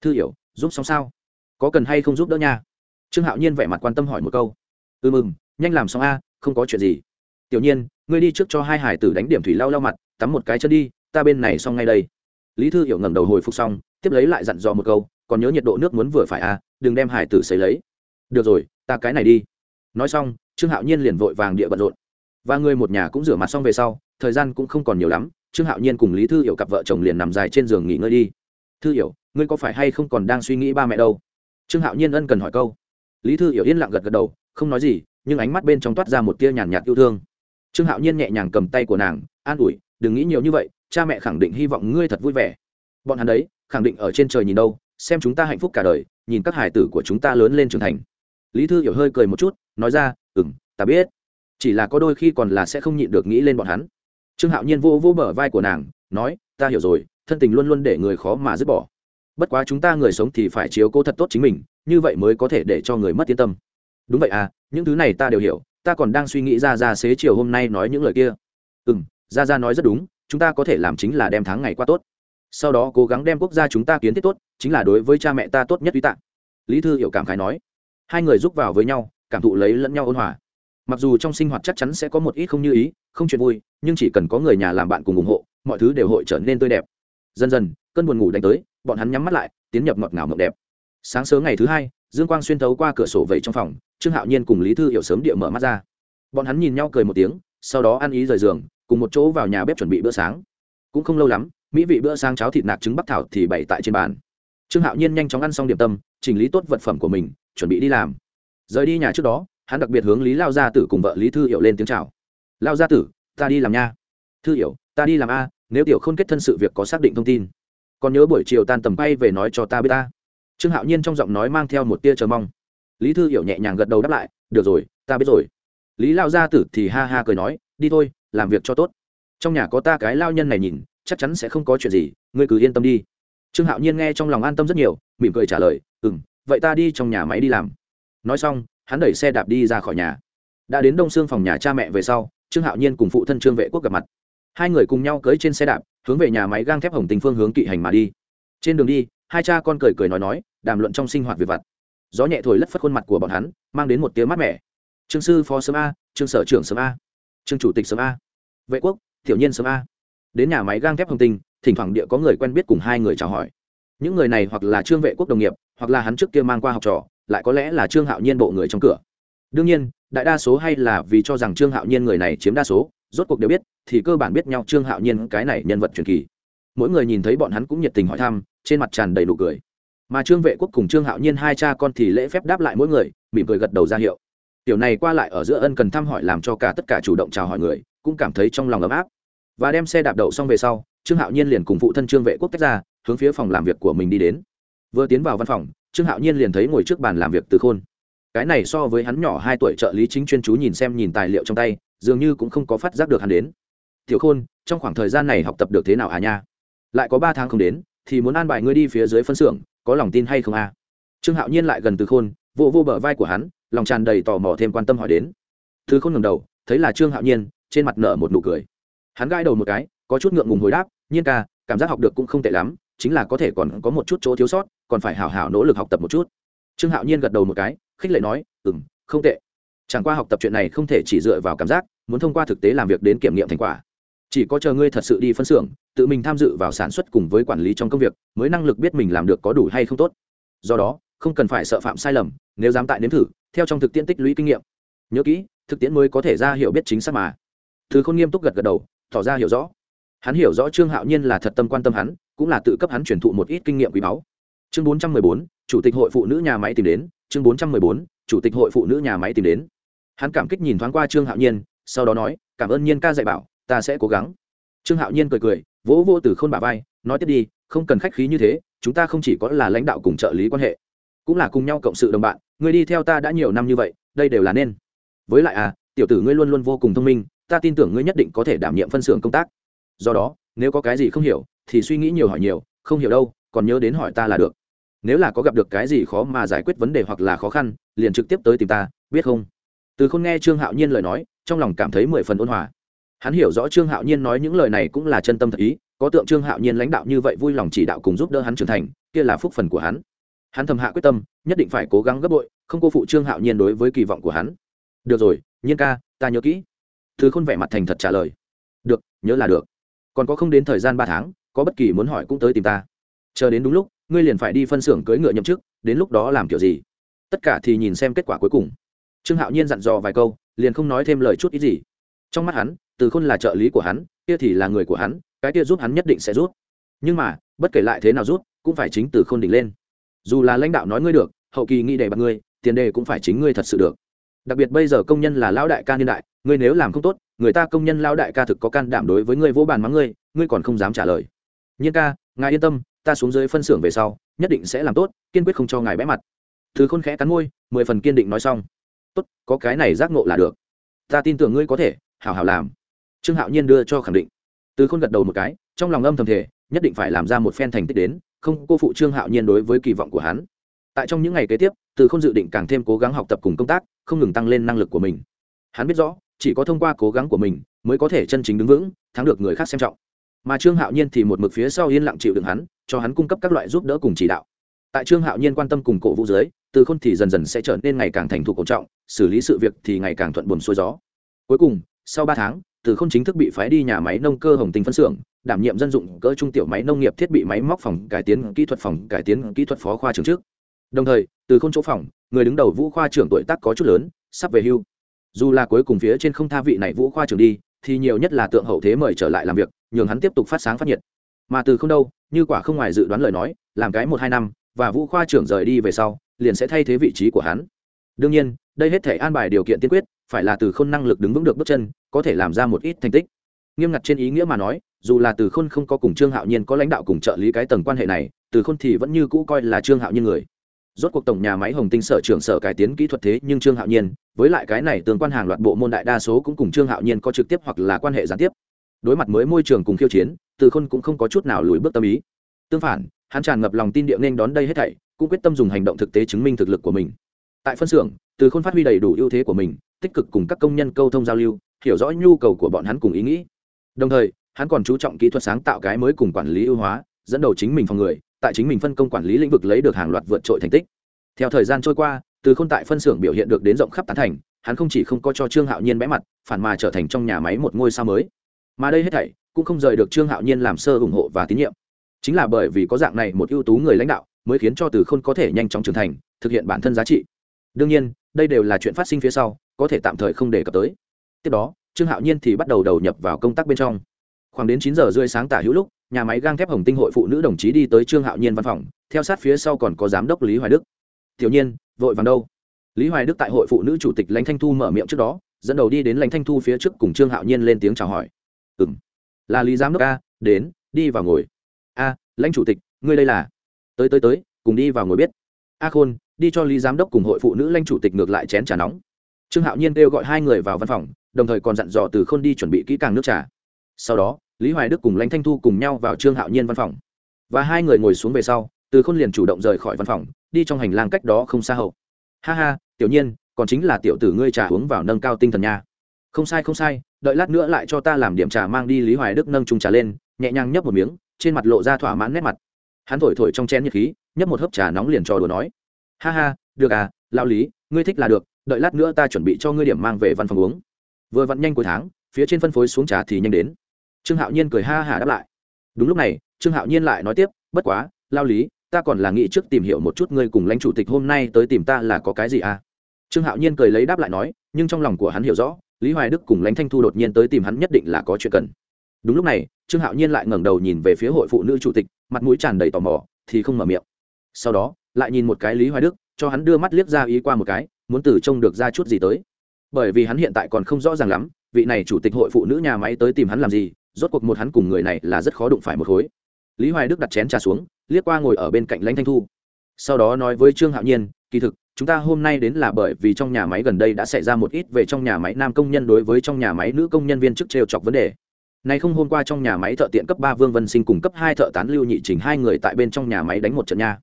Thư hiểu, giúp xong sao? Có cần hay không giúp đỡ nha? Trương hạo nhiên vẻ mặt quan tâm hỏi một câu. Ừ mừng, nhanh làm xong a, không có chuyện gì. Tiểu nhiên, ngươi đi trước cho hai hải tử đánh điểm thủy lau lau mặt, tắm một cái chân đi, ta bên này xong ngay đây. Lý thư hiểu ngẩng đầu hồi phục xong, tiếp lấy lại dặn dò một câu, còn nhớ nhiệt độ nước muốn vừa phải a, đừng đem hải tử xấy lấy. Được rồi, ta cái này đi. Nói xong, trương hạo nhiên liền vội vàng địa bận rộn. Và người một nhà cũng rửa mặt xong về sau, thời gian cũng không còn nhiều lắm, trương hạo nhiên cùng lý thư hiểu cặp vợ chồng liền nằm dài trên giường nghỉ ngơi đi. Thư hiểu, ngươi có phải hay không còn đang suy nghĩ ba mẹ đâu? Trương hạo nhiên ân cần hỏi câu lý thư hiểu yên lặng gật gật đầu, không nói gì, nhưng ánh mắt bên trong toát ra một tia nhàn nhạt yêu thương. Trương hạo nhiên nhẹ nhàng cầm tay của nàng, an ủi, đừng nghĩ nhiều như vậy, cha mẹ khẳng định hy vọng ngươi thật vui vẻ. Bọn hắn đấy, khẳng định ở trên trời nhìn đâu, xem chúng ta hạnh phúc cả đời, nhìn các hải tử của chúng ta lớn lên trưởng thành. Lý thư hiểu hơi cười một chút, nói ra ừ m ta biết. Chỉ là có đôi khi còn là sẽ không nhịn được nghĩ lên bọn hắn. Trương hạo nhiên vô vô bờ vai của nàng, nói, ta hiểu rồi, thân tình luôn luôn để người khó mà dứt bỏ. Bất quá chúng ta người sống thì phải chiếu cố thật tốt chính mình như vậy mới có thể để cho người mất yên tâm. Đúng vậy à những thứ này ta đều hiểu, ta còn đang suy nghĩ ra ra xế chiều hôm nay nói những lời kia. Ừ m ra ra nói rất đúng, chúng ta có thể làm chính là đem tháng ngày qua tốt. Sau đó cố gắng đem quốc gia chúng ta kiến thiết tốt, chính là đối với cha mẹ ta tốt nhất uy tạng. Lý thư hiểu cảm khái nói. Hai người giúp vào với nhau, cảm thụ lấy lẫn nhau ôn hòa. Mặc dù trong sinh hoạt chắc chắn sẽ có một ít không như ý, không chuyện vui, nhưng chỉ cần có người nhà làm bạn cùng ủng hộ, mọi thứ đều hội trở nên tươi đẹp. Dần dần, cơn buồn ngủ đánh tới, bọn hắn nhắm mắt lại, tiến nhập ngọt ngào mộng đẹp sáng sớm ngày thứ hai, dương quang xuyên thấu qua cửa sổ vẩy trong phòng, trương hạo nhiên cùng lý thư hiểu sớm địa mở mắt ra. Bọn hắn nhìn nhau cười một tiếng, sau đó ăn ý rời giường, cùng một chỗ vào nhà bếp chuẩn bị bữa sáng. Cũng không lâu lắm, mỹ vị bữa sáng cháo thịt nạc trứng bắc thảo thì bày tại trên bàn. Trương hạo nhiên nhanh chóng ăn xong điểm tâm, chỉnh lý tốt vật phẩm của mình, chuẩn bị đi làm. Rời đi nhà trước đó, hắn đặc biệt hướng lý lao gia tử cùng vợ lý thư hiểu lên tiếng chào. Lao gia tử, ta đi làm nha. Thư hiểu, ta đi làm a, nếu tiểu không kết thân sự việc có xác định thông tin, còn nhớ buổi chiều tan tầm bay về nói cho ta biết ta trương hạo nhiên trong giọng nói mang theo một tia chờ mong. Lý thư hiểu nhẹ nhàng gật đầu đáp lại, được rồi, ta biết rồi. Lý lao gia tử thì ha ha cười nói, đi thôi, làm việc cho tốt. Trong nhà có ta cái lao nhân này nhìn, chắc chắn sẽ không có chuyện gì, ngươi cứ yên tâm đi. Trương hạo nhiên nghe trong lòng an tâm rất nhiều, mỉm cười trả lời ừ m vậy ta đi trong nhà máy đi làm. Nói xong, hắn đẩy xe đạp đi ra khỏi nhà. Đã đến đông xương phòng nhà cha mẹ về sau, trương hạo nhiên cùng phụ thân trương vệ quốc gặp mặt. Hai người cùng nhau cưới trên xe đạp, hướng về nhà máy gang thép hồng tình phương hướng kỵ hành mà đi. Trên đường đi hai cha con cười cười nói nói, đàm luận trong sinh hoạt việc vặt. Gió nhẹ thổi lất phất khuôn mặt của bọn hắn, mang đến một tiếng mát mẻ. Trương sư phó sớm a, trương sở trưởng sớm a, trương chủ tịch sớm a, vệ quốc thiểu nhiên sớm a. Đến nhà máy gang thép hồng tinh thỉnh thoảng địa có người quen biết cùng hai người chào hỏi. Những người này hoặc là trương vệ quốc đồng nghiệp, hoặc là hắn trước kia mang qua học trò, lại có lẽ là trương hạo nhiên bộ người trong cửa. Đương nhiên, đại đa số hay là vì cho rằng trương hạo nhiên người này chiếm đa số, rốt cuộc đều biết, thì cơ bản biết nhau trương hạo nhiên cái này nhân vật truyền kỳ. Mỗi người nhìn thấy bọn hắn cũng nhiệt tình hỏi thăm trên mặt tràn đầy nụ cười. Mà trương vệ quốc cùng trương hạo nhiên hai cha con thì lễ phép đáp lại mỗi người, mỉm cười gật đầu ra hiệu. Tiểu này qua lại ở giữa ân cần thăm hỏi làm cho cả tất cả chủ động chào hỏi người, cũng cảm thấy trong lòng ấm áp. Và đem xe đạp đậu xong về sau, trương hạo nhiên liền cùng phụ thân trương vệ quốc tách ra, hướng phía phòng làm việc của mình đi đến. Vừa tiến vào văn phòng, trương hạo nhiên liền thấy ngồi trước bàn làm việc từ khôn. Cái này so với hắn nhỏ hai tuổi trợ lý chính chuyên chú nhìn xem nhìn tài liệu trong tay, dường như cũng không có phát giác được hắn đến. Tiểu khôn, trong khoảng thời gian này học tập được thế nào à nha? Lại có ba tháng không đến thì muốn an bài ngươi đi phía dưới phân xưởng, có lòng tin hay không à trương hạo nhiên lại gần từ khôn vô vô bờ vai của hắn, lòng tràn đầy tò mò thêm quan tâm hỏi đến. Thứ khôn ngầm đầu, thấy là trương hạo nhiên, trên mặt nở một nụ cười. Hắn gãi đầu một cái, có chút ngượng ngùng hồi đáp, nhiên ca, cảm giác học được cũng không tệ lắm, chính là có thể còn có một chút chỗ thiếu sót, còn phải hảo hảo nỗ lực học tập một chút. Trương hạo nhiên gật đầu một cái, khích lệ nói ừ m không tệ. Chẳng qua học tập chuyện này không thể chỉ dựa vào cảm giác, muốn thông qua thực tế làm việc đến kiểm nghiệm thành quả. Chỉ có chờ ngươi thật sự đi phân xưởng tự mình tham dự vào sản xuất cùng với quản lý trong công việc, mới năng lực biết mình làm được có đủ hay không tốt. Do đó, không cần phải sợ phạm sai lầm, nếu dám tại nếm thử, theo trong thực tiễn tích lũy kinh nghiệm. Nhớ kỹ, thực tiễn mới có thể ra hiểu biết chính xác mà. Thứ không nghiêm túc gật gật đầu, tỏ ra hiểu rõ. Hắn hiểu rõ trương hạo nhiên là thật tâm quan tâm hắn, cũng là tự cấp hắn truyền thụ một ít kinh nghiệm quý báu. Chương bốn trăm mười bốn, chủ tịch hội phụ nữ nhà máy tìm đến. Chương bốn trăm mười bốn, chủ tịch hội phụ nữ nhà máy tìm đến. Hắn cảm kích nhìn thoáng qua trương hạo nhiên, sau đó nói, cảm ơn nhiên ca dạy bảo, ta sẽ cố gắng. Trương hạo nhiên cười cười vỗ vô từ khôn bà vai, nói tiếp đi, không cần khách khí như thế, chúng ta không chỉ có là lãnh đạo cùng trợ lý quan hệ, cũng là cùng nhau cộng sự đồng bạn, người đi theo ta đã nhiều năm như vậy, đây đều là nên. Với lại à tiểu tử ngươi luôn luôn vô cùng thông minh, ta tin tưởng ngươi nhất định có thể đảm nhiệm phân xưởng công tác. Do đó, nếu có cái gì không hiểu, thì suy nghĩ nhiều hỏi nhiều, không hiểu đâu, còn nhớ đến hỏi ta là được. Nếu là có gặp được cái gì khó mà giải quyết vấn đề hoặc là khó khăn, liền trực tiếp tới tìm ta, biết không? Từ không nghe trương hạo nhiên lời nói, trong lòng cảm thấy mười phần ôn hòa hắn hiểu rõ trương hạo nhiên nói những lời này cũng là chân tâm thật ý, có tượng trương hạo nhiên lãnh đạo như vậy vui lòng chỉ đạo cùng giúp đỡ hắn trưởng thành, kia là phúc phần của hắn. Hắn thầm hạ quyết tâm, nhất định phải cố gắng gấp bội, không cô phụ trương hạo nhiên đối với kỳ vọng của hắn. Được rồi, nhiên ca, ta nhớ kỹ. Thứ khôn vẻ mặt thành thật trả lời. Được, nhớ là được. Còn có không đến thời gian ba tháng, có bất kỳ muốn hỏi cũng tới tìm ta. Chờ đến đúng lúc, ngươi liền phải đi phân xưởng cưỡi ngựa nhậm chức, đến lúc đó làm kiểu gì? Tất cả thì nhìn xem kết quả cuối cùng. Trương hạo nhiên dặn dò vài câu, liền không nói thêm lời chút ít gì. Trong mắt hắn từ khôn là trợ lý của hắn, kia thì là người của hắn, cái kia giúp hắn nhất định sẽ rút nhưng mà, bất kể lại thế nào rút cũng phải chính từ khôn đỉnh lên. Dù là lãnh đạo nói ngươi được, hậu kỳ nghĩ đề bạt ngươi, tiền đề cũng phải chính ngươi thật sự được. Đặc biệt bây giờ công nhân là lão đại ca niên đại, ngươi nếu làm không tốt, người ta công nhân lão đại ca thực có can đảm đối với ngươi vô bàn mắng ngươi ngươi còn không dám trả lời. Nhiên ca, ngài yên tâm, ta xuống dưới phân xưởng về sau, nhất định sẽ làm tốt, kiên quyết không cho ngài bẽ mặt. Thứ khôn khẽ cắn môi, mười phần kiên định nói xong. Tốt, có cái này giác ngộ là được. Ta tin tưởng ngươi có thể, hảo hảo làm trương hạo nhiên đưa cho khẳng định. Từ khôn gật đầu một cái, trong lòng âm thầm thể nhất định phải làm ra một phen thành tích đến, không, cô phụ trương hạo nhiên đối với kỳ vọng của hắn. Tại trong những ngày kế tiếp, từ khôn dự định càng thêm cố gắng học tập cùng công tác, không ngừng tăng lên năng lực của mình. Hắn biết rõ, chỉ có thông qua cố gắng của mình, mới có thể chân chính đứng vững, thắng được người khác xem trọng. Mà trương hạo nhiên thì một mực phía sau yên lặng chịu đựng hắn, cho hắn cung cấp các loại giúp đỡ cùng chỉ đạo. Tại trương hạo nhiên quan tâm cùng cổ vũ dưới, từ khôn thì dần dần sẽ trở nên ngày càng thành thục cổ trọng, xử lý sự việc thì ngày càng thuận buồm xuôi gió. Cuối cùng, sau ba tháng từ không chính thức bị phái đi nhà máy nông cơ hồng tinh phân xưởng, đảm nhiệm dân dụng cỡ trung tiểu máy nông nghiệp thiết bị máy móc phòng cải tiến kỹ thuật phòng cải tiến kỹ thuật phó khoa trưởng trước. Đồng thời, từ không chỗ phòng, người đứng đầu vũ khoa trưởng tuổi tác có chút lớn, sắp về hưu. Dù là cuối cùng phía trên không tha vị này vũ khoa trưởng đi, thì nhiều nhất là tượng hậu thế mời trở lại làm việc, nhường hắn tiếp tục phát sáng phát nhiệt. Mà từ không đâu, như quả không ngoài dự đoán lời nói, làm cái một hai năm, và vũ khoa trưởng rời đi về sau, liền sẽ thay thế vị trí của hắn. Đương nhiên, đây hết thể an bài điều kiện tiên quyết phải là từ khôn năng lực đứng vững được bước chân, có thể làm ra một ít thành tích. Nghiêm ngặt trên ý nghĩa mà nói, dù là từ khôn không có cùng trương hạo nhiên có lãnh đạo cùng trợ lý cái tầng quan hệ này, từ khôn thì vẫn như cũ coi là trương hạo nhiên người. Rốt cuộc tổng nhà máy hồng tinh sở trưởng sở cải tiến kỹ thuật thế nhưng trương hạo nhiên, với lại cái này tương quan hàng loạt bộ môn đại đa số cũng cùng trương hạo nhiên có trực tiếp hoặc là quan hệ gián tiếp. Đối mặt mới môi trường cùng khiêu chiến, từ khôn cũng không có chút nào lùi bước tâm ý. Tương phản, hắn tràn ngập lòng tin địa nên đón đây hết thảy, cũng quyết tâm dùng hành động thực tế chứng minh thực lực của mình tại phân xưởng, từ khôn phát huy đầy đủ ưu thế của mình, tích cực cùng các công nhân câu thông giao lưu, hiểu rõ nhu cầu của bọn hắn cùng ý nghĩ. Đồng thời, hắn còn chú trọng kỹ thuật sáng tạo cái mới cùng quản lý ưu hóa, dẫn đầu chính mình phòng người, tại chính mình phân công quản lý lĩnh vực lấy được hàng loạt vượt trội thành tích. Theo thời gian trôi qua, từ khôn tại phân xưởng biểu hiện được đến rộng khắp tán thành, hắn không chỉ không có cho trương hạo nhiên bẽ mặt, phản mà trở thành trong nhà máy một ngôi sao mới. Mà đây hết thảy cũng không rời được trương hạo nhiên làm sơ ủng hộ và tín nhiệm. Chính là bởi vì có dạng này một ưu tú người lãnh đạo, mới khiến cho từ khôn có thể nhanh chóng trưởng thành, thực hiện bản thân giá trị đương nhiên, đây đều là chuyện phát sinh phía sau, có thể tạm thời không đề cập tới. Tiếp đó, trương hạo nhiên thì bắt đầu đầu nhập vào công tác bên trong. Khoảng đến chín giờ rưỡi sáng tả hữu lúc, nhà máy gang thép hồng tinh hội phụ nữ đồng chí đi tới trương hạo nhiên văn phòng, theo sát phía sau còn có giám đốc lý hoài đức. Tiểu nhiên, vội vàng đâu? Lý hoài đức tại hội phụ nữ chủ tịch lãnh thanh thu mở miệng trước đó, dẫn đầu đi đến lãnh thanh thu phía trước cùng trương hạo nhiên lên tiếng chào hỏi. Ừ m là lý giám đốc a, đến, đi vào ngồi. A, lãnh chủ tịch, ngươi đây là? Tới tới tới, cùng đi vào ngồi biết. A khôn đi cho lý giám đốc cùng hội phụ nữ lãnh chủ tịch ngược lại chén trà nóng. Trương hạo nhiên kêu gọi hai người vào văn phòng, đồng thời còn dặn dò từ khôn đi chuẩn bị kỹ càng nước trà. Sau đó, lý hoài đức cùng lãnh thanh thu cùng nhau vào trương hạo nhiên văn phòng. Và hai người ngồi xuống về sau, từ khôn liền chủ động rời khỏi văn phòng, đi trong hành lang cách đó không xa hậu. Ha ha, tiểu nhiên, còn chính là tiểu tử ngươi trà uống vào nâng cao tinh thần nha. Không sai không sai, đợi lát nữa lại cho ta làm điểm trà mang đi, lý hoài đức nâng trung trà lên, nhẹ nhàng nhấp một miếng, trên mặt lộ ra thỏa mãn nét mặt. Hắn thổi thổi trong chén nhiệt khí, nhấp một hớp trà nóng liền trò đùa nói ha ha, được à lao lý, ngươi thích là được, đợi lát nữa ta chuẩn bị cho ngươi điểm mang về văn phòng uống. Vừa vặn nhanh cuối tháng, phía trên phân phối xuống trà thì nhanh đến. Trương hạo nhiên cười ha hả đáp lại. Đúng lúc này, trương hạo nhiên lại nói tiếp, bất quá lao lý, ta còn là nghĩ trước tìm hiểu một chút ngươi cùng lãnh chủ tịch hôm nay tới tìm ta là có cái gì à? Trương hạo nhiên cười lấy đáp lại nói, nhưng trong lòng của hắn hiểu rõ, lý hoài đức cùng lãnh thanh thu đột nhiên tới tìm hắn nhất định là có chuyện cần. Đúng lúc này, trương hạo nhiên lại ngẩng đầu nhìn về phía hội phụ nữ chủ tịch, mặt mũi tràn đầy tò mò, thì không mở miệng. Sau đó lại nhìn một cái lý hoài đức, cho hắn đưa mắt liếc ra ý qua một cái, muốn từ trông được ra chút gì tới. Bởi vì hắn hiện tại còn không rõ ràng lắm, vị này chủ tịch hội phụ nữ nhà máy tới tìm hắn làm gì, rốt cuộc một hắn cùng người này là rất khó đụng phải một khối. Lý hoài đức đặt chén trà xuống, liếc qua ngồi ở bên cạnh lãnh thanh thu. Sau đó nói với trương hạo nhiên, kỳ thực, chúng ta hôm nay đến là bởi vì trong nhà máy gần đây đã xảy ra một ít về trong nhà máy nam công nhân đối với trong nhà máy nữ công nhân viên chức trêu chọc vấn đề. Này không hôm qua trong nhà máy thợ tiện cấp ba Vương Vân Sinh cùng cấp hai thợ tán Lưu Nhị Trình hai người tại bên trong nhà máy đánh một trận nha.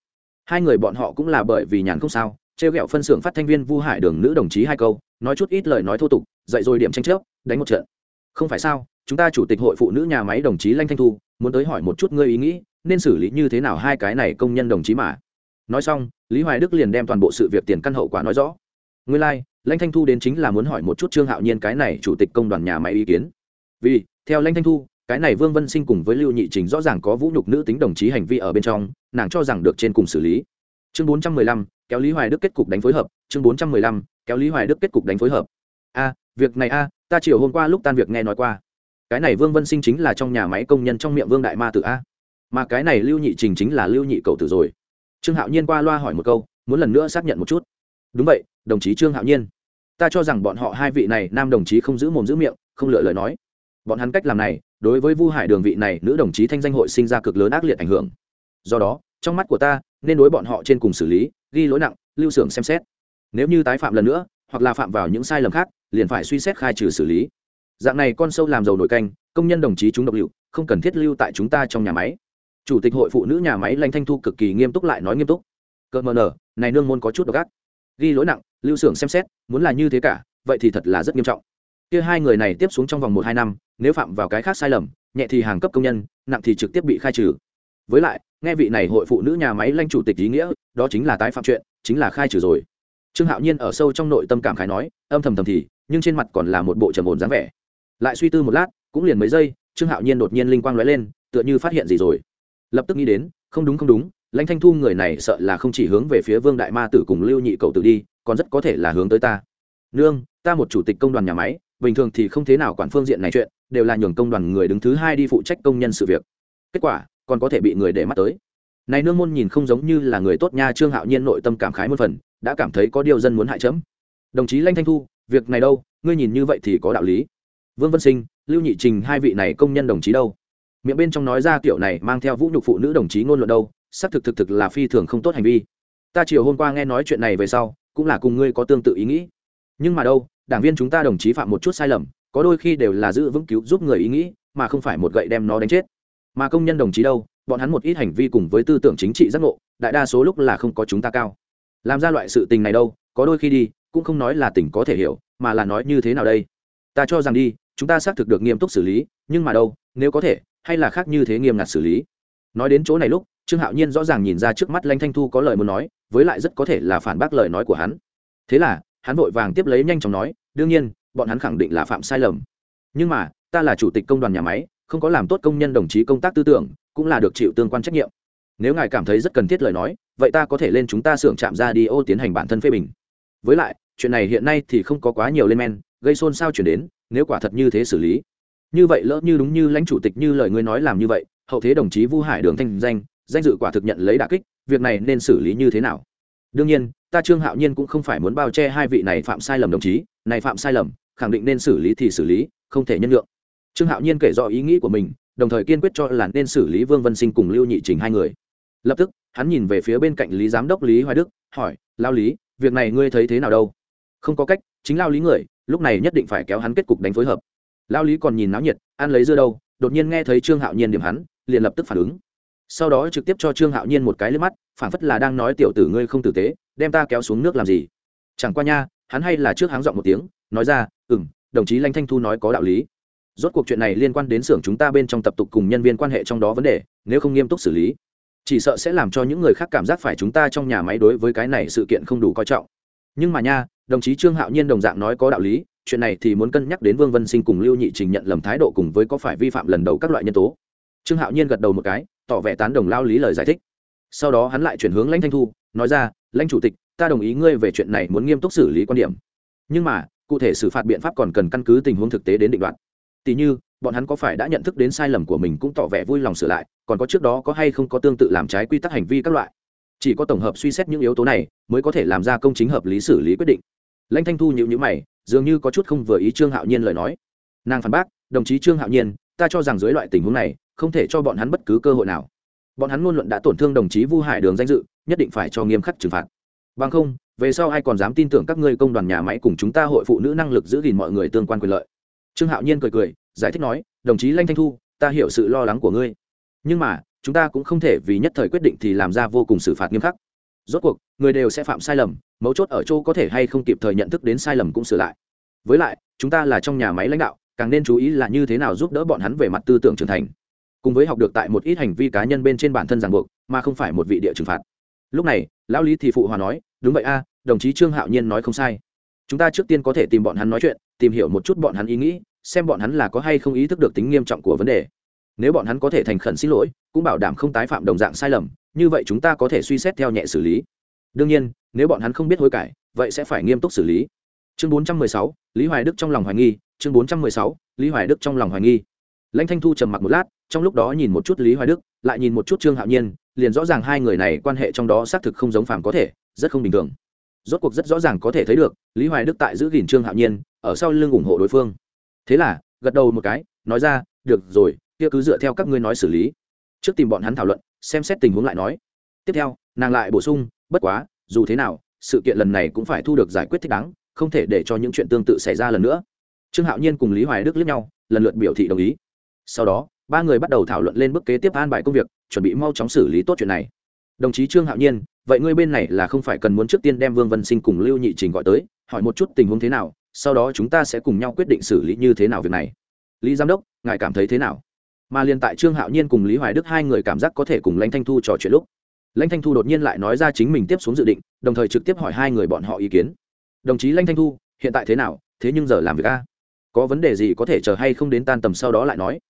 Hai người bọn họ cũng là bởi vì nhàn không sao, trêu ghẹo phân xưởng phát thanh viên Vu Hải Đường nữ đồng chí hai câu, nói chút ít lời nói thô tục, dạy rồi điểm tranh chấp, đánh một trận. Không phải sao? Chúng ta chủ tịch hội phụ nữ nhà máy đồng chí Lanh Thanh Thu, muốn tới hỏi một chút ngươi ý nghĩ, nên xử lý như thế nào hai cái này công nhân đồng chí mà. Nói xong, Lý Hoài Đức liền đem toàn bộ sự việc tiền căn hậu quả nói rõ. Nguyên lai, like, Lanh Thanh Thu đến chính là muốn hỏi một chút Trương Hạo Nhiên cái này chủ tịch công đoàn nhà máy ý kiến. Vì, theo Lanh Thanh Thu, cái này Vương Vân Sinh cùng với Lưu Nhị Trình rõ ràng có vũ nhục nữ tính đồng chí hành vi ở bên trong, nàng cho rằng được trên cùng xử lý. Chương 415, kéo Lý Hoài Đức kết cục đánh phối hợp, chương 415, kéo Lý Hoài Đức kết cục đánh phối hợp. A, việc này a, ta chiều hôm qua lúc tan việc nghe nói qua. Cái này Vương Vân Sinh chính là trong nhà máy công nhân trong miệng Vương đại ma tử a. Mà cái này Lưu Nhị Trình chính là Lưu Nhị Cầu tử rồi. Trương Hạo Nhiên qua loa hỏi một câu, muốn lần nữa xác nhận một chút. Đúng vậy, đồng chí Trương Hạo Nhiên. Ta cho rằng bọn họ hai vị này nam đồng chí không giữ mồm giữ miệng, không lựa lời nói. Bọn hắn cách làm này, đối với vu hải đường vị này, nữ đồng chí thanh danh hội sinh ra cực lớn ác liệt ảnh hưởng. Do đó, trong mắt của ta, nên đối bọn họ trên cùng xử lý, ghi lỗi nặng, lưu xưởng xem xét. Nếu như tái phạm lần nữa, hoặc là phạm vào những sai lầm khác, liền phải suy xét khai trừ xử lý. Dạng này con sâu làm dầu nổi canh, công nhân đồng chí chúng độc liệu, không cần thiết lưu tại chúng ta trong nhà máy. Chủ tịch hội phụ nữ nhà máy lanh thanh thu cực kỳ nghiêm túc lại nói nghiêm túc. Cỡ mờ nở này nương môn có chút độc ác. Ghi lỗi nặng, lưu xưởng xem xét, muốn là như thế cả, vậy thì thật là rất nghiêm trọng kia hai người này tiếp xuống trong vòng một hai năm, nếu phạm vào cái khác sai lầm, nhẹ thì hàng cấp công nhân, nặng thì trực tiếp bị khai trừ. Với lại, nghe vị này hội phụ nữ nhà máy lanh chủ tịch ý nghĩa, đó chính là tái phạm chuyện, chính là khai trừ rồi. Trương hạo nhiên ở sâu trong nội tâm cảm khái nói, âm thầm thầm thì, nhưng trên mặt còn là một bộ trầm ổn dáng vẻ. Lại suy tư một lát, cũng liền mấy giây, trương hạo nhiên đột nhiên linh quang lóe lên, tựa như phát hiện gì rồi. Lập tức nghĩ đến, không đúng không đúng, lãnh thanh thu người này sợ là không chỉ hướng về phía vương đại ma tử cùng lưu nhị cầu tử đi, còn rất có thể là hướng tới ta. Nương, ta một chủ tịch công đoàn nhà máy bình thường thì không thế nào quản phương diện này chuyện, đều là nhường công đoàn người đứng thứ hai đi phụ trách công nhân sự việc. Kết quả, còn có thể bị người để mắt tới. Này nương môn nhìn không giống như là người tốt nha, trương hạo nhiên nội tâm cảm khái một phần, đã cảm thấy có điều dân muốn hại chấm. Đồng chí lanh thanh thu, việc này đâu, ngươi nhìn như vậy thì có đạo lý. Vương vân sinh, lưu nhị trình hai vị này công nhân đồng chí đâu? Miệng bên trong nói ra kiểu này mang theo vũ nhục phụ nữ đồng chí ngôn luận đâu, xác thực thực thực là phi thường không tốt hành vi. Ta chiều hôm qua nghe nói chuyện này về sau, cũng là cùng ngươi có tương tự ý nghĩ. Nhưng mà đâu đảng viên chúng ta đồng chí phạm một chút sai lầm, có đôi khi đều là giữ vững cứu giúp người ý nghĩ, mà không phải một gậy đem nó đánh chết. Mà công nhân đồng chí đâu, bọn hắn một ít hành vi cùng với tư tưởng chính trị giác ngộ, đại đa số lúc là không có chúng ta cao. Làm ra loại sự tình này đâu, có đôi khi đi, cũng không nói là tỉnh có thể hiểu, mà là nói như thế nào đây? Ta cho rằng đi, chúng ta xác thực được nghiêm túc xử lý, nhưng mà đâu, nếu có thể, hay là khác như thế nghiêm ngặt xử lý? Nói đến chỗ này lúc, trương hạo nhiên rõ ràng nhìn ra trước mắt lanh thanh thu có lời muốn nói, với lại rất có thể là phản bác lời nói của hắn. Thế là, hắn vội vàng tiếp lấy nhanh chóng nói đương nhiên, bọn hắn khẳng định là phạm sai lầm. Nhưng mà, ta là chủ tịch công đoàn nhà máy, không có làm tốt công nhân đồng chí công tác tư tưởng, cũng là được chịu tương quan trách nhiệm. Nếu ngài cảm thấy rất cần thiết lời nói, vậy ta có thể lên chúng ta xưởng chạm ra đi ô tiến hành bản thân phê bình. Với lại, chuyện này hiện nay thì không có quá nhiều lên men, gây xôn xao chuyển đến, nếu quả thật như thế xử lý. Như vậy lỡ như đúng như lãnh chủ tịch như lời ngươi nói làm như vậy, hậu thế đồng chí vu hải đường thanh danh danh dự quả thực nhận lấy đà kích, việc này nên xử lý như thế nào? Đương nhiên, ta trương hạo nhiên cũng không phải muốn bao che hai vị này phạm sai lầm đồng chí, này phạm sai lầm, khẳng định nên xử lý thì xử lý, không thể nhân lượng trương hạo nhiên kể rõ ý nghĩ của mình, đồng thời kiên quyết cho là nên xử lý vương vân sinh cùng lưu nhị trình hai người. Lập tức, hắn nhìn về phía bên cạnh lý giám đốc lý hoài đức, hỏi, lao lý, việc này ngươi thấy thế nào đâu? Không có cách, chính lao lý người, lúc này nhất định phải kéo hắn kết cục đánh phối hợp. Lao lý còn nhìn náo nhiệt, ăn lấy dưa đâu? Đột nhiên nghe thấy trương hạo nhiên điểm hắn, liền lập tức phản ứng sau đó trực tiếp cho trương hạo nhiên một cái lên mắt, phảng phất là đang nói tiểu tử ngươi không tử tế, đem ta kéo xuống nước làm gì? Chẳng qua nha, hắn hay là trước háng giọng một tiếng, nói ra ừ m đồng chí lanh thanh thu nói có đạo lý. Rốt cuộc chuyện này liên quan đến xưởng chúng ta bên trong tập tục cùng nhân viên quan hệ trong đó vấn đề, nếu không nghiêm túc xử lý, chỉ sợ sẽ làm cho những người khác cảm giác phải chúng ta trong nhà máy đối với cái này sự kiện không đủ coi trọng. Nhưng mà nha, đồng chí trương hạo nhiên đồng dạng nói có đạo lý, chuyện này thì muốn cân nhắc đến vương vân sinh cùng lưu nhị trình nhận lầm thái độ cùng với có phải vi phạm lần đầu các loại nhân tố. Trương hạo nhiên gật đầu một cái tỏ vẻ tán đồng lao lý lời giải thích. Sau đó hắn lại chuyển hướng lãnh thanh thu, nói ra, lãnh chủ tịch, ta đồng ý ngươi về chuyện này muốn nghiêm túc xử lý quan điểm. Nhưng mà, cụ thể xử phạt biện pháp còn cần căn cứ tình huống thực tế đến định đoạt. Tỷ như, bọn hắn có phải đã nhận thức đến sai lầm của mình cũng tỏ vẻ vui lòng sửa lại, còn có trước đó có hay không có tương tự làm trái quy tắc hành vi các loại. Chỉ có tổng hợp suy xét những yếu tố này mới có thể làm ra công chính hợp lý xử lý quyết định. Lãnh thanh thu nhịu nhữ mày, dường như có chút không vừa ý trương hạo nhiên lời nói. Nàng phản bác, đồng chí trương hạo nhiên, ta cho rằng dưới loại tình huống này không thể cho bọn hắn bất cứ cơ hội nào. Bọn hắn ngôn luận đã tổn thương đồng chí vu hải đường danh dự, nhất định phải cho nghiêm khắc trừng phạt. Bằng không, về sau ai còn dám tin tưởng các ngươi công đoàn nhà máy cùng chúng ta hội phụ nữ năng lực giữ gìn mọi người tương quan quyền lợi? Trương hạo nhiên cười cười, giải thích nói, đồng chí lanh thanh thu, ta hiểu sự lo lắng của ngươi. Nhưng mà, chúng ta cũng không thể vì nhất thời quyết định thì làm ra vô cùng xử phạt nghiêm khắc. Rốt cuộc, người đều sẽ phạm sai lầm, mấu chốt ở chỗ có thể hay không kịp thời nhận thức đến sai lầm cũng sửa lại. Với lại, chúng ta là trong nhà máy lãnh đạo, càng nên chú ý là như thế nào giúp đỡ bọn hắn về mặt tư tưởng trưởng thành cùng với học được tại một ít hành vi cá nhân bên trên bản thân ràng buộc mà không phải một vị địa trừng phạt. Lúc này lão lý thì phụ hòa nói đúng vậy a đồng chí trương hạo nhiên nói không sai. Chúng ta trước tiên có thể tìm bọn hắn nói chuyện tìm hiểu một chút bọn hắn ý nghĩ xem bọn hắn là có hay không ý thức được tính nghiêm trọng của vấn đề. Nếu bọn hắn có thể thành khẩn xin lỗi cũng bảo đảm không tái phạm đồng dạng sai lầm như vậy chúng ta có thể suy xét theo nhẹ xử lý. Đương nhiên nếu bọn hắn không biết hối cải vậy sẽ phải nghiêm túc xử lý. Chương 416, lý hoài đức trong lòng hoài nghi chương 416, lý hoài đức trong lòng hoài nghi. Lãnh thanh thu trầm mặc một lát trong lúc đó nhìn một chút lý hoài đức, lại nhìn một chút trương hạo nhiên, liền rõ ràng hai người này quan hệ trong đó xác thực không giống phàm có thể, rất không bình thường. Rốt cuộc rất rõ ràng có thể thấy được, lý hoài đức tại giữ gìn trương hạo nhiên, ở sau lưng ủng hộ đối phương. Thế là, gật đầu một cái, nói ra, được rồi, kia cứ dựa theo các ngươi nói xử lý. Trước tìm bọn hắn thảo luận, xem xét tình huống lại nói. Tiếp theo, nàng lại bổ sung, bất quá, dù thế nào, sự kiện lần này cũng phải thu được giải quyết thích đáng, không thể để cho những chuyện tương tự xảy ra lần nữa. Trương hạo nhiên cùng lý hoài đức lướt nhau, lần lượt biểu thị đồng ý. Sau đó ba người bắt đầu thảo luận lên bước kế tiếp an bài công việc, chuẩn bị mau chóng xử lý tốt chuyện này. Đồng chí trương hạo nhiên, vậy ngươi bên này là không phải cần muốn trước tiên đem vương vân sinh cùng lưu nhị trình gọi tới, hỏi một chút tình huống thế nào, sau đó chúng ta sẽ cùng nhau quyết định xử lý như thế nào việc này. Lý giám đốc, ngài cảm thấy thế nào? Mà liền tại trương hạo nhiên cùng lý hoài đức hai người cảm giác có thể cùng lãnh thanh thu trò chuyện lúc, lãnh thanh thu đột nhiên lại nói ra chính mình tiếp xuống dự định, đồng thời trực tiếp hỏi hai người bọn họ ý kiến. Đồng chí lãnh thanh thu, hiện tại thế nào? Thế nhưng giờ làm việc a? Có vấn đề gì có thể chờ hay không đến tan tầm sau đó lại nói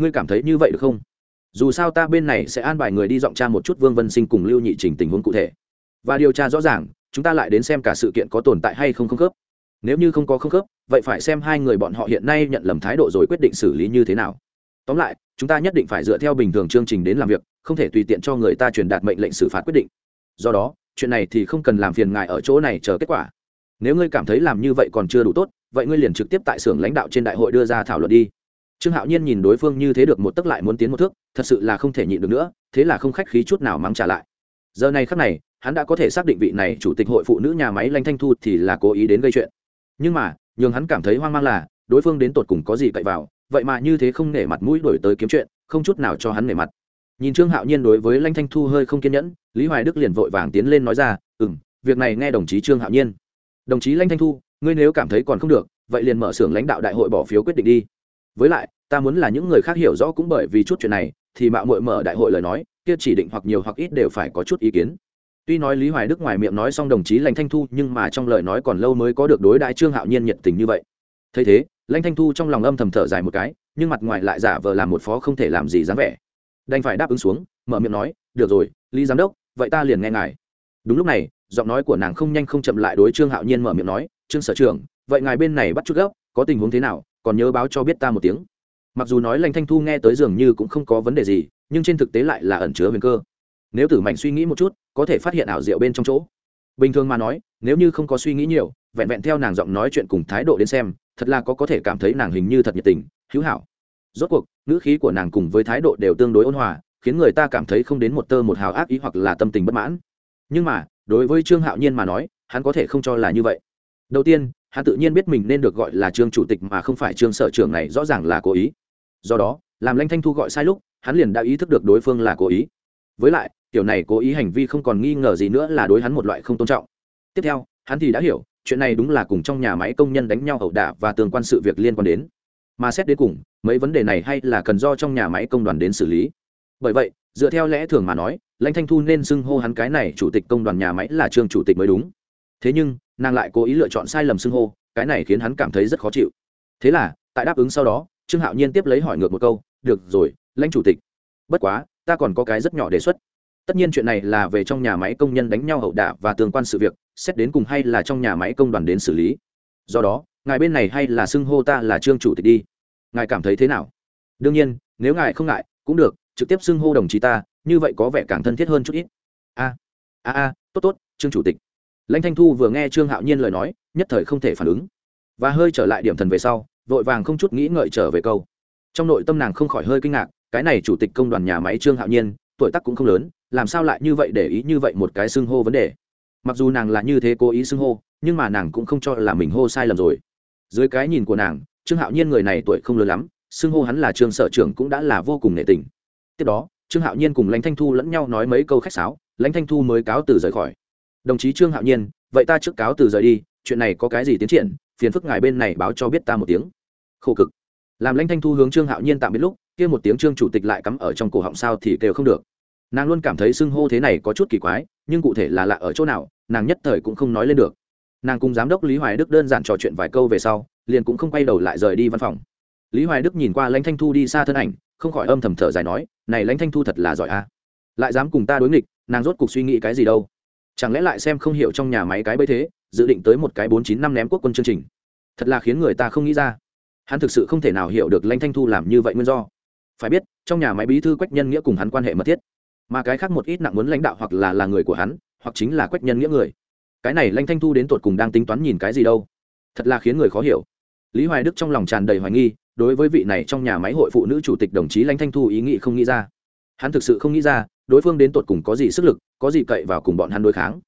ngươi cảm thấy như vậy được không? Dù sao ta bên này sẽ an bài người đi dọn tra một chút vương vân sinh cùng lưu nhị trình tình huống cụ thể. Và điều tra rõ ràng, chúng ta lại đến xem cả sự kiện có tồn tại hay không không khớp. Nếu như không có không khớp, vậy phải xem hai người bọn họ hiện nay nhận lầm thái độ rồi quyết định xử lý như thế nào. Tóm lại, chúng ta nhất định phải dựa theo bình thường chương trình đến làm việc, không thể tùy tiện cho người ta truyền đạt mệnh lệnh xử phạt quyết định. Do đó, chuyện này thì không cần làm phiền ngài ở chỗ này chờ kết quả. Nếu ngươi cảm thấy làm như vậy còn chưa đủ tốt, vậy ngươi liền trực tiếp tại xưởng lãnh đạo trên đại hội đưa ra thảo luận đi trương hạo nhiên nhìn đối phương như thế được một tấc lại muốn tiến một thước, thật sự là không thể nhịn được nữa, thế là không khách khí chút nào mắng trả lại. Giờ này khắc này, hắn đã có thể xác định vị này chủ tịch hội phụ nữ nhà máy lanh thanh thu thì là cố ý đến gây chuyện. Nhưng mà, nhường hắn cảm thấy hoang mang là, đối phương đến tột cùng có gì cậy vào, vậy mà như thế không nể mặt mũi đổi tới kiếm chuyện, không chút nào cho hắn nể mặt. Nhìn trương hạo nhiên đối với lanh thanh thu hơi không kiên nhẫn, lý hoài đức liền vội vàng tiến lên nói ra ừ m việc này nghe đồng chí trương hạo nhiên. Đồng chí lanh thanh thu, ngươi nếu cảm thấy còn không được, vậy liền mở xưởng lãnh đạo đại hội bỏ phiếu quyết định đi với lại, ta muốn là những người khác hiểu rõ cũng bởi vì chút chuyện này, thì mạo muội mở đại hội lời nói, kia chỉ định hoặc nhiều hoặc ít đều phải có chút ý kiến. Tuy nói lý hoài đức ngoài miệng nói xong đồng chí lãnh thanh thu, nhưng mà trong lời nói còn lâu mới có được đối đại trương hạo nhiên nhiệt tình như vậy. Thấy thế, lãnh thanh thu trong lòng âm thầm thở dài một cái, nhưng mặt ngoài lại giả vờ làm một phó không thể làm gì dám vẻ. Đành phải đáp ứng xuống, mở miệng nói, được rồi, lý giám đốc, vậy ta liền nghe ngài. Đúng lúc này, giọng nói của nàng không nhanh không chậm lại đối trương hạo nhiên mở miệng nói, trương sở trưởng, vậy ngài bên này bắt chút gấp, có tình huống thế nào? Còn nhớ báo cho biết ta một tiếng. Mặc dù nói lành thanh thu nghe tới dường như cũng không có vấn đề gì, nhưng trên thực tế lại là ẩn chứa huyền cơ. Nếu tử mạnh suy nghĩ một chút, có thể phát hiện ảo diệu bên trong chỗ. Bình thường mà nói, nếu như không có suy nghĩ nhiều, vẹn vẹn theo nàng giọng nói chuyện cùng thái độ đến xem, thật là có có thể cảm thấy nàng hình như thật nhiệt tình, hữu hảo. Rốt cuộc, ngữ khí của nàng cùng với thái độ đều tương đối ôn hòa, khiến người ta cảm thấy không đến một tơ một hào ác ý hoặc là tâm tình bất mãn. Nhưng mà, đối với trương hạo nhiên mà nói, hắn có thể không cho là như vậy. Đầu tiên hắn tự nhiên biết mình nên được gọi là trương chủ tịch mà không phải trương sở trưởng này rõ ràng là cố ý. Do đó, làm lanh thanh thu gọi sai lúc, hắn liền đã ý thức được đối phương là cố ý. Với lại, kiểu này cố ý hành vi không còn nghi ngờ gì nữa là đối hắn một loại không tôn trọng. Tiếp theo, hắn thì đã hiểu, chuyện này đúng là cùng trong nhà máy công nhân đánh nhau ẩu đả và tương quan sự việc liên quan đến. Mà xét đến cùng, mấy vấn đề này hay là cần do trong nhà máy công đoàn đến xử lý. Bởi vậy, dựa theo lẽ thường mà nói lãnh thanh thu nên xưng hô hắn cái này chủ tịch công đoàn nhà máy là trương chủ tịch mới đúng thế nhưng, nàng lại cố ý lựa chọn sai lầm xưng hô, cái này khiến hắn cảm thấy rất khó chịu. Thế là, tại đáp ứng sau đó, trương hạo nhiên tiếp lấy hỏi ngược một câu, được rồi, lãnh chủ tịch, bất quá, ta còn có cái rất nhỏ đề xuất. Tất nhiên chuyện này là về trong nhà máy công nhân đánh nhau hậu đả và tương quan sự việc, xét đến cùng hay là trong nhà máy công đoàn đến xử lý. Do đó, ngài bên này hay là xưng hô ta là trương chủ tịch đi. Ngài cảm thấy thế nào? Đương nhiên, nếu ngài không ngại, cũng được, trực tiếp xưng hô đồng chí ta, như vậy có vẻ càng thân thiết hơn chút ít. A a a, tốt tốt, trương chủ tịch lãnh thanh thu vừa nghe trương hạo nhiên lời nói, nhất thời không thể phản ứng. Và hơi trở lại điểm thần về sau, vội vàng không chút nghĩ ngợi trở về câu. Trong nội tâm nàng không khỏi hơi kinh ngạc, cái này chủ tịch công đoàn nhà máy trương hạo nhiên, tuổi tác cũng không lớn, làm sao lại như vậy để ý như vậy một cái xưng hô vấn đề? Mặc dù nàng là như thế cố ý xưng hô, nhưng mà nàng cũng không cho là mình hô sai lầm rồi. Dưới cái nhìn của nàng, trương hạo nhiên người này tuổi không lớn lắm, xưng hô hắn là trương sở trưởng cũng đã là vô cùng nể tình. Tiếp đó, trương hạo nhiên cùng lãnh thanh thu lẫn nhau nói mấy câu khách sáo, lãnh thanh thu mới cáo từ rời khỏi đồng chí trương hạo nhiên, vậy ta trước cáo từ rời đi, chuyện này có cái gì tiến triển, phiền phức ngài bên này báo cho biết ta một tiếng. Khổ cực. Làm lãnh thanh thu hướng trương hạo nhiên tạm biệt lúc, kia một tiếng trương chủ tịch lại cắm ở trong cổ họng sao thì kêu không được. Nàng luôn cảm thấy xưng hô thế này có chút kỳ quái, nhưng cụ thể là lạ ở chỗ nào, nàng nhất thời cũng không nói lên được. Nàng cùng giám đốc lý hoài đức đơn giản trò chuyện vài câu về sau, liền cũng không quay đầu lại rời đi văn phòng. Lý hoài đức nhìn qua lãnh thanh thu đi xa thân ảnh, không khỏi âm thầm thở dài nói, này lãnh thanh thu thật là giỏi a. Lại dám cùng ta đối nghịch, nàng rốt cuộc suy nghĩ cái gì đâu? Chẳng lẽ lại xem không hiểu trong nhà máy cái bấy thế, dự định tới một cái bốn chín năm ném quốc quân chương trình? Thật là khiến người ta không nghĩ ra. Hắn thực sự không thể nào hiểu được lanh thanh thu làm như vậy nguyên do. Phải biết, trong nhà máy bí thư quách nhân nghĩa cùng hắn quan hệ mật thiết. Mà cái khác một ít nặng muốn lãnh đạo hoặc là là người của hắn, hoặc chính là quách nhân nghĩa người. Cái này lanh thanh thu đến tột cùng đang tính toán nhìn cái gì đâu? Thật là khiến người khó hiểu. Lý hoài đức trong lòng tràn đầy hoài nghi, đối với vị này trong nhà máy hội phụ nữ chủ tịch đồng chí lanh thanh thu ý nghĩ không nghĩ ra. Hắn thực sự không nghĩ ra đối phương đến tột cùng có gì sức lực, có gì cậy vào cùng bọn hắn đối kháng.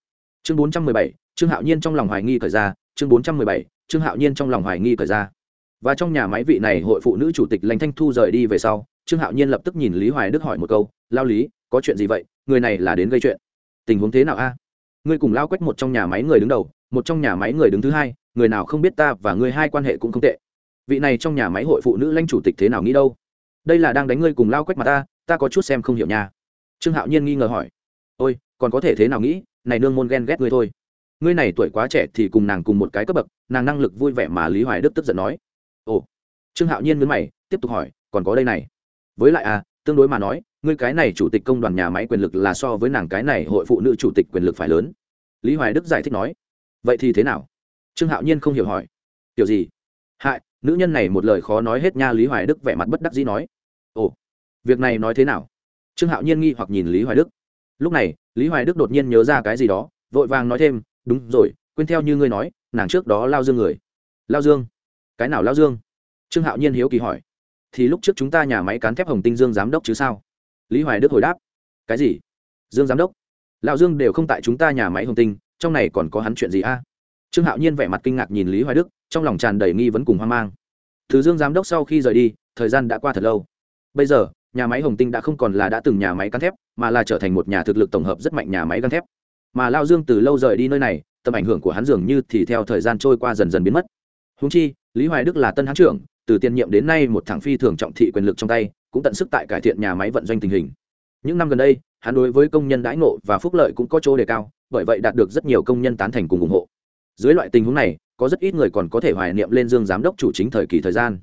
Chương bốn trăm mười bảy, trương hạo nhiên trong lòng hoài nghi thời ra. Chương bốn trăm mười bảy, trương hạo nhiên trong lòng hoài nghi thời ra. Và trong nhà máy vị này hội phụ nữ chủ tịch lãnh thanh thu rời đi về sau, trương hạo nhiên lập tức nhìn lý hoài đức hỏi một câu, lao lý, có chuyện gì vậy? Người này là đến gây chuyện. Tình huống thế nào a? Ngươi cùng lao quách một trong nhà máy người đứng đầu, một trong nhà máy người đứng thứ hai, người nào không biết ta và ngươi hai quan hệ cũng không tệ. Vị này trong nhà máy hội phụ nữ lãnh chủ tịch thế nào nghĩ đâu? Đây là đang đánh ngươi cùng lao quách mà ta ta có chút xem không hiểu nha trương hạo nhiên nghi ngờ hỏi. Ôi, còn có thể thế nào nghĩ? Này nương môn ghen ghét ngươi thôi. Ngươi này tuổi quá trẻ thì cùng nàng cùng một cái cấp bậc, nàng năng lực vui vẻ mà lý hoài đức tức giận nói. Ồ. Trương hạo nhiên mướn mày, tiếp tục hỏi, còn có đây này. Với lại à tương đối mà nói, ngươi cái này chủ tịch công đoàn nhà máy quyền lực là so với nàng cái này hội phụ nữ chủ tịch quyền lực phải lớn. Lý hoài đức giải thích nói. Vậy thì thế nào? Trương hạo nhiên không hiểu hỏi. Kiểu gì? Hại, nữ nhân này một lời khó nói hết nha. Lý hoài đức vẻ mặt bất đắc dĩ nói. Ồ, việc này nói thế nào? Trương hạo nhiên nghi hoặc nhìn lý hoài đức. Lúc này, lý hoài đức đột nhiên nhớ ra cái gì đó, vội vàng nói thêm, đúng rồi, quên theo như ngươi nói, nàng trước đó lao dương người. Lao dương? Cái nào lao dương? Trương hạo nhiên hiếu kỳ hỏi. Thì lúc trước chúng ta nhà máy cán thép hồng tinh dương giám đốc chứ sao? Lý hoài đức hồi đáp. Cái gì? Dương giám đốc? Lão dương đều không tại chúng ta nhà máy hồng tinh, trong này còn có hắn chuyện gì a? Trương hạo nhiên vẻ mặt kinh ngạc nhìn lý hoài đức, trong lòng tràn đầy nghi vấn cùng hoang mang. Thứ dương giám đốc sau khi rời đi, thời gian đã qua thật lâu. Bây giờ nhà máy hồng tinh đã không còn là đã từng nhà máy cán thép, mà là trở thành một nhà thực lực tổng hợp rất mạnh nhà máy cán thép. Mà lao dương từ lâu rời đi nơi này, tầm ảnh hưởng của hắn dường như thì theo thời gian trôi qua dần dần biến mất. Húng chi, lý hoài đức là tân hán trưởng, từ tiền nhiệm đến nay một thằng phi thường trọng thị quyền lực trong tay, cũng tận sức tại cải thiện nhà máy vận doanh tình hình. Những năm gần đây, hắn đối với công nhân đãi ngộ và phúc lợi cũng có chỗ đề cao, bởi vậy đạt được rất nhiều công nhân tán thành cùng ủng hộ. Dưới loại tình huống này, có rất ít người còn có thể hoài niệm lên dương giám đốc chủ chính thời kỳ thời gian.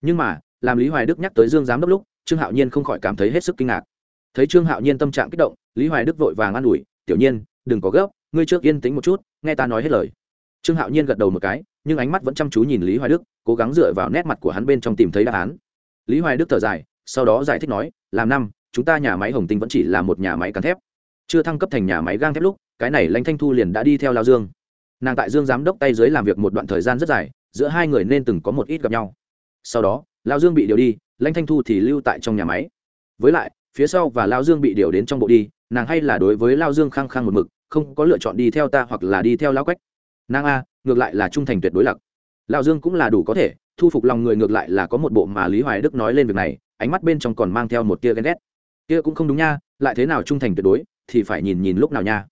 Nhưng mà, làm lý hoài đức nhắc tới dương giám đốc lúc trương hạo nhiên không khỏi cảm thấy hết sức kinh ngạc. Thấy trương hạo nhiên tâm trạng kích động, lý hoài đức vội vàng an ủi, tiểu nhiên, đừng có gấp, ngươi trước yên tĩnh một chút, nghe ta nói hết lời. Trương hạo nhiên gật đầu một cái, nhưng ánh mắt vẫn chăm chú nhìn lý hoài đức, cố gắng dựa vào nét mặt của hắn bên trong tìm thấy đáp án. Lý hoài đức thở dài, sau đó giải thích nói, làm năm, chúng ta nhà máy hồng tinh vẫn chỉ là một nhà máy cán thép. Chưa thăng cấp thành nhà máy gang thép lúc, cái này lãnh thanh thu liền đã đi theo lao dương. Nàng tại dương giám đốc tay dưới làm việc một đoạn thời gian rất dài, giữa hai người nên từng có một ít gặp nhau. Sau đó, lao dương bị điều đi lãnh thanh thu thì lưu tại trong nhà máy. Với lại, phía sau và lao dương bị điều đến trong bộ đi, nàng hay là đối với lao dương khăng khăng một mực, không có lựa chọn đi theo ta hoặc là đi theo lao quách. Nàng a, ngược lại là trung thành tuyệt đối lặc. Lao dương cũng là đủ có thể, thu phục lòng người ngược lại là có một bộ mà lý hoài đức nói lên việc này, ánh mắt bên trong còn mang theo một tia ghen ghét. Kia cũng không đúng nha, lại thế nào trung thành tuyệt đối, thì phải nhìn nhìn lúc nào nha.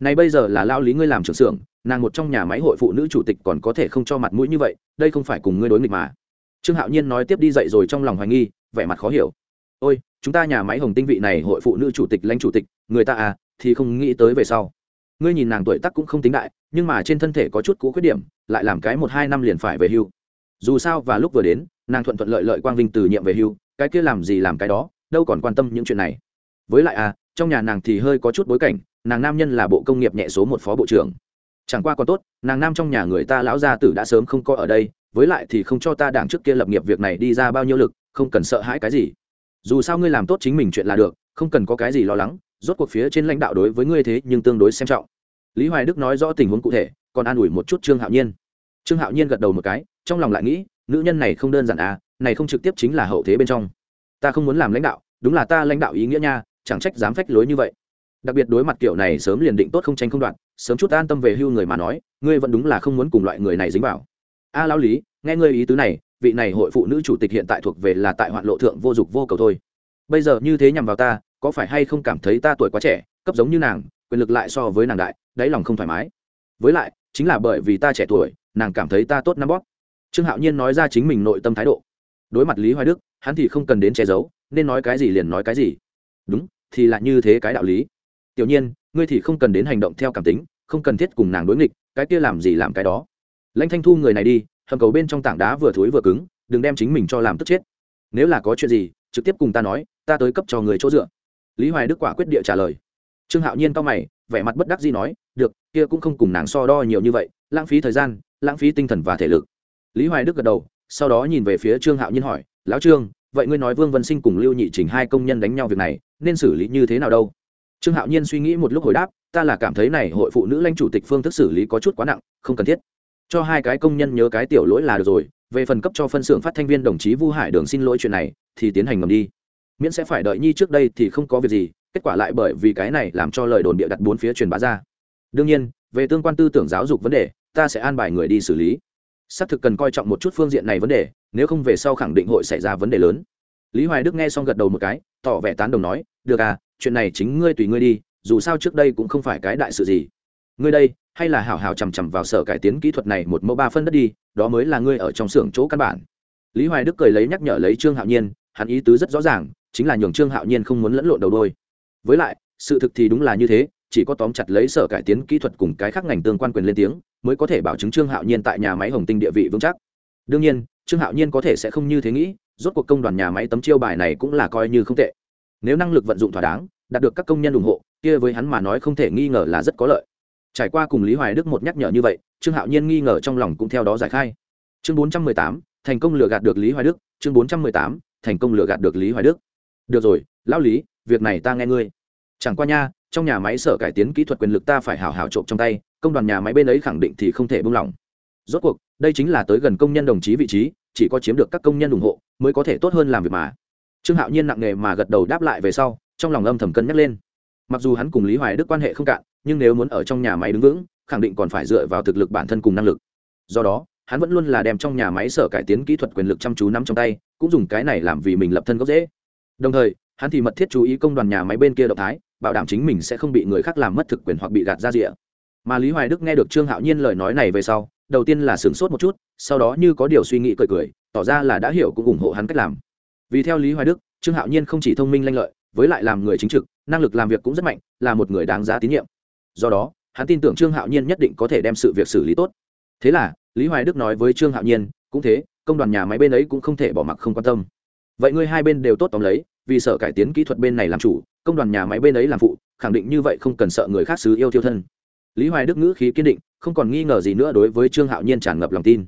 Này bây giờ là lao lý ngươi làm trưởng xưởng, nàng một trong nhà máy hội phụ nữ chủ tịch còn có thể không cho mặt mũi như vậy, đây không phải cùng ngươi đối nghịch mà trương hạo nhiên nói tiếp đi dậy rồi trong lòng hoài nghi, vẻ mặt khó hiểu. Ôi, chúng ta nhà máy hồng tinh vị này hội phụ nữ chủ tịch lãnh chủ tịch, người ta à thì không nghĩ tới về sau. Ngươi nhìn nàng tuổi tác cũng không tính đại, nhưng mà trên thân thể có chút cũ khuyết điểm, lại làm cái một hai năm liền phải về hưu. Dù sao và lúc vừa đến, nàng thuận thuận lợi lợi quang vinh từ nhiệm về hưu, cái kia làm gì làm cái đó, đâu còn quan tâm những chuyện này. Với lại à trong nhà nàng thì hơi có chút bối cảnh, nàng nam nhân là bộ công nghiệp nhẹ số một phó bộ trưởng chẳng qua còn tốt, nàng nam trong nhà người ta lão gia tử đã sớm không có ở đây, với lại thì không cho ta đảng trước kia lập nghiệp việc này đi ra bao nhiêu lực, không cần sợ hãi cái gì. Dù sao ngươi làm tốt chính mình chuyện là được, không cần có cái gì lo lắng, rốt cuộc phía trên lãnh đạo đối với ngươi thế nhưng tương đối xem trọng. Lý hoài đức nói rõ tình huống cụ thể, còn an ủi một chút trương hạo nhiên. Trương hạo nhiên gật đầu một cái, trong lòng lại nghĩ, nữ nhân này không đơn giản à này không trực tiếp chính là hậu thế bên trong. Ta không muốn làm lãnh đạo, đúng là ta lãnh đạo ý nghĩa nha, chẳng trách dám phách lối như vậy đặc biệt đối mặt kiểu này sớm liền định tốt không tranh không đoạn sớm chút an tâm về hưu người mà nói ngươi vẫn đúng là không muốn cùng loại người này dính vào. A à, lão lý nghe ngươi ý tứ này vị này hội phụ nữ chủ tịch hiện tại thuộc về là tại hoạn lộ thượng vô dục vô cầu thôi. Bây giờ như thế nhằm vào ta có phải hay không cảm thấy ta tuổi quá trẻ cấp giống như nàng quyền lực lại so với nàng đại đáy lòng không thoải mái. Với lại chính là bởi vì ta trẻ tuổi nàng cảm thấy ta tốt năm bóp. Trương hạo nhiên nói ra chính mình nội tâm thái độ. Đối mặt lý hoài đức hắn thì không cần đến che giấu nên nói cái gì liền nói cái gì. Đúng thì là như thế cái đạo lý tiểu nhiên, ngươi thì không cần đến hành động theo cảm tính, không cần thiết cùng nàng đối nghịch, cái kia làm gì làm cái đó. Lãnh thanh thu người này đi, hầm cầu bên trong tảng đá vừa thối vừa cứng, đừng đem chính mình cho làm tức chết. Nếu là có chuyện gì, trực tiếp cùng ta nói, ta tới cấp cho người chỗ dựa. Lý hoài đức quả quyết địa trả lời. Trương hạo nhiên cao mày, vẻ mặt bất đắc gì nói, được, kia cũng không cùng nàng so đo nhiều như vậy, lãng phí thời gian, lãng phí tinh thần và thể lực. Lý hoài đức gật đầu, sau đó nhìn về phía trương hạo nhiên hỏi, lão trương, vậy ngươi nói vương vân sinh cùng lưu nhị trình hai công nhân đánh nhau việc này, nên xử lý như thế nào đâu? Trương hạo nhiên suy nghĩ một lúc hồi đáp, ta là cảm thấy này hội phụ nữ lãnh chủ tịch phương thức xử lý có chút quá nặng, không cần thiết. Cho hai cái công nhân nhớ cái tiểu lỗi là được rồi, về phần cấp cho phân xưởng phát thanh viên đồng chí vu hải đường xin lỗi chuyện này, thì tiến hành ngầm đi. Miễn sẽ phải đợi nhi trước đây thì không có việc gì, kết quả lại bởi vì cái này làm cho lời đồn bịa đặt bốn phía truyền bá ra. Đương nhiên, về tương quan tư tưởng giáo dục vấn đề, ta sẽ an bài người đi xử lý. Xác thực cần coi trọng một chút phương diện này vấn đề, nếu không về sau khẳng định hội xảy ra vấn đề lớn. Lý hoài đức nghe xong gật đầu một cái, tỏ vẻ tán đồng nói, được à chuyện này chính ngươi tùy ngươi đi, dù sao trước đây cũng không phải cái đại sự gì. Ngươi đây, hay là hảo hảo chằm chằm vào sở cải tiến kỹ thuật này một mẫu ba phân đất đi, đó mới là ngươi ở trong xưởng chỗ căn bản. Lý hoài đức cười lấy nhắc nhở lấy trương hạo nhiên, hắn ý tứ rất rõ ràng, chính là nhường trương hạo nhiên không muốn lẫn lộn đầu đôi. Với lại, sự thực thì đúng là như thế, chỉ có tóm chặt lấy sở cải tiến kỹ thuật cùng cái khác ngành tương quan quyền lên tiếng, mới có thể bảo chứng trương hạo nhiên tại nhà máy hồng tinh địa vị vững chắc. Đương nhiên, trương hạo nhiên có thể sẽ không như thế nghĩ, rốt cuộc công đoàn nhà máy tấm chiêu bài này cũng là coi như không tệ nếu năng lực vận dụng thỏa đáng, đạt được các công nhân ủng hộ, kia với hắn mà nói không thể nghi ngờ là rất có lợi. Trải qua cùng lý hoài đức một nhắc nhở như vậy, trương hạo nhiên nghi ngờ trong lòng cũng theo đó giải khai. Chương bốn trăm mười tám, thành công lừa gạt được lý hoài đức. Chương bốn trăm mười tám, thành công lừa gạt được lý hoài đức. Được rồi, lão lý, việc này ta nghe ngươi. Chẳng qua nha, trong nhà máy sở cải tiến kỹ thuật quyền lực ta phải hào hào trộm trong tay, công đoàn nhà máy bên ấy khẳng định thì không thể buông lỏng. Rốt cuộc, đây chính là tới gần công nhân đồng chí vị trí, chỉ có chiếm được các công nhân ủng hộ, mới có thể tốt hơn làm việc mà trương hạo nhiên nặng nề mà gật đầu đáp lại về sau, trong lòng âm thầm cân nhắc lên. Mặc dù hắn cùng lý hoài đức quan hệ không cạn, nhưng nếu muốn ở trong nhà máy đứng vững, khẳng định còn phải dựa vào thực lực bản thân cùng năng lực. Do đó, hắn vẫn luôn là đem trong nhà máy sở cải tiến kỹ thuật quyền lực chăm chú nắm trong tay, cũng dùng cái này làm vì mình lập thân gốc dễ đồng thời, hắn thì mật thiết chú ý công đoàn nhà máy bên kia động thái, bảo đảm chính mình sẽ không bị người khác làm mất thực quyền hoặc bị gạt ra rịa mà lý hoài đức nghe được trương hạo nhiên lời nói này về sau, đầu tiên là sửng sốt một chút, sau đó như có điều suy nghĩ cười cười, tỏ ra là đã hiểu cũng ủng hộ hắn cách làm vì theo lý hoài đức, trương hạo nhiên không chỉ thông minh lanh lợi, với lại làm người chính trực, năng lực làm việc cũng rất mạnh, là một người đáng giá tín nhiệm. Do đó, hắn tin tưởng trương hạo nhiên nhất định có thể đem sự việc xử lý tốt. Thế là, lý hoài đức nói với trương hạo nhiên, cũng thế, công đoàn nhà máy bên ấy cũng không thể bỏ mặc không quan tâm. Vậy ngươi hai bên đều tốt tóm lấy, vì sở cải tiến kỹ thuật bên này làm chủ, công đoàn nhà máy bên ấy làm phụ, khẳng định như vậy không cần sợ người khác xứ yêu thiêu thân. Lý hoài đức ngữ khí kiên định, không còn nghi ngờ gì nữa đối với trương hạo nhiên tràn ngập lòng tin.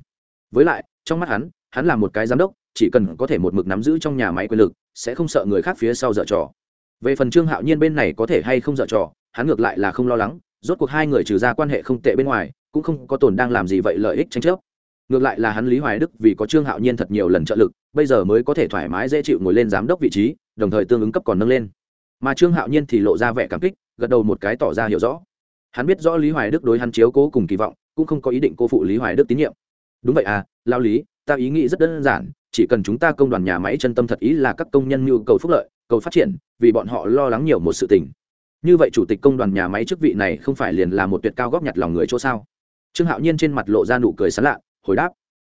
Với lại, trong mắt hắn hắn là một cái giám đốc chỉ cần có thể một mực nắm giữ trong nhà máy quyền lực, sẽ không sợ người khác phía sau dở trò. Về phần trương hạo nhiên bên này có thể hay không dở trò, hắn ngược lại là không lo lắng, rốt cuộc hai người trừ ra quan hệ không tệ bên ngoài, cũng không có tồn đang làm gì vậy lợi ích tranh chấp. Ngược lại là hắn lý hoài đức vì có trương hạo nhiên thật nhiều lần trợ lực, bây giờ mới có thể thoải mái dễ chịu ngồi lên giám đốc vị trí, đồng thời tương ứng cấp còn nâng lên. Mà trương hạo nhiên thì lộ ra vẻ cảm kích, gật đầu một cái tỏ ra hiểu rõ. Hắn biết rõ lý hoài đức đối hắn chiếu cố cùng kỳ vọng, cũng không có ý định cô phụ lý hoài đức tín nhiệm. Đúng vậy à lao lý ta ý nghĩ rất đơn giản, chỉ cần chúng ta công đoàn nhà máy chân tâm thật ý là các công nhân nhu cầu phúc lợi, cầu phát triển, vì bọn họ lo lắng nhiều một sự tình. Như vậy chủ tịch công đoàn nhà máy chức vị này không phải liền là một tuyệt cao góp nhặt lòng người chỗ sao? Trương hạo nhiên trên mặt lộ ra nụ cười sán lạ, hồi đáp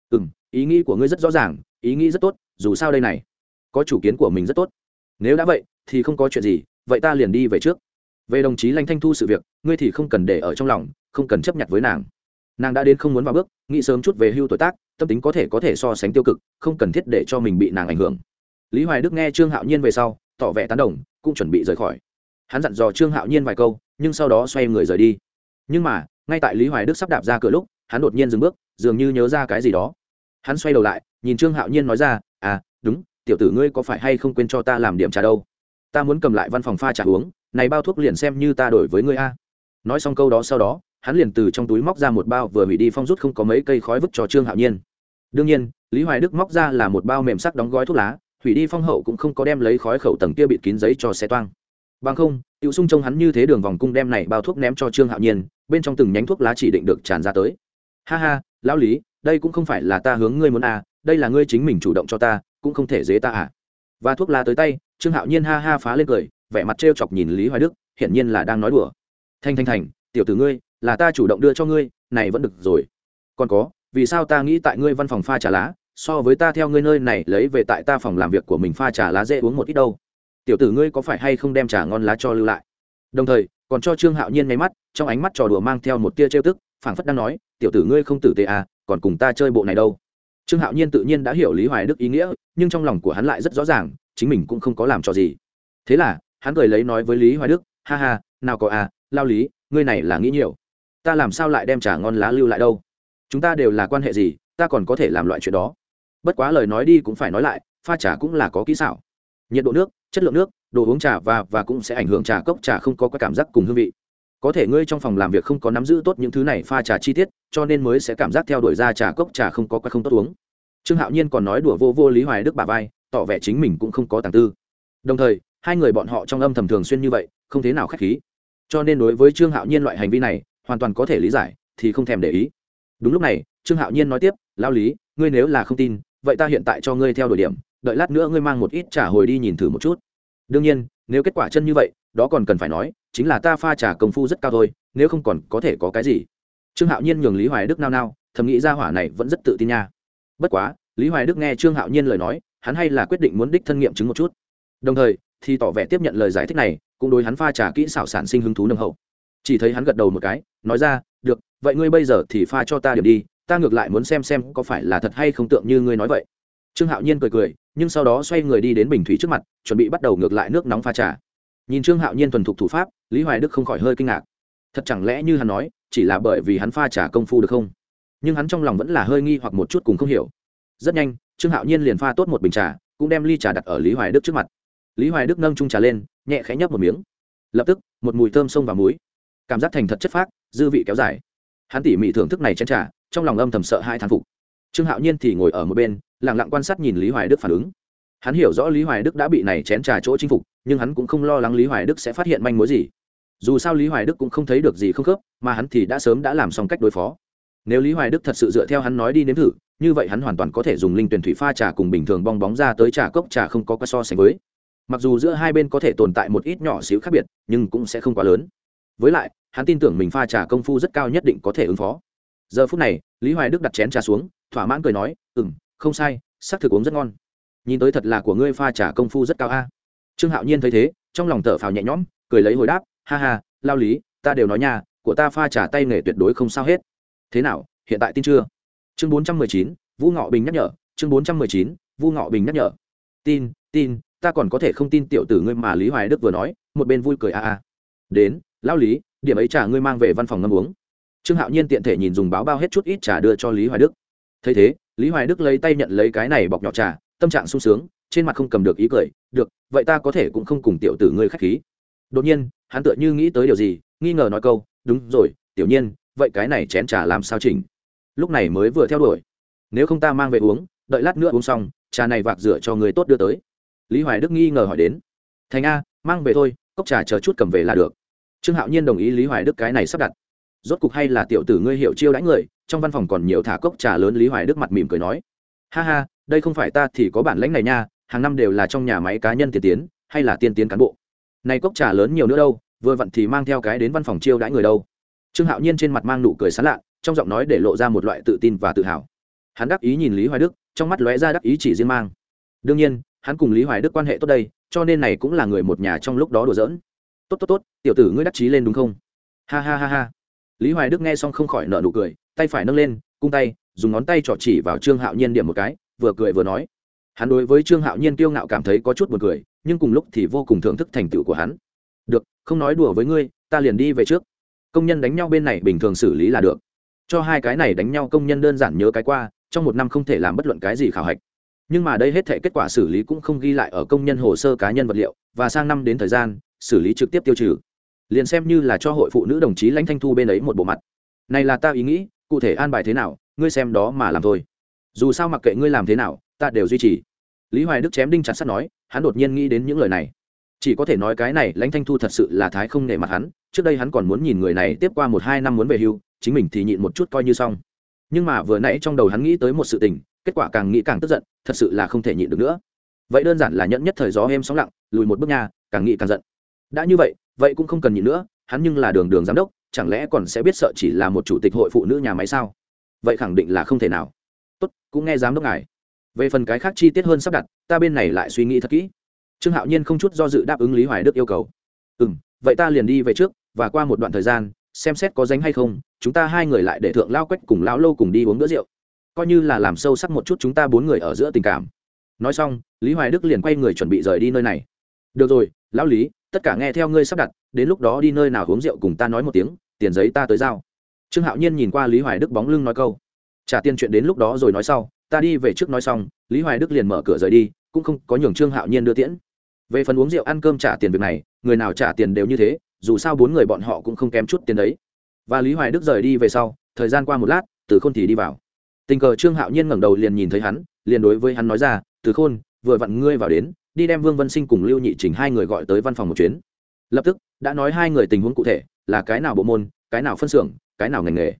ừ m ý nghĩ của ngươi rất rõ ràng, ý nghĩ rất tốt, dù sao đây này, có chủ kiến của mình rất tốt. Nếu đã vậy, thì không có chuyện gì, vậy ta liền đi về trước. Về đồng chí lãnh thanh thu sự việc, ngươi thì không cần để ở trong lòng, không cần chấp nhận với nàng. Nàng đã đến không muốn vào bước, nghĩ sớm chút về hưu tuổi tác tâm tính có thể có thể so sánh tiêu cực, không cần thiết để cho mình bị nàng ảnh hưởng. Lý hoài đức nghe trương hạo nhiên về sau, tỏ vẻ tán đồng, cũng chuẩn bị rời khỏi. Hắn dặn dò trương hạo nhiên vài câu, nhưng sau đó xoay người rời đi. Nhưng mà, ngay tại lý hoài đức sắp đạp ra cửa lúc, hắn đột nhiên dừng bước, dường như nhớ ra cái gì đó. Hắn xoay đầu lại, nhìn trương hạo nhiên nói ra à đúng, tiểu tử ngươi có phải hay không quên cho ta làm điểm trà đâu? Ta muốn cầm lại văn phòng pha trà uống, này bao thuốc liền xem như ta đổi với ngươi a. Nói xong câu đó sau đó hắn liền từ trong túi móc ra một bao vừa hủy đi phong rút không có mấy cây khói vứt cho trương hạo nhiên. Đương nhiên, lý hoài đức móc ra là một bao mềm sắc đóng gói thuốc lá, hủy đi phong hậu cũng không có đem lấy khói khẩu tầng kia bịt kín giấy cho xe toang. Bằng không, tiểu sung trông hắn như thế đường vòng cung đem này bao thuốc ném cho trương hạo nhiên, bên trong từng nhánh thuốc lá chỉ định được tràn ra tới. Ha ha, lão lý, đây cũng không phải là ta hướng ngươi muốn à đây là ngươi chính mình chủ động cho ta, cũng không thể dế ta à. Và thuốc lá tới tay, trương hạo nhiên ha ha phá lên cười, vẻ mặt trêu chọc nhìn lý hoài đức, hiển nhiên là đang nói đùa. Thanh thanh thành tiểu tử ngươi là ta chủ động đưa cho ngươi, này vẫn được rồi. Còn có, vì sao ta nghĩ tại ngươi văn phòng pha trà lá, so với ta theo ngươi nơi này lấy về tại ta phòng làm việc của mình pha trà lá dễ uống một ít đâu? Tiểu tử ngươi có phải hay không đem trà ngon lá cho lưu lại? Đồng thời, còn cho trương hạo nhiên nháy mắt, trong ánh mắt trò đùa mang theo một tia trêu tức, phảng phất đang nói, tiểu tử ngươi không tử tế à còn cùng ta chơi bộ này đâu? Trương hạo nhiên tự nhiên đã hiểu lý hoài đức ý nghĩa, nhưng trong lòng của hắn lại rất rõ ràng, chính mình cũng không có làm cho gì. Thế là, hắn cười lấy nói với lý hoài đức, ha ha, nào có à lao lý, ngươi này là nghĩ nhiều ta làm sao lại đem trà ngon lá lưu lại đâu? Chúng ta đều là quan hệ gì, ta còn có thể làm loại chuyện đó. Bất quá lời nói đi cũng phải nói lại, pha trà cũng là có kỹ xảo. Nhiệt độ nước, chất lượng nước, đồ uống trà và và cũng sẽ ảnh hưởng trà cốc trà không có cái cảm giác cùng hương vị. Có thể ngươi trong phòng làm việc không có nắm giữ tốt những thứ này pha trà chi tiết, cho nên mới sẽ cảm giác theo đuổi ra trà cốc trà không có cái không tốt uống. Trương hạo nhiên còn nói đùa vô vô lý hoài đức bà vai, tỏ vẻ chính mình cũng không có tàng tư. Đồng thời, hai người bọn họ trong âm thầm thường xuyên như vậy, không thế nào k h á c h khí. Cho nên đối với trương hạo nhiên loại hành vi này hoàn toàn có thể lý giải, thì không thèm để ý. Đúng lúc này, trương hạo nhiên nói tiếp, lao lý, ngươi nếu là không tin, vậy ta hiện tại cho ngươi theo đổi điểm, đợi lát nữa ngươi mang một ít trả hồi đi nhìn thử một chút. Đương nhiên, nếu kết quả chân như vậy, đó còn cần phải nói, chính là ta pha trả công phu rất cao thôi, nếu không còn có thể có cái gì. Trương hạo nhiên nhường lý hoài đức nao nao, thầm nghĩ ra hỏa này vẫn rất tự tin nha. Bất quá, lý hoài đức nghe trương hạo nhiên lời nói, hắn hay là quyết định muốn đích thân nghiệm chứng một chút. Đồng thời, thì tỏ vẻ tiếp nhận lời giải thích này, cũng đối hắn pha trà kỹ xảo sản sinh hứng thú nâng hậu. Chỉ thấy hắn gật đầu một cái nói ra, được, vậy ngươi bây giờ thì pha cho ta điểm đi, ta ngược lại muốn xem xem có phải là thật hay không tượng như ngươi nói vậy. Trương hạo nhiên cười cười, nhưng sau đó xoay người đi đến bình thủy trước mặt, chuẩn bị bắt đầu ngược lại nước nóng pha trà. Nhìn trương hạo nhiên thuần thục thủ pháp, lý hoài đức không khỏi hơi kinh ngạc. Thật chẳng lẽ như hắn nói, chỉ là bởi vì hắn pha trà công phu được không? Nhưng hắn trong lòng vẫn là hơi nghi hoặc một chút cùng không hiểu. Rất nhanh, trương hạo nhiên liền pha tốt một bình trà, cũng đem ly trà đặt ở lý hoài đức trước mặt. Lý hoài đức nâng trung trà lên, nhẹ khẽ nhấp một miếng. Lập tức, một mùi thơm sông vào muối cảm giác thành thật chất phác, dư vị kéo dài. Hắn tỉ mỉ thưởng thức này chén trà, trong lòng âm thầm sợ hai thán phục. Trương hạo nhiên thì ngồi ở một bên lẳng lặng quan sát nhìn lý hoài đức phản ứng. Hắn hiểu rõ lý hoài đức đã bị này chén trà chỗ chinh phục, nhưng hắn cũng không lo lắng lý hoài đức sẽ phát hiện manh mối gì. Dù sao lý hoài đức cũng không thấy được gì không khớp, mà hắn thì đã sớm đã làm xong cách đối phó. Nếu lý hoài đức thật sự dựa theo hắn nói đi nếm thử, như vậy hắn hoàn toàn có thể dùng linh tuyển thủy pha trà cùng bình thường bong bóng ra tới trà cốc trà không có quá so sánh với. Mặc dù giữa hai bên có thể tồn tại một ít nhỏ xíu khác biệt, nhưng cũng sẽ không quá lớn với lại, hắn tin tưởng mình pha trà công phu rất cao nhất định có thể ứng phó. Giờ phút này, lý hoài đức đặt chén trà xuống, thỏa mãn cười nói ừ m không sai, xác thực uống rất ngon. Nhìn tới thật là của ngươi pha trà công phu rất cao a. Trương hạo nhiên thấy thế, trong lòng thở phào nhẹ nhõm, cười lấy hồi đáp, ha ha, lao lý, ta đều nói nhà của ta pha trà tay nghề tuyệt đối không sao hết. Thế nào, hiện tại tin chưa? Chương bốn trăm mười chín vũ ngọ bình nhắc nhở, chương bốn trăm mười chín vũ ngọ bình nhắc nhở. Tin tin, ta còn có thể không tin tiểu tử ngươi mà lý hoài đức vừa nói, một bên vui cười a a. Đến lao lý, điểm ấy trà ngươi mang về văn phòng ngâm uống. Trương hạo nhiên tiện thể nhìn dùng báo bao hết chút ít trà đưa cho lý hoài đức. Thấy thế, lý hoài đức lấy tay nhận lấy cái này bọc nhỏ trà, tâm trạng sung sướng, trên mặt không cầm được ý cười, được, vậy ta có thể cũng không cùng tiểu tử ngươi k h á c h khí. Đột nhiên, hắn tựa như nghĩ tới điều gì, nghi ngờ nói câu, đúng rồi, tiểu nhiên, vậy cái này chén trà làm sao chỉnh? Lúc này mới vừa theo đuổi. Nếu không ta mang về uống, đợi lát nữa uống xong, trà này vạc rửa cho người tốt đưa tới. Lý hoài đức nghi ngờ hỏi đến. Thành a, mang về thôi, cốc trà chờ chút cầm về là được trương hạo nhiên đồng ý lý hoài đức cái này sắp đặt. Rốt cục hay là tiểu tử ngươi hiệu chiêu đánh người, trong văn phòng còn nhiều thả cốc trà lớn lý hoài đức mặt mỉm cười nói. Ha ha, đây không phải ta thì có bản lãnh này nha, hàng năm đều là trong nhà máy cá nhân tiên tiến, hay là tiên tiến cán bộ. Này cốc trà lớn nhiều nữa đâu, vừa vặn thì mang theo cái đến văn phòng chiêu đãi người đâu. Trương hạo nhiên trên mặt mang nụ cười sán lạ trong giọng nói để lộ ra một loại tự tin và tự hào. Hắn đắc ý nhìn lý hoài đức, trong mắt lóe ra đắc ý chỉ riêng mang. Đương nhiên, hắn cùng lý hoài đức quan hệ tốt đây, cho nên này cũng là người một nhà trong lúc đó đùa giỡn tốt tốt tốt, tiểu tử ngươi đắc chí lên đúng không? Ha ha ha ha. Lý hoài đức nghe xong không khỏi nợ nụ cười, tay phải nâng lên, cung tay, dùng ngón tay trỏ chỉ vào trương hạo nhiên điểm một cái, vừa cười vừa nói. Hắn đối với trương hạo nhiên kiêu ngạo cảm thấy có chút buồn cười, nhưng cùng lúc thì vô cùng thưởng thức thành tựu của hắn. Được, không nói đùa với ngươi, ta liền đi về trước. Công nhân đánh nhau bên này bình thường xử lý là được. Cho hai cái này đánh nhau công nhân đơn giản nhớ cái qua, trong một năm không thể làm bất luận cái gì khảo hạch. Nhưng mà đây hết thể kết quả xử lý cũng không ghi lại ở công nhân hồ sơ cá nhân vật liệu, và sang năm đến thời gian xử lý trực tiếp tiêu trừ. Liền xem như là cho hội phụ nữ đồng chí lãnh thanh thu bên ấy một bộ mặt. Này là ta ý nghĩ, cụ thể an bài thế nào, ngươi xem đó mà làm thôi. Dù sao mặc kệ ngươi làm thế nào, ta đều duy trì. Lý hoài đức chém đinh chặt sắt nói, hắn đột nhiên nghĩ đến những lời này. Chỉ có thể nói cái này lãnh thanh thu thật sự là thái không nể mặt hắn, trước đây hắn còn muốn nhìn người này tiếp qua một hai năm muốn về hưu, chính mình thì nhịn một chút coi như xong. Nhưng mà vừa nãy trong đầu hắn nghĩ tới một sự tình, kết quả càng nghĩ càng tức giận, thật sự là không thể nhịn được nữa. Vậy đơn giản là nhẫn nhất thời gió êm sóng lặng, lùi một bước nha, càng nghĩ càng giận đã như vậy vậy cũng không cần nhịn nữa, hắn nhưng là đường đường giám đốc, chẳng lẽ còn sẽ biết sợ chỉ là một chủ tịch hội phụ nữ nhà máy sao? Vậy khẳng định là không thể nào. Tốt, cũng nghe giám đốc ngài. Về phần cái khác chi tiết hơn sắp đặt, ta bên này lại suy nghĩ thật kỹ. Trương hạo nhiên không chút do dự đáp ứng lý hoài đức yêu cầu. Ừ m vậy ta liền đi về trước, và qua một đoạn thời gian, xem xét có danh hay không, chúng ta hai người lại để thượng lao quách cùng lão lâu cùng đi uống bữa rượu. Coi như là làm sâu sắc một chút chúng ta bốn người ở giữa tình cảm. Nói xong, lý hoài đức liền quay người chuẩn bị rời đi nơi này. Được rồi, lão lý tất cả nghe theo ngươi sắp đặt, đến lúc đó đi nơi nào uống rượu cùng ta nói một tiếng, tiền giấy ta tới giao. Trương hạo nhiên nhìn qua lý hoài đức bóng lưng nói câu. Trả tiền chuyện đến lúc đó rồi nói sau, ta đi về trước nói xong, lý hoài đức liền mở cửa rời đi, cũng không có nhường trương hạo nhiên đưa tiễn. Về phần uống rượu ăn cơm trả tiền việc này, người nào trả tiền đều như thế, dù sao bốn người bọn họ cũng không kém chút tiền đấy. Và lý hoài đức rời đi về sau, thời gian qua một lát, từ khôn thì đi vào. Tình cờ trương hạo nhiên ngẩng đầu liền nhìn thấy hắn, liền đối với hắn nói ra, từ khôn, vừa vặn ngươi vào đến đi đem vương vân sinh cùng lưu nhị trình hai người gọi tới văn phòng một chuyến. Lập tức, đã nói hai người tình huống cụ thể, là cái nào bộ môn, cái nào phân xưởng, cái nào ngành nghề.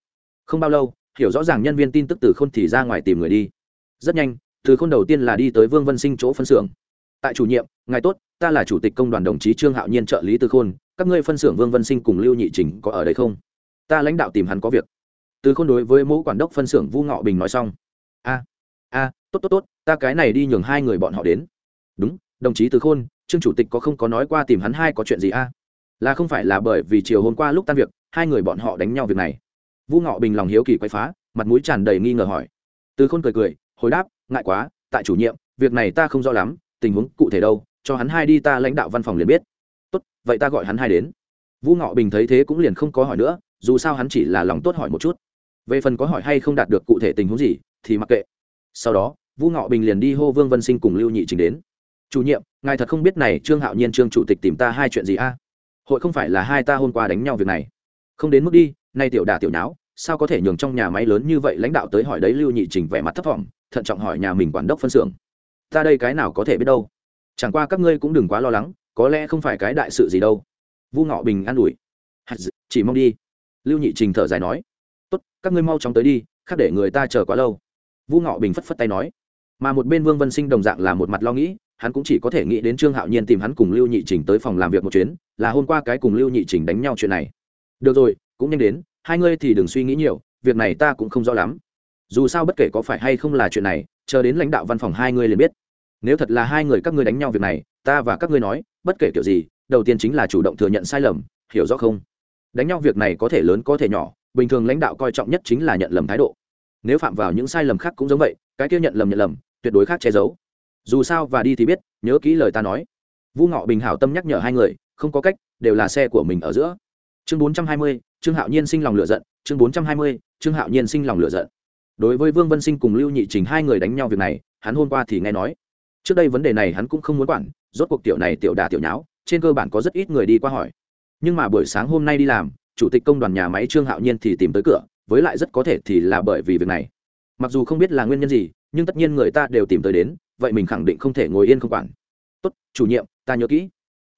Không bao lâu, hiểu rõ ràng nhân viên tin tức từ khôn thì ra ngoài tìm người đi. Rất nhanh, từ khôn đầu tiên là đi tới vương vân sinh chỗ phân xưởng. Tại chủ nhiệm, ngài tốt, ta là chủ tịch công đoàn đồng chí trương hạo nhiên trợ lý từ khôn, các ngươi phân xưởng vương vân sinh cùng lưu nhị trình có ở đây không? Ta lãnh đạo tìm hắn có việc. Từ khôn đối với mẫu quản đốc phân xưởng vu ngọ bình nói xong. A a, tốt tốt tốt, ta cái này đi nhường hai người bọn họ đến. Đúng đồng chí từ khôn, trương chủ tịch có không có nói qua tìm hắn hai có chuyện gì a? Là không phải là bởi vì chiều hôm qua lúc tan việc, hai người bọn họ đánh nhau việc này. Vu ngọ bình lòng hiếu kỳ quay phá, mặt mũi tràn đầy nghi ngờ hỏi. Từ khôn cười cười, hồi đáp, ngại quá, tại chủ nhiệm, việc này ta không rõ lắm, tình huống cụ thể đâu, cho hắn hai đi ta lãnh đạo văn phòng liền biết. Tốt, vậy ta gọi hắn hai đến. Vũ ngọ bình thấy thế cũng liền không có hỏi nữa, dù sao hắn chỉ là lòng tốt hỏi một chút. Về phần có hỏi hay không đạt được cụ thể tình huống gì, thì mặc kệ. Sau đó vũ ngọ bình liền đi hô vương vân sinh cùng lưu nhị trình đến chủ nhiệm, ngài thật không biết này trương hạo nhiên trương chủ tịch tìm ta hai chuyện gì a? Hội không phải là hai ta hôm qua đánh nhau việc này. Không đến mức đi, nay tiểu đà tiểu nháo, sao có thể nhường trong nhà máy lớn như vậy lãnh đạo tới hỏi đấy lưu nhị trình vẻ mặt thấp thỏm, thận trọng hỏi nhà mình quản đốc phân xưởng. Ta đây cái nào có thể biết đâu? Chẳng qua các ngươi cũng đừng quá lo lắng, có lẽ không phải cái đại sự gì đâu. Vu ngọ bình an ủi. Chỉ mong đi. Lưu nhị trình thở dài nói. Tốt, các ngươi mau chóng tới đi, khác để người ta chờ quá lâu. Vu ngọ bình phất phất tay nói. Mà một bên vương vân sinh đồng dạng là một mặt lo nghĩ hắn cũng chỉ có thể nghĩ đến trương hạo nhiên tìm hắn cùng lưu nhị trình tới phòng làm việc một chuyến, là hôm qua cái cùng lưu nhị trình đánh nhau chuyện này. Được rồi, cũng nhanh đến, hai ngươi thì đừng suy nghĩ nhiều, việc này ta cũng không rõ lắm. Dù sao bất kể có phải hay không là chuyện này, chờ đến lãnh đạo văn phòng hai ngươi liền biết. Nếu thật là hai người các ngươi đánh nhau việc này, ta và các ngươi nói, bất kể kiểu gì, đầu tiên chính là chủ động thừa nhận sai lầm, hiểu rõ không? Đánh nhau việc này có thể lớn có thể nhỏ, bình thường lãnh đạo coi trọng nhất chính là nhận lầm thái độ. Nếu phạm vào những sai lầm khác cũng giống vậy, cái kia nhận lầm nhận lầm, tuyệt đối khác che giấu dù sao và đi thì biết, nhớ kỹ lời ta nói. Vu ngọ bình hảo tâm nhắc nhở hai người, không có cách, đều là xe của mình ở giữa. Chương bốn trăm hai mươi, trương hạo nhiên sinh lòng lựa giận. Chương bốn trăm hai mươi, trương hạo nhiên sinh lòng lựa giận. Đối với vương vân sinh cùng lưu nhị trình hai người đánh nhau việc này, hắn hôm qua thì nghe nói. Trước đây vấn đề này hắn cũng không muốn quản, rốt cuộc tiểu này tiểu đà tiểu nháo, trên cơ bản có rất ít người đi qua hỏi. Nhưng mà buổi sáng hôm nay đi làm, chủ tịch công đoàn nhà máy trương hạo nhiên thì tìm tới cửa, với lại rất có thể thì là bởi vì việc này mặc dù không biết là nguyên nhân gì, nhưng tất nhiên người ta đều tìm tới đến, vậy mình khẳng định không thể ngồi yên không quản. Tốt, chủ nhiệm, ta nhớ kỹ.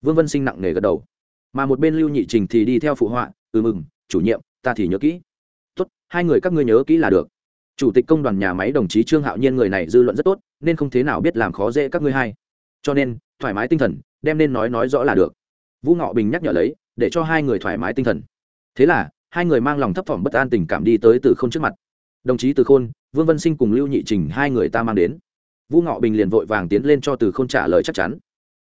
Vương vân sinh nặng nề gật đầu. Mà một bên lưu nhị trình thì đi theo phụ họa ừ mừng, chủ nhiệm, ta thì nhớ kỹ. Tốt, hai người các ngươi nhớ kỹ là được. Chủ tịch công đoàn nhà máy đồng chí trương hạo nhiên người này dư luận rất tốt, nên không thế nào biết làm khó dễ các ngươi hai cho nên, thoải mái tinh thần, đem nên nói nói rõ là được. Vũ ngọ bình nhắc nhở lấy, để cho hai người thoải mái tinh thần. Thế là, hai người mang lòng thấp thỏm bất an tình cảm đi tới từ k h ô n trước mặt. Đồng chí từ khôn vương vân sinh cùng lưu nhị trình, hai người ta mang đến. Vu ngọ bình liền vội vàng tiến lên cho từ khôn trả lời chắc chắn.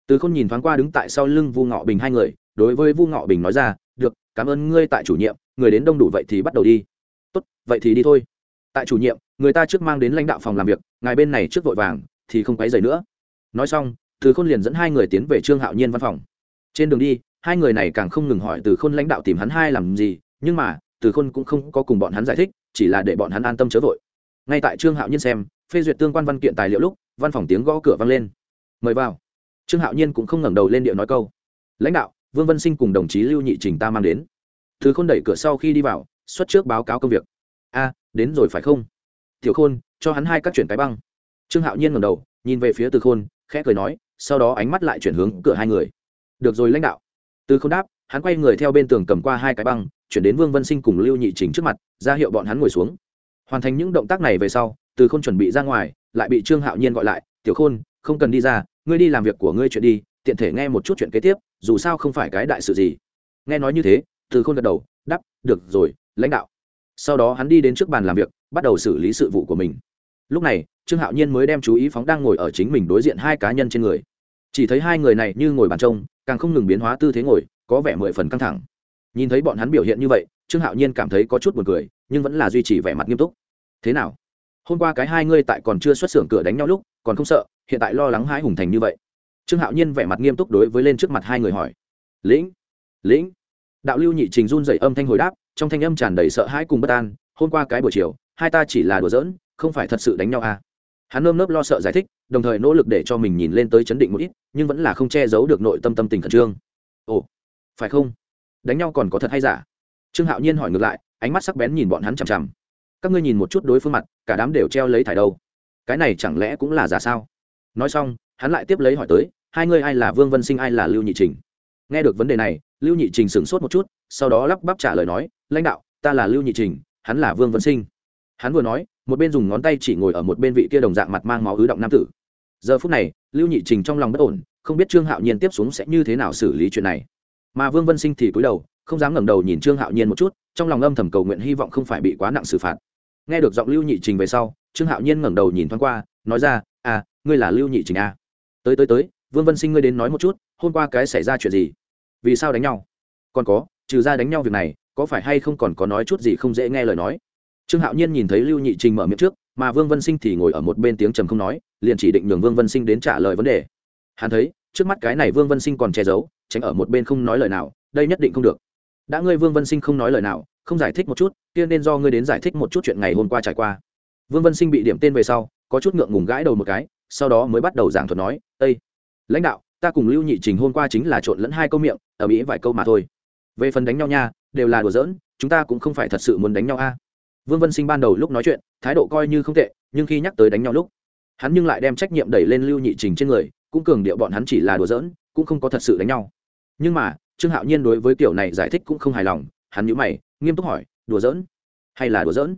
Từ khôn nhìn thoáng qua đứng tại sau lưng vu ngọ bình hai người, đối với vu ngọ bình nói ra, được, cảm ơn ngươi tại chủ nhiệm, người đến đông đủ vậy thì bắt đầu đi. Tốt, vậy thì đi thôi. Tại chủ nhiệm, người ta trước mang đến lãnh đạo phòng làm việc, ngài bên này trước vội vàng, thì không quấy dày nữa. Nói xong, từ khôn liền dẫn hai người tiến về trương hạo nhiên văn phòng. Trên đường đi, hai người này càng không ngừng hỏi từ khôn lãnh đạo tìm hắn hai làm gì, nhưng mà, từ khôn cũng không có cùng bọn hắn giải thích, chỉ là để bọn hắn an tâm chớ vội ngay tại trương hạo nhiên xem, phê duyệt tương quan văn kiện tài liệu lúc, văn phòng tiếng gõ cửa vang lên. Mời vào. Trương hạo nhiên cũng không ngẩng đầu lên điệu nói câu. Lãnh đạo, vương vân sinh cùng đồng chí lưu nhị trình ta mang đến. Thứ khôn đẩy cửa sau khi đi vào, xuất trước báo cáo công việc. A, đến rồi phải không? Tiểu khôn, cho hắn hai các chuyển cái băng. Trương hạo nhiên ngẩng đầu, nhìn về phía từ khôn, khẽ cười nói, sau đó ánh mắt lại chuyển hướng cửa hai người. Được rồi lãnh đạo. Từ khôn đáp, hắn quay người theo bên tường cầm qua hai cái băng, chuyển đến vương vân sinh cùng lưu nhị trình trước mặt, ra hiệu bọn hắn ngồi xuống hoàn thành những động tác này về sau, từ Khôn chuẩn bị ra ngoài, lại bị trương hạo nhiên gọi lại, tiểu khôn, không cần đi ra, ngươi đi làm việc của ngươi chuyện đi, tiện thể nghe một chút chuyện kế tiếp, dù sao không phải cái đại sự gì. Nghe nói như thế, từ khôn gật đầu, đắp, được rồi, lãnh đạo. Sau đó hắn đi đến trước bàn làm việc, bắt đầu xử lý sự vụ của mình. Lúc này, trương hạo nhiên mới đem chú ý phóng đang ngồi ở chính mình đối diện hai cá nhân trên người. Chỉ thấy hai người này như ngồi bàn trông, càng không ngừng biến hóa tư thế ngồi, có vẻ mười phần căng thẳng. Nhìn thấy bọn hắn biểu hiện như vậy trương hạo nhiên cảm thấy có chút buồn cười, nhưng vẫn là duy trì vẻ mặt nghiêm túc. Thế nào? Hôm qua cái hai ngươi tại còn chưa xuất xưởng cửa đánh nhau lúc, còn không sợ, hiện tại lo lắng hai hùng thành như vậy? Trương hạo nhiên vẻ mặt nghiêm túc đối với lên trước mặt hai người hỏi. Lĩnh lĩnh. Đạo lưu nhị trình run dậy âm thanh hồi đáp, trong thanh âm tràn đầy sợ hãi cùng bất an. Hôm qua cái buổi chiều, hai ta chỉ là đùa giỡn, không phải thật sự đánh nhau à? Hắn nơm nớp lo sợ giải thích, đồng thời nỗ lực để cho mình nhìn lên tới chấn định một ít, nhưng vẫn là không che giấu được nội tâm tâm tình khẩn trương. Ồ, phải không? Đánh nhau còn có thật hay giả? Trương hạo nhiên hỏi ngược lại, ánh mắt sắc bén nhìn bọn hắn chằm chằm. Các ngươi nhìn một chút đối phương mặt, cả đám đều treo lấy thải đâu. Cái này chẳng lẽ cũng là giả sao? Nói xong, hắn lại tiếp lấy hỏi tới, hai ngươi ai là vương vân sinh, ai là lưu nhị trình? Nghe được vấn đề này, lưu nhị trình sửng sốt một chút, sau đó lắp bắp trả lời nói, lãnh đạo, ta là lưu nhị trình, hắn là vương vân sinh. Hắn vừa nói, một bên dùng ngón tay chỉ ngồi ở một bên vị kia đồng dạng mặt mang máu ứ động nam tử. Giờ phút này, lưu nhị trình trong lòng bất ổn, không biết trương hạo nhiên tiếp xuống sẽ như thế nào xử lý chuyện này. Mà vương vân sinh thì cúi đầu không dám ngẩng đầu nhìn trương hạo nhiên một chút, trong lòng âm thầm cầu nguyện hy vọng không phải bị quá nặng xử phạt. Nghe được giọng lưu nhị trình về sau, trương hạo nhiên ngẩng đầu nhìn thoáng qua, nói ra à ngươi là lưu nhị trình à. tới tới tới, vương vân sinh ngươi đến nói một chút, hôm qua cái xảy ra chuyện gì? Vì sao đánh nhau? Còn có, trừ ra đánh nhau việc này, có phải hay không còn có nói chút gì không dễ nghe lời nói? Trương hạo nhiên nhìn thấy lưu nhị trình mở miệng trước, mà vương vân sinh thì ngồi ở một bên tiếng trầm không nói, liền chỉ định nhường vương vân sinh đến trả lời vấn đề. Hắn thấy, trước mắt cái này vương vân sinh còn che giấu, tránh ở một bên không nói lời nào, đây nhất định không được đã ngươi vương vân sinh không nói lời nào, không giải thích một chút, kia nên do ngươi đến giải thích một chút chuyện ngày hôm qua trải qua. Vương vân sinh bị điểm tên về sau, có chút ngượng ngùng gãi đầu một cái, sau đó mới bắt đầu giảng thuật nói ây lãnh đạo, ta cùng lưu nhị trình hôm qua chính là trộn lẫn hai câu miệng, ở mỹ vài câu mà thôi. Về phần đánh nhau nha, đều là đùa giỡn, chúng ta cũng không phải thật sự muốn đánh nhau a. Vương vân sinh ban đầu lúc nói chuyện, thái độ coi như không tệ, nhưng khi nhắc tới đánh nhau lúc, hắn nhưng lại đem trách nhiệm đẩy lên lưu nhị trình trên người, cũng cường điệu bọn hắn chỉ là đùa giỡn, cũng không có thật sự đánh nhau. Nhưng mà trương hạo nhiên đối với kiểu này giải thích cũng không hài lòng, hắn nhữ mày, nghiêm túc hỏi, đùa giỡn? Hay là đùa giỡn?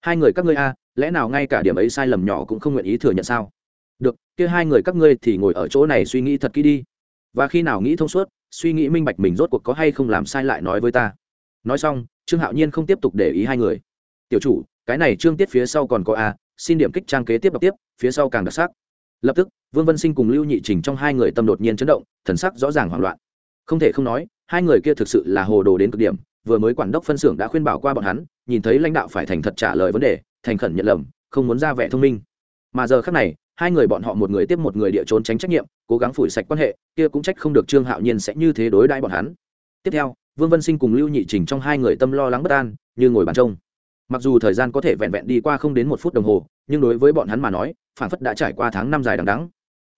Hai người các ngươi a, lẽ nào ngay cả điểm ấy sai lầm nhỏ cũng không nguyện ý thừa nhận sao? Được, kia hai người các ngươi thì ngồi ở chỗ này suy nghĩ thật kỹ đi. Và khi nào nghĩ thông suốt, suy nghĩ minh bạch mình rốt cuộc có hay không làm sai lại nói với ta. Nói xong, trương hạo nhiên không tiếp tục để ý hai người. Tiểu chủ, cái này trương tiết phía sau còn có a, xin điểm kích trang kế tiếp đọc tiếp, phía sau càng đặc sắc. Lập tức, vương vân sinh cùng lưu nhị trình trong hai người tâm đột nhiên chấn động, thần sắc rõ ràng hoảng loạn không thể không nói, hai người kia thực sự là hồ đồ đến cực điểm, vừa mới quản đốc phân xưởng đã khuyên bảo qua bọn hắn, nhìn thấy lãnh đạo phải thành thật trả lời vấn đề, thành khẩn nhận lầm, không muốn ra vẻ thông minh. Mà giờ khác này, hai người bọn họ một người tiếp một người địa trốn tránh trách nhiệm, cố gắng phủi sạch quan hệ, kia cũng trách không được trương hạo nhiên sẽ như thế đối đãi bọn hắn. Tiếp theo, vương vân sinh cùng lưu nhị trình trong hai người tâm lo lắng bất an, như ngồi bàn trông. Mặc dù thời gian có thể vẹn vẹn đi qua không đến một phút đồng hồ, nhưng đối với bọn hắn mà nói phản phất đã trải qua tháng năm dài đằng đắng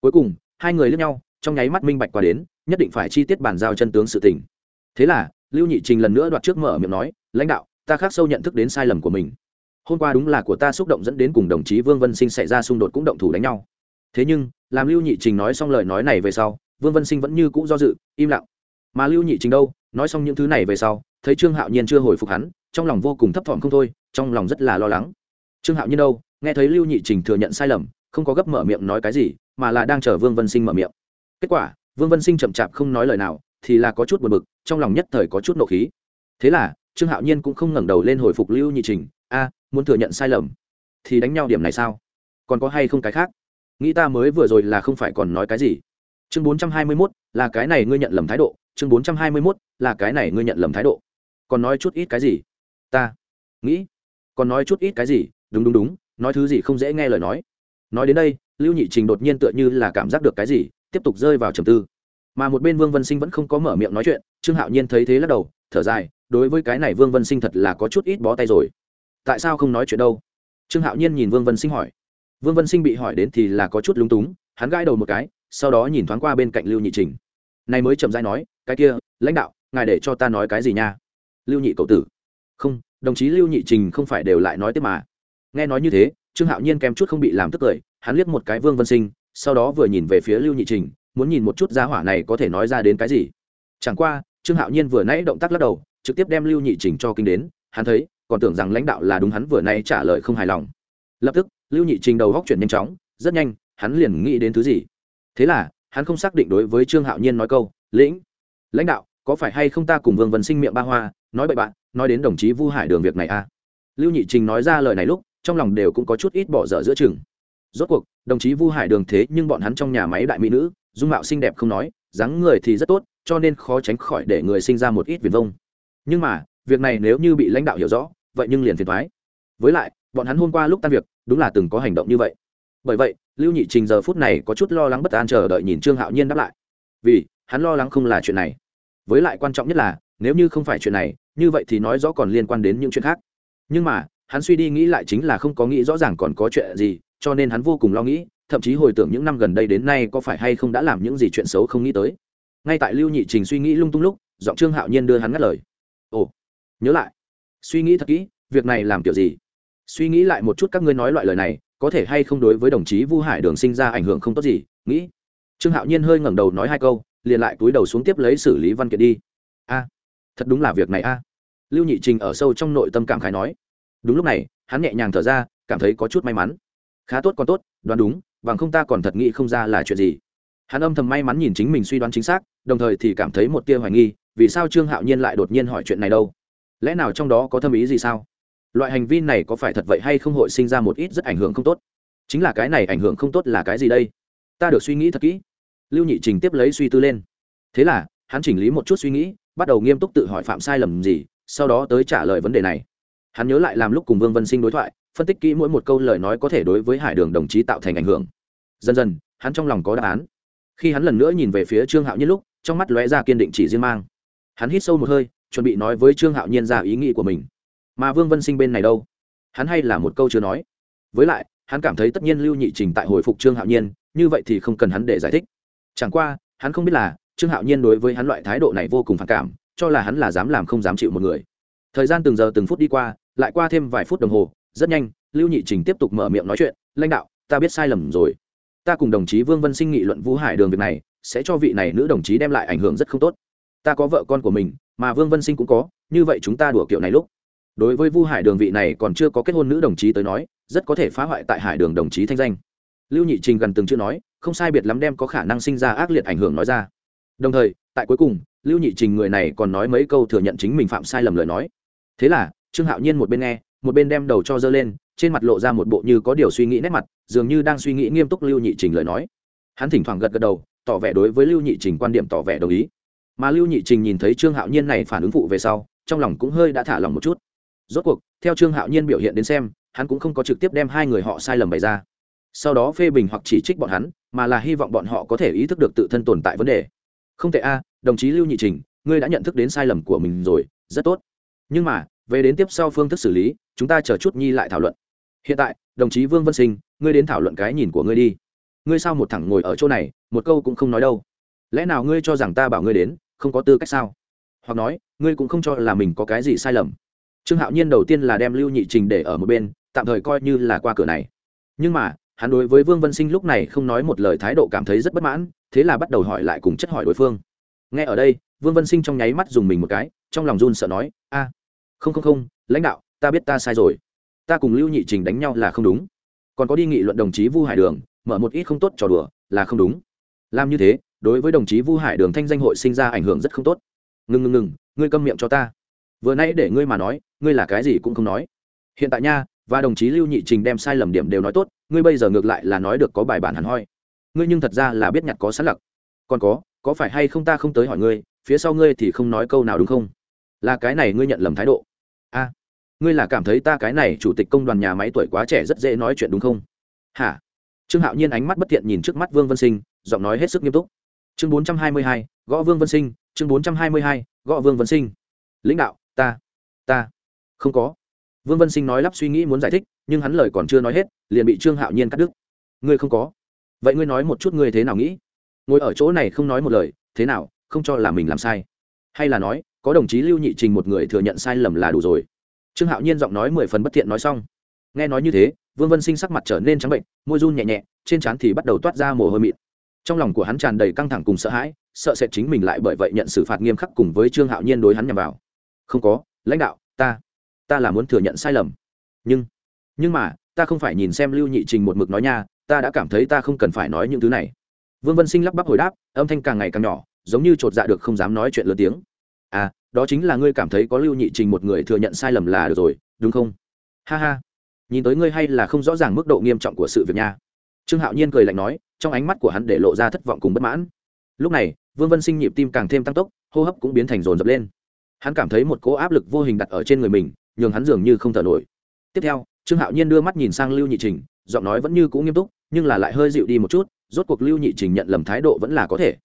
cuối cùng, hai người lướt nhau, trong nháy mắt minh bạch qua đến nhất định phải chi tiết bàn giao chân tướng sự tình. Thế là, lưu nhị trình lần nữa đoạt trước mở miệng nói, lãnh đạo, ta khác sâu nhận thức đến sai lầm của mình. Hôm qua đúng là của ta xúc động dẫn đến cùng đồng chí vương vân sinh xảy ra xung đột cũng động thủ đánh nhau. Thế nhưng, làm lưu nhị trình nói xong lời nói này về sau, vương vân sinh vẫn như cũ do dự, im lặng. Mà lưu nhị trình đâu, nói xong những thứ này về sau, thấy trương hạo nhiên chưa hồi phục hắn, trong lòng vô cùng thấp thỏm không thôi, trong lòng rất là lo lắng. Trương hạo nhiên đâu, nghe thấy lưu nhị trình thừa nhận sai lầm, không có gấp mở miệng nói cái gì, mà là đang chờ vương vân sinh mở miệng. Kết quả vương vân sinh chậm chạp không nói lời nào, thì là có chút buồn bực, trong lòng nhất thời có chút nộ khí. Thế là, trương hạo nhiên cũng không ngẩng đầu lên hồi phục lưu nhị trình, a, muốn thừa nhận sai lầm, thì đánh nhau điểm này sao? Còn có hay không cái khác? Nghĩ ta mới vừa rồi là không phải còn nói cái gì. Chương bốn trăm hai mươi mốt, là cái này ngươi nhận lầm thái độ. Chương bốn trăm hai mươi mốt, là cái này ngươi nhận lầm thái độ. Còn nói chút ít cái gì? Ta nghĩ, còn nói chút ít cái gì? Đúng đúng đúng, nói thứ gì không dễ nghe lời nói. Nói đến đây, lưu nhị trình đột nhiên tựa như là cảm giác được cái gì tiếp tục rơi vào trầm tư. Mà một bên vương vân sinh vẫn không có mở miệng nói chuyện, trương hạo nhiên thấy thế lắc đầu, thở dài, đối với cái này vương vân sinh thật là có chút ít bó tay rồi. Tại sao không nói chuyện đâu? Trương hạo nhiên nhìn vương vân sinh hỏi. Vương vân sinh bị hỏi đến thì là có chút lúng túng, hắn gãi đầu một cái, sau đó nhìn thoáng qua bên cạnh lưu nhị trình. Này mới chậm rãi nói, cái kia, lãnh đạo, ngài để cho ta nói cái gì nha? Lưu nhị cậu tử. Không, đồng chí lưu nhị trình không phải đều lại nói tiếp mà. Nghe nói như thế, trương hạo nhiên kém chút không bị làm tức cười, hắn liếc một cái vương vân sinh sau đó vừa nhìn về phía lưu nhị trình, muốn nhìn một chút gia hỏa này có thể nói ra đến cái gì. Chẳng qua, trương hạo nhiên vừa nãy động tác lắc đầu, trực tiếp đem lưu nhị trình cho kinh đến, hắn thấy, còn tưởng rằng lãnh đạo là đúng hắn vừa nãy trả lời không hài lòng. Lập tức, lưu nhị trình đầu góc chuyển nhanh chóng, rất nhanh, hắn liền nghĩ đến thứ gì. Thế là, hắn không xác định đối với trương hạo nhiên nói câu, lĩnh, lãnh đạo, có phải hay không ta cùng vương vân sinh miệng ba hoa, nói bậy bạn, nói đến đồng chí vu hải đường việc này à? lưu nhị trình nói ra lời này lúc, trong lòng đều cũng có chút ít bỏ dở giữa chừng rốt cuộc, đồng chí vu hải đường thế nhưng bọn hắn trong nhà máy đại mỹ nữ, dung mạo xinh đẹp không nói, dáng người thì rất tốt, cho nên khó tránh khỏi để người sinh ra một ít viền vông. Nhưng mà, việc này nếu như bị lãnh đạo hiểu rõ, vậy nhưng liền phiền thoái với lại, bọn hắn hôm qua lúc tan việc, đúng là từng có hành động như vậy. Bởi vậy, lưu nhị trình giờ phút này có chút lo lắng bất an chờ đợi nhìn trương hạo nhiên đáp lại. Vì, hắn lo lắng không là chuyện này. Với lại quan trọng nhất là, nếu như không phải chuyện này, như vậy thì nói rõ còn liên quan đến những chuyện khác. Nhưng mà, hắn suy đi nghĩ lại chính là không có nghĩ rõ ràng còn có chuyện gì cho nên hắn vô cùng lo nghĩ, thậm chí hồi tưởng những năm gần đây đến nay có phải hay không đã làm những gì chuyện xấu không nghĩ tới. Ngay tại lưu nhị trình suy nghĩ lung tung lúc, giọng trương hạo nhiên đưa hắn ngắt lời. Ồ, nhớ lại. Suy nghĩ thật kỹ, việc này làm kiểu gì? Suy nghĩ lại một chút các ngươi nói loại lời này, có thể hay không đối với đồng chí vu hải đường sinh ra ảnh hưởng không tốt gì? Nghĩ. Trương hạo nhiên hơi ngẩng đầu nói hai câu, liền lại túi đầu xuống tiếp lấy xử lý văn kiện đi. A, thật đúng là việc này a. Lưu nhị trình ở sâu trong nội tâm cảm khái nói. Đúng lúc này, hắn nhẹ nhàng thở ra, cảm thấy có chút may mắn khá tốt còn tốt, đoán đúng, bằng không ta còn thật nghĩ không ra là chuyện gì. Hắn âm thầm may mắn nhìn chính mình suy đoán chính xác, đồng thời thì cảm thấy một tia hoài nghi, vì sao trương hạo nhiên lại đột nhiên hỏi chuyện này đâu? Lẽ nào trong đó có thâm ý gì sao? Loại hành vi này có phải thật vậy hay không hội sinh ra một ít rất ảnh hưởng không tốt? Chính là cái này ảnh hưởng không tốt là cái gì đây? Ta được suy nghĩ thật kỹ. Lưu nhị trình tiếp lấy suy tư lên. Thế là, hắn chỉnh lý một chút suy nghĩ, bắt đầu nghiêm túc tự hỏi phạm sai lầm gì, sau đó tới trả lời vấn đề này. Hắn nhớ lại làm lúc cùng vương vân sinh đối thoại phân tích kỹ mỗi một câu lời nói có thể đối với hải đường đồng chí tạo thành ảnh hưởng. Dần dần, hắn trong lòng có đáp án. Khi hắn lần nữa nhìn về phía trương hạo nhiên lúc, trong mắt lóe ra kiên định chỉ riêng mang. Hắn hít sâu một hơi, chuẩn bị nói với trương hạo nhiên ra ý nghĩ của mình. Mà vương vân sinh bên này đâu? Hắn hay là một câu chưa nói. Với lại, hắn cảm thấy tất nhiên lưu nhị trình tại hồi phục trương hạo nhiên, như vậy thì không cần hắn để giải thích. Chẳng qua, hắn không biết là trương hạo nhiên đối với hắn loại thái độ này vô cùng phản cảm, cho là hắn là dám làm không dám chịu một người. Thời gian từng giờ từng phút đi qua, lại qua thêm vài phút đồng hồ rất nhanh, lưu nhị trình tiếp tục mở miệng nói chuyện, lãnh đạo, ta biết sai lầm rồi. Ta cùng đồng chí vương vân sinh nghị luận vũ hải đường việc này, sẽ cho vị này nữ đồng chí đem lại ảnh hưởng rất không tốt. Ta có vợ con của mình, mà vương vân sinh cũng có, như vậy chúng ta đùa kiểu này lúc. Đối với vu hải đường vị này còn chưa có kết hôn nữ đồng chí tới nói, rất có thể phá hoại tại hải đường đồng chí thanh danh. Lưu nhị trình gần từng chữ nói, không sai biệt lắm đem có khả năng sinh ra ác liệt ảnh hưởng nói ra. Đồng thời, tại cuối cùng, lưu nhị trình người này còn nói mấy câu thừa nhận chính mình phạm sai lầm lời nói. Thế là, trương hạo nhiên một bên nghe một bên đem đầu cho dơ lên, trên mặt lộ ra một bộ như có điều suy nghĩ nét mặt, dường như đang suy nghĩ nghiêm túc lưu nhị trình lời nói. Hắn thỉnh thoảng gật gật đầu, tỏ vẻ đối với lưu nhị trình quan điểm tỏ vẻ đồng ý. Mà lưu nhị trình nhìn thấy trương hạo nhiên này phản ứng phụ về sau, trong lòng cũng hơi đã thả lòng một chút. Rốt cuộc, theo trương hạo nhiên biểu hiện đến xem, hắn cũng không có trực tiếp đem hai người họ sai lầm bày ra. Sau đó phê bình hoặc chỉ trích bọn hắn, mà là hy vọng bọn họ có thể ý thức được tự thân tồn tại vấn đề. Không tệ a, đồng chí lưu nhị trình, ngươi đã nhận thức đến sai lầm của mình rồi, rất tốt. Nhưng mà, về đến tiếp sau phương thức xử lý chúng ta chờ chút nhi lại thảo luận. Hiện tại, đồng chí vương vân sinh, ngươi đến thảo luận cái nhìn của ngươi đi. Ngươi sao một thẳng ngồi ở chỗ này, một câu cũng không nói đâu. Lẽ nào ngươi cho rằng ta bảo ngươi đến, không có tư cách sao? Hoặc nói, ngươi cũng không cho là mình có cái gì sai lầm. Trương hạo nhiên đầu tiên là đem lưu nhị trình để ở một bên, tạm thời coi như là qua cửa này. Nhưng mà, hắn đối với vương vân sinh lúc này không nói một lời thái độ cảm thấy rất bất mãn, thế là bắt đầu hỏi lại cùng chất hỏi đối phương. Nghe ở đây, vương vân sinh trong nháy mắt dùng mình một cái, trong lòng run sợ nói, a, không không không, lãnh đạo ta biết ta sai rồi. Ta cùng lưu nhị trình đánh nhau là không đúng. Còn có đi nghị luận đồng chí vu hải đường, mở một ít không tốt trò đùa, là không đúng. Làm như thế, đối với đồng chí vu hải đường thanh danh hội sinh ra ảnh hưởng rất không tốt. Ngừng ngừng ngừng ngươi câm miệng cho ta. Vừa nãy để ngươi mà nói, ngươi là cái gì cũng không nói. Hiện tại nha, và đồng chí lưu nhị trình đem sai lầm điểm đều nói tốt, ngươi bây giờ ngược lại là nói được có bài bản hẳn hoi. Ngươi nhưng thật ra là biết nhặt có sẵn lặc. Còn có có phải hay không ta không tới hỏi ngươi, phía sau ngươi thì không nói câu nào đúng không? Là cái này ngươi nhận lầm thái độ ngươi là cảm thấy ta cái này chủ tịch công đoàn nhà máy tuổi quá trẻ rất dễ nói chuyện đúng không? Hả? Trương hạo nhiên ánh mắt bất thiện nhìn trước mắt vương vân sinh, giọng nói hết sức nghiêm túc. Chương bốn trăm hai mươi hai, gõ vương vân sinh, chương bốn trăm hai mươi hai, gõ vương vân sinh. Lãnh đạo, ta ta. Không có. Vương vân sinh nói lắp suy nghĩ muốn giải thích, nhưng hắn lời còn chưa nói hết, liền bị trương hạo nhiên cắt đứt. Ngươi không có. Vậy ngươi nói một chút ngươi thế nào nghĩ? Ngồi ở chỗ này không nói một lời, thế nào, không cho là mình làm sai. Hay là nói, có đồng chí lưu nhị trình một người thừa nhận sai lầm là đủ rồi trương hạo nhiên giọng nói mười phần bất thiện nói xong. Nghe nói như thế, vương vân sinh sắc mặt trở nên trắng bệnh, môi run nhẹ nhẹ, trên trán thì bắt đầu toát ra mồ hôi mịt. trong lòng của hắn tràn đầy căng thẳng cùng sợ hãi, sợ sẽ chính mình lại bởi vậy nhận xử phạt nghiêm khắc cùng với trương hạo nhiên đối hắn nhằm vào. Không có, lãnh đạo, ta ta là muốn thừa nhận sai lầm. Nhưng nhưng mà, ta không phải nhìn xem lưu nhị trình một mực nói nha, ta đã cảm thấy ta không cần phải nói những thứ này. Vương vân sinh lắp bắp hồi đáp, âm thanh càng ngày càng nhỏ, giống như chột dạ được không dám nói chuyện lớn tiếng. À đó chính là ngươi cảm thấy có lưu nhị trình một người thừa nhận sai lầm là được rồi, đúng không? Ha ha. Nhìn tới ngươi hay là không rõ ràng mức độ nghiêm trọng của sự việc nha. Trương hạo nhiên cười lạnh nói, trong ánh mắt của hắn để lộ ra thất vọng cùng bất mãn. Lúc này, vương vân sinh nhịp tim càng thêm tăng tốc, hô hấp cũng biến thành rồn rập lên. Hắn cảm thấy một cỗ áp lực vô hình đặt ở trên người mình, nhường hắn dường như không thở nổi. Tiếp theo, trương hạo nhiên đưa mắt nhìn sang lưu nhị trình, giọng nói vẫn như cũ nghiêm túc, nhưng là lại hơi dịu đi một chút, rốt cuộc lưu nhị trình nhận lầm thái độ vẫn là có thể.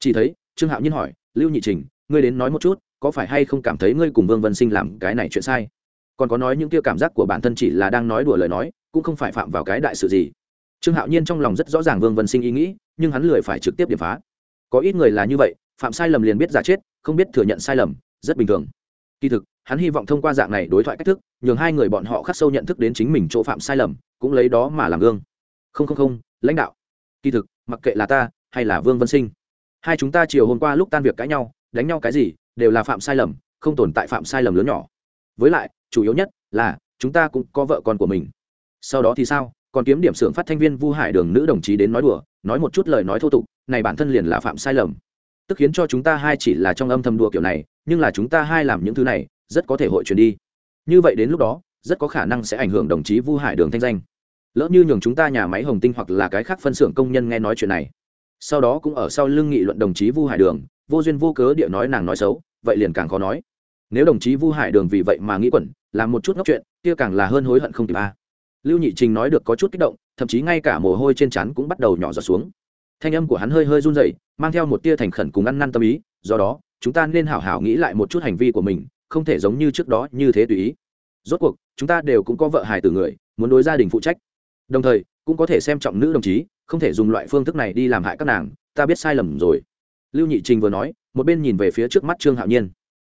Chỉ thấy, trương hạo nhiên hỏi, lưu nhị trình, ngươi đến nói một chút có phải hay không cảm thấy ngươi cùng vương vân sinh làm cái này chuyện sai? Còn có nói những kia cảm giác của bản thân chỉ là đang nói đùa lời nói, cũng không phải phạm vào cái đại sự gì. Trương hạo nhiên trong lòng rất rõ ràng vương vân sinh ý nghĩ, nhưng hắn lười phải trực tiếp điểm phá. Có ít người là như vậy, phạm sai lầm liền biết giả chết, không biết thừa nhận sai lầm, rất bình thường. Kỳ thực, hắn hy vọng thông qua dạng này đối thoại cách thức, nhường hai người bọn họ khắc sâu nhận thức đến chính mình chỗ phạm sai lầm, cũng lấy đó mà làm gương. Không không không, lãnh đạo. Kỳ thực, mặc kệ là ta, hay là vương vân sinh, hai chúng ta chiều hôm qua lúc tan việc cãi nhau, đánh nhau cái gì đều là phạm sai lầm, không tồn tại phạm sai lầm lớn nhỏ. Với lại, chủ yếu nhất là, chúng ta cũng có vợ con của mình. Sau đó thì sao? Còn kiếm điểm xưởng phát thanh viên vu hải đường nữ đồng chí đến nói đùa, nói một chút lời nói thô tục, này bản thân liền là phạm sai lầm. Tức khiến cho chúng ta hai chỉ là trong âm thầm đùa kiểu này, nhưng là chúng ta hai làm những thứ này, rất có thể hội truyền đi. Như vậy đến lúc đó, rất có khả năng sẽ ảnh hưởng đồng chí vu hải đường thanh danh. Lỡ như nhường chúng ta nhà máy hồng tinh hoặc là cái khác phân xưởng công nhân nghe nói chuyện này. Sau đó cũng ở sau lưng nghị luận đồng chí vu hải đường vô duyên vô cớ địa nói nàng nói xấu, vậy liền càng khó nói. Nếu đồng chí vu hải đường vì vậy mà nghĩ quẩn, làm một chút ngốc chuyện, kia càng là hơn hối hận không kịp a. Lưu nhị trình nói được có chút kích động, thậm chí ngay cả mồ hôi trên trán cũng bắt đầu nhỏ giọt xuống. Thanh âm của hắn hơi hơi run rẩy, mang theo một tia thành khẩn cùng ăn năn tâm ý, do đó, chúng ta nên hảo hảo nghĩ lại một chút hành vi của mình, không thể giống như trước đó như thế tùy ý. Rốt cuộc, chúng ta đều cũng có vợ hài từ người, muốn đối gia đình phụ trách. Đồng thời, cũng có thể xem trọng nữ đồng chí, không thể dùng loại phương thức này đi làm hại các nàng, ta biết sai lầm rồi lưu nhị trình vừa nói, một bên nhìn về phía trước mắt trương hạo nhiên.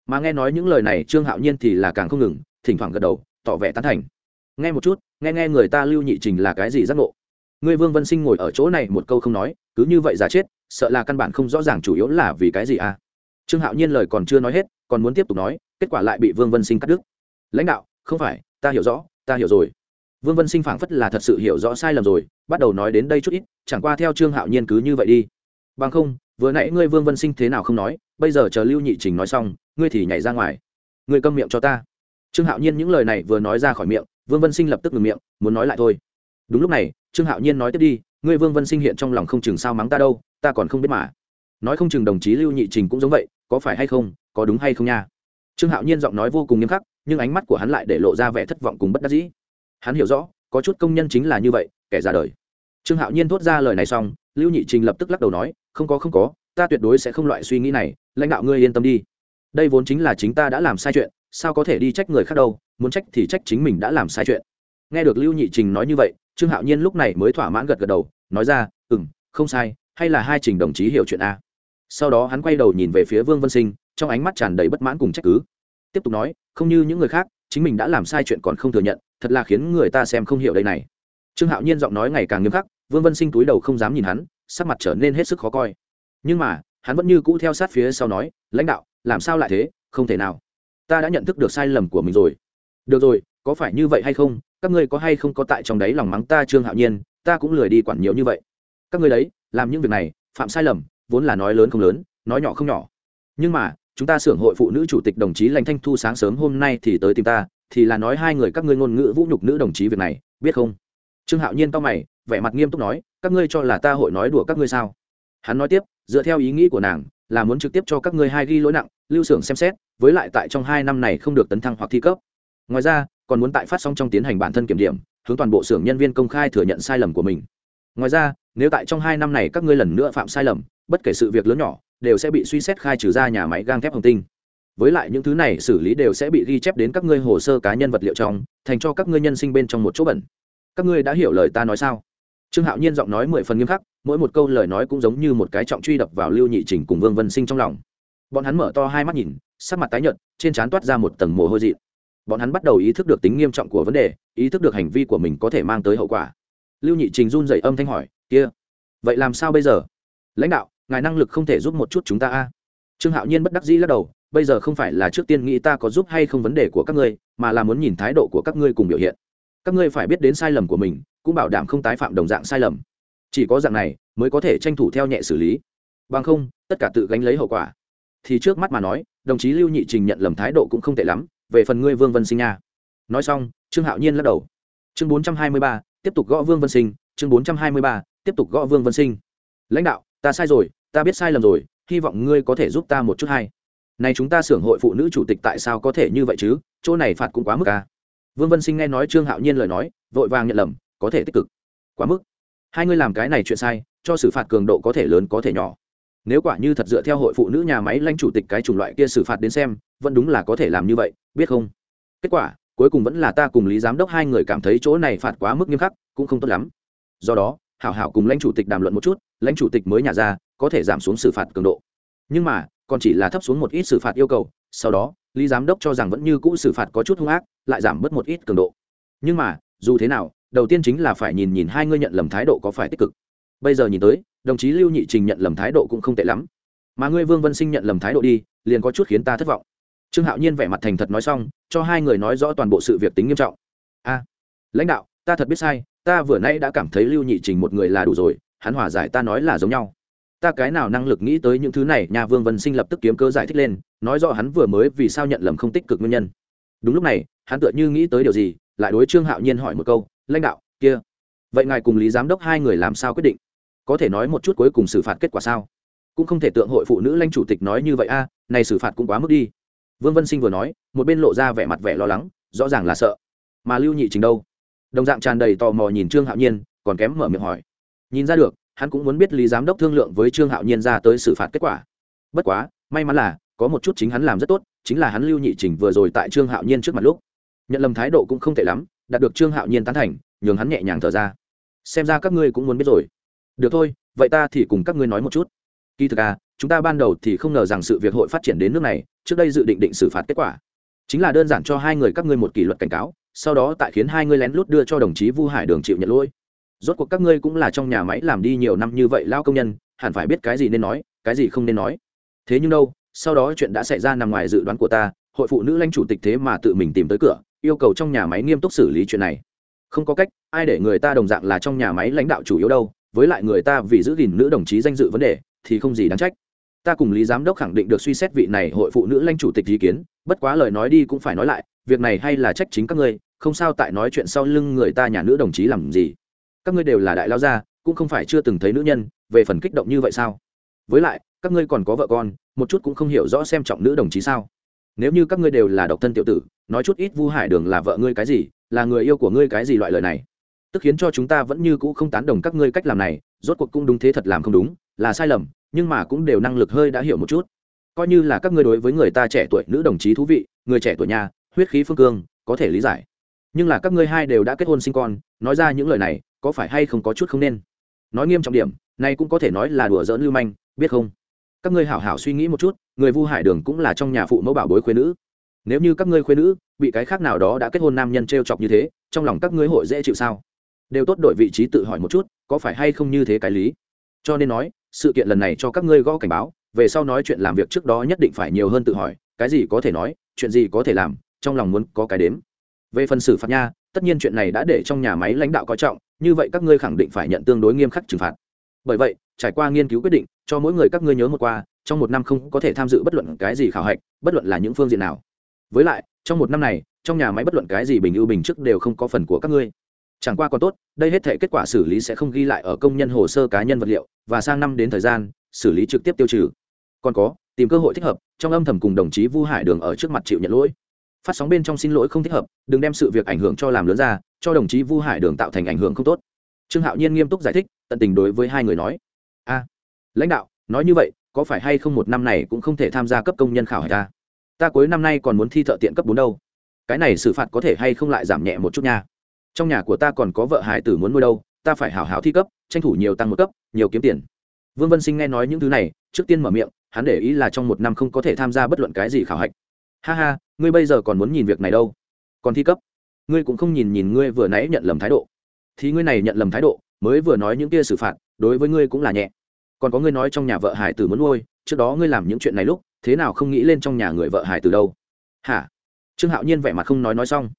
Mà nghe nói những lời này, trương hạo nhiên thì là càng không ngừng, thỉnh thoảng gật đầu, tỏ vẻ tán thành. Nghe một chút, nghe nghe người ta lưu nhị trình là cái gì giác ngộ? Ngươi vương vân sinh ngồi ở chỗ này một câu không nói, cứ như vậy giả chết, sợ là căn bản không rõ ràng chủ yếu là vì cái gì à? Trương hạo nhiên lời còn chưa nói hết, còn muốn tiếp tục nói, kết quả lại bị vương vân sinh cắt đứt. Lãnh đạo, không phải, ta hiểu rõ, ta hiểu rồi. Vương vân sinh phảng phất là thật sự hiểu rõ sai lầm rồi, bắt đầu nói đến đây chút ít, chẳng qua theo trương hạo nhiên cứ như vậy đi. Bằng không vừa nãy ngươi vương vân sinh thế nào không nói, bây giờ chờ lưu nhị trình nói xong, ngươi thì nhảy ra ngoài. Ngươi câm miệng cho ta. Trương hạo nhiên những lời này vừa nói ra khỏi miệng, vương vân sinh lập tức ngừng miệng, muốn nói lại thôi. Đúng lúc này, trương hạo nhiên nói tiếp đi, ngươi vương vân sinh hiện trong lòng không chừng sao mắng ta đâu, ta còn không biết mà. Nói không chừng đồng chí lưu nhị trình cũng giống vậy, có phải hay không, có đúng hay không nha. Trương hạo nhiên giọng nói vô cùng nghiêm khắc, nhưng ánh mắt của hắn lại để lộ ra vẻ thất vọng cùng bất đắc dĩ. Hắn hiểu rõ, có chút công nhân chính là như vậy, kẻ ra đời. Trương hạo nhiên thốt ra lời này xong, lưu nhị trình lập tức lắc đầu nói không có không có, ta tuyệt đối sẽ không loại suy nghĩ này, lãnh đạo ngươi yên tâm đi. Đây vốn chính là chính ta đã làm sai chuyện, sao có thể đi trách người khác đâu, muốn trách thì trách chính mình đã làm sai chuyện. Nghe được lưu nhị trình nói như vậy, trương hạo nhiên lúc này mới thỏa mãn gật gật đầu, nói ra ừ m không sai, hay là hai trình đồng chí hiểu chuyện a? Sau đó hắn quay đầu nhìn về phía vương vân sinh, trong ánh mắt tràn đầy bất mãn cùng trách cứ. Tiếp tục nói, không như những người khác, chính mình đã làm sai chuyện còn không thừa nhận, thật là khiến người ta xem không hiểu đây này. Trương hạo nhiên giọng nói ngày càng nghiêm khắc, vương vân sinh túi đầu không dám nhìn hắn sắc mặt trở nên hết sức khó coi. Nhưng mà, hắn vẫn như cũ theo sát phía sau nói, lãnh đạo, làm sao lại thế? Không thể nào. Ta đã nhận thức được sai lầm của mình rồi. Được rồi, có phải như vậy hay không? Các ngươi có hay không có tại trong đấy lòng mắng ta trương hạo nhiên? Ta cũng lười đi quản nhiều như vậy. Các ngươi đấy, làm những việc này, phạm sai lầm, vốn là nói lớn không lớn, nói nhỏ không nhỏ. Nhưng mà, chúng ta xưởng hội phụ nữ chủ tịch đồng chí lãnh thanh thu sáng sớm hôm nay thì tới tìm ta, thì là nói hai người các ngươi ngôn ngữ vũ nhục nữ đồng chí việc này, biết không? Trương hạo nhiên to mày vẻ mặt nghiêm túc nói, các ngươi cho là ta hội nói đùa các ngươi sao? Hắn nói tiếp, dựa theo ý nghĩ của nàng, là muốn trực tiếp cho các ngươi hai ghi lỗi nặng, lưu xưởng xem xét, với lại tại trong hai năm này không được tấn thăng hoặc thi cấp. Ngoài ra, còn muốn tại phát sóng trong tiến hành bản thân kiểm điểm, hướng toàn bộ xưởng nhân viên công khai thừa nhận sai lầm của mình. Ngoài ra, nếu tại trong hai năm này các ngươi lần nữa phạm sai lầm, bất kể sự việc lớn nhỏ, đều sẽ bị suy xét khai trừ ra nhà máy gang thép hồng tinh. Với lại những thứ này xử lý đều sẽ bị ghi chép đến các ngươi hồ sơ cá nhân vật liệu trong, thành cho các ngươi nhân sinh bên trong một chỗ bẩn. Các ngươi đã hiểu lời ta nói sao? Trương hạo nhiên giọng nói mười phần nghiêm khắc, mỗi một câu lời nói cũng giống như một cái trọng truy đập vào lưu nhị trình cùng vương vân sinh trong lòng. Bọn hắn mở to hai mắt nhìn, sắc mặt tái nhợt, trên trán toát ra một tầng mồ hôi dị bọn hắn bắt đầu ý thức được tính nghiêm trọng của vấn đề, ý thức được hành vi của mình có thể mang tới hậu quả. Lưu nhị trình run dậy âm thanh hỏi, kia, vậy làm sao bây giờ? Lãnh đạo, ngài năng lực không thể giúp một chút chúng ta a? Trương hạo nhiên bất đắc dĩ lắc đầu, bây giờ không phải là trước tiên nghĩ ta có giúp hay không vấn đề của các ngươi, mà là muốn nhìn thái độ của các ngươi cùng biểu hiện các ngươi phải biết đến sai lầm của mình, cũng bảo đảm không tái phạm đồng dạng sai lầm. Chỉ có dạng này mới có thể tranh thủ theo nhẹ xử lý. Bằng không, tất cả tự gánh lấy hậu quả. Thì trước mắt mà nói, đồng chí lưu nhị trình nhận lầm thái độ cũng không tệ lắm, về phần ngươi vương vân sinh nha. Nói xong, trương hạo nhiên lắc đầu. Chương bốn trăm hai mươi ba, tiếp tục gõ vương vân sinh. Chương bốn trăm hai mươi ba, tiếp tục gõ vương vân sinh. Lãnh đạo, ta sai rồi, ta biết sai lầm rồi, hy vọng ngươi có thể giúp ta một chút hay. Này chúng ta xưởng hội phụ nữ chủ tịch tại sao có thể như vậy chứ? Chỗ này phạt cũng quá mức à? Vương vân sinh nghe nói trương hạo nhiên lời nói, vội vàng nhận lầm, có thể tích cực. Quá mức. Hai ngươi làm cái này chuyện sai, cho xử phạt cường độ có thể lớn có thể nhỏ. Nếu quả như thật dựa theo hội phụ nữ nhà máy lãnh chủ tịch cái chủng loại kia xử phạt đến xem, vẫn đúng là có thể làm như vậy, biết không? Kết quả, cuối cùng vẫn là ta cùng lý giám đốc hai người cảm thấy chỗ này phạt quá mức nghiêm khắc, cũng không tốt lắm. Do đó, hảo hảo cùng lãnh chủ tịch đàm luận một chút, lãnh chủ tịch mới nhả ra, có thể giảm xuống xử phạt cường độ. Nhưng mà, còn chỉ là thấp xuống một ít xử phạt yêu cầu, sau đó lý giám đốc cho rằng vẫn như cũ xử phạt có chút hung ác, lại giảm bớt một ít cường độ. Nhưng mà, dù thế nào, đầu tiên chính là phải nhìn nhìn hai ngươi nhận lầm thái độ có phải tích cực. Bây giờ nhìn tới, đồng chí lưu nhị trình nhận lầm thái độ cũng không tệ lắm. Mà ngươi vương vân sinh nhận lầm thái độ đi, liền có chút khiến ta thất vọng. Trương hạo nhiên vẻ mặt thành thật nói xong, cho hai người nói rõ toàn bộ sự việc tính nghiêm trọng. A, lãnh đạo, ta thật biết sai, ta vừa nãy đã cảm thấy lưu nhị trình một người là đủ rồi, hắn hòa giải ta nói là giống nhau ta cái nào năng lực nghĩ tới những thứ này? Nhà vương vân sinh lập tức kiếm cơ giải thích lên, nói rõ hắn vừa mới vì sao nhận lầm không tích cực nguyên nhân. Đúng lúc này, hắn tựa như nghĩ tới điều gì, lại đối trương hạo nhiên hỏi một câu, lãnh đạo, kia, vậy ngài cùng lý giám đốc hai người làm sao quyết định? Có thể nói một chút cuối cùng xử phạt kết quả sao? Cũng không thể tượng hội phụ nữ lãnh chủ tịch nói như vậy a, này xử phạt cũng quá mức đi. Vương vân sinh vừa nói, một bên lộ ra vẻ mặt vẻ lo lắng, rõ ràng là sợ. Mà lưu nhị trình đâu? Đồng dạng tràn đầy tò mò nhìn trương hạo nhiên, còn kém mở miệng hỏi. Nhìn ra được hắn cũng muốn biết lý giám đốc thương lượng với trương hạo nhiên ra tới xử phạt kết quả. Bất quá, may mắn là, có một chút chính hắn làm rất tốt, chính là hắn lưu nhị trình vừa rồi tại trương hạo nhiên trước mặt lúc, nhận lầm thái độ cũng không tệ lắm, đạt được trương hạo nhiên tán thành, nhường hắn nhẹ nhàng thở ra. Xem ra các ngươi cũng muốn biết rồi. Được thôi, vậy ta thì cùng các ngươi nói một chút. Kỳ thực à chúng ta ban đầu thì không ngờ rằng sự việc hội phát triển đến nước này, trước đây dự định định xử phạt kết quả. Chính là đơn giản cho hai người các ngươi một kỷ luật cảnh cáo, sau đó tại khiến hai ngươi lén lút đưa cho đồng chí vu hải đường chịu nhận lỗi rốt cuộc các ngươi cũng là trong nhà máy làm đi nhiều năm như vậy lao công nhân, hẳn phải biết cái gì nên nói, cái gì không nên nói. Thế nhưng đâu, sau đó chuyện đã xảy ra nằm ngoài dự đoán của ta, hội phụ nữ lãnh chủ tịch thế mà tự mình tìm tới cửa, yêu cầu trong nhà máy nghiêm túc xử lý chuyện này. Không có cách, ai để người ta đồng dạng là trong nhà máy lãnh đạo chủ yếu đâu, với lại người ta vì giữ gìn nữ đồng chí danh dự vấn đề, thì không gì đáng trách. Ta cùng lý giám đốc khẳng định được suy xét vị này hội phụ nữ lãnh chủ tịch ý kiến, bất quá lời nói đi cũng phải nói lại, việc này hay là trách chính các ngươi, không sao tại nói chuyện sau lưng người ta nhà nữ đồng chí làm gì các ngươi đều là đại lao gia, cũng không phải chưa từng thấy nữ nhân, về phần kích động như vậy sao? Với lại, các ngươi còn có vợ con, một chút cũng không hiểu rõ xem trọng nữ đồng chí sao? Nếu như các ngươi đều là độc thân tiểu tử, nói chút ít vu hải đường là vợ ngươi cái gì, là người yêu của ngươi cái gì loại lời này? Tức khiến cho chúng ta vẫn như cũ không tán đồng các ngươi cách làm này, rốt cuộc cũng đúng thế thật làm không đúng, là sai lầm, nhưng mà cũng đều năng lực hơi đã hiểu một chút. Coi như là các ngươi đối với người ta trẻ tuổi, nữ đồng chí thú vị, người trẻ tuổi nhà, huyết khí phương cương, có thể lý giải. Nhưng là các ngươi hai đều đã kết hôn sinh con, nói ra những lời này có phải hay không có chút không nên? Nói nghiêm trọng điểm này cũng có thể nói là đùa giỡn lưu manh, biết không? Các ngươi hảo hảo suy nghĩ một chút, người vu hải đường cũng là trong nhà phụ mẫu bảo bối khuyên nữ. Nếu như các ngươi khuyên nữ, bị cái khác nào đó đã kết hôn nam nhân t r e o chọc như thế, trong lòng các ngươi hội dễ chịu sao? Đều tốt đội vị trí tự hỏi một chút, có phải hay không như thế cái lý? Cho nên nói, sự kiện lần này cho các ngươi gõ cảnh báo, về sau nói chuyện làm việc trước đó nhất định phải nhiều hơn tự hỏi, cái gì có thể nói, chuyện gì có thể làm, trong lòng muốn có cái đếm. Về phần xử phạt nha, tất nhiên chuyện này đã để trong nhà máy lãnh đạo coi trọng như vậy các ngươi khẳng định phải nhận tương đối nghiêm khắc trừng phạt. Bởi vậy, trải qua nghiên cứu quyết định, cho mỗi người các ngươi nhớ một qua, trong một năm không có thể tham dự bất luận cái gì khảo hạch, bất luận là những phương diện nào. Với lại, trong một năm này, trong nhà máy bất luận cái gì bình ưu bình trước đều không có phần của các ngươi. Chẳng qua còn tốt, đây hết thể kết quả xử lý sẽ không ghi lại ở công nhân hồ sơ cá nhân vật liệu, và sang năm đến thời gian, xử lý trực tiếp tiêu trừ. Còn có, tìm cơ hội thích hợp, trong âm thầm cùng đồng chí vu hải đường ở trước mặt chịu nhận lỗi. Phát sóng bên trong xin lỗi không thích hợp, đừng đem sự việc ảnh hưởng cho làm lớn ra cho đồng chí vu hải đường tạo thành ảnh hưởng không tốt. Trương hạo nhiên nghiêm túc giải thích, tận tình đối với hai người nói. A, lãnh đạo, nói như vậy, có phải hay không một năm này cũng không thể tham gia cấp công nhân khảo hạch ta ta cuối năm nay còn muốn thi thợ tiện cấp bốn đâu. Cái này xử phạt có thể hay không lại giảm nhẹ một chút nha. Trong nhà của ta còn có vợ hải tử muốn nuôi đâu, ta phải hảo hảo thi cấp, tranh thủ nhiều tăng một cấp, nhiều kiếm tiền. Vương vân sinh nghe nói những thứ này, trước tiên mở miệng, hắn để ý là trong một năm không có thể tham gia bất luận cái gì khảo hạch. Ha ha, ngươi bây giờ còn muốn nhìn việc này đâu? Còn thi cấp? Ngươi cũng không nhìn nhìn ngươi vừa nãy nhận lầm thái độ. Thì ngươi này nhận lầm thái độ, mới vừa nói những kia xử phạt, đối với ngươi cũng là nhẹ. Còn có ngươi nói trong nhà vợ hải tử muốn nuôi, trước đó ngươi làm những chuyện này lúc, thế nào không nghĩ lên trong nhà người vợ hải tử đâu? Hả? Trương hạo nhiên vẻ mặt không nói nói xong.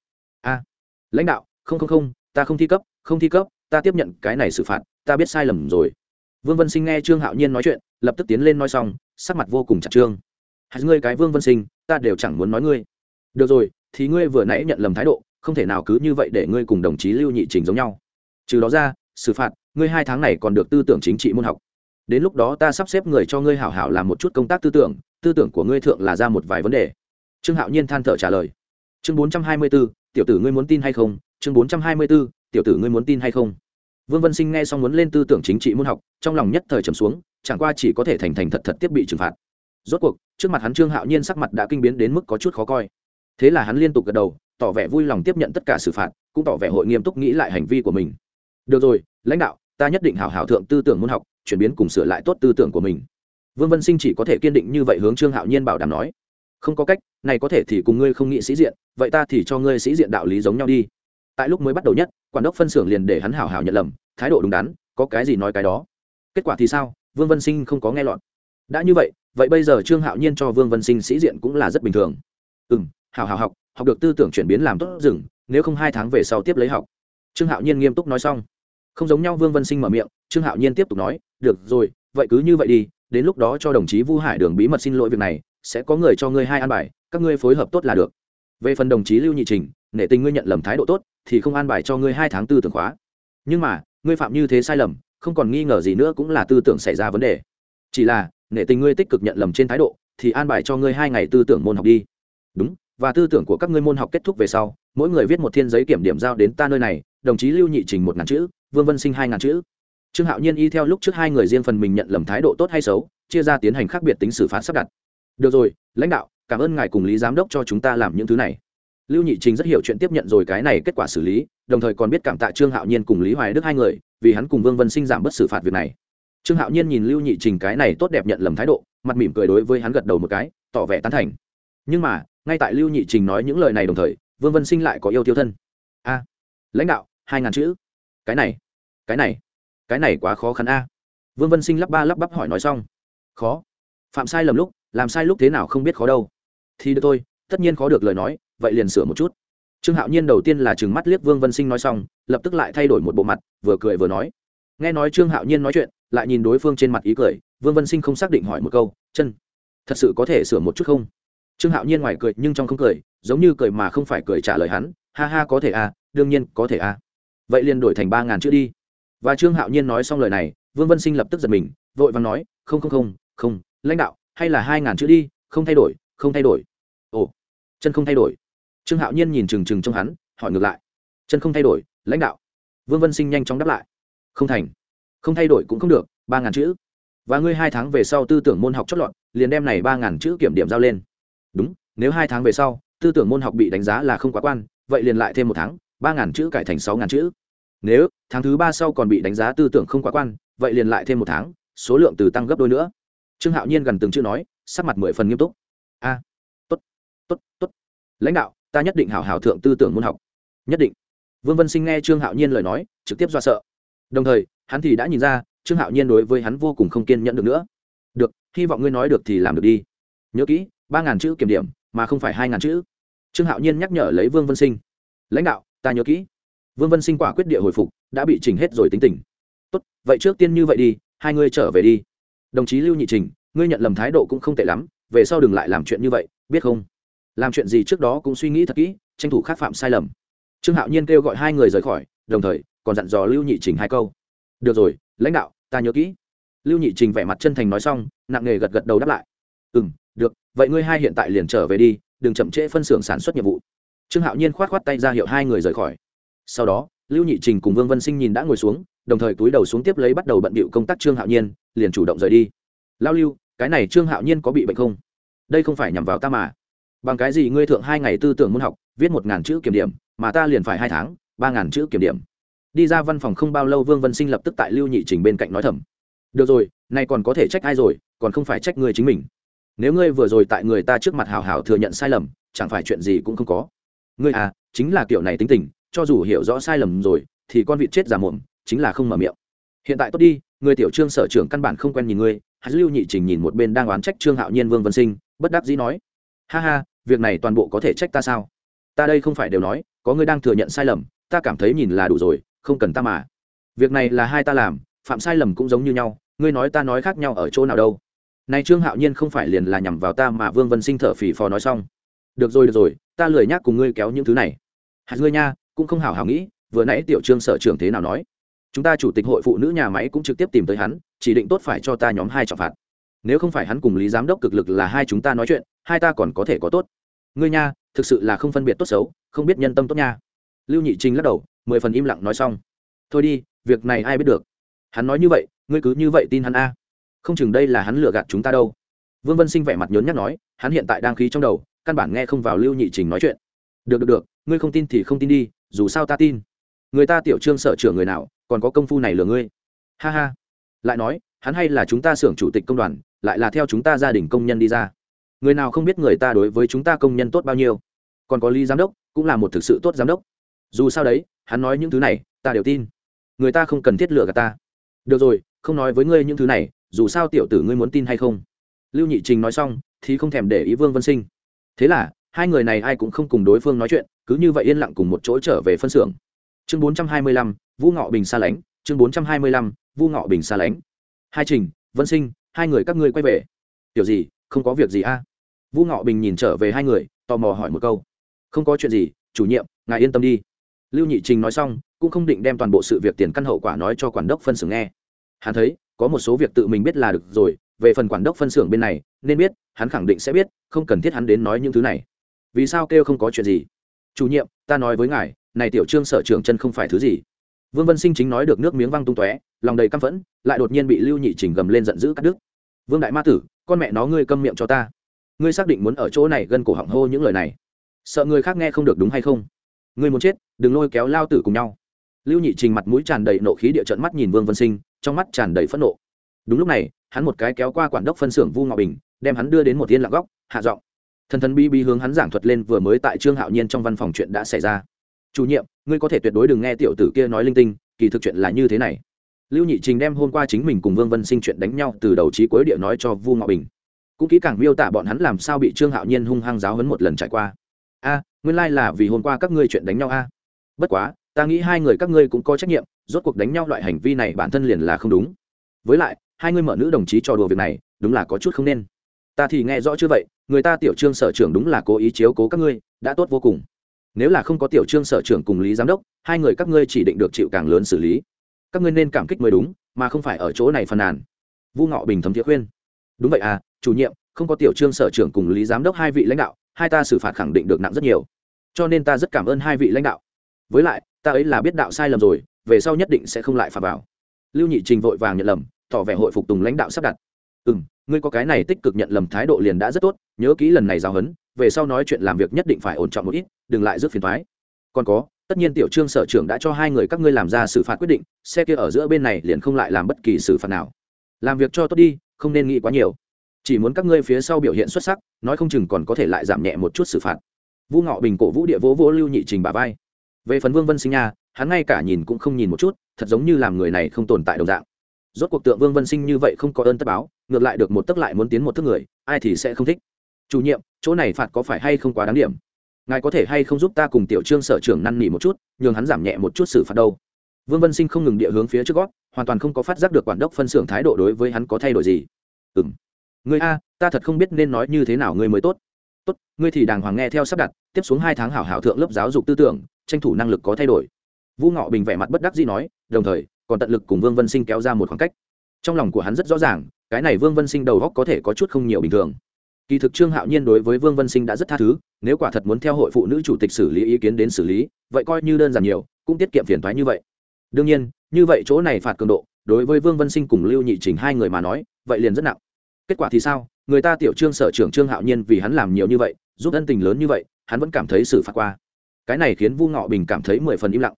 A, lãnh đạo, không không không, ta không thi cấp, không thi cấp, ta tiếp nhận cái này xử phạt, ta biết sai lầm rồi. Vương vân sinh nghe trương hạo nhiên nói chuyện, lập tức tiến lên nói xong, sắc mặt vô cùng chặt trương. Hãy ngươi cái vương vân sinh, ta đều chẳng muốn nói ngươi. Được rồi, thì ngươi vừa nãy nhận lầm thái độ không thể nào cứ như vậy để ngươi cùng đồng chí lưu nhị trình giống nhau. Trừ đó ra, xử phạt, ngươi hai tháng này còn được tư tưởng chính trị môn học. Đến lúc đó ta sắp xếp người cho ngươi hảo hảo làm một chút công tác tư tưởng tư tưởng của ngươi thượng là ra một vài vấn đề. Trương hạo nhiên than thở trả lời. Chương bốn trăm hai mươi b ố tiểu tử ngươi muốn tin hay không? Chương bốn trăm hai mươi b ố tiểu tử ngươi muốn tin hay không? Vương vân sinh nghe xong muốn lên tư tưởng chính trị môn học, trong lòng nhất thời trầm xuống, chẳng qua chỉ có thể thành thành thật thật tiếp bị trừng phạt. Rốt cuộc, trước mặt hắn trương hạo nhiên sắc mặt đã kinh biến đến mức có chút khó coi. Thế là hắn liên tục gật đầu tỏ vẻ vui lòng tiếp nhận tất cả xử phạt, cũng tỏ vẻ hội nghiêm túc nghĩ lại hành vi của mình. Được rồi, lãnh đạo, ta nhất định hảo hảo thượng tư tưởng môn học, chuyển biến cùng sửa lại tốt tư tưởng của mình. Vương vân sinh chỉ có thể kiên định như vậy hướng trương hạo nhiên bảo đảm nói. Không có cách, này có thể thì cùng ngươi không nghĩ sĩ diện, vậy ta thì cho ngươi sĩ diện đạo lý giống nhau đi. Tại lúc mới bắt đầu nhất, quản đốc phân xưởng liền để hắn hảo hảo nhận lầm, thái độ đúng đắn, có cái gì nói cái đó. Kết quả thì sao? Vương vân sinh không có nghe lọt. Đã như vậy vậy bây giờ trương hạo nhiên cho vương vân sinh sĩ diện cũng là rất bình thường. Ừ m hảo hảo học học được tư tưởng chuyển biến làm tốt dừng nếu không hai tháng về sau tiếp lấy học. Trương hạo nhiên nghiêm túc nói xong. Không giống nhau, vương vân sinh mở miệng, trương hạo nhiên tiếp tục nói, được rồi, vậy cứ như vậy đi, đến lúc đó cho đồng chí vu hải đường bí mật xin lỗi việc này, sẽ có người cho ngươi hai an bài, các ngươi phối hợp tốt là được. Về phần đồng chí lưu nhị trình, nể tình ngươi nhận lầm thái độ tốt, thì không an bài cho ngươi hai tháng tư tưởng khóa. Nhưng mà, ngươi phạm như thế sai lầm, không còn nghi ngờ gì nữa cũng là tư tưởng xảy ra vấn đề. Chỉ là, nể tình ngươi tích cực nhận lầm trên thái độ, thì an bài cho ngươi hai ngày tư tưởng môn học đi. Đúng và tư tưởng của các ngươi môn học kết thúc về sau, mỗi người viết một thiên giấy kiểm điểm giao đến ta nơi này, đồng chí lưu nhị trình một ngàn chữ, vương vân sinh hai ngàn chữ. Trương hạo nhiên y theo lúc trước hai người riêng phần mình nhận lầm thái độ tốt hay xấu, chia ra tiến hành khác biệt tính xử phạt sắp đặt. Được rồi, lãnh đạo, cảm ơn ngài cùng lý giám đốc cho chúng ta làm những thứ này. Lưu nhị trình rất hiểu chuyện tiếp nhận rồi cái này kết quả xử lý, đồng thời còn biết cảm tạ trương hạo nhiên cùng lý hoài đức hai người, vì hắn cùng vương vân sinh giảm bớt xử phạt việc này. Trương hạo nhiên nhìn lưu nhị trình cái này tốt đẹp nhận lầm thái độ, mặt mỉm cười đối với hắn gật đầu một cái, tỏ vẻ tán thành. Nhưng mà ngay tại lưu nhị trình nói những lời này đồng thời, vương vân sinh lại có yêu tiêu thân. A, lãnh đạo, hai ngàn chữ. Cái này cái này cái này quá khó khăn a. Vương vân sinh lắp ba lắp bắp hỏi nói xong. Khó. Phạm sai lầm lúc, làm sai lúc thế nào không biết khó đâu. Thì được tôi tất nhiên khó được lời nói, vậy liền sửa một chút. Trương hạo nhiên đầu tiên là chừng mắt liếc vương vân sinh nói xong, lập tức lại thay đổi một bộ mặt, vừa cười vừa nói. Nghe nói trương hạo nhiên nói chuyện, lại nhìn đối phương trên mặt ý cười, vương vân sinh không xác định hỏi một câu, chân, thật sự có thể sửa một chút không? Trương hạo nhiên ngoài cười nhưng trong không cười, giống như cười mà không phải cười trả lời hắn, ha ha, có thể à đương nhiên có thể à. Vậy liền đổi thành ba ngàn chữ đi. Và trương hạo nhiên nói xong lời này, vương vân sinh lập tức giật mình, vội vàng nói, không không không không, lãnh đạo, hay là hai ngàn chữ đi, không thay đổi, không thay đổi. Ồ, chân không thay đổi. Trương hạo nhiên nhìn trừng trừng trong hắn, hỏi ngược lại, chân không thay đổi, lãnh đạo? Vương vân sinh nhanh chóng đáp lại, không thành, không thay đổi cũng không được, ba ngàn chữ. Và ngươi hai tháng về sau tư tưởng môn học chót lọt, liền đem này ba ngàn chữ kiểm điểm giao lên đúng, nếu hai tháng về sau, tư tưởng môn học bị đánh giá là không quá quan, vậy liền lại thêm một tháng, ba ngàn chữ cải thành sáu ngàn chữ. Nếu tháng thứ ba sau còn bị đánh giá tư tưởng không quá quan, vậy liền lại thêm một tháng, số lượng từ tăng gấp đôi nữa. Trương hạo nhiên gần từng chữ nói, sắc mặt mười phần nghiêm túc. A, tốt tốt tốt. Lãnh đạo, ta nhất định hảo hảo thượng tư tưởng môn học. Nhất định. Vương vân sinh nghe trương hạo nhiên lời nói, trực tiếp do sợ. Đồng thời, hắn thì đã nhìn ra, trương hạo nhiên đối với hắn vô cùng không kiên nhẫn được nữa. Được, hy vọng ngươi nói được thì làm được đi. Nhớ kỹ ba ngàn chữ kiểm điểm, mà không phải hai ngàn chữ. Trương hạo nhiên nhắc nhở lấy vương vân sinh. Lãnh đạo, ta nhớ kỹ. Vương vân sinh quả quyết địa hồi phục, đã bị chỉnh hết rồi tính tình. Tốt, vậy trước tiên như vậy đi, hai ngươi trở về đi. Đồng chí lưu nhị trình, ngươi nhận lầm thái độ cũng không tệ lắm, về sau đừng lại làm chuyện như vậy, biết không? Làm chuyện gì trước đó cũng suy nghĩ thật kỹ, tranh thủ khắc phạm sai lầm. Trương hạo nhiên kêu gọi hai người rời khỏi, đồng thời, còn dặn dò lưu nhị trình hai câu. Được rồi, lãnh đạo, ta nhớ kỹ. Lưu nhị trình vẻ mặt chân thành nói xong, nặng nề gật gật đầu đáp lại. Ừ m được, vậy ngươi hai hiện tại liền trở về đi, đừng chậm trễ phân xưởng sản xuất nhiệm vụ. Trương hạo nhiên k h o á t k h o á t tay ra hiệu hai người rời khỏi. Sau đó, lưu nhị trình cùng vương vân sinh nhìn đã ngồi xuống, đồng thời túi đầu xuống tiếp lấy bắt đầu bận bịu công tác trương hạo nhiên, liền chủ động rời đi. Lao lưu, cái này trương hạo nhiên có bị bệnh không? Đây không phải nhằm vào ta mà. Bằng cái gì ngươi thượng hai ngày tư tưởng môn học, viết một ngàn chữ kiểm điểm, mà ta liền phải hai tháng, ba ngàn chữ kiểm điểm. Đi ra văn phòng không bao lâu vương vân sinh lập tức tại lưu nhị trình bên cạnh nói thầm. Được rồi, nay còn có thể trách ai rồi, còn không phải trách ngươi chính mình nếu ngươi vừa rồi tại người ta trước mặt hào hào thừa nhận sai lầm, chẳng phải chuyện gì cũng không có. Ngươi à chính là kiểu này tính tình, cho dù hiểu rõ sai lầm rồi, thì con vịt chết giả mồm, chính là không mở miệng. Hiện tại tốt đi, người tiểu trương sở trưởng căn bản không quen nhìn ngươi hắn lưu nhị trình nhìn một bên đang oán trách trương hạo nhiên vương vân sinh, bất đắc dĩ nói, ha ha, việc này toàn bộ có thể trách ta sao? Ta đây không phải đều nói, có ngươi đang thừa nhận sai lầm, ta cảm thấy nhìn là đủ rồi, không cần ta mà. Việc này là hai ta làm, phạm sai lầm cũng giống như nhau, ngươi nói ta nói khác nhau ở chỗ nào đâu này trương hạo nhiên không phải liền là nhằm vào ta mà vương vân sinh thở phì phò nói xong. Được rồi được rồi, ta lười nhác cùng ngươi kéo những thứ này. Hạt ngươi nha, cũng không hảo hảo nghĩ, vừa nãy tiểu trương sở trưởng thế nào nói? Chúng ta chủ tịch hội phụ nữ nhà máy cũng trực tiếp tìm tới hắn, chỉ định tốt phải cho ta nhóm hai trọng phạt. Nếu không phải hắn cùng lý giám đốc cực lực là hai chúng ta nói chuyện, hai ta còn có thể có tốt. Ngươi nha, thực sự là không phân biệt tốt xấu, không biết nhân tâm tốt nha. Lưu nhị trinh lắc đầu, mười phần im lặng nói xong. Thôi đi, việc này ai biết được. Hắn nói như vậy, ngươi cứ như vậy tin hắn a không chừng đây là hắn lừa gạt chúng ta đâu. Vương vân sinh vẻ mặt nhốn nhắc nói, hắn hiện tại đang khí trong đầu, căn bản nghe không vào lưu nhị trình nói chuyện. Được được được, ngươi không tin thì không tin đi, dù sao ta tin. Người ta tiểu trương sở trưởng người nào, còn có công phu này lừa ngươi. Ha ha. Lại nói, hắn hay là chúng ta xưởng chủ tịch công đoàn, lại là theo chúng ta gia đình công nhân đi ra. Người nào không biết người ta đối với chúng ta công nhân tốt bao nhiêu. Còn có lý giám đốc, cũng là một thực sự tốt giám đốc. Dù sao đấy, hắn nói những thứ này, ta đều tin. Người ta không cần thiết lựa gạt ta. Được rồi, không nói với ngươi những thứ này dù sao tiểu tử ngươi muốn tin hay không? Lưu nhị trình nói xong, thì không thèm để ý vương vân sinh. Thế là, hai người này ai cũng không cùng đối phương nói chuyện, cứ như vậy yên lặng cùng một chỗ trở về phân xưởng. Chương bốn trăm hai mươi lăm vũ ngọ bình xa lánh, chương bốn trăm hai mươi lăm, vu ngọ bình xa lánh. Hai trình, vân sinh, hai người các ngươi quay về. Kiểu gì, không có việc gì a? À? vu ngọ bình nhìn trở về hai người, tò mò hỏi một câu. Không có chuyện gì, chủ nhiệm, ngài yên tâm đi. Lưu nhị trình nói xong, cũng không định đem toàn bộ sự việc tiền căn hậu quả nói cho quản đốc phân xưởng nghe. Hắn thấy có một số việc tự mình biết là được rồi, về phần quản đốc phân xưởng bên này, nên biết, hắn khẳng định sẽ biết, không cần thiết hắn đến nói những thứ này. Vì sao kêu không có chuyện gì? Chủ nhiệm, ta nói với ngài, này tiểu trương sở trưởng chân không phải thứ gì. Vương vân sinh chính nói được nước miếng văng tung tóe, lòng đầy căm phẫn, lại đột nhiên bị lưu nhị trình gầm lên giận dữ cắt đứt. Vương đại ma tử, con mẹ nó ngươi câm miệng cho ta. Ngươi xác định muốn ở chỗ này gân cổ họng hô những lời này. Sợ người khác nghe không được đúng hay không? Ngươi muốn chết, đừng lôi kéo lao tử cùng nhau. Lưu nhị trình mặt mũi tràn đầy nộ khí địa trận mắt nhìn vương vân sinh trong mắt tràn đầy phẫn nộ. Đúng lúc này, hắn một cái kéo qua quản đốc phân xưởng vu ngọ bình, đem hắn đưa đến một yên lạc góc, hạ giọng. Thần thần bi bi hướng hắn giảng thuật lên vừa mới tại trương hạo nhiên trong văn phòng chuyện đã xảy ra. Chủ nhiệm, ngươi có thể tuyệt đối đừng nghe tiểu tử kia nói linh tinh, kỳ thực chuyện là như thế này. Lưu nhị trình đem hôm qua chính mình cùng vương vân sinh chuyện đánh nhau từ đầu trí cuối địa nói cho vu ngọ bình. Cũng kỹ càng miêu tả bọn hắn làm sao bị trương hạo nhiên hung hăng giáo hấn một lần trải qua. A, nguyên lai、like、là vì hôm qua các ngươi chuyện đánh nhau a. Bất quá ta nghĩ hai người các ngươi cũng có trách nhiệm, rốt cuộc đánh nhau loại hành vi này bản thân liền là không đúng. Với lại, hai ngươi mở nữ đồng chí trò đùa việc này, đúng là có chút không nên. Ta thì nghe rõ chưa vậy, người ta tiểu trương sở trưởng đúng là cố ý chiếu cố các ngươi, đã tốt vô cùng. Nếu là không có tiểu trương sở trưởng cùng lý giám đốc, hai người các ngươi chỉ định được chịu càng lớn xử lý. Các ngươi nên cảm kích mới đúng, mà không phải ở chỗ này phàn nàn. Vu ngọ bình thấm thiế khuyên. Đúng vậy à chủ nhiệm, không có tiểu trương sở trưởng cùng lý giám đốc hai vị lãnh đạo, hai ta xử phạt khẳng định được nặng rất nhiều. Cho nên ta rất cảm ơn hai vị lãnh đạo. Với lại ta ấy là biết đạo sai lầm rồi, về sau nhất định sẽ không lại phạt vào. Lưu nhị trình vội vàng nhận lầm, tỏ vẻ hội phục tùng lãnh đạo sắp đặt. Ừ m ngươi có cái này tích cực nhận lầm thái độ liền đã rất tốt, nhớ kỹ lần này giáo huấn, về sau nói chuyện làm việc nhất định phải ổn trọng một ít, đừng lại rước phiền thoái còn có, tất nhiên tiểu trương sở trưởng đã cho hai người các ngươi làm ra xử phạt quyết định, xe kia ở giữa bên này liền không lại làm bất kỳ xử phạt nào. Làm việc cho tốt đi, không nên nghĩ quá nhiều. Chỉ muốn các ngươi phía sau biểu hiện xuất sắc, nói không chừng còn có thể lại giảm nhẹ một chút xử phạt. Vũ ngọ bình cổ vũ địa vỗ vỗ lưu nhị trình bà vai về phần vương vân sinh nha, hắn ngay cả nhìn cũng không nhìn một chút, thật giống như làm người này không tồn tại đồng dạng. Rốt cuộc tượng vương vân sinh như vậy không có ơn tất báo, ngược lại được một tấc lại muốn tiến một thước người, ai thì sẽ không thích. Chủ nhiệm, chỗ này phạt có phải hay không quá đáng điểm? Ngài có thể hay không giúp ta cùng tiểu trương sở trưởng năn nỉ một chút, nhường hắn giảm nhẹ một chút xử phạt đâu? Vương vân sinh không ngừng địa hướng phía trước gót, hoàn toàn không có phát giác được quản đốc phân xưởng thái độ đối với hắn có thay đổi gì. Ừ m người a, ta thật không biết nên nói như thế nào, người mới tốt. Tốt, ngươi thì đàng hoàng nghe theo sắp đặt, tiếp xuống hai tháng hảo hảo thượng lớp giáo dục tư tưởng tranh thủ năng lực có thay đổi. Vũ ngọ bình vẻ mặt bất đắc dĩ nói, đồng thời, còn tận lực cùng vương vân sinh kéo ra một khoảng cách. Trong lòng của hắn rất rõ ràng, cái này vương vân sinh đầu góc có thể có chút không nhiều bình thường. Kỳ thực trương hạo nhiên đối với vương vân sinh đã rất tha thứ, nếu quả thật muốn theo hội phụ nữ chủ tịch xử lý ý kiến đến xử lý, vậy coi như đơn giản nhiều, cũng tiết kiệm phiền thoái như vậy. Đương nhiên, như vậy chỗ này phạt cường độ, đối với vương vân sinh cùng lưu nhị trình hai người mà nói, vậy liền rất nặng. Kết quả thì sao? Người ta tiểu trương sở trưởng trương hạo nhiên vì hắn làm nhiều như vậy, giúp ân tình lớn như vậy, hắn vẫn cảm thấy xử phạt qua cái này khiến vu ngọ bình cảm thấy mười phần im lặng.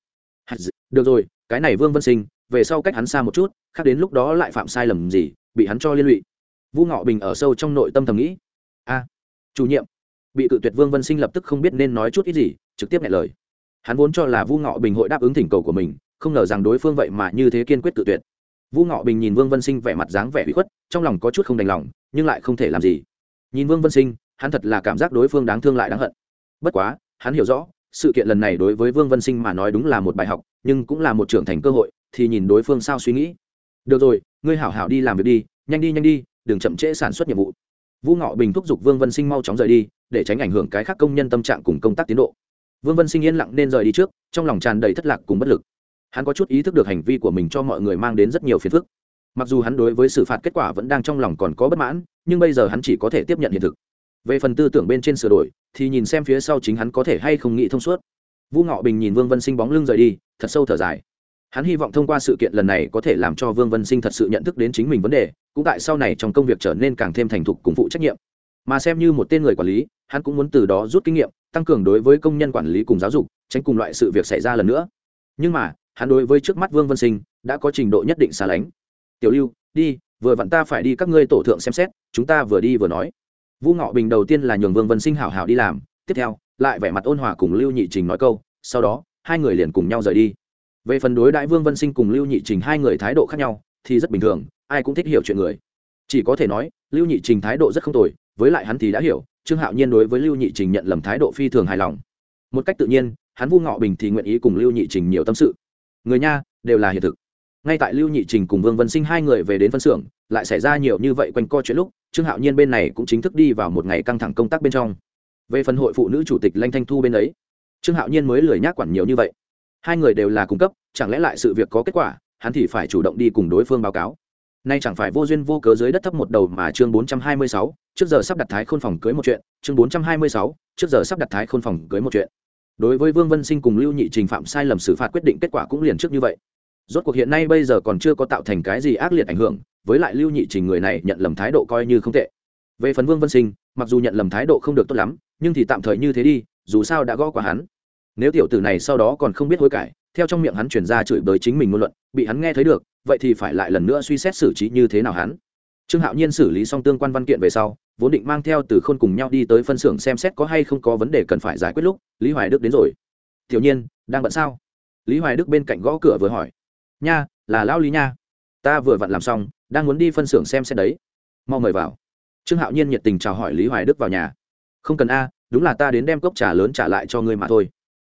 Được rồi, cái này vương vân sinh, về sau cách hắn xa một chút, khác đến lúc đó lại phạm sai lầm gì, bị hắn cho liên lụy. Vu ngọ bình ở sâu trong nội tâm thầm nghĩ. A, chủ nhiệm. Bị cự tuyệt vương vân sinh lập tức không biết nên nói chút ít gì, trực tiếp nghe lời. Hắn vốn cho là vu ngọ bình hội đáp ứng thỉnh cầu của mình, không ngờ rằng đối phương vậy mà như thế kiên quyết cự tuyệt. Vu ngọ bình nhìn vương vân sinh vẻ mặt dáng vẻ bị khuất, trong lòng có chút không đành lòng, nhưng lại không thể làm gì. Nhìn vương vân sinh, hắn thật là cảm giác đối phương đáng thương lại đáng hận. Bất quá, hắn hiểu rõ sự kiện lần này đối với vương vân sinh mà nói đúng là một bài học, nhưng cũng là một trưởng thành cơ hội, thì nhìn đối phương sao suy nghĩ. Được rồi, ngươi hảo hảo đi làm việc đi, nhanh đi nhanh đi, đừng chậm trễ sản xuất nhiệm vụ. Vũ ngọ bình thúc giục vương vân sinh mau chóng rời đi, để tránh ảnh hưởng cái khác công nhân tâm trạng cùng công tác tiến độ. Vương vân sinh yên lặng nên rời đi trước, trong lòng tràn đầy thất lạc cùng bất lực. Hắn có chút ý thức được hành vi của mình cho mọi người mang đến rất nhiều phiền phức. Mặc dù hắn đối với xử phạt kết quả vẫn đang trong lòng còn có bất mãn, nhưng bây giờ hắn chỉ có thể tiếp nhận hiện thực về phần tư tưởng bên trên sửa đổi, thì nhìn xem phía sau chính hắn có thể hay không nghĩ thông suốt. Vũ ngọ bình nhìn vương vân sinh bóng lưng rời đi, thật sâu thở dài. Hắn hy vọng thông qua sự kiện lần này có thể làm cho vương vân sinh thật sự nhận thức đến chính mình vấn đề, cũng tại sau này trong công việc trở nên càng thêm thành thục cùng phụ trách nhiệm. Mà xem như một tên người quản lý, hắn cũng muốn từ đó rút kinh nghiệm, tăng cường đối với công nhân quản lý cùng giáo dục, tránh cùng loại sự việc xảy ra lần nữa. Nhưng mà, hắn đối với trước mắt vương vân sinh, đã có trình độ nhất định xa lánh. Tiểu lưu, đi, vừa vặn ta phải đi các ngươi tổ thượng xem xét, chúng ta vừa đi vừa nói vũ ngọ bình đầu tiên là nhường vương vân sinh hảo hảo đi làm, tiếp theo, lại vẻ mặt ôn hòa cùng lưu nhị trình nói câu, sau đó, hai người liền cùng nhau rời đi. Về phần đối đại vương vân sinh cùng lưu nhị trình hai người thái độ khác nhau, thì rất bình thường, ai cũng thích hiểu chuyện người. Chỉ có thể nói, lưu nhị trình thái độ rất không tồi, với lại hắn thì đã hiểu, trương hạo nhiên đối với lưu nhị trình nhận lầm thái độ phi thường hài lòng. Một cách tự nhiên, hắn vu ngọ bình thì nguyện ý cùng lưu nhị trình nhiều tâm sự. Người nha, đều là hiện thực. Ngay tại lưu nhị trình cùng vương vân sinh hai người về đến phân xưởng lại xảy ra nhiều như vậy quanh co chuyện lúc trương hạo nhiên bên này cũng chính thức đi vào một ngày căng thẳng công tác bên trong. Về phần hội phụ nữ chủ tịch lanh thanh thu bên ấy trương hạo nhiên mới lười nhác quản nhiều như vậy. Hai người đều là cung cấp chẳng lẽ lại sự việc có kết quả hắn thì phải chủ động đi cùng đối phương báo cáo. Nay chẳng phải vô duyên vô cớ dưới đất thấp một đầu mà chương 426, trước giờ sắp đặt thái khôn phòng cưới một chuyện chương 426, trước giờ sắp đặt thái khôn phòng cưới một chuyện. Đối với vương vân sinh cùng lưu nhị trình phạm sai lầm xử phạt quyết định kết quả cũng liền trước như vậy. Rốt cuộc hiện nay bây giờ còn chưa có tạo thành cái gì ác liệt ảnh hưởng với lại lưu nhị trình người này nhận lầm thái độ coi như không tệ. Về phần vương vân sinh, mặc dù nhận lầm thái độ không được tốt lắm, nhưng thì tạm thời như thế đi, dù sao đã gõ qua hắn. Nếu tiểu tử này sau đó còn không biết hối cải, theo trong miệng hắn chuyển ra chửi bới chính mình ngôn luận, bị hắn nghe thấy được, vậy thì phải lại lần nữa suy xét xử trí như thế nào hắn. Trương hạo nhiên xử lý xong tương quan văn kiện về sau, vốn định mang theo từ khôn cùng nhau đi tới phân xưởng xem xét có hay không có vấn đề cần phải giải quyết lúc, lý hoài đức đến rồi. Tiểu nhiên, đang bận sao? Lý hoài đức bên cạnh gõ cửa vừa hỏi. Nha, là lão lý nha. Ta vừa vặn làm xong đang muốn đi phân xưởng xem xét đấy. Mau mời vào. Trương hạo nhiên nhiệt tình chào hỏi lý hoài đức vào nhà. Không cần a, đúng là ta đến đem cốc trà lớn trả lại cho ngươi mà thôi.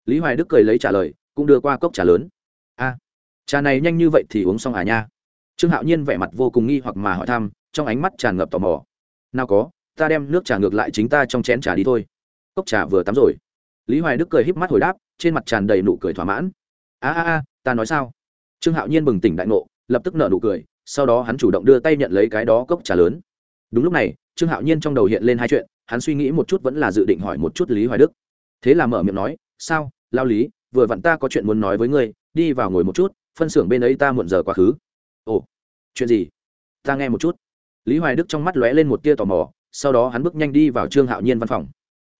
Lý hoài đức cười lấy trả lời, cũng đưa qua cốc trà lớn. A, trà này nhanh như vậy thì uống xong à nha? Trương hạo nhiên vẻ mặt vô cùng nghi hoặc mà hỏi thăm, trong ánh mắt tràn ngập tò mò. Nào có, ta đem nước trà ngược lại chính ta trong chén trà đi thôi. Cốc trà vừa tắm rồi. Lý hoài đức cười híp mắt hồi đáp, trên mặt tràn đầy nụ cười thỏa mãn. A a a, ta nói sao? Trương hạo nhiên bừng tỉnh đại ngộ, lập tức nở nụ cười sau đó hắn chủ động đưa tay nhận lấy cái đó cốc trà lớn. Đúng lúc này, trương hạo nhiên trong đầu hiện lên hai chuyện, hắn suy nghĩ một chút vẫn là dự định hỏi một chút lý hoài đức. Thế là mở miệng nói, sao, lao lý, vừa vặn ta có chuyện muốn nói với ngươi, đi vào ngồi một chút, phân xưởng bên ấy ta muộn giờ quá khứ. Ồ, chuyện gì? Ta nghe một chút. Lý hoài đức trong mắt lóe lên một tia tò mò, sau đó hắn bước nhanh đi vào trương hạo nhiên văn phòng.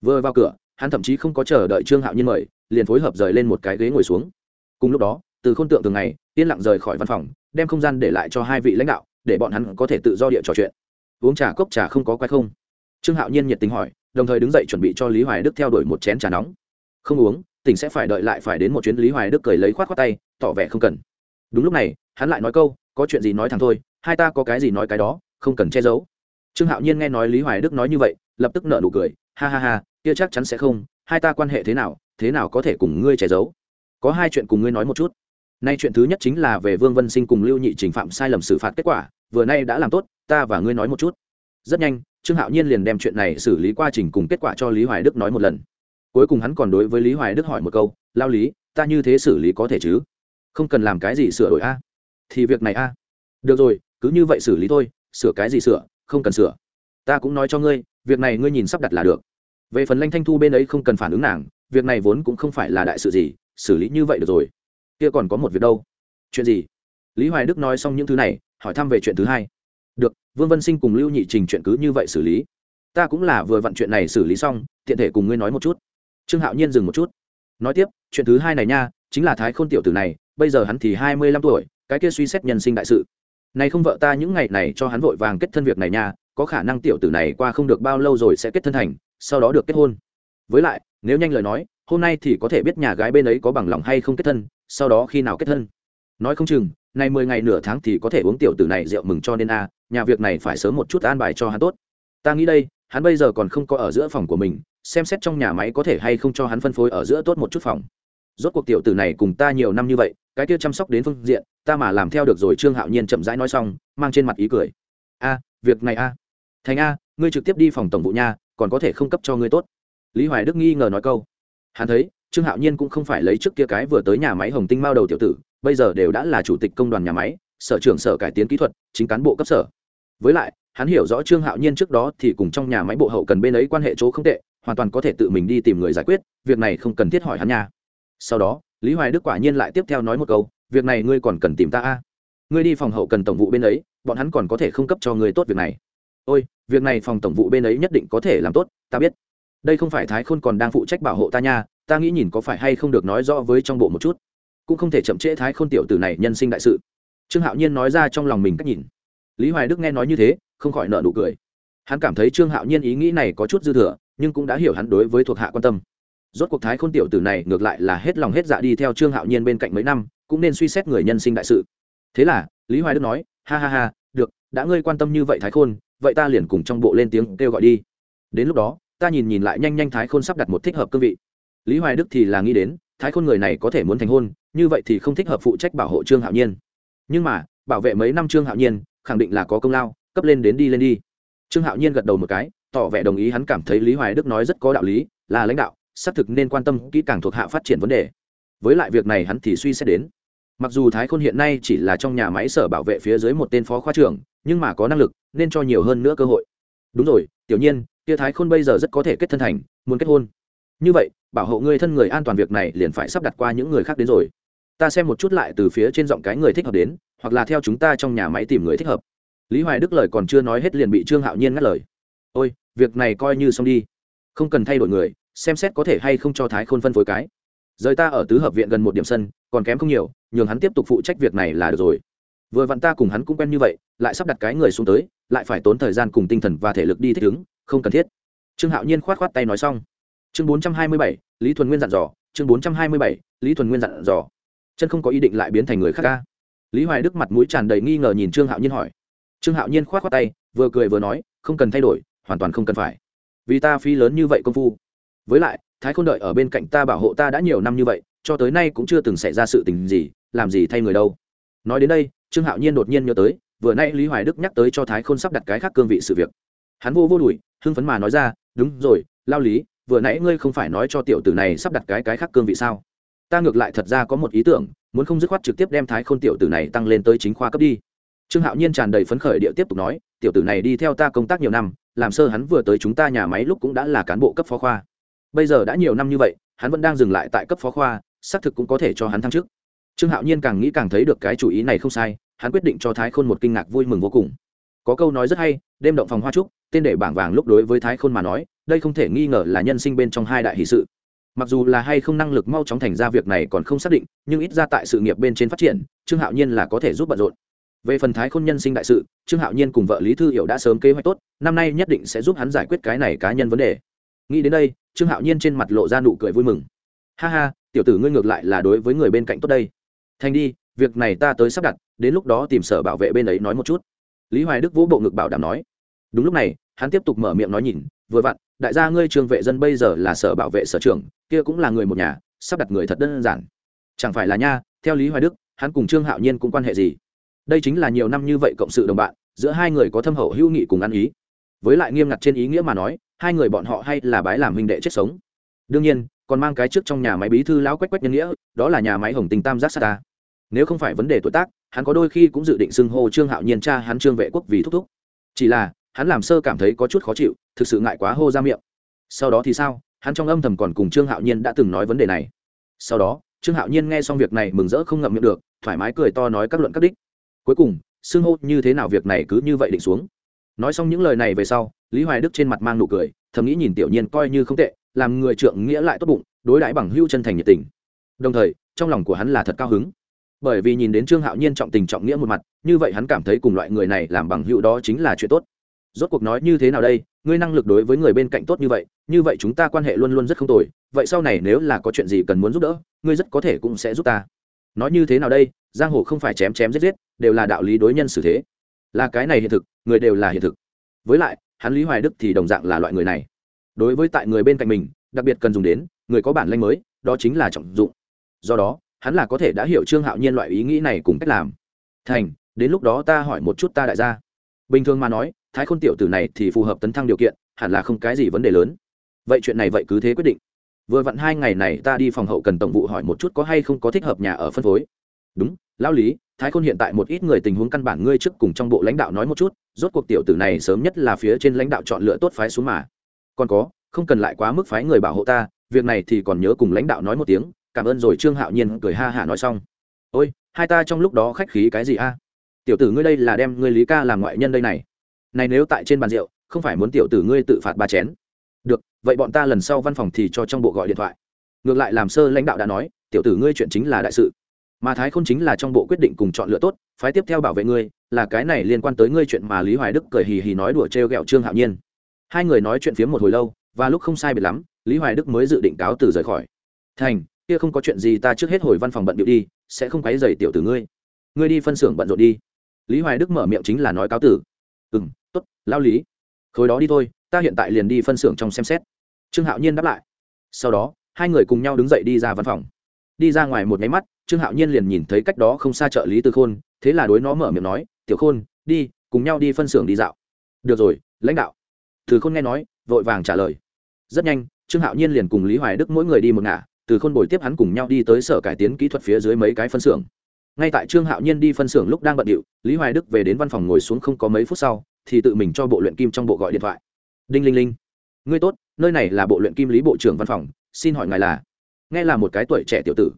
Vừa vào cửa, hắn thậm chí không có chờ đợi trương hạo nhiên mời, liền phối hợp rời lên một cái ghế ngồi xuống. Cùng lúc đó, từ khôn tượng từng ngày, yên lặng rời khỏi văn phòng đem không gian để lại cho hai vị lãnh đạo, để bọn hắn có thể tự do địa trò chuyện. Uống trà cốc trà không có quay không? Trương hạo nhiên nhiệt tình hỏi, đồng thời đứng dậy chuẩn bị cho lý hoài đức theo đuổi một chén trà nóng. Không uống, tỉnh sẽ phải đợi lại phải đến một chuyến, lý hoài đức cười lấy khoát khoát tay, tỏ vẻ không cần. Đúng lúc này, hắn lại nói câu, có chuyện gì nói thẳng thôi, hai ta có cái gì nói cái đó, không cần che giấu. Trương hạo nhiên nghe nói lý hoài đức nói như vậy, lập tức nợ nụ cười, ha ha ha, kia chắc chắn sẽ không, hai ta quan hệ thế nào thế nào có thể cùng ngươi che giấu? Có hai chuyện cùng ngươi nói một chút nay chuyện thứ nhất chính là về vương vân sinh cùng lưu nhị trình phạm sai lầm xử phạt kết quả, vừa nay đã làm tốt, ta và ngươi nói một chút. Rất nhanh, trương hạo nhiên liền đem chuyện này xử lý quá trình cùng kết quả cho lý hoài đức nói một lần. Cuối cùng hắn còn đối với lý hoài đức hỏi một câu, lao lý, ta như thế xử lý có thể chứ? Không cần làm cái gì sửa đổi a. Thì việc này a. Được rồi, cứ như vậy xử lý thôi, sửa cái gì sửa, không cần sửa. Ta cũng nói cho ngươi, việc này ngươi nhìn sắp đặt là được. Về phần lanh thanh thu bên ấy không cần phản ứng nàng, việc này vốn cũng không phải là đại sự gì, xử lý như vậy được rồi kia còn có một việc đâu. Chuyện gì? Lý hoài đức nói xong những thứ này, hỏi thăm về chuyện thứ hai. Được, vương vân sinh cùng lưu nhị trình chuyện cứ như vậy xử lý. Ta cũng là vừa vặn chuyện này xử lý xong, tiện thể cùng ngươi nói một chút. Trương hạo nhiên dừng một chút. Nói tiếp, chuyện thứ hai này nha, chính là thái khôn tiểu tử này, bây giờ hắn thì hai mươi lăm tuổi, cái kia suy xét nhân sinh đại sự. Này không vợ ta những ngày này cho hắn vội vàng kết thân việc này nha, có khả năng tiểu tử này qua không được bao lâu rồi sẽ kết thân thành, sau đó được kết hôn. Với lại, nếu nhanh lời nói hôm nay thì có thể biết nhà gái bên ấy có bằng lòng hay không kết thân, sau đó khi nào kết thân. Nói không chừng, nay mười ngày nửa tháng thì có thể uống tiểu tử này rượu mừng cho nên a, nhà việc này phải sớm một chút an bài cho hắn tốt. Ta nghĩ đây, hắn bây giờ còn không có ở giữa phòng của mình, xem xét trong nhà máy có thể hay không cho hắn phân phối ở giữa tốt một chút phòng. Rốt cuộc tiểu tử này cùng ta nhiều năm như vậy, cái kia chăm sóc đến phương diện, ta mà làm theo được rồi trương hạo nhiên chậm rãi nói xong, mang trên mặt ý cười. A, việc này a. Thành a, ngươi trực tiếp đi phòng tổng vụ nha, còn có thể không cấp cho ngươi tốt. Lý hoài đức nghi ngờ nói câu hắn thấy, trương hạo nhiên cũng không phải lấy trước kia cái vừa tới nhà máy hồng tinh mao đầu tiểu tử, bây giờ đều đã là chủ tịch công đoàn nhà máy, sở trưởng sở cải tiến kỹ thuật, chính cán bộ cấp sở. Với lại, hắn hiểu rõ trương hạo nhiên trước đó thì cùng trong nhà máy bộ hậu cần bên ấy quan hệ chỗ không tệ, hoàn toàn có thể tự mình đi tìm người giải quyết, việc này không cần thiết hỏi hắn nha. Sau đó, lý hoài đức quả nhiên lại tiếp theo nói một câu, việc này ngươi còn cần tìm ta a? Ngươi đi phòng hậu cần tổng vụ bên ấy, bọn hắn còn có thể không cấp cho ngươi tốt việc này. Ôi, việc này phòng tổng vụ bên ấy nhất định có thể làm tốt, ta biết đây không phải thái khôn còn đang phụ trách bảo hộ ta nha, ta nghĩ nhìn có phải hay không được nói rõ với trong bộ một chút. Cũng không thể chậm trễ thái khôn tiểu tử này nhân sinh đại sự. Trương hạo nhiên nói ra trong lòng mình cách nhìn. Lý hoài đức nghe nói như thế, không khỏi nợ nụ cười. Hắn cảm thấy trương hạo nhiên ý nghĩ này có chút dư thừa, nhưng cũng đã hiểu hắn đối với thuộc hạ quan tâm. Rốt cuộc thái khôn tiểu tử này ngược lại là hết lòng hết dạ đi theo trương hạo nhiên bên cạnh mấy năm, cũng nên suy xét người nhân sinh đại sự. Thế là, lý hoài đức nói, ha ha ha, được, đã ngươi quan tâm như vậy thái khôn, vậy ta liền cùng trong bộ lên tiếng kêu gọi đi. Đến lúc đó ta nhìn nhìn lại nhanh nhanh thái khôn sắp đặt một thích hợp cương vị. Lý hoài đức thì là nghĩ đến, thái khôn người này có thể muốn thành hôn, như vậy thì không thích hợp phụ trách bảo hộ trương hạo nhiên. Nhưng mà, bảo vệ mấy năm trương hạo nhiên, khẳng định là có công lao, cấp lên đến đi lên đi. Trương hạo nhiên gật đầu một cái, tỏ vẻ đồng ý hắn cảm thấy lý hoài đức nói rất có đạo lý, là lãnh đạo, xác thực nên quan tâm kỹ càng thuộc hạ phát triển vấn đề. Với lại việc này hắn thì suy xét đến. Mặc dù thái khôn hiện nay chỉ là trong nhà máy sở bảo vệ phía dưới một tên phó khoa trưởng, nhưng mà có năng lực, nên cho nhiều hơn nữa cơ hội. Đúng rồi, tiểu nhiên kia thái khôn bây giờ rất có thể kết thân thành, muốn kết hôn. Như vậy, bảo hộ người thân người an toàn việc này liền phải sắp đặt qua những người khác đến rồi. Ta xem một chút lại từ phía trên giọng cái người thích hợp đến, hoặc là theo chúng ta trong nhà máy tìm người thích hợp. Lý hoài đức lời còn chưa nói hết liền bị trương hạo nhiên ngắt lời. Ôi, việc này coi như xong đi. Không cần thay đổi người, xem xét có thể hay không cho thái khôn phân phối cái. Rời ta ở tứ hợp viện gần một điểm sân, còn kém không nhiều, nhường hắn tiếp tục phụ trách việc này là được rồi vừa vặn ta cùng hắn cũng quen như vậy, lại sắp đặt cái người xuống tới, lại phải tốn thời gian cùng tinh thần và thể lực đi thích ứng, không cần thiết. Trương hạo nhiên khoát khoát tay nói xong. Chương bốn trăm hai mươi bảy, lý thuần nguyên dặn dò, chương bốn trăm hai mươi bảy, lý thuần nguyên dặn dò. Chân không có ý định lại biến thành người khác ca lý hoài đức mặt mũi tràn đầy nghi ngờ nhìn trương hạo nhiên hỏi. Trương hạo nhiên khoát khoát tay, vừa cười vừa nói, không cần thay đổi, hoàn toàn không cần phải. Vì ta phi lớn như vậy công phu. Với lại, thái khôn đợi ở bên cạnh ta bảo hộ ta đã nhiều năm như vậy, cho tới nay cũng chưa từng xảy ra sự tình gì, làm gì thay người đâu. Nói đến đây trương hạo nhiên đột nhiên nhớ tới, vừa nay lý hoài đức nhắc tới cho thái khôn sắp đặt cái khác cương vị sự việc. Hắn vô vô đùi, hưng phấn mà nói ra, đúng rồi, lao lý, vừa nãy ngươi không phải nói cho tiểu tử này sắp đặt cái cái khác cương vị sao? Ta ngược lại thật ra có một ý tưởng, muốn không dứt khoát trực tiếp đem thái khôn tiểu tử này tăng lên tới chính khoa cấp đi. Trương hạo nhiên tràn đầy phấn khởi địa tiếp tục nói, tiểu tử này đi theo ta công tác nhiều năm, làm sơ hắn vừa tới chúng ta nhà máy lúc cũng đã là cán bộ cấp phó khoa. Bây giờ đã nhiều năm như vậy, hắn vẫn đang dừng lại tại cấp phó khoa, xác thực cũng có thể cho hắn thăng chức trương hạo nhiên càng nghĩ càng thấy được cái chủ ý này không sai, hắn quyết định cho thái khôn một kinh ngạc vui mừng vô cùng. Có câu nói rất hay, đêm động phòng hoa trúc tên để bảng vàng lúc đối với thái khôn mà nói, đây không thể nghi ngờ là nhân sinh bên trong hai đại hỷ sự. Mặc dù là hay không năng lực mau chóng thành ra việc này còn không xác định, nhưng ít ra tại sự nghiệp bên trên phát triển, trương hạo nhiên là có thể giúp bận rộn. Về phần thái khôn nhân sinh đại sự, trương hạo nhiên cùng vợ lý thư hiểu đã sớm kế hoạch tốt, năm nay nhất định sẽ giúp hắn giải quyết cái này cá nhân vấn đề. Nghĩ đến đây, trương hạo nhiên trên mặt lộ ra nụ cười vui mừng. Ha ha, tiểu tử ngươi ngược lại là đối với người bên cạnh tốt đây thành đi, việc này ta tới sắp đặt, đến lúc đó tìm sở bảo vệ bên ấy nói một chút. Lý hoài đức vỗ bộ ngực bảo đảm nói. Đúng lúc này, hắn tiếp tục mở miệng nói nhìn, vừa vặn, đại gia ngươi trường vệ dân bây giờ là sở bảo vệ sở trưởng, kia cũng là người một nhà, sắp đặt người thật đơn giản. Chẳng phải là nha, theo lý hoài đức, hắn cùng trương hạo nhiên cũng quan hệ gì? Đây chính là nhiều năm như vậy cộng sự đồng bạn, giữa hai người có thâm hậu hữu nghị cùng ăn ý. Với lại nghiêm ngặt trên ý nghĩa mà nói, hai người bọn họ hay là bái làm huynh đệ chết sống. Đương nhiên còn mang cái trước trong nhà máy bí thư lão quách quách nhân nghĩa, đó là nhà máy hồng tình tam giác sata nếu không phải vấn đề tuổi tác, hắn có đôi khi cũng dự định xưng hô trương hạo nhiên cha hắn trương vệ quốc vì thúc thúc. Chỉ là, hắn làm sơ cảm thấy có chút khó chịu, thực sự ngại quá hô ra miệng. Sau đó thì sao? Hắn trong âm thầm còn cùng trương hạo nhiên đã từng nói vấn đề này. Sau đó, trương hạo nhiên nghe xong việc này mừng rỡ không ngậm miệng được, thoải mái cười to nói các luận các đích. Cuối cùng, xưng hô như thế nào việc này cứ như vậy định xuống. Nói xong những lời này về sau, lý hoài đức trên mặt mang nụ cười, thầm nghĩ nhìn tiểu nhiên coi như không tệ làm người trượng nghĩa lại tốt bụng, đối đãi bằng hưu chân thành nhiệt tình. Đồng thời, trong lòng của hắn là thật cao hứng. Bởi vì nhìn đến trương hạo nhiên trọng tình trọng nghĩa một mặt, như vậy hắn cảm thấy cùng loại người này làm bằng hữu đó chính là chuyện tốt. Rốt cuộc nói như thế nào đây, ngươi năng lực đối với người bên cạnh tốt như vậy như vậy chúng ta quan hệ luôn luôn rất không tồi, vậy sau này nếu là có chuyện gì cần muốn giúp đỡ, ngươi rất có thể cũng sẽ giúp ta. Nói như thế nào đây, giang hồ không phải chém chém giết giết, đều là đạo lý đối nhân xử thế. Là cái này hiện thực, người đều là hiện thực. Với lại, hắn lý hoài đức thì đồng dạng là loại người này đối với tại người bên cạnh mình, đặc biệt cần dùng đến, người có bản lanh mới, đó chính là trọng dụng. Do đó, hắn là có thể đã hiểu trương hạo nhiên loại ý nghĩ này cùng cách làm. Thành, đến lúc đó ta hỏi một chút ta đại gia. Bình thường mà nói, thái khôn tiểu tử này thì phù hợp tấn thăng điều kiện, hẳn là không cái gì vấn đề lớn. Vậy chuyện này vậy cứ thế quyết định. Vừa vặn hai ngày này ta đi phòng hậu cần tổng vụ hỏi một chút có hay không có thích hợp nhà ở phân phối. Đúng, lão lý, thái khôn hiện tại một ít người tình huống căn bản ngươi trước cùng trong bộ lãnh đạo nói một chút, rốt cuộc tiểu tử này sớm nhất là phía trên lãnh đạo chọn lựa tốt phái xuống mà còn có, không cần lại quá mức phái người bảo hộ ta, việc này thì còn nhớ cùng lãnh đạo nói một tiếng, cảm ơn rồi trương hạo nhiên cười ha hả nói xong. Ôi, hai ta trong lúc đó khách khí cái gì a? Tiểu tử ngươi đây là đem ngươi lý ca làm ngoại nhân đây này. Này nếu tại trên bàn rượu, không phải muốn tiểu tử ngươi tự phạt ba chén. Được, vậy bọn ta lần sau văn phòng thì cho trong bộ gọi điện thoại. Ngược lại làm sơ lãnh đạo đã nói, tiểu tử ngươi chuyện chính là đại sự. Mà thái không chính là trong bộ quyết định cùng chọn lựa tốt, phái tiếp theo bảo vệ ngươi, là cái này liên quan tới ngươi chuyện mà lý hoài đức cười hì hì nói đùa t r ghẹo trương hạo nhiên hai người nói chuyện phiếm một hồi lâu, và lúc không sai biệt lắm, lý hoài đức mới dự định cáo từ rời khỏi. Thành, kia không có chuyện gì ta trước hết hồi văn phòng bận điệu đi, sẽ không quấy dày tiểu tử ngươi. Ngươi đi phân xưởng bận rộn đi. Lý hoài đức mở miệng chính là nói cáo tử ừ m t ố t lao lý. Khối đó đi thôi, ta hiện tại liền đi phân xưởng trong xem xét. Trương hạo nhiên đáp lại. Sau đó, hai người cùng nhau đứng dậy đi ra văn phòng. Đi ra ngoài một nháy mắt, trương hạo nhiên liền nhìn thấy cách đó không xa chợ lý tư khôn, thế là đối nó mở miệng nói, tiểu khôn, đi, cùng nhau đi phân xưởng đi dạo. Được rồi, lãnh đạo từ khôn nghe nói, vội vàng trả lời. Rất nhanh, trương hạo nhiên liền cùng lý hoài đức mỗi người đi một ngả, từ khôn bồi tiếp hắn cùng nhau đi tới sở cải tiến kỹ thuật phía dưới mấy cái phân xưởng. Ngay tại trương hạo nhiên đi phân xưởng lúc đang bận điệu, lý hoài đức về đến văn phòng ngồi xuống không có mấy phút sau, thì tự mình cho bộ luyện kim trong bộ gọi điện thoại. Đinh linh linh. Ngươi tốt, nơi này là bộ luyện kim lý bộ trưởng văn phòng, xin hỏi ngài là? Nghe là một cái tuổi trẻ tiểu tử.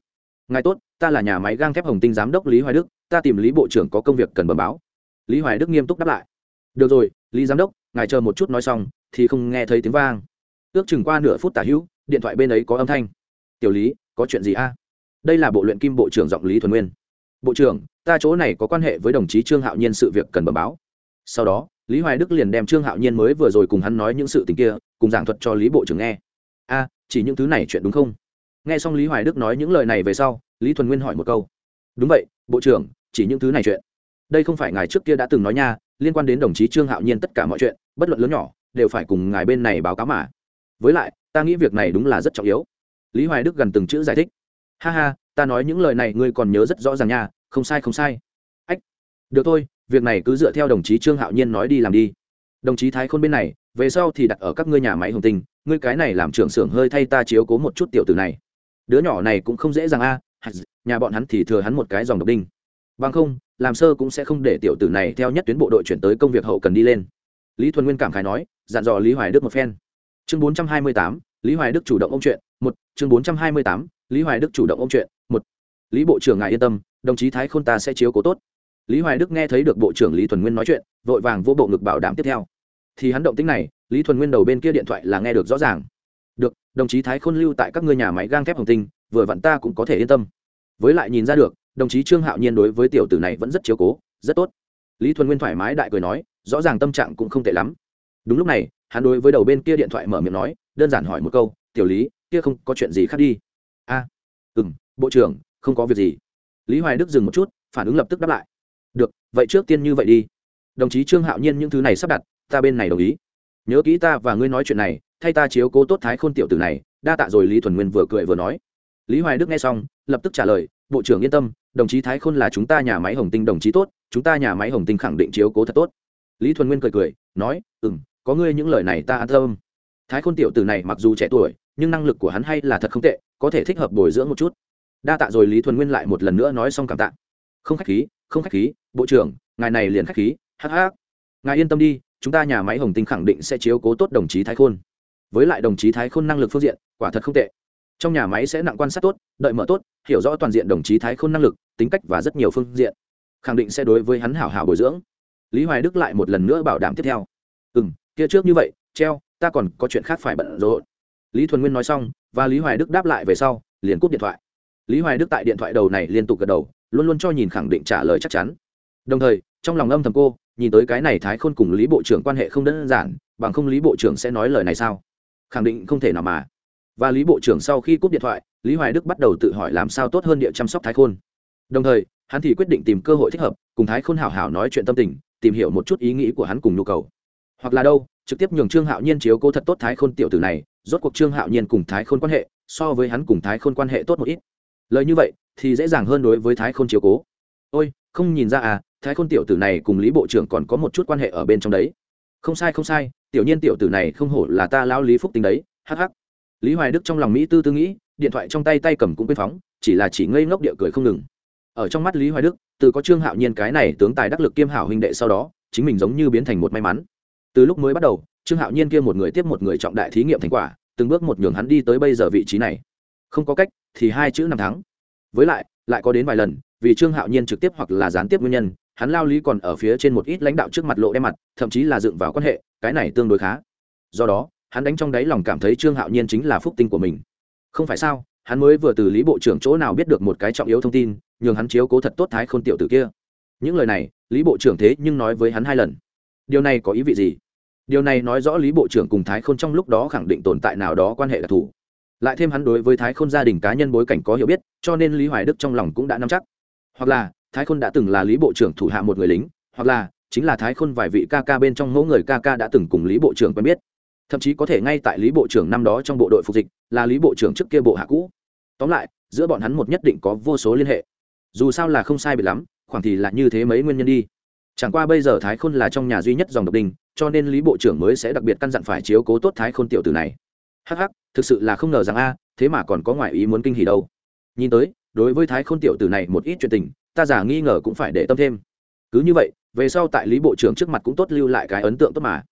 Ngài tốt, ta là nhà máy gang thép hồng tinh giám đốc lý hoài đức, ta tìm lý bộ trưởng có công việc cần bờ báo. Lý hoài đức nghiêm túc đáp lại. Được rồi, lý giám đốc ngài chờ một chút nói xong, thì không nghe thấy tiếng vang. Ước chừng qua nửa phút tả hữu, điện thoại bên ấy có âm thanh. Tiểu lý, có chuyện gì a? Đây là bộ luyện kim bộ trưởng giọng lý thuần nguyên. Bộ trưởng, ta chỗ này có quan hệ với đồng chí trương hạo nhiên sự việc cần bẩm báo. Sau đó, lý hoài đức liền đem trương hạo nhiên mới vừa rồi cùng hắn nói những sự tình kia, cùng giảng thuật cho lý bộ trưởng nghe. A, chỉ những thứ này chuyện đúng không? Nghe xong lý hoài đức nói những lời này về sau, lý thuần nguyên hỏi một câu. Đúng vậy, bộ trưởng, chỉ những thứ này chuyện. Đây không phải ngài trước kia đã từng nói nha liên quan đến đồng chí trương hạo nhiên tất cả mọi chuyện, bất luận lớn nhỏ, đều phải cùng ngài bên này báo cáo mà. Với lại, ta nghĩ việc này đúng là rất trọng yếu. Lý hoài đức gần từng chữ giải thích. Ha ha, ta nói những lời này ngươi còn nhớ rất rõ ràng nha, không sai không sai. Ách, được thôi, việc này cứ dựa theo đồng chí trương hạo nhiên nói đi làm đi. Đồng chí thái khôn bên này, về sau thì đặt ở các ngươi nhà máy hồng tinh, ngươi cái này làm trưởng xưởng hơi thay ta chiếu cố một chút tiểu tử này. Đứa nhỏ này cũng không dễ dàng a, nhà bọn hắn thì thừa hắn một cái dòng độc đinh bằng không, làm sơ cũng sẽ không để tiểu tử này theo nhất tuyến bộ đội chuyển tới công việc hậu cần đi lên. Lý thuần nguyên cảm khai nói, dặn dò lý hoài đức một phen. Chương bốn trăm hai mươi tám, lý hoài đức chủ động ông chuyện, một, chương bốn trăm hai mươi tám, lý hoài đức chủ động ông chuyện, một. Lý bộ trưởng ngài yên tâm, đồng chí thái khôn ta sẽ chiếu cố tốt. Lý hoài đức nghe thấy được bộ trưởng lý thuần nguyên nói chuyện, vội vàng vô bộ ngực bảo đảm tiếp theo. Thì hắn động tính này, lý thuần nguyên đầu bên kia điện thoại là nghe được rõ ràng. Được, đồng chí thái khôn lưu tại các ngôi nhà máy gang thép hồng tinh, vừa vặn ta cũng có thể yên tâm. Với lại nhìn ra được đồng chí trương hạo nhiên đối với tiểu tử này vẫn rất chiếu cố rất tốt. Lý thuần nguyên thoải mái đại cười nói rõ ràng tâm trạng cũng không tệ lắm. Đúng lúc này hắn đối với đầu bên kia điện thoại mở miệng nói đơn giản hỏi một câu tiểu lý kia không có chuyện gì khác đi? A à, ừ m bộ trưởng không có việc gì. Lý hoài đức dừng một chút phản ứng lập tức đáp lại. Được vậy trước tiên như vậy đi. Đồng chí trương hạo nhiên những thứ này sắp đặt ta bên này đồng ý. Nhớ kỹ ta và ngươi nói chuyện này thay ta chiếu cố tốt thái khôn tiểu tử này. Đa tạ rồi lý thuần nguyên vừa cười vừa nói. Lý hoài đức nghe xong lập tức trả lời bộ trưởng yên tâm đồng chí thái khôn là chúng ta nhà máy hồng tinh đồng chí tốt, chúng ta nhà máy hồng tinh khẳng định chiếu cố thật tốt. Lý thuần nguyên cười cười, nói ừ m có ngươi những lời này ta an tâm. Thái khôn tiểu tử này mặc dù trẻ tuổi, nhưng năng lực của hắn hay là thật không tệ, có thể thích hợp bồi dưỡng một chút. Đa tạ rồi lý thuần nguyên lại một lần nữa nói xong cảm tạ. Không khách khí, không khách khí, bộ trưởng, ngài này liền khách khí hh ngài yên tâm đi, chúng ta nhà máy hồng tinh khẳng định sẽ chiếu cố tốt đồng chí thái khôn. Với lại đồng chí thái khôn năng lực phương diện, quả thật không tệ trong nhà máy sẽ nặng quan sát tốt, đợi mở tốt, hiểu rõ toàn diện đồng chí thái khôn năng lực, tính cách và rất nhiều phương diện. Khẳng định sẽ đối với hắn hảo hảo bồi dưỡng. Lý hoài đức lại một lần nữa bảo đảm tiếp theo. Ừ m kia trước như vậy, treo, ta còn có chuyện khác phải bận rộn. Lý thuần nguyên nói xong, và lý hoài đức đáp lại về sau, liền cúp điện thoại. Lý hoài đức tại điện thoại đầu này liên tục gật đầu, luôn luôn cho nhìn khẳng định trả lời chắc chắn. Đồng thời, trong lòng âm thầm cô, nhìn tới cái này thái khôn cùng lý bộ trưởng quan hệ không đơn giản, bằng không lý bộ trưởng sẽ nói lời này sao? Khẳng định không thể nào mà và lý bộ trưởng sau khi cúp điện thoại, lý hoài đức bắt đầu tự hỏi làm sao tốt hơn địa chăm sóc thái khôn. Đồng thời, hắn thì quyết định tìm cơ hội thích hợp, cùng thái khôn hảo hảo nói chuyện tâm tình, tìm hiểu một chút ý nghĩ của hắn cùng nhu cầu. Hoặc là đâu, trực tiếp nhường trương hạo nhiên chiếu cố thật tốt thái khôn tiểu tử này, rốt cuộc trương hạo nhiên cùng thái khôn quan hệ, so với hắn cùng thái khôn quan hệ tốt một ít. Lời như vậy, thì dễ dàng hơn đối với thái khôn chiếu cố. Ôi, không nhìn ra à thái khôn tiểu tử này cùng lý bộ trưởng còn có một chút quan hệ ở bên trong đấy. Không sai không sai, tiểu nhiên tiểu tử này không hổ là ta lao lý phúc tính đấy hh lý hoài đức trong lòng mỹ tư tư nghĩ, điện thoại trong tay tay cầm cũng quên phóng, chỉ là chỉ ngây ngốc địa cười không ngừng. Ở trong mắt lý hoài đức, từ có trương hạo nhiên cái này tướng tài đắc lực kiêm hảo huynh đệ sau đó, chính mình giống như biến thành một may mắn. Từ lúc mới bắt đầu, trương hạo nhiên kia một người tiếp một người trọng đại thí nghiệm thành quả, từng bước một nhường hắn đi tới bây giờ vị trí này. Không có cách, thì hai chữ năm tháng với lại lại có đến vài lần, vì trương hạo nhiên trực tiếp hoặc là gián tiếp nguyên nhân, hắn lao lý còn ở phía trên một ít lãnh đạo trước mặt lộ đe mặt, thậm chí là dựng vào quan hệ, cái này tương đối khá. Do đó hắn đánh trong đáy lòng cảm thấy trương hạo nhiên chính là phúc tinh của mình. Không phải sao, hắn mới vừa từ lý bộ trưởng chỗ nào biết được một cái trọng yếu thông tin, nhường hắn chiếu cố thật tốt thái khôn tiểu tử kia. Những lời này, lý bộ trưởng thế nhưng nói với hắn hai lần. Điều này có ý vị gì? Điều này nói rõ lý bộ trưởng cùng thái khôn trong lúc đó khẳng định tồn tại nào đó quan hệ đặc thù lại thêm hắn đối với thái khôn gia đình cá nhân bối cảnh có hiểu biết, cho nên lý hoài đức trong lòng cũng đã nắm chắc. Hoặc là, thái khôn đã từng là lý bộ trưởng thủ hạ một người lính, hoặc là, chính là thái khôn vài vị ca ca bên trong mẫu người ca ca đã từng cùng lý bộ trưởng quen biết thậm chí có thể ngay tại lý bộ trưởng năm đó trong bộ đội phục dịch là lý bộ trưởng trước kia bộ hạ cũ. Tóm lại giữa bọn hắn một nhất định có vô số liên hệ. Dù sao là không sai bị lắm khoảng thì là như thế mấy nguyên nhân đi. Chẳng qua bây giờ thái khôn là trong nhà duy nhất dòng độc đình cho nên lý bộ trưởng mới sẽ đặc biệt căn dặn phải chiếu cố tốt thái khôn tiểu tử này. Hắc hắc, thực sự là không ngờ rằng a thế mà còn có ngoại ý muốn kinh hỉ đâu. Nhìn tới đối với thái khôn tiểu tử này một ít chuyện tình ta giả nghi ngờ cũng phải để tâm thêm. Cứ như vậy về sau tại lý bộ trưởng trước mặt cũng tốt lưu lại cái ấn tượng tốt mà.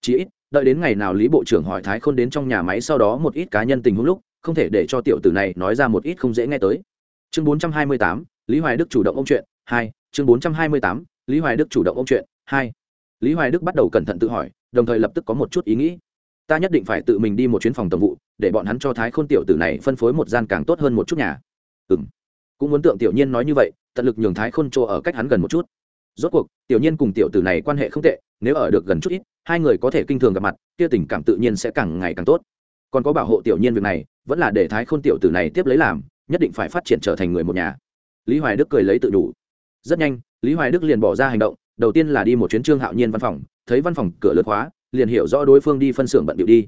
Chí ít đợi đến ngày nào lý bộ trưởng hỏi thái khôn đến trong nhà máy sau đó một ít cá nhân tình huống lúc không thể để cho tiểu tử này nói ra một ít không dễ nghe tới. Chương 428, lý hoài đức chủ động ông chuyện hai chương 428, lý hoài đức chủ động ông chuyện hai. Lý hoài đức bắt đầu cẩn thận tự hỏi đồng thời lập tức có một chút ý nghĩ. Ta nhất định phải tự mình đi một chuyến phòng tổng vụ để bọn hắn cho thái khôn tiểu tử này phân phối một gian càng tốt hơn một chút nhà. Ừ m cũng muốn tượng tiểu nhiên nói như vậy tận lực nhường thái khôn chỗ ở cách hắn gần một chút rốt cuộc, tiểu nhiên cùng tiểu tử này quan hệ không tệ, nếu ở được gần chút ít, hai người có thể kinh thường gặp mặt, kia tình cảm tự nhiên sẽ càng ngày càng tốt. Còn có bảo hộ tiểu nhiên việc này, vẫn là để thái khôn tiểu tử này tiếp lấy làm, nhất định phải phát triển trở thành người một nhà. Lý hoài đức cười lấy tự đủ. Rất nhanh, lý hoài đức liền bỏ ra hành động, đầu tiên là đi một chuyến trương hạo nhiên văn phòng, thấy văn phòng cửa lượt khóa, liền hiểu rõ đối phương đi phân xưởng bận điệu đi.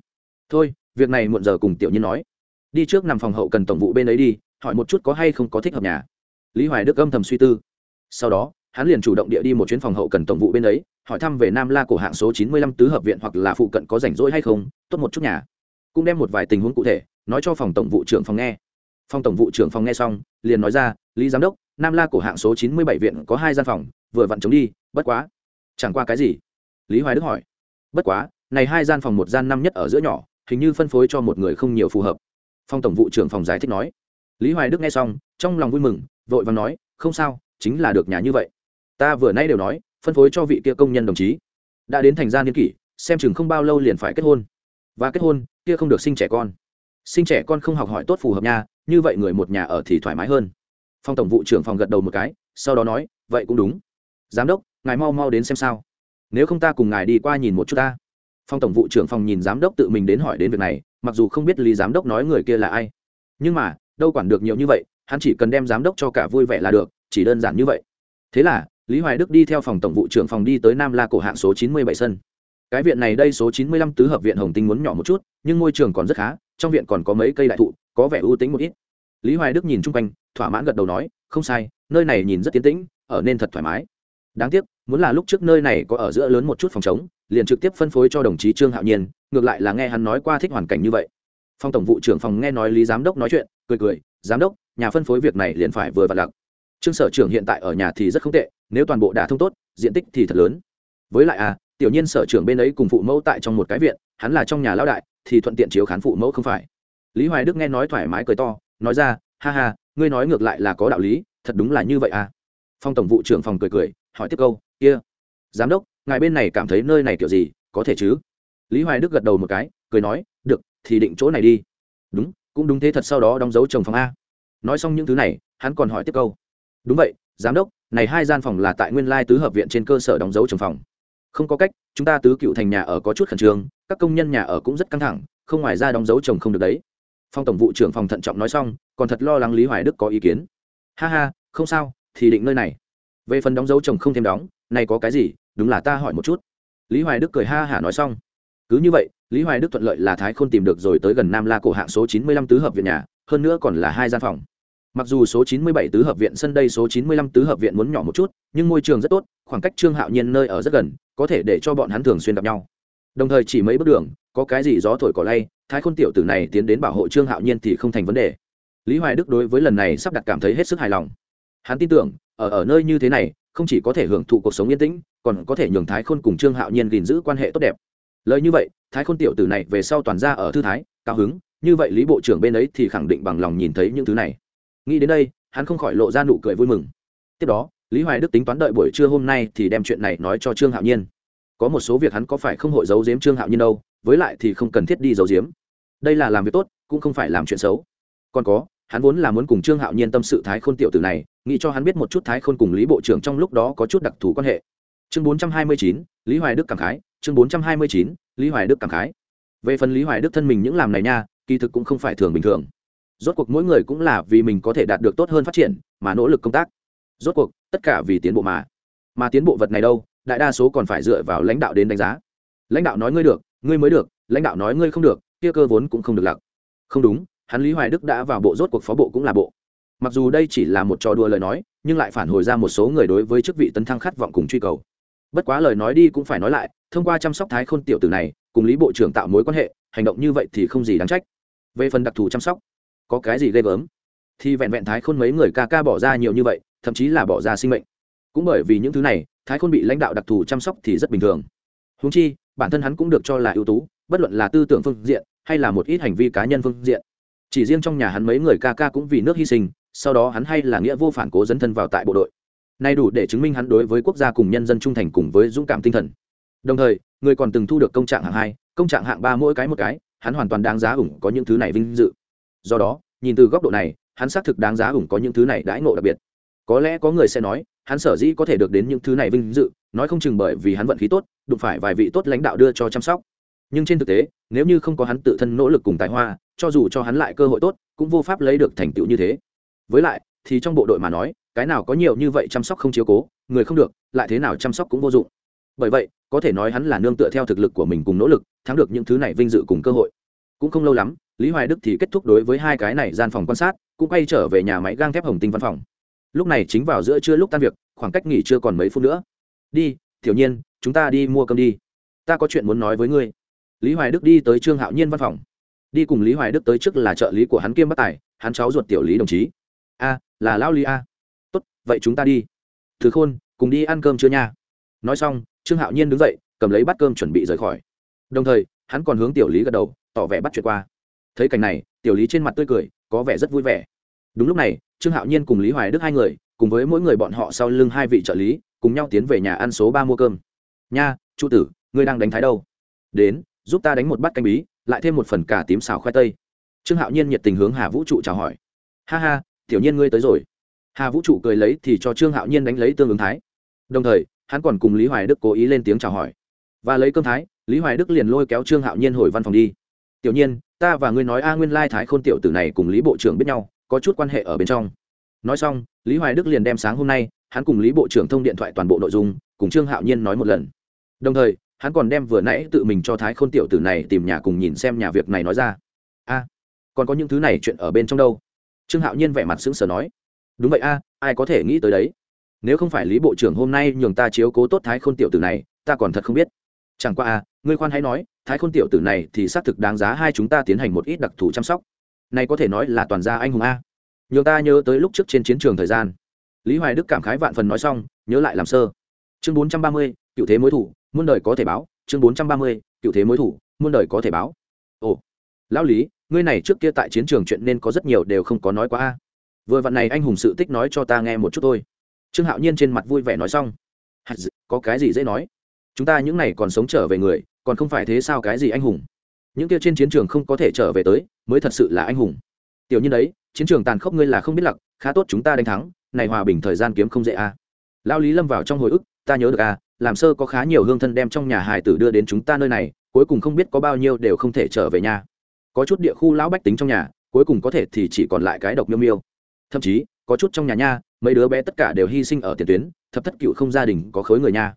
Thôi, việc này muộn giờ cùng tiểu nhiên nói. Đi trước nằm phòng hậu cần tổng vụ bên ấy đi, hỏi một chút có hay không có thích hợp nhà. Lý hoài đức âm thầm suy tư. Sau đó hắn liền chủ động địa đi một chuyến phòng hậu cần tổng vụ bên ấy, hỏi thăm về nam la cổ hạng số chín mươi lăm tứ hợp viện hoặc là phụ cận có rảnh rỗi hay không, tốt một chút nhà. Cũng đem một vài tình huống cụ thể, nói cho phòng tổng vụ trưởng phòng nghe. Phòng tổng vụ trưởng phòng nghe xong, liền nói ra, lý giám đốc, nam la cổ hạng số chín mươi bảy viện có hai gian phòng, vừa vặn chống đi, bất quá. Chẳng qua cái gì? Lý hoài đức hỏi. Bất quá, này hai gian phòng một gian năm nhất ở giữa nhỏ, hình như phân phối cho một người không nhiều phù hợp. Phòng tổng vụ trưởng phòng giải thích nói. Lý hoài đức nghe xong, trong lòng vui mừng, vội và nói, không sao, chính là được nhà như vậy ta vừa nay đều nói, phân phối cho vị kia công nhân đồng chí. Đã đến thành gia niên kỷ, xem chừng không bao lâu liền phải kết hôn. Và kết hôn, kia không được sinh trẻ con. Sinh trẻ con không học hỏi tốt phù hợp nha, như vậy người một nhà ở thì thoải mái hơn. Phòng tổng vụ trưởng phòng gật đầu một cái, sau đó nói, vậy cũng đúng. Giám đốc, ngài mau mau đến xem sao. Nếu không ta cùng ngài đi qua nhìn một chút ta. Phòng tổng vụ trưởng phòng nhìn giám đốc tự mình đến hỏi đến việc này, mặc dù không biết lý giám đốc nói người kia là ai. Nhưng mà, đâu quản được nhiều như vậy, hắn chỉ cần đem giám đốc cho cả vui vẻ là được, chỉ đơn giản như vậy. Thế là lý hoài đức đi theo phòng tổng vụ trưởng phòng đi tới nam la cổ hạng số chín mươi bảy sân. Cái viện này đây số chín mươi lăm tứ hợp viện hồng tinh muốn nhỏ một chút, nhưng môi trường còn rất khá, trong viện còn có mấy cây đại thụ, có vẻ ưu tính một ít. Lý hoài đức nhìn chung quanh, thỏa mãn gật đầu nói, không sai, nơi này nhìn rất tiến tĩnh, ở nên thật thoải mái. Đáng tiếc, muốn là lúc trước nơi này có ở giữa lớn một chút phòng chống liền trực tiếp phân phối cho đồng chí trương hạo nhiên, ngược lại là nghe hắn nói qua thích hoàn cảnh như vậy. Phòng tổng vụ trưởng phòng nghe nói lý giám đốc nói chuyện, cười cười, giám đốc, nhà phân phối việc này liền phải vừa vặn lặc trương sở trưởng hiện tại ở nhà thì rất không tệ nếu toàn bộ đã thông tốt, diện tích thì thật lớn. Với lại à tiểu nhiên sở trưởng bên ấy cùng phụ mẫu tại trong một cái viện, hắn là trong nhà lão đại, thì thuận tiện chiếu khán phụ mẫu không phải. Lý hoài đức nghe nói thoải mái cười to, nói ra, ha ha, ngươi nói ngược lại là có đạo lý, thật đúng là như vậy à. Phong tổng vụ trưởng phòng cười cười, hỏi tiếp câu, kia、yeah. giám đốc, ngài bên này cảm thấy nơi này kiểu gì, có thể chứ? Lý hoài đức gật đầu một cái, cười nói, được, thì định chỗ này đi. Đúng, cũng đúng thế thật sau đó đóng dấu chồng phòng a. Nói xong những thứ này, hắn còn hỏi tiếp câu, đúng vậy, giám đốc này hai gian phòng là tại nguyên lai tứ hợp viện trên cơ sở đóng dấu trồng phòng. Không có cách, chúng ta tứ cựu thành nhà ở có chút khẩn trương, các công nhân nhà ở cũng rất căng thẳng, không ngoài ra đóng dấu trồng không được đấy. Phong tổng vụ trưởng phòng thận trọng nói xong, còn thật lo lắng lý hoài đức có ý kiến. Ha ha, không sao, thì định nơi này. Về phần đóng dấu chồng không thêm đóng, này có cái gì, đúng là ta hỏi một chút. Lý hoài đức cười ha hả nói xong. Cứ như vậy, lý hoài đức thuận lợi là thái khôn tìm được rồi tới gần nam la cổ hạng số chín mươi lăm tứ hợp viện nhà, hơn nữa còn là hai gian phòng mặc dù số chín mươi bảy tứ hợp viện sân đây số chín mươi lăm tứ hợp viện muốn nhỏ một chút, nhưng môi trường rất tốt, khoảng cách trương hạo nhiên nơi ở rất gần, có thể để cho bọn hắn thường xuyên gặp nhau. Đồng thời chỉ mấy bước đường, có cái gì gió thổi cỏ lay, thái khôn tiểu tử này tiến đến bảo hộ trương hạo nhiên thì không thành vấn đề. Lý hoài đức đối với lần này sắp đặt cảm thấy hết sức hài lòng. Hắn tin tưởng, ở ở nơi như thế này, không chỉ có thể hưởng thụ cuộc sống yên tĩnh, còn có thể nhường thái khôn cùng trương hạo nhiên gìn giữ quan hệ tốt đẹp. Lời như vậy, thái khôn tiểu tử này về sau toàn ra ở thư thái, cao hứng, như vậy lý bộ trưởng bên ấy thì khẳng định bằng lòng nhìn thấy những thứ này nghĩ đến đây, hắn không khỏi lộ ra nụ cười vui mừng. Tiếp đó, lý hoài đức tính toán đợi buổi trưa hôm nay thì đem chuyện này nói cho trương hạo nhiên. Có một số việc hắn có phải không hội giấu giếm trương hạo nhiên đâu, với lại thì không cần thiết đi giấu giếm. Đây là làm việc tốt, cũng không phải làm chuyện xấu. Còn có, hắn vốn là muốn cùng trương hạo nhiên tâm sự thái khôn tiểu tử này, nghĩ cho hắn biết một chút thái khôn cùng lý bộ trưởng trong lúc đó có chút đặc thù quan hệ. Chương bốn trăm hai mươi chín, lý hoài đức cảm khái. Chương bốn trăm hai mươi chín, lý hoài đức cảm khái. Về phần lý hoài đức thân mình những làm này nha, kỳ thực cũng không phải thường bình thường rốt cuộc mỗi người cũng là vì mình có thể đạt được tốt hơn phát triển mà nỗ lực công tác. Rốt cuộc, tất cả vì tiến bộ mà. Mà tiến bộ vật này đâu? Đại đa số còn phải dựa vào lãnh đạo đến đánh giá. Lãnh đạo nói ngươi được, ngươi mới được, lãnh đạo nói ngươi không được, kia cơ vốn cũng không được lặc không đúng, hắn lý hoài đức đã vào bộ, rốt cuộc phó bộ cũng là bộ. Mặc dù đây chỉ là một trò đùa lời nói, nhưng lại phản hồi ra một số người đối với chức vị tấn thăng khát vọng cùng truy cầu. Bất quá lời nói đi cũng phải nói lại, thông qua chăm sóc thái khôn tiểu tử này, cùng lý bộ trưởng tạo mối quan hệ, hành động như vậy thì không gì đáng trách. Về phần đặc thù chăm sóc có cái gì ghê gớm? Thì vẹn vẹn thái khôn mấy người ca ca bỏ ra nhiều như vậy, thậm chí là bỏ ra sinh mệnh. Cũng bởi vì những thứ này, thái khôn bị lãnh đạo đặc thù chăm sóc thì rất bình thường. Húng chi, bản thân hắn cũng được cho là ưu tú, bất luận là tư tưởng phương diện, hay là một ít hành vi cá nhân phương diện. Chỉ riêng trong nhà hắn mấy người ca ca cũng vì nước hy sinh, sau đó hắn hay là nghĩa vô phản cố dấn thân vào tại bộ đội. Nay đủ để chứng minh hắn đối với quốc gia cùng nhân dân trung thành cùng với dũng cảm tinh thần. Đồng thời, người còn từng thu được công trạng hạng hai, công trạng hạng ba mỗi cái một cái, hắn hoàn toàn đáng giá ủng có những thứ này vinh dự do đó, nhìn từ góc độ này, hắn xác thực đáng giá ủng có những thứ này đãi ngộ đặc biệt. Có lẽ có người sẽ nói, hắn sở dĩ có thể được đến những thứ này vinh dự, nói không chừng bởi vì hắn vận khí tốt, đụng phải vài vị tốt lãnh đạo đưa cho chăm sóc. Nhưng trên thực tế, nếu như không có hắn tự thân nỗ lực cùng tài hoa, cho dù cho hắn lại cơ hội tốt, cũng vô pháp lấy được thành tựu như thế. Với lại, thì trong bộ đội mà nói, cái nào có nhiều như vậy chăm sóc không chiếu cố, người không được, lại thế nào chăm sóc cũng vô dụng. Bởi vậy, có thể nói hắn là nương tựa theo thực lực của mình cùng nỗ lực, thắng được những thứ này vinh dự cùng cơ hội. Cũng không lâu lắm lý hoài đức thì kết thúc đối với hai cái này gian phòng quan sát, cũng quay trở về nhà máy gang thép hồng tinh văn phòng. Lúc này chính vào giữa trưa lúc tan việc, khoảng cách nghỉ chưa còn mấy phút nữa. Đi, tiểu nhiên, chúng ta đi mua cơm đi. Ta có chuyện muốn nói với ngươi. Lý hoài đức đi tới trương hạo nhiên văn phòng. Đi cùng lý hoài đức tới trước là trợ lý của hắn kiêm bắc tài, hắn cháu ruột tiểu lý đồng chí. A, là lão lý a. Tốt, vậy chúng ta đi. Thứ khôn, cùng đi ăn cơm chưa nha. Nói xong, trương hạo nhiên đứng dậy, cầm lấy bát cơm chuẩn bị rời khỏi. Đồng thời, hắn còn hướng tiểu lý gật đầu, tỏ vẻ bắt chuyện qua thấy cảnh này, tiểu lý trên mặt tươi cười, có vẻ rất vui vẻ. Đúng lúc này, trương hạo nhiên cùng lý hoài đức hai người, cùng với mỗi người bọn họ sau lưng hai vị trợ lý, cùng nhau tiến về nhà ăn số ba mua cơm. Nha trụ tử, ngươi đang đánh thái đâu? Đến, giúp ta đánh một bát canh bí, lại thêm một phần cà tím xào khoai tây. Trương hạo nhiên nhiệt tình hướng hà vũ trụ chào hỏi. Ha ha, tiểu nhiên ngươi tới rồi. Hà vũ trụ cười lấy thì cho trương hạo nhiên đánh lấy tương ứng thái. Đồng thời, hắn còn cùng lý hoài đức cố ý lên tiếng chào hỏi. Và lấy cơm thái, lý hoài đức liền lôi kéo trương hạo nhiên hồi văn phòng đi. Tiểu nhiên ta và ngươi nói a nguyên lai thái khôn tiểu tử này cùng lý bộ trưởng biết nhau, có chút quan hệ ở bên trong. Nói xong, lý hoài đức liền đem sáng hôm nay, hắn cùng lý bộ trưởng thông điện thoại toàn bộ nội dung, cùng trương hạo nhiên nói một lần. Đồng thời, hắn còn đem vừa nãy tự mình cho thái khôn tiểu tử này tìm nhà cùng nhìn xem nhà việc này nói ra. A, còn có những thứ này chuyện ở bên trong đâu? Trương hạo nhiên vẻ mặt sững sờ nói. Đúng vậy a, ai có thể nghĩ tới đấy? Nếu không phải lý bộ trưởng hôm nay nhường ta chiếu cố tốt thái khôn tiểu tử này, ta còn thật không biết. Chẳng qua a, ngươi khoan hãy nói thái khôn tiểu tử này thì xác thực đáng giá hai chúng ta tiến hành một ít đặc thù chăm sóc. Này có thể nói là toàn gia anh hùng a. Nhường ta nhớ tới lúc trước trên chiến trường thời gian. Lý hoài đức cảm khái vạn phần nói xong, nhớ lại làm sơ. Chương bốn trăm ba mươi, cựu thế mối thủ, muôn đời có thể báo. Chương bốn trăm ba mươi, cựu thế mối thủ, muôn đời có thể báo. Ồ, lão lý, ngươi này trước kia tại chiến trường chuyện nên có rất nhiều đều không có nói quá a. Vừa vặn này anh hùng sự tích nói cho ta nghe một chút thôi. Trương hạo nhiên trên mặt vui vẻ nói xong. Có cái gì dễ nói? Chúng ta những này còn sống trở về người còn không phải thế sao cái gì anh hùng? Những kia trên chiến trường không có thể trở về tới mới thật sự là anh hùng. Tiểu nhân đấy chiến trường tàn khốc ngươi là không biết lặc khá tốt chúng ta đánh thắng này hòa bình thời gian kiếm không dễ a à. lao lý lâm vào trong hồi ức ta nhớ được a à, làm sơ có khá nhiều hương thân đem trong nhà hải tử đưa đến chúng ta nơi này cuối cùng không biết có bao nhiêu đều không thể trở về nhà có chút địa khu lão bách tính trong nhà cuối cùng có thể thì chỉ còn lại cái độc miêu miêu. Thậm chí có chút trong nhà nha mấy đứa bé tất cả đều hy sinh ở tiền tuyến thập thất cựu không gia đình có khối người nha.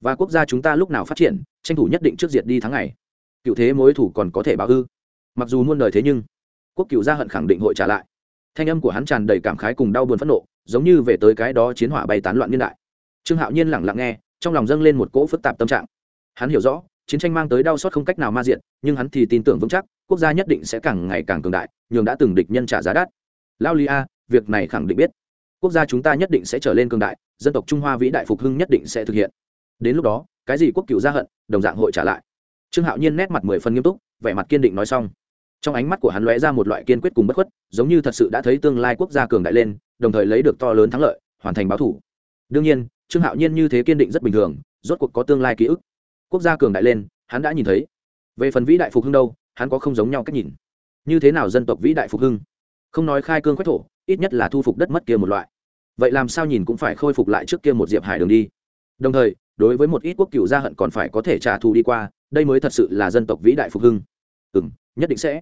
Và quốc gia chúng ta lúc nào phát triển tranh thủ nhất định trước diệt đi tháng ngày. Cựu thế mối thủ còn có thể báo ư? Mặc dù muôn đời thế nhưng, quốc cựu gia hận khẳng định hội trả lại. Thanh âm của hắn tràn đầy cảm khái cùng đau buồn phẫn nộ, giống như về tới cái đó chiến hỏa bay tán loạn niên đại. Trương hạo nhiên lẳng lặng nghe, trong lòng dâng lên một cỗ phức tạp tâm trạng. Hắn hiểu rõ, chiến tranh mang tới đau xót không cách nào ma diện nhưng hắn thì tin tưởng vững chắc, quốc gia nhất định sẽ càng ngày càng cường đại, nhường đã từng địch nhân trả giá đắt. Lao li a, việc này khẳng định biết. Quốc gia chúng ta nhất định sẽ trở lên cường đại, dân tộc trung hoa vĩ đại phục hưng nhất định sẽ thực hiện. Đến lúc đó cái gì quốc cựu gia hận, đồng dạng hội trả lại. Trương hạo nhiên nét mặt mười phần nghiêm túc, vẻ mặt kiên định nói xong. Trong ánh mắt của hắn lóe ra một loại kiên quyết cùng bất khuất, giống như thật sự đã thấy tương lai quốc gia cường đại lên, đồng thời lấy được to lớn thắng lợi, hoàn thành báo thủ. Đương nhiên, trương hạo nhiên như thế kiên định rất bình thường, rốt cuộc có tương lai ký ức. Quốc gia cường đại lên, hắn đã nhìn thấy. Về phần vĩ đại phục hưng đâu, hắn có không giống nhau cách nhìn. Như thế nào dân tộc vĩ đại phục hưng? Không nói khai cương quách thổ, ít nhất là thu phục đất mất kia một loại. Vậy làm sao nhìn cũng phải khôi phục lại trước kia một diệp hải đường đi. Đồng thời đối với một ít quốc cựu gia hận còn phải có thể trả thù đi qua, đây mới thật sự là dân tộc vĩ đại phục hưng. Ừ m nhất định sẽ.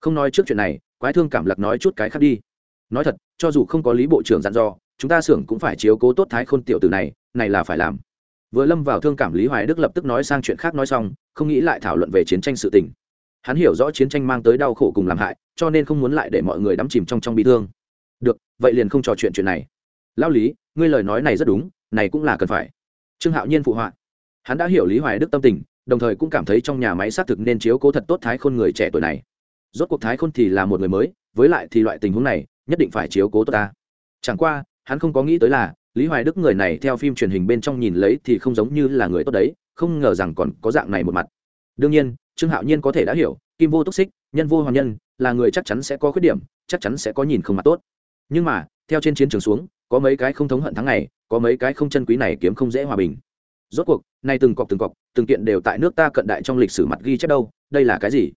Không nói trước chuyện này, quái thương cảm lạc nói chút cái khác đi. Nói thật, cho dù không có lý bộ trưởng dặn dò, chúng ta xưởng cũng phải chiếu cố tốt thái khôn tiểu từ này này là phải làm. Vừa lâm vào thương cảm lý hoài đức lập tức nói sang chuyện khác nói xong, không nghĩ lại thảo luận về chiến tranh sự tình. Hắn hiểu rõ chiến tranh mang tới đau khổ cùng làm hại, cho nên không muốn lại để mọi người đắm chìm trong trong bị thương. Được, vậy liền không trò chuyện chuyện này. Lao lý, ngươi lời nói này rất đúng, này cũng là cần phải trương hạo nhiên phụ họa. Hắn đã hiểu lý hoài đức tâm tình, đồng thời cũng cảm thấy trong nhà máy xác thực nên chiếu cố thật tốt thái khôn người trẻ tuổi này. Rốt cuộc thái khôn thì là một người mới, với lại thì loại tình huống này, nhất định phải chiếu cố tốt ta. Chẳng qua, hắn không có nghĩ tới là, lý hoài đức người này theo phim truyền hình bên trong nhìn lấy thì không giống như là người tốt đấy, không ngờ rằng còn có dạng này một mặt. Đương nhiên, trương hạo nhiên có thể đã hiểu, kim vô túc xích, nhân vô hoàng nhân, là người chắc chắn sẽ có khuyết điểm, chắc chắn sẽ có nhìn không mặt tốt. Nhưng mà, theo trên chiến trường xuống có mấy cái không thống hận thắng này, có mấy cái không chân quý này kiếm không dễ hòa bình. Rốt cuộc, nay từng cọc từng cọc, từng kiện đều tại nước ta cận đại trong lịch sử mặt ghi chép đâu, đây là cái gì?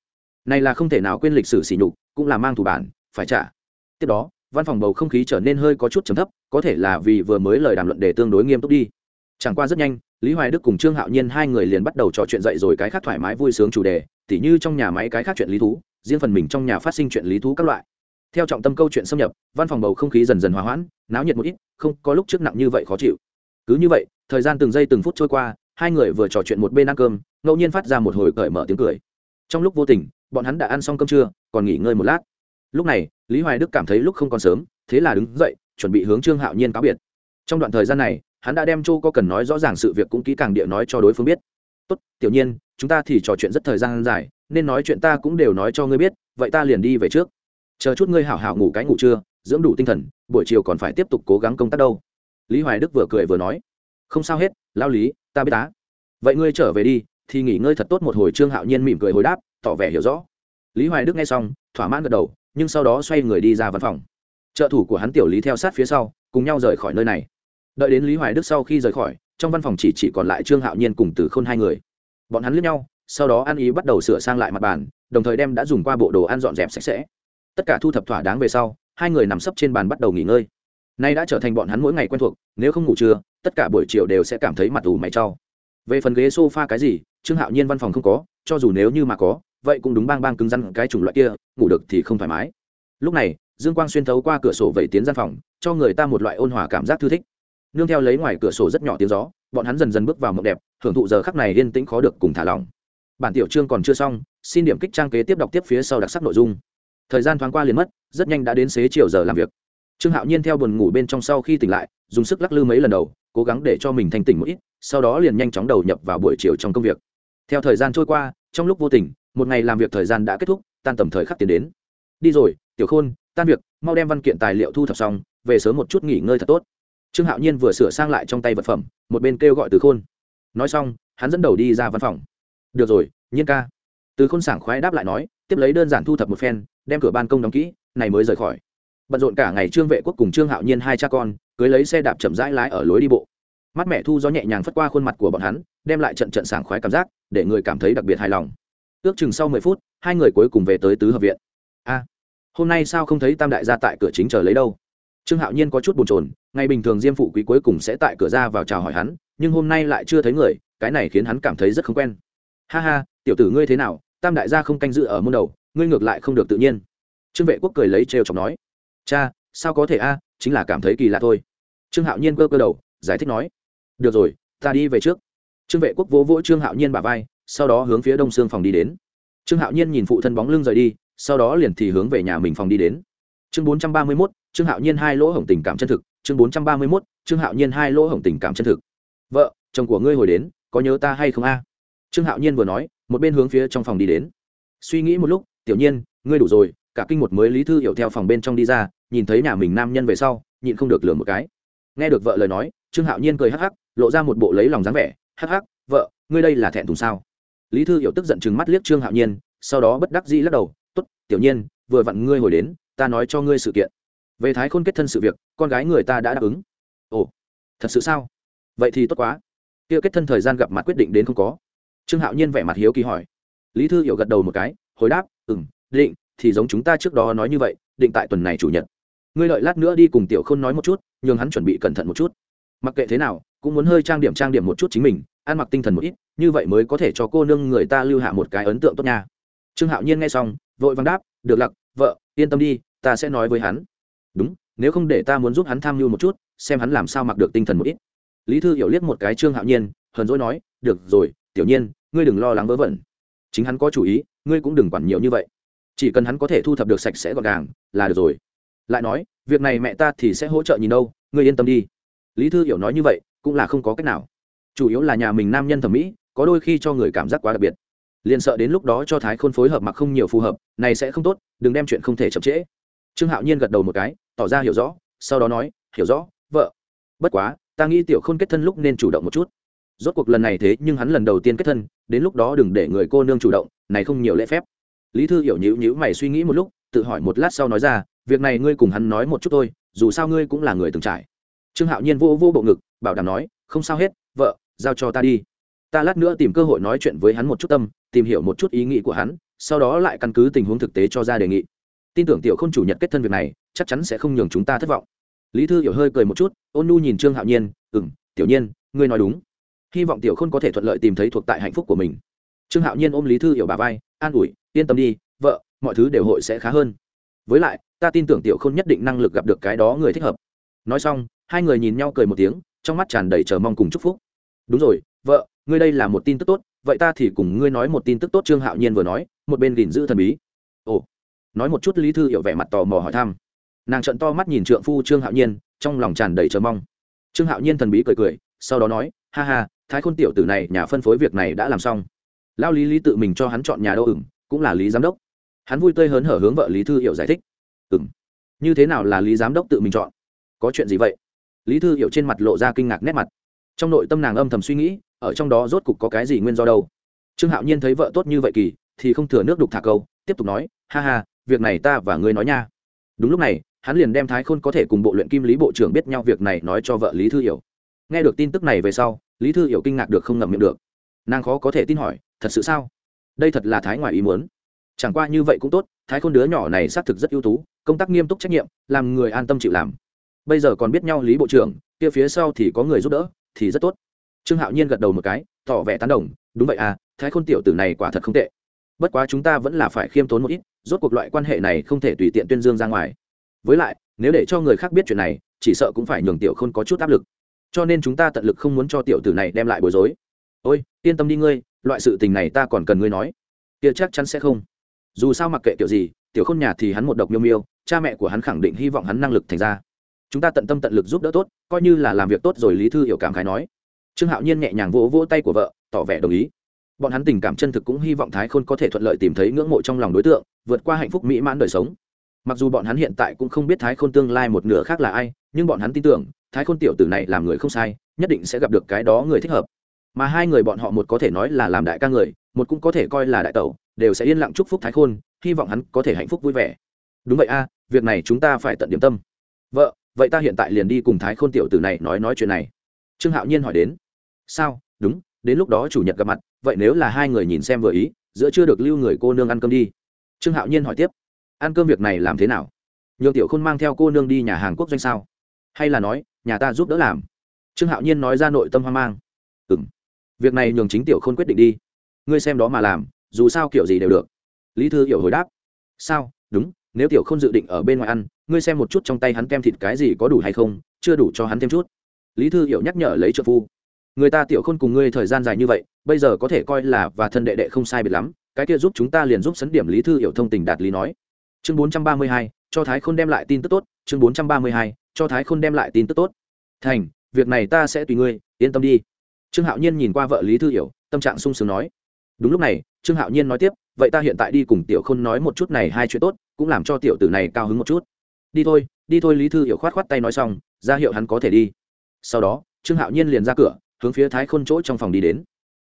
Này là không thể nào quên lịch sử sỉ nhục, cũng là mang thủ bản, phải trả. Tiếp đó, văn phòng bầu không khí trở nên hơi có chút trầm thấp, có thể là vì vừa mới lời đàm luận để tương đối nghiêm túc đi. Chẳng qua rất nhanh, lý hoài đức cùng trương hạo nhiên hai người liền bắt đầu trò chuyện dậy rồi cái khác thoải mái vui sướng chủ đề, tỉ như trong nhà máy cái khác chuyện lý thú, riêng phần mình trong nhà phát sinh chuyện lý thú các loại theo trọng tâm câu chuyện xâm nhập, văn phòng bầu không khí dần dần hòa hoãn, náo nhiệt một ít, không có lúc trước nặng như vậy khó chịu. Cứ như vậy, thời gian từng giây từng phút trôi qua, hai người vừa trò chuyện một bên ăn cơm, ngẫu nhiên phát ra một hồi cởi mở tiếng cười. Trong lúc vô tình, bọn hắn đã ăn xong cơm trưa, còn nghỉ ngơi một lát. Lúc này, lý hoài đức cảm thấy lúc không còn sớm, thế là đứng dậy, chuẩn bị hướng trương hạo nhiên cáo biệt. Trong đoạn thời gian này, hắn đã đem châu có cần nói rõ ràng sự việc cũng kỹ càng địa nói cho đối phương biết. Tốt, tiểu nhiên, chúng ta thì trò chuyện rất thời gian dài, nên nói chuyện ta cũng đều nói cho ngươi biết, vậy ta liền đi về trước chờ chút ngươi hảo hảo ngủ cái ngủ trưa, dưỡng đủ tinh thần, buổi chiều còn phải tiếp tục cố gắng công tác đâu. Lý hoài đức vừa cười vừa nói. Không sao hết, lao lý, ta biết tá vậy ngươi trở về đi, thì nghỉ ngơi thật tốt một hồi. Trương hạo nhiên mỉm cười hồi đáp, tỏ vẻ hiểu rõ. Lý hoài đức nghe xong, thỏa mãn gật đầu, nhưng sau đó xoay người đi ra văn phòng. Trợ thủ của hắn tiểu lý theo sát phía sau, cùng nhau rời khỏi nơi này. Đợi đến lý hoài đức sau khi rời khỏi, trong văn phòng chỉ chỉ còn lại trương hạo nhiên cùng từ khôn hai người. Bọn hắn lướt nhau, sau đó ăn ý bắt đầu sửa sang lại mặt bàn, đồng thời đem đã dùng qua bộ đồ ăn dọn dẹp sạch sẽ tất cả thu thập thỏa đáng về sau, hai người nằm sấp trên bàn bắt đầu nghỉ ngơi. Nay đã trở thành bọn hắn mỗi ngày quen thuộc, nếu không ngủ trưa, tất cả buổi chiều đều sẽ cảm thấy mặt ủ mày trau về phần ghế s o f a cái gì, trương hạo nhiên văn phòng không có, cho dù nếu như mà có, vậy cũng đúng bang bang cứng rắn cái chủng loại kia, ngủ được thì không thoải mái. Lúc này, dương quang xuyên thấu qua cửa sổ vẩy tiến gian phòng, cho người ta một loại ôn hòa cảm giác thư thích. Nương theo lấy ngoài cửa sổ rất nhỏ tiếng gió, bọn hắn dần dần bước vào mộng đẹp hưởng thụ giờ khắc này yên tĩnh khó được cùng thả lỏng. Bản tiểu chương còn chưa xong, xin điểm kích trang kế tiếp đọc tiếp phía sau đặc sắc nội dung thời gian thoáng qua liền mất, rất nhanh đã đến xế chiều giờ làm việc. Trương hạo nhiên theo buồn ngủ bên trong sau khi tỉnh lại, dùng sức lắc lư mấy lần đầu, cố gắng để cho mình thanh tỉnh một ít, sau đó liền nhanh chóng đầu nhập vào buổi chiều trong công việc. Theo thời gian trôi qua, trong lúc vô tình, một ngày làm việc thời gian đã kết thúc, tan tầm thời khắc tiến đến. Đi rồi, tiểu khôn, tan việc, mau đem văn kiện tài liệu thu thập xong, về sớm một chút nghỉ ngơi thật tốt. Trương hạo nhiên vừa sửa sang lại trong tay vật phẩm, một bên kêu gọi từ khôn. Nói xong, hắn dẫn đầu đi ra văn phòng. Được rồi, nhiên ca. Từ khôn sảng khoái đáp lại nói tiếp lấy đơn giản thu thập một phen, đem cửa ban công đóng kỹ, này mới rời khỏi. Bận rộn cả ngày trương vệ quốc cùng trương hạo nhiên hai cha con, cưới lấy xe đạp chậm rãi lái ở lối đi bộ. Mắt mẹ thu gió nhẹ nhàng phất qua khuôn mặt của bọn hắn, đem lại trận trận sảng khoái cảm giác, để người cảm thấy đặc biệt hài lòng. Ước chừng sau mười phút, hai người cuối cùng về tới tứ hợp viện. A, hôm nay sao không thấy tam đại gia tại cửa chính chờ lấy đâu? Trương hạo nhiên có chút bồn chồn, ngày bình thường diêm phụ quý cuối cùng sẽ tại cửa ra vào chào hỏi hắn, nhưng hôm nay lại chưa thấy người, cái này khiến hắn cảm thấy rất không quen. Ha ha, tiểu tử ngươi thế nào tam đại gia không canh dự ở môn đầu, ngươi ngược lại không được tự nhiên. Trương vệ quốc cười lấy trêu chọc nói, cha, sao có thể a, chính là cảm thấy kỳ lạ thôi. Trương hạo nhiên cơ cơ đầu, giải thích nói, được rồi, ta đi về trước. Trương vệ quốc vỗ vỗ trương hạo nhiên bà vai, sau đó hướng phía đông xương phòng đi đến. Trương hạo nhiên nhìn phụ thân bóng lưng rời đi, sau đó liền thì hướng về nhà mình phòng đi đến. Chương bốn trăm ba mươi mốt, trương hạo nhiên hai lỗ hổng tình cảm chân thực. Chương bốn trăm ba mươi mốt, trương hạo nhiên hai lỗ hổng tình cảm chân thực. Vợ, chồng của ngươi hồi đến, có nhớ ta hay không a? Trương hạo nhiên vừa nói một bên hướng phía trong phòng đi đến. Suy nghĩ một lúc, tiểu nhiên, ngươi đủ rồi, cả kinh một mới lý thư hiểu theo phòng bên trong đi ra, nhìn thấy nhà mình nam nhân về sau, nhịn không được lừa một cái. Nghe được vợ lời nói, trương hạo nhiên cười hắc hắc, lộ ra một bộ lấy lòng dáng vẻ, hắc hắc, vợ, ngươi đây là thẹn thùng sao? Lý thư hiểu tức giận chừng mắt liếc trương hạo nhiên, sau đó bất đắc dĩ lắc đầu t ố t tiểu nhiên, vừa vặn ngươi hồi đến, ta nói cho ngươi sự kiện. Về thái khôn kết thân sự việc, con gái người ta đã đáp ứng. Ồ, thật sự sao? Vậy thì tốt quá. Kia kết thân thời gian gặp mặt quyết định đến không có trương hạo nhiên vẻ mặt hiếu kỳ hỏi. Lý thư hiểu gật đầu một cái, hồi đáp ừ m định, thì giống chúng ta trước đó nói như vậy, định tại tuần này chủ nhật. Ngươi lợi lát nữa đi cùng tiểu k h ô n nói một chút, nhường hắn chuẩn bị cẩn thận một chút. Mặc kệ thế nào, cũng muốn hơi trang điểm trang điểm một chút chính mình, ăn mặc tinh thần một ít, như vậy mới có thể cho cô nương người ta lưu hạ một cái ấn tượng tốt nha. Trương hạo nhiên nghe xong, vội vàng đáp, được lặc, vợ, yên tâm đi, ta sẽ nói với hắn. Đúng, nếu không để ta muốn giúp hắn tham mưu một chút, xem hắn làm sao mặc được tinh thần một ít. Lý thư hiểu liếc một cái trương hạo nhiên, hờn dỗi nói, được rồi tiểu nhiên, ngươi đừng lo lắng vớ vẩn. Chính hắn có chủ ý, ngươi cũng đừng quản nhiều như vậy. Chỉ cần hắn có thể thu thập được sạch sẽ gọn gàng, là được rồi. Lại nói, việc này mẹ ta thì sẽ hỗ trợ nhìn đâu, ngươi yên tâm đi. Lý thư hiểu nói như vậy, cũng là không có cách nào. Chủ yếu là nhà mình nam nhân thẩm mỹ, có đôi khi cho người cảm giác quá đặc biệt. Liền sợ đến lúc đó cho thái khôn phối hợp mặc không nhiều phù hợp, này sẽ không tốt, đừng đem chuyện không thể chậm trễ. Trương hạo nhiên gật đầu một cái, tỏ ra hiểu rõ, sau đó nói, hiểu rõ, vợ. Bất quá, ta nghĩ tiểu khôn kết thân lúc nên chủ động một chút rốt cuộc lần này thế nhưng hắn lần đầu tiên kết thân, đến lúc đó đừng để người cô nương chủ động, này không nhiều lễ phép. Lý thư hiểu nhữ nhữ mày suy nghĩ một lúc, tự hỏi một lát sau nói ra, việc này ngươi cùng hắn nói một chút thôi, dù sao ngươi cũng là người từng trải. Trương hạo nhiên vô vô bộ ngực, bảo đảm nói, không sao hết, vợ, giao cho ta đi. Ta lát nữa tìm cơ hội nói chuyện với hắn một chút tâm, tìm hiểu một chút ý nghĩ của hắn, sau đó lại căn cứ tình huống thực tế cho ra đề nghị. Tin tưởng tiểu không chủ nhật kết thân việc này, chắc chắn sẽ không nhường chúng ta thất vọng. Lý thư hiểu hơi cười một chút, ôn nu nhìn trương hạo nhiên ừ m tiểu nhiên, ngươi nói đúng hy vọng tiểu khôn có thể thuận lợi tìm thấy thuộc tại hạnh phúc của mình. Trương hạo nhiên ôm lý thư hiểu bà vai, an ủi, yên tâm đi, vợ, mọi thứ đều hội sẽ khá hơn. Với lại, ta tin tưởng tiểu khôn nhất định năng lực gặp được cái đó người thích hợp. Nói xong, hai người nhìn nhau cười một tiếng, trong mắt tràn đầy chờ mong cùng chúc phúc. Đúng rồi, vợ, ngươi đây là một tin tức tốt, vậy ta thì cùng ngươi nói một tin tức tốt, trương hạo nhiên vừa nói, một bên gìn giữ thần bí. Ồ. Nói một chút lý thư hiểu vẻ mặt tò mò hỏi thăm. Nàng trận to mắt nhìn trượng phu trương hạo nhiên, trong lòng tràn đầy chờ mong. Trương hạo nhiên thần bí cười cười, sau đó nói, ha ha thái khôn tiểu tử này, nhà phân phối việc này đã làm xong. Lao lý lý tự mình cho hắn chọn nhà đô ửng, cũng là lý giám đốc. Hắn vui tươi hớn hở hướng vợ lý thư hiểu giải thích. Ừng như thế nào là lý giám đốc tự mình chọn? Có chuyện gì vậy? Lý thư hiểu trên mặt lộ ra kinh ngạc nét mặt. Trong nội tâm nàng âm thầm suy nghĩ, ở trong đó rốt cục có cái gì nguyên do đâu. Trương hạo nhiên thấy vợ tốt như vậy kỳ, thì không thừa nước đục thả câu, tiếp tục nói, ha ha, việc này ta và ngươi nói nha. Đúng lúc này, hắn liền đem thái khôn có thể cùng bộ luyện kim lý bộ trưởng biết nhau việc này nói cho vợ lý thư hiểu. Nghe được tin tức này về sau lý thư hiểu kinh ngạc được không ngậm miệng được. Nàng khó có thể tin hỏi, thật sự sao? Đây thật là thái ngoài ý muốn. Chẳng qua như vậy cũng tốt, thái khôn đứa nhỏ này xác thực rất ưu tú, công tác nghiêm túc trách nhiệm, làm người an tâm chịu làm. Bây giờ còn biết nhau lý bộ trưởng, kia phía sau thì có người giúp đỡ, thì rất tốt. Trương hạo nhiên gật đầu một cái, tỏ vẻ tán đồng, đúng vậy à thái khôn tiểu tử này quả thật không tệ. Bất quá chúng ta vẫn là phải khiêm tốn một ít, rốt cuộc loại quan hệ này không thể tùy tiện tuyên dương ra ngoài. Với lại, nếu để cho người khác biết chuyện này, chỉ sợ cũng phải nhường tiểu khôn có chút áp lực cho nên chúng ta tận lực không muốn cho tiểu tử này đem lại bối rối. Ôi, yên tâm đi ngươi, loại sự tình này ta còn cần ngươi nói. Kia chắc chắn sẽ không. Dù sao mặc kệ kiểu gì, tiểu khôn nhà thì hắn một độc miêu miêu, cha mẹ của hắn khẳng định hy vọng hắn năng lực thành ra. Chúng ta tận tâm tận lực giúp đỡ tốt, coi như là làm việc tốt rồi lý thư hiểu cảm khái nói. Trương hạo nhiên nhẹ nhàng vỗ vỗ tay của vợ, tỏ vẻ đồng ý. Bọn hắn tình cảm chân thực cũng hy vọng thái khôn có thể thuận lợi tìm thấy ngưỡng mộ trong lòng đối tượng, vượt qua hạnh phúc mỹ mãn đời sống. Mặc dù bọn hắn hiện tại cũng không biết thái khôn tương lai một nửa khác là ai, nhưng bọn hắn tin tưởng thái khôn tiểu tử này làm người không sai, nhất định sẽ gặp được cái đó người thích hợp. Mà hai người bọn họ một có thể nói là làm đại ca người, một cũng có thể coi là đại tẩu, đều sẽ yên lặng chúc phúc thái khôn, hy vọng hắn có thể hạnh phúc vui vẻ. Đúng vậy a, việc này chúng ta phải tận điểm tâm. Vợ, vậy ta hiện tại liền đi cùng thái khôn tiểu tử này nói nói chuyện này. Trương hạo nhiên hỏi đến. Sao? Đúng, đến lúc đó chủ nhật gặp mặt, vậy nếu là hai người nhìn xem vừa ý, giữa chưa được lưu người cô nương ăn cơm đi. Trương hạo nhiên hỏi tiếp. Ăn cơm việc này làm thế nào? Nhường tiểu khôn mang theo cô nương đi nhà hàng quốc doanh sao? Hay là nói, nhà ta giúp đỡ làm? Trương hạo nhiên nói ra nội tâm hoang mang. Ừ m việc này nhường chính tiểu khôn quyết định đi. Ngươi xem đó mà làm, dù sao kiểu gì đều được. Lý thư hiểu hồi đáp. Sao? Đúng, nếu tiểu khôn dự định ở bên ngoài ăn, ngươi xem một chút trong tay hắn kem thịt cái gì có đủ hay không, chưa đủ cho hắn thêm chút. Lý thư hiểu nhắc nhở lấy trợ phu. Người ta tiểu khôn cùng ngươi thời gian dài như vậy, bây giờ có thể coi là và thân đệ đệ không sai biệt lắm, cái kia giúp chúng ta liền giúp sấn điểm lý thư hiểu thông tình đạt lý nói chương bốn trăm ba mươi hai, cho thái khôn đem lại tin tức tốt. Chương bốn trăm ba mươi hai, cho thái khôn đem lại tin tức tốt. Thành, việc này ta sẽ tùy ngươi, yên tâm đi. Trương hạo nhiên nhìn qua vợ lý thư hiểu, tâm trạng sung sướng nói. Đúng lúc này, trương hạo nhiên nói tiếp, vậy ta hiện tại đi cùng tiểu khôn nói một chút này hai chuyện tốt, cũng làm cho tiểu tử này cao hứng một chút. Đi thôi đi thôi, lý thư hiểu khoát khoát tay nói xong, ra hiệu hắn có thể đi. Sau đó, trương hạo nhiên liền ra cửa, hướng phía thái khôn chỗ trong phòng đi đến.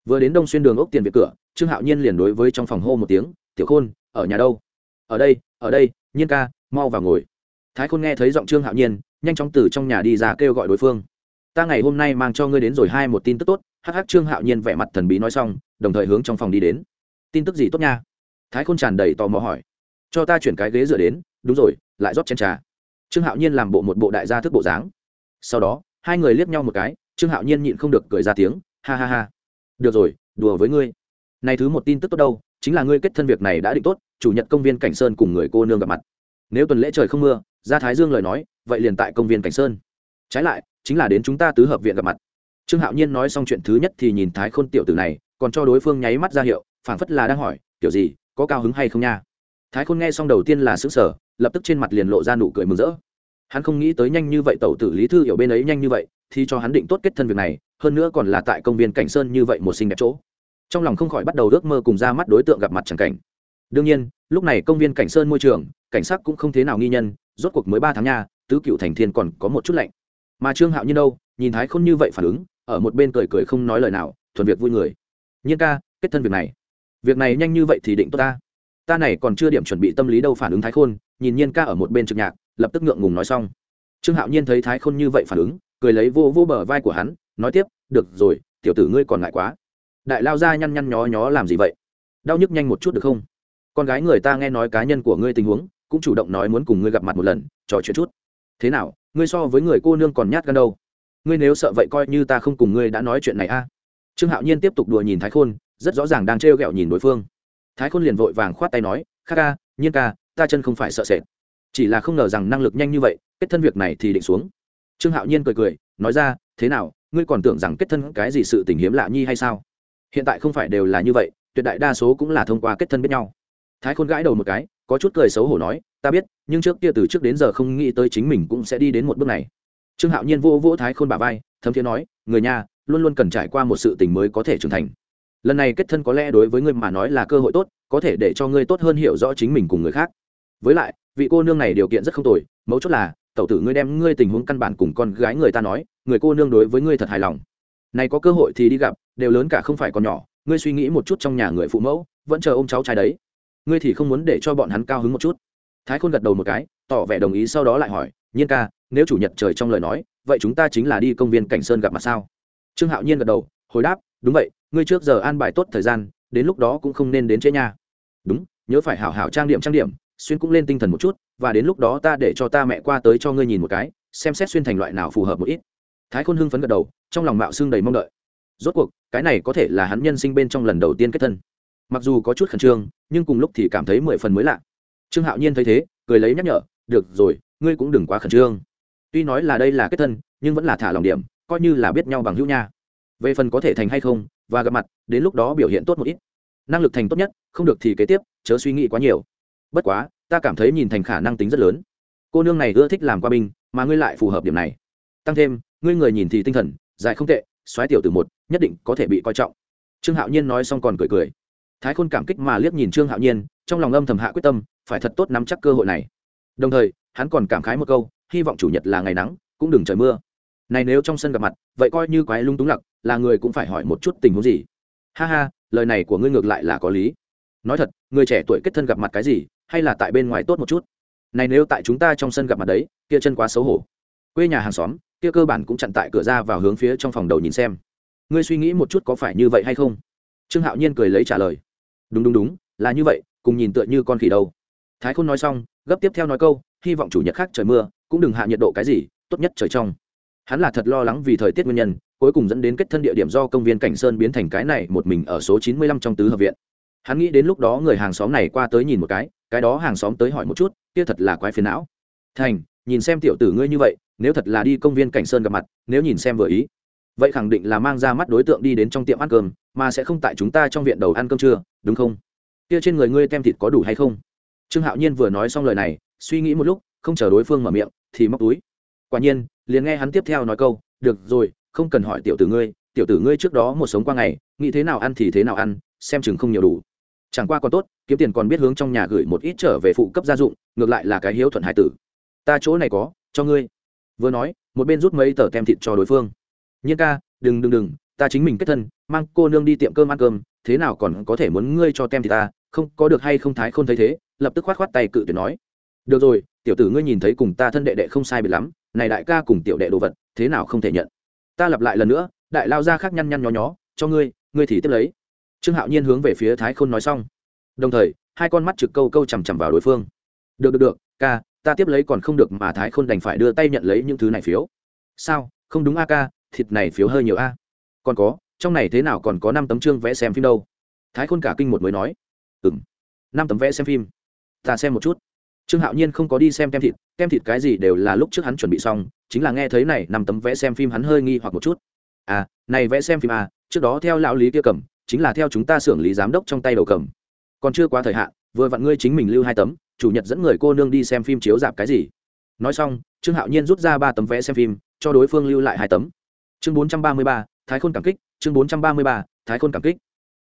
Vừa đến đông xuyên đường ốc tiền về cửa, trương hạo nhiên liền đối với trong phòng hô một tiếng, tiểu khôn, ở nhà đâu? Ở đây ở đây, nhiên ca, mau vào ngồi. Thái khôn nghe thấy giọng trương hạo nhiên, nhanh chóng từ trong nhà đi ra kêu gọi đối phương. Ta ngày hôm nay mang cho ngươi đến rồi hai một tin tức tốt. Hắc hắc trương hạo nhiên vẻ mặt thần bí nói xong, đồng thời hướng trong phòng đi đến. Tin tức gì tốt nha? Thái khôn tràn đầy tò mò hỏi. Cho ta chuyển cái ghế dựa đến, đúng rồi, lại rót chén trà. Trương hạo nhiên làm bộ một bộ đại gia thức bộ dáng. Sau đó, hai người liếc nhau một cái, trương hạo nhiên nhịn không được cười ra tiếng, ha ha ha. Được rồi, đùa với ngươi. Này thứ một tin tức tốt đâu chính là ngươi kết thân việc này đã định tốt, chủ nhật công viên cảnh sơn cùng người cô nương gặp mặt. Nếu tuần lễ trời không mưa ra thái dương lời nói, vậy liền tại công viên cảnh sơn. Trái lại, chính là đến chúng ta tứ hợp viện gặp mặt. Trương hạo nhiên nói xong chuyện thứ nhất thì nhìn thái khôn tiểu tử này, còn cho đối phương nháy mắt ra hiệu, phảng phất là đang hỏi, kiểu gì, có cao hứng hay không nha? Thái khôn nghe xong đầu tiên là xứng sở lập tức trên mặt liền lộ ra nụ cười mừng rỡ. Hắn không nghĩ tới nhanh như vậy tẩu tử lý thư hiểu bên ấy nhanh như vậy, thì cho hắn định tốt kết thân việc này, hơn nữa còn là tại công viên cảnh sơn như vậy một xinh đẹp chỗ trong lòng không khỏi bắt đầu ước mơ cùng ra mắt đối tượng gặp mặt chẳng cảnh. Đương nhiên, lúc này công viên cảnh sơn môi trường, cảnh sát cũng không thế nào nghi nhân, rốt cuộc mới ba tháng nha, tứ cựu thành thiên còn có một chút lạnh. Mà trương hạo nhiên đâu, nhìn thái khôn như vậy phản ứng, ở một bên cười cười không nói lời nào, thuần việc vui người. Nhiên ca, kết thân việc này. Việc này nhanh như vậy thì định tốt ta. Ta này còn chưa điểm chuẩn bị tâm lý đâu phản ứng thái khôn, nhìn nhiên ca ở một bên trực nhạc, lập tức ngượng ngùng nói xong. Trương hạo nhiên thấy thái khôn như vậy phản ứng, cười lấy vô vô bờ vai của hắn, nói tiếp, được rồi, tiểu tử ngươi còn ngại quá đại lao ra nhăn nhăn nhó nhó làm gì vậy? Đau nhức nhanh một chút được không? Con gái người ta nghe nói cá nhân của ngươi tình huống, cũng chủ động nói muốn cùng ngươi gặp mặt một lần, trò chuyện chút. Thế nào, ngươi so với người cô nương còn nhát gan đâu? Ngươi nếu sợ vậy coi như ta không cùng ngươi đã nói chuyện này a. Trương hạo nhiên tiếp tục đùa nhìn thái khôn, rất rõ ràng đang trêu ghẹo nhìn đối phương. Thái khôn liền vội vàng khoát tay nói kha ca, nhiên ca, ta chân không phải sợ sệt. Chỉ là không ngờ rằng năng lực nhanh như vậy, kết thân việc này thì định xuống. Trương hạo nhiên cười cười, nói ra, thế nào, ngươi còn tưởng rằng kết thân cái gì sự tình hiếm lạ nhi hay sao? Hiện tại không phải đều là như vậy, tuyệt đại đa số cũng là thông qua kết thân biết nhau. Thái khôn gãi đầu một cái, có chút cười xấu hổ nói, ta biết, nhưng trước kia từ trước đến giờ không nghĩ tới chính mình cũng sẽ đi đến một bước này. Trương hạo nhiên vô vỗ thái khôn bà vai, thấm thiế nói, người nhà, luôn luôn cần trải qua một sự tình mới có thể trưởng thành. Lần này kết thân có lẽ đối với ngươi mà nói là cơ hội tốt, có thể để cho ngươi tốt hơn hiểu rõ chính mình cùng người khác. Với lại, vị cô nương này điều kiện rất không tồi, mấu chốt là, tẩu tử ngươi đem ngươi tình huống căn bản cùng con gái người ta nói, người cô nương đối với ngươi thật hài lòng này có cơ hội thì đi gặp, đều lớn cả không phải còn nhỏ, ngươi suy nghĩ một chút trong nhà người phụ mẫu, vẫn chờ ôm cháu trai đấy. Ngươi thì không muốn để cho bọn hắn cao hứng một chút. Thái khôn gật đầu một cái, tỏ vẻ đồng ý sau đó lại hỏi, nhiên ca, nếu chủ nhật trời trong lời nói, vậy chúng ta chính là đi công viên cảnh sơn gặp mặt sao? Trương hạo nhiên gật đầu, hồi đáp, đúng vậy, ngươi trước giờ an bài tốt thời gian, đến lúc đó cũng không nên đến chế nha. Đúng, nhớ phải hảo hảo trang điểm trang điểm, xuyên cũng lên tinh thần một chút, và đến lúc đó ta để cho ta mẹ qua tới cho ngươi nhìn một cái, xem xét xuyên thành loại nào phù hợp một ít thái khôn hưng phấn gật đầu, trong lòng mạo xương đầy mong đợi. Rốt cuộc, cái này có thể là hắn nhân sinh bên trong lần đầu tiên kết thân. Mặc dù có chút khẩn trương, nhưng cùng lúc thì cảm thấy mười phần mới lạ. Trương hạo nhiên thấy thế, cười lấy nhắc nhở, được rồi, ngươi cũng đừng quá khẩn trương. Tuy nói là đây là kết thân, nhưng vẫn là thả lòng điểm, coi như là biết nhau bằng hữu nha. Về phần có thể thành hay không, và gặp mặt, đến lúc đó biểu hiện tốt một ít. Năng lực thành tốt nhất, không được thì kế tiếp, chớ suy nghĩ quá nhiều. Bất quá, ta cảm thấy nhìn thành khả năng tính rất lớn. Cô nương này ưa thích làm qua binh, mà ngươi lại phù hợp điểm này. Tăng thêm ngươi người nhìn thì tinh thần, dài không tệ xoáy tiểu từ một, nhất định có thể bị coi trọng. Trương hạo nhiên nói xong còn cười cười. Thái khôn cảm kích mà liếc nhìn trương hạo nhiên, trong lòng âm thầm hạ quyết tâm, phải thật tốt nắm chắc cơ hội này. Đồng thời, hắn còn cảm khái một câu, hy vọng chủ nhật là ngày nắng, cũng đừng trời mưa. Này nếu trong sân gặp mặt, vậy coi như quái lung túng lặc, là người cũng phải hỏi một chút tình huống gì. Ha ha, lời này của ngươi ngược lại là có lý. Nói thật, người trẻ tuổi kết thân gặp mặt cái gì, hay là tại bên ngoài tốt một chút. Này nếu tại chúng ta trong sân gặp mặt đấy, kia chân quá xấu hổ. Quê nhà hàng xóm kia cơ bản cũng chặn tại cửa ra vào hướng phía trong phòng đầu nhìn xem. Ngươi suy nghĩ một chút có phải như vậy hay không? Trương hạo nhiên cười lấy trả lời. Đúng đúng đúng, là như vậy, cùng nhìn tựa như con khỉ đâu. Thái khôn nói xong, gấp tiếp theo nói câu, hy vọng chủ nhật khác trời mưa, cũng đừng hạ nhiệt độ cái gì, tốt nhất trời trong. Hắn là thật lo lắng vì thời tiết nguyên nhân, cuối cùng dẫn đến kết thân địa điểm do công viên cảnh sơn biến thành cái này một mình ở số chín mươi lăm trong tứ hợp viện. Hắn nghĩ đến lúc đó người hàng xóm này qua tới nhìn một cái cái đó hàng xóm tới hỏi một chút, kia thật là quái phiền não. Thành nhìn xem tiểu tử ngươi như vậy, nếu thật là đi công viên cảnh sơn gặp mặt, nếu nhìn xem vừa ý, vậy khẳng định là mang ra mắt đối tượng đi đến trong tiệm ăn cơm, mà sẽ không tại chúng ta trong viện đầu ăn cơm trưa, đúng không? Kia trên người ngươi tem thịt có đủ hay không? Trương hạo nhiên vừa nói xong lời này, suy nghĩ một lúc, không chờ đối phương mở miệng, thì móc túi. Quả nhiên, liền nghe hắn tiếp theo nói câu, được rồi, không cần hỏi tiểu tử ngươi, tiểu tử ngươi trước đó một sống qua ngày, nghĩ thế nào ăn thì thế nào ăn, xem chừng không nhiều đủ. Chẳng qua còn tốt, kiếm tiền còn biết hướng trong nhà gửi một ít trở về phụ cấp gia dụng, ngược lại là cái hiếu thuận hải tử ta chỗ này có, cho ngươi. Vừa nói, một bên rút mấy tờ tem thịt cho đối phương. Nhiên ca, đừng đừng đừng, ta chính mình kết thân, mang cô nương đi tiệm cơm ăn cơm, thế nào còn có thể muốn ngươi cho tem thịt ta, không, có được hay không thái không thấy thế, lập tức khoát khoát tay cự tuyệt nói. Được rồi, tiểu tử ngươi nhìn thấy cùng ta thân đệ đệ không sai biệt lắm, này đại ca cùng tiểu đệ đồ vật, thế nào không thể nhận. Ta lặp lại lần nữa, đại lao ra khác nhăn nhăn nhó nhó, cho ngươi ngươi thì tiếp lấy. Trương hạo nhiên hướng về phía thái khôn nói xong. Đồng thời, hai con mắt trực câu câu chằm chằm vào đối phương. Được được được, ca ta tiếp lấy còn không được mà thái khôn đành phải đưa tay nhận lấy những thứ này phiếu. Sao? Không đúng a ca, thịt này phiếu hơi nhiều a. Còn có, trong này thế nào còn có năm tấm chương vẽ xem phim đâu? Thái khôn cả kinh một mới nói. Ừng năm tấm vẽ xem phim. Ta xem một chút. Trương hạo nhiên không có đi xem kem thịt kem thịt cái gì đều là lúc trước hắn chuẩn bị xong, chính là nghe thấy này, năm tấm vẽ xem phim hắn hơi nghi hoặc một chút. À này vẽ xem phim à trước đó theo lão lý kia cầm, chính là theo chúng ta xưởng lý giám đốc trong tay đầu cầm. Còn chưa quá thời hạn vừa vặn ngươi chính mình lưu hai tấm, chủ nhật dẫn người cô nương đi xem phim chiếu dạp cái gì. Nói xong, trương hạo nhiên rút ra ba tấm vé xem phim, cho đối phương lưu lại hai tấm. Chương bốn trăm ba mươi ba, thái khôn cảm kích, chương bốn trăm ba mươi ba, thái khôn cảm kích.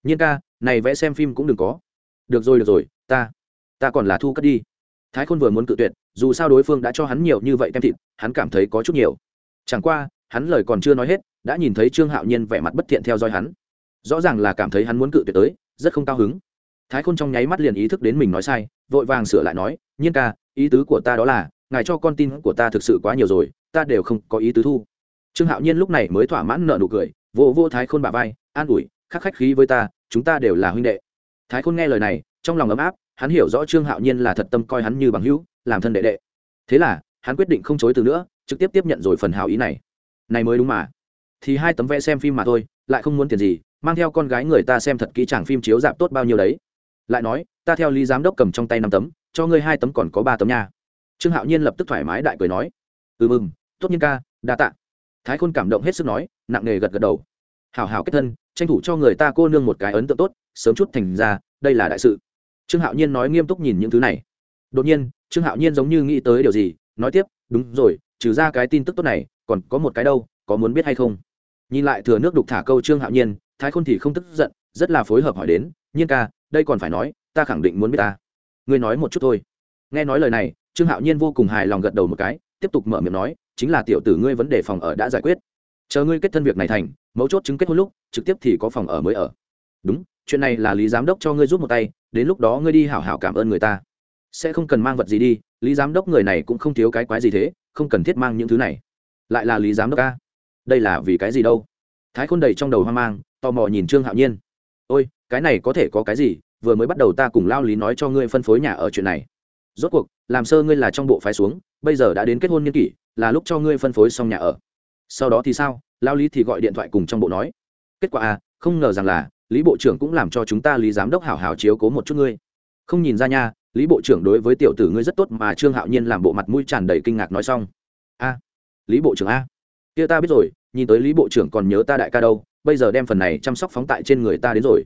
Nhiên ca, này vẽ xem phim cũng đừng có. Được rồi được rồi, ta ta còn là thu cất đi. Thái khôn vừa muốn cự tuyệt, dù sao đối phương đã cho hắn nhiều như vậy kem thịt, hắn cảm thấy có chút nhiều. Chẳng qua, hắn lời còn chưa nói hết, đã nhìn thấy trương hạo nhiên vẻ mặt bất thiện theo dõi hắn. Rõ ràng là cảm thấy hắn muốn cự tuyệt tới, rất không cao hứng thái khôn trong nháy mắt liền ý thức đến mình nói sai, vội vàng sửa lại nói, nhiên ca, ý tứ của ta đó là, ngài cho con tin của ta thực sự quá nhiều rồi, ta đều không có ý tứ thu. Trương hạo nhiên lúc này mới thỏa mãn nợ nụ cười vô vô thái khôn bà vai, an ủi, khắc khách khí với ta, chúng ta đều là huynh đệ. Thái khôn nghe lời này, trong lòng ấm áp, hắn hiểu rõ trương hạo nhiên là thật tâm coi hắn như bằng hữu, làm thân đệ đệ. Thế là, hắn quyết định không chối từ nữa, trực tiếp tiếp nhận rồi phần hào ý này. Này mới đúng mà. Thì hai tấm vẽ xem phim mà thôi, lại không muốn tiền gì, mang theo con gái người ta xem thật kỹ chàng phim chiếu dạp tốt bao nhiêu đấy lại nói, ta theo lý giám đốc cầm trong tay năm tấm, cho ngươi hai tấm còn có ba tấm nha. Trương hạo nhiên lập tức thoải mái đại cười nói. Ừ mừng, tốt nhiên ca, đa tạ. Thái khôn cảm động hết sức nói, nặng nề gật gật đầu. Hảo hảo kết thân, tranh thủ cho người ta cô nương một cái ấn tượng tốt, sớm chút thành ra, đây là đại sự. Trương hạo nhiên nói nghiêm túc nhìn những thứ này. Đột nhiên, trương hạo nhiên giống như nghĩ tới điều gì, nói tiếp, đúng rồi, trừ ra cái tin tức tốt này, còn có một cái đâu, có muốn biết hay không? Nhìn lại thừa nước đục thả câu trương hạo nhiên, thái khôn thì không tức giận, rất là phối hợp hỏi đến, nhiên ca đây còn phải nói, ta khẳng định muốn biết ta. Ngươi nói một chút thôi. Nghe nói lời này, trương hạo nhiên vô cùng hài lòng gật đầu một cái, tiếp tục mở miệng nói, chính là tiểu tử ngươi vấn đề phòng ở đã giải quyết. Chờ ngươi kết thân việc này thành, mấu chốt chứng kết hôn lúc, trực tiếp thì có phòng ở mới ở. Đúng, chuyện này là lý giám đốc cho ngươi giúp một tay, đến lúc đó ngươi đi hảo hảo cảm ơn người ta. Sẽ không cần mang vật gì đi, lý giám đốc người này cũng không thiếu cái quái gì thế, không cần thiết mang những thứ này. Lại là lý giám đốc ca đây là vì cái gì đâu? Thái khôn đầy trong đầu hoang mang, tò mò nhìn trương hạo nhiên ôi, cái này có thể có cái gì, vừa mới bắt đầu ta cùng lao lý nói cho ngươi phân phối nhà ở chuyện này. Rốt cuộc, làm sơ ngươi là trong bộ phái xuống, bây giờ đã đến kết hôn n kỷ, là lúc cho ngươi phân phối xong nhà ở. Sau đó thì sao? Lao lý thì gọi điện thoại cùng trong bộ nói. Kết quả à không ngờ rằng là, lý bộ trưởng cũng làm cho chúng ta lý giám đốc hảo hảo chiếu cố một chút ngươi. Không nhìn ra nha, lý bộ trưởng đối với tiểu tử ngươi rất tốt mà trương hạo nhiên làm bộ mặt mũi tràn đầy kinh ngạc nói xong. A, lý bộ trưởng a. Kia ta biết rồi, nhìn tới lý bộ trưởng còn nhớ ta đại ca đâu bây giờ đem phần này chăm sóc phóng tại trên người ta đến rồi.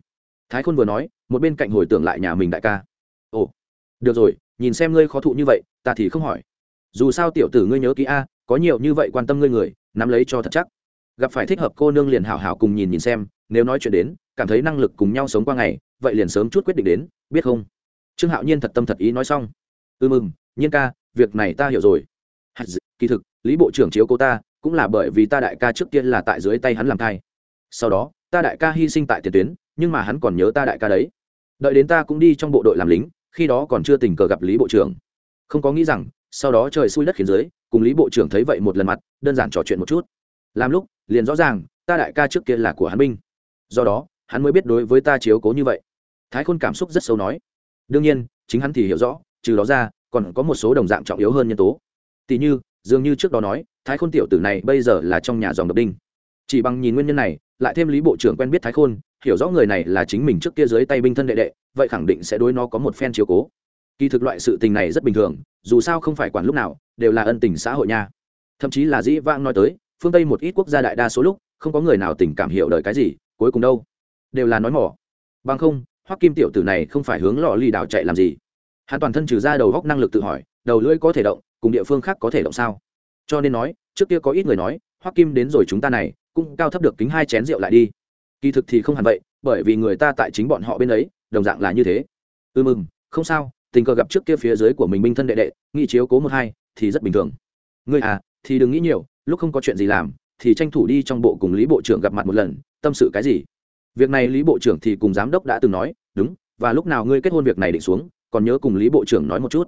Thái khôn vừa nói, một bên cạnh hồi tưởng lại nhà mình đại ca. Ồ, được rồi, nhìn xem ngươi khó thụ như vậy, ta thì không hỏi. Dù sao tiểu tử ngươi nhớ kỹ a, có nhiều như vậy quan tâm ngươi người, nắm lấy cho thật chắc. Gặp phải thích hợp cô nương liền hảo hảo cùng nhìn nhìn xem, nếu nói chuyện đến, cảm thấy năng lực cùng nhau sống qua ngày, vậy liền sớm chút quyết định đến, biết không? Trương hạo nhiên thật tâm thật ý nói xong. Ư ừ mừng, nhiên ca, việc này ta hiểu rồi. Kỳ thực, lý bộ trưởng chiếu cô ta, cũng là bởi vì ta đại ca trước tiên là tại dưới tay hắn làm thai sau đó, ta đại ca hy sinh tại tiền tuyến, nhưng mà hắn còn nhớ ta đại ca đấy. Đợi đến ta cũng đi trong bộ đội làm lính, khi đó còn chưa tình cờ gặp lý bộ trưởng. Không có nghĩ rằng, sau đó trời xui đất khiến dưới, cùng lý bộ trưởng thấy vậy một lần mặt, đơn giản trò chuyện một chút. Làm lúc, liền rõ ràng, ta đại ca trước kia là của hắn binh. Do đó, hắn mới biết đối với ta chiếu cố như vậy. Thái khôn cảm xúc rất sâu nói. Đương nhiên, chính hắn thì hiểu rõ, trừ đó ra, còn có một số đồng dạng trọng yếu hơn nhân tố. Tỷ như, dường như trước đó nói, thái khôn tiểu tử này bây giờ là trong nhà dòng độc đinh. Chỉ bằng nhìn nguyên nhân này lại thêm lý bộ trưởng quen biết thái khôn, hiểu rõ người này là chính mình trước kia dưới tay binh thân đệ đệ, vậy khẳng định sẽ đối nó có một phen chiếu cố. Kỳ thực loại sự tình này rất bình thường, dù sao không phải quản lúc nào, đều là ân tình xã hội nha. Thậm chí là dĩ vãng nói tới, phương tây một ít quốc gia đại đa số lúc, không có người nào tình cảm hiểu đời cái gì, cuối cùng đâu, đều là nói mỏ. Bằng không, hoắc kim tiểu tử này không phải hướng lò lì đảo chạy làm gì? Hắn toàn thân trừ ra đầu góc năng lực tự hỏi, đầu lưỡi có thể động, cùng địa phương khác có thể động sao? Cho nên nói, trước kia có ít người nói, hoắc kim đến rồi chúng ta này cũng cao thấp được kính hai chén rượu lại đi. Kỳ thực thì không hẳn vậy, bởi vì người ta tại chính bọn họ bên ấy, đồng dạng là như thế. Ư ừ mừng không sao, tình cờ gặp trước kia phía dưới của mình minh thân đệ đệ, nghị chiếu cố một hai, thì rất bình thường. Ngươi à thì đừng nghĩ nhiều, lúc không có chuyện gì làm, thì tranh thủ đi trong bộ cùng lý bộ trưởng gặp mặt một lần, tâm sự cái gì? Việc này lý bộ trưởng thì cùng giám đốc đã từng nói, đúng, và lúc nào ngươi kết hôn việc này định xuống, còn nhớ cùng lý bộ trưởng nói một chút.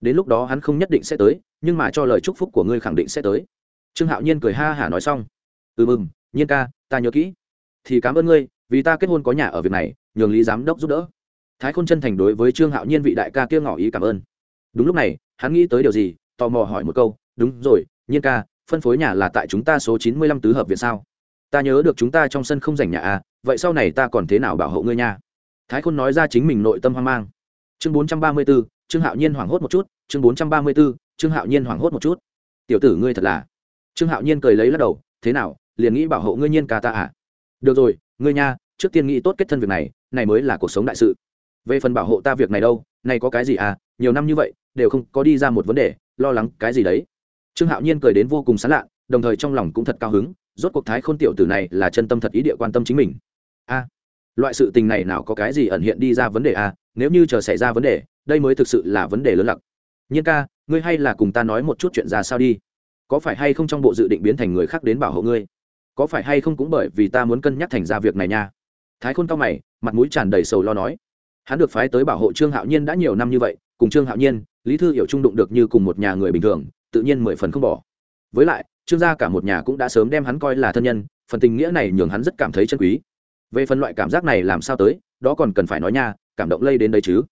Đến lúc đó hắn không nhất định sẽ tới, nhưng mà cho lời chúc phúc của ngươi khẳng định sẽ tới. Trương hạo nhiên cười ha hả nói xong ừ mừng, nhiên ca, ta nhớ kỹ. Thì cảm ơn ngươi, vì ta kết hôn có nhà ở việc này, nhường lý giám đốc giúp đỡ. Thái khôn chân thành đối với trương hạo nhiên vị đại ca kia ngỏ ý cảm ơn. Đúng lúc này, hắn nghĩ tới điều gì, tò mò hỏi một câu, đúng rồi, nhiên ca, phân phối nhà là tại chúng ta số chín mươi lăm tứ hợp viện sao? Ta nhớ được chúng ta trong sân không dành nhà à vậy sau này ta còn thế nào bảo hộ ngươi nha? Thái khôn nói ra chính mình nội tâm hoang mang. Chương bốn trăm ba mươi b ố trương hạo nhiên hoảng hốt một chút, chương bốn trăm ba mươi b ố trương hạo nhiên hoảng hốt một chút. Tiểu tử ngươi thật là trương hạo nhiên cười lấy lắc đầu, thế nào liền nghĩ bảo hộ ngươi nhiên ca ta à? Được rồi, ngươi nha, trước tiên nghĩ tốt kết thân việc này này mới là cuộc sống đại sự. Về phần bảo hộ ta việc này đâu, này có cái gì à? Nhiều năm như vậy, đều không có đi ra một vấn đề, lo lắng cái gì đấy? Trương hạo nhiên cười đến vô cùng sán lạ, đồng thời trong lòng cũng thật cao hứng, rốt cuộc thái khôn tiểu tử này là chân tâm thật ý địa quan tâm chính mình. A, loại sự tình này nào có cái gì ẩn hiện đi ra vấn đề a nếu như chờ xảy ra vấn đề, đây mới thực sự là vấn đề lớn lặc. Nhiên ca, ngươi hay là cùng ta nói một chút chuyện ra sao đi. Có phải hay không trong bộ dự định biến thành người khác đến bảo hộ ngươi? Có phải hay không cũng bởi vì ta muốn cân nhắc thành ra việc này nha. Thái khôn cao mày, mặt mũi tràn đầy sầu lo nói. Hắn được phái tới bảo hộ trương hạo nhiên đã nhiều năm như vậy, cùng trương hạo nhiên, lý thư hiểu trung đụng được như cùng một nhà người bình thường, tự nhiên mười phần không bỏ. Với lại, trương gia cả một nhà cũng đã sớm đem hắn coi là thân nhân, phần tình nghĩa này nhường hắn rất cảm thấy chân quý. Về phần loại cảm giác này làm sao tới, đó còn cần phải nói nha, cảm động lây đến đây chứ.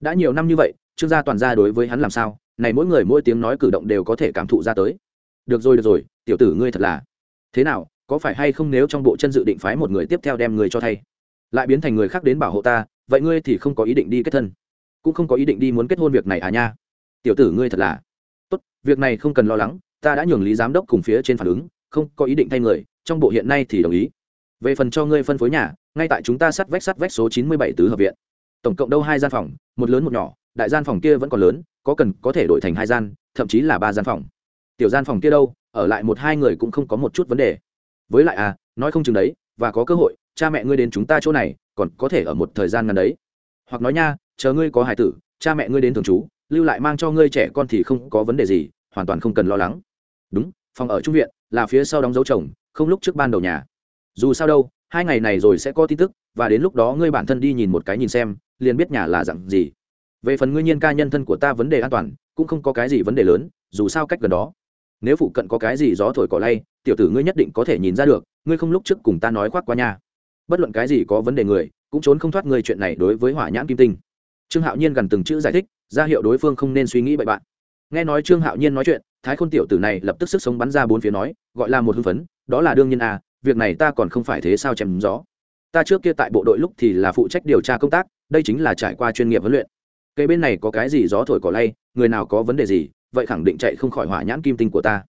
Đã nhiều năm như vậy, trương gia toàn gia đối với hắn làm sao, này mỗi người mỗi tiếng nói cử động đều có thể cảm thụ ra tới. Được rồi được rồi, tiểu tử ngươi thật là. Thế nào có phải hay không nếu trong bộ chân dự định phái một người tiếp theo đem người cho thay? Lại biến thành người khác đến bảo hộ ta, vậy ngươi thì không có ý định đi kết thân. Cũng không có ý định đi muốn kết hôn việc này à nha? Tiểu tử ngươi thật là. Tốt, việc này không cần lo lắng, ta đã nhường lý giám đốc cùng phía trên phản ứng, không có ý định thay người, trong bộ hiện nay thì đồng ý. Về phần cho ngươi phân phối nhà, ngay tại chúng ta sắt vách sắt vách số chín mươi bảy tứ hợp viện. Tổng cộng đâu hai gian phòng, một lớn một nhỏ, đại gian phòng kia vẫn còn lớn, có cần có thể đổi thành hai gian, thậm chí là ba gian phòng. Tiểu gian phòng kia đâu, ở lại một hai người cũng không có một chút vấn đề với lại à nói không chừng đấy, và có cơ hội, cha mẹ ngươi đến chúng ta chỗ này, còn có thể ở một thời gian ngắn đấy. Hoặc nói nha, chờ ngươi có hài tử, cha mẹ ngươi đến thường trú, lưu lại mang cho ngươi trẻ con thì không có vấn đề gì, hoàn toàn không cần lo lắng. Đúng, phòng ở trung viện là phía sau đóng dấu chồng, không lúc trước ban đầu nhà. Dù sao đâu, hai ngày này rồi sẽ có tin tức, và đến lúc đó ngươi bản thân đi nhìn một cái nhìn xem, liền biết nhà là dặn gì. Về phần ngươi nhiên ca nhân thân của ta vấn đề an toàn, cũng không có cái gì vấn đề lớn, dù sao cách gần đó nếu phụ cận có cái gì gió thổi cỏ lay, tiểu tử ngươi nhất định có thể nhìn ra được, ngươi không lúc trước cùng ta nói khoác qua nha. Bất luận cái gì có vấn đề người, cũng trốn không thoát ngươi chuyện này đối với hỏa nhãn kim tinh. Trương hạo nhiên gần từng chữ giải thích, ra hiệu đối phương không nên suy nghĩ bậy bạn. Nghe nói trương hạo nhiên nói chuyện, thái khôn tiểu tử này lập tức sức sống bắn ra bốn phía nói, gọi là một hưng phấn, đó là đương nhiên à việc này ta còn không phải thế sao chèm gió. Ta trước kia tại bộ đội lúc thì là phụ trách điều tra công tác, đây chính là trải qua chuyên nghiệp huấn luyện. Cây bên này có cái gì gió thổi cỏ lay, người nào có vấn đề gì vậy khẳng định chạy không khỏi hỏa nhãn kim tinh của ta.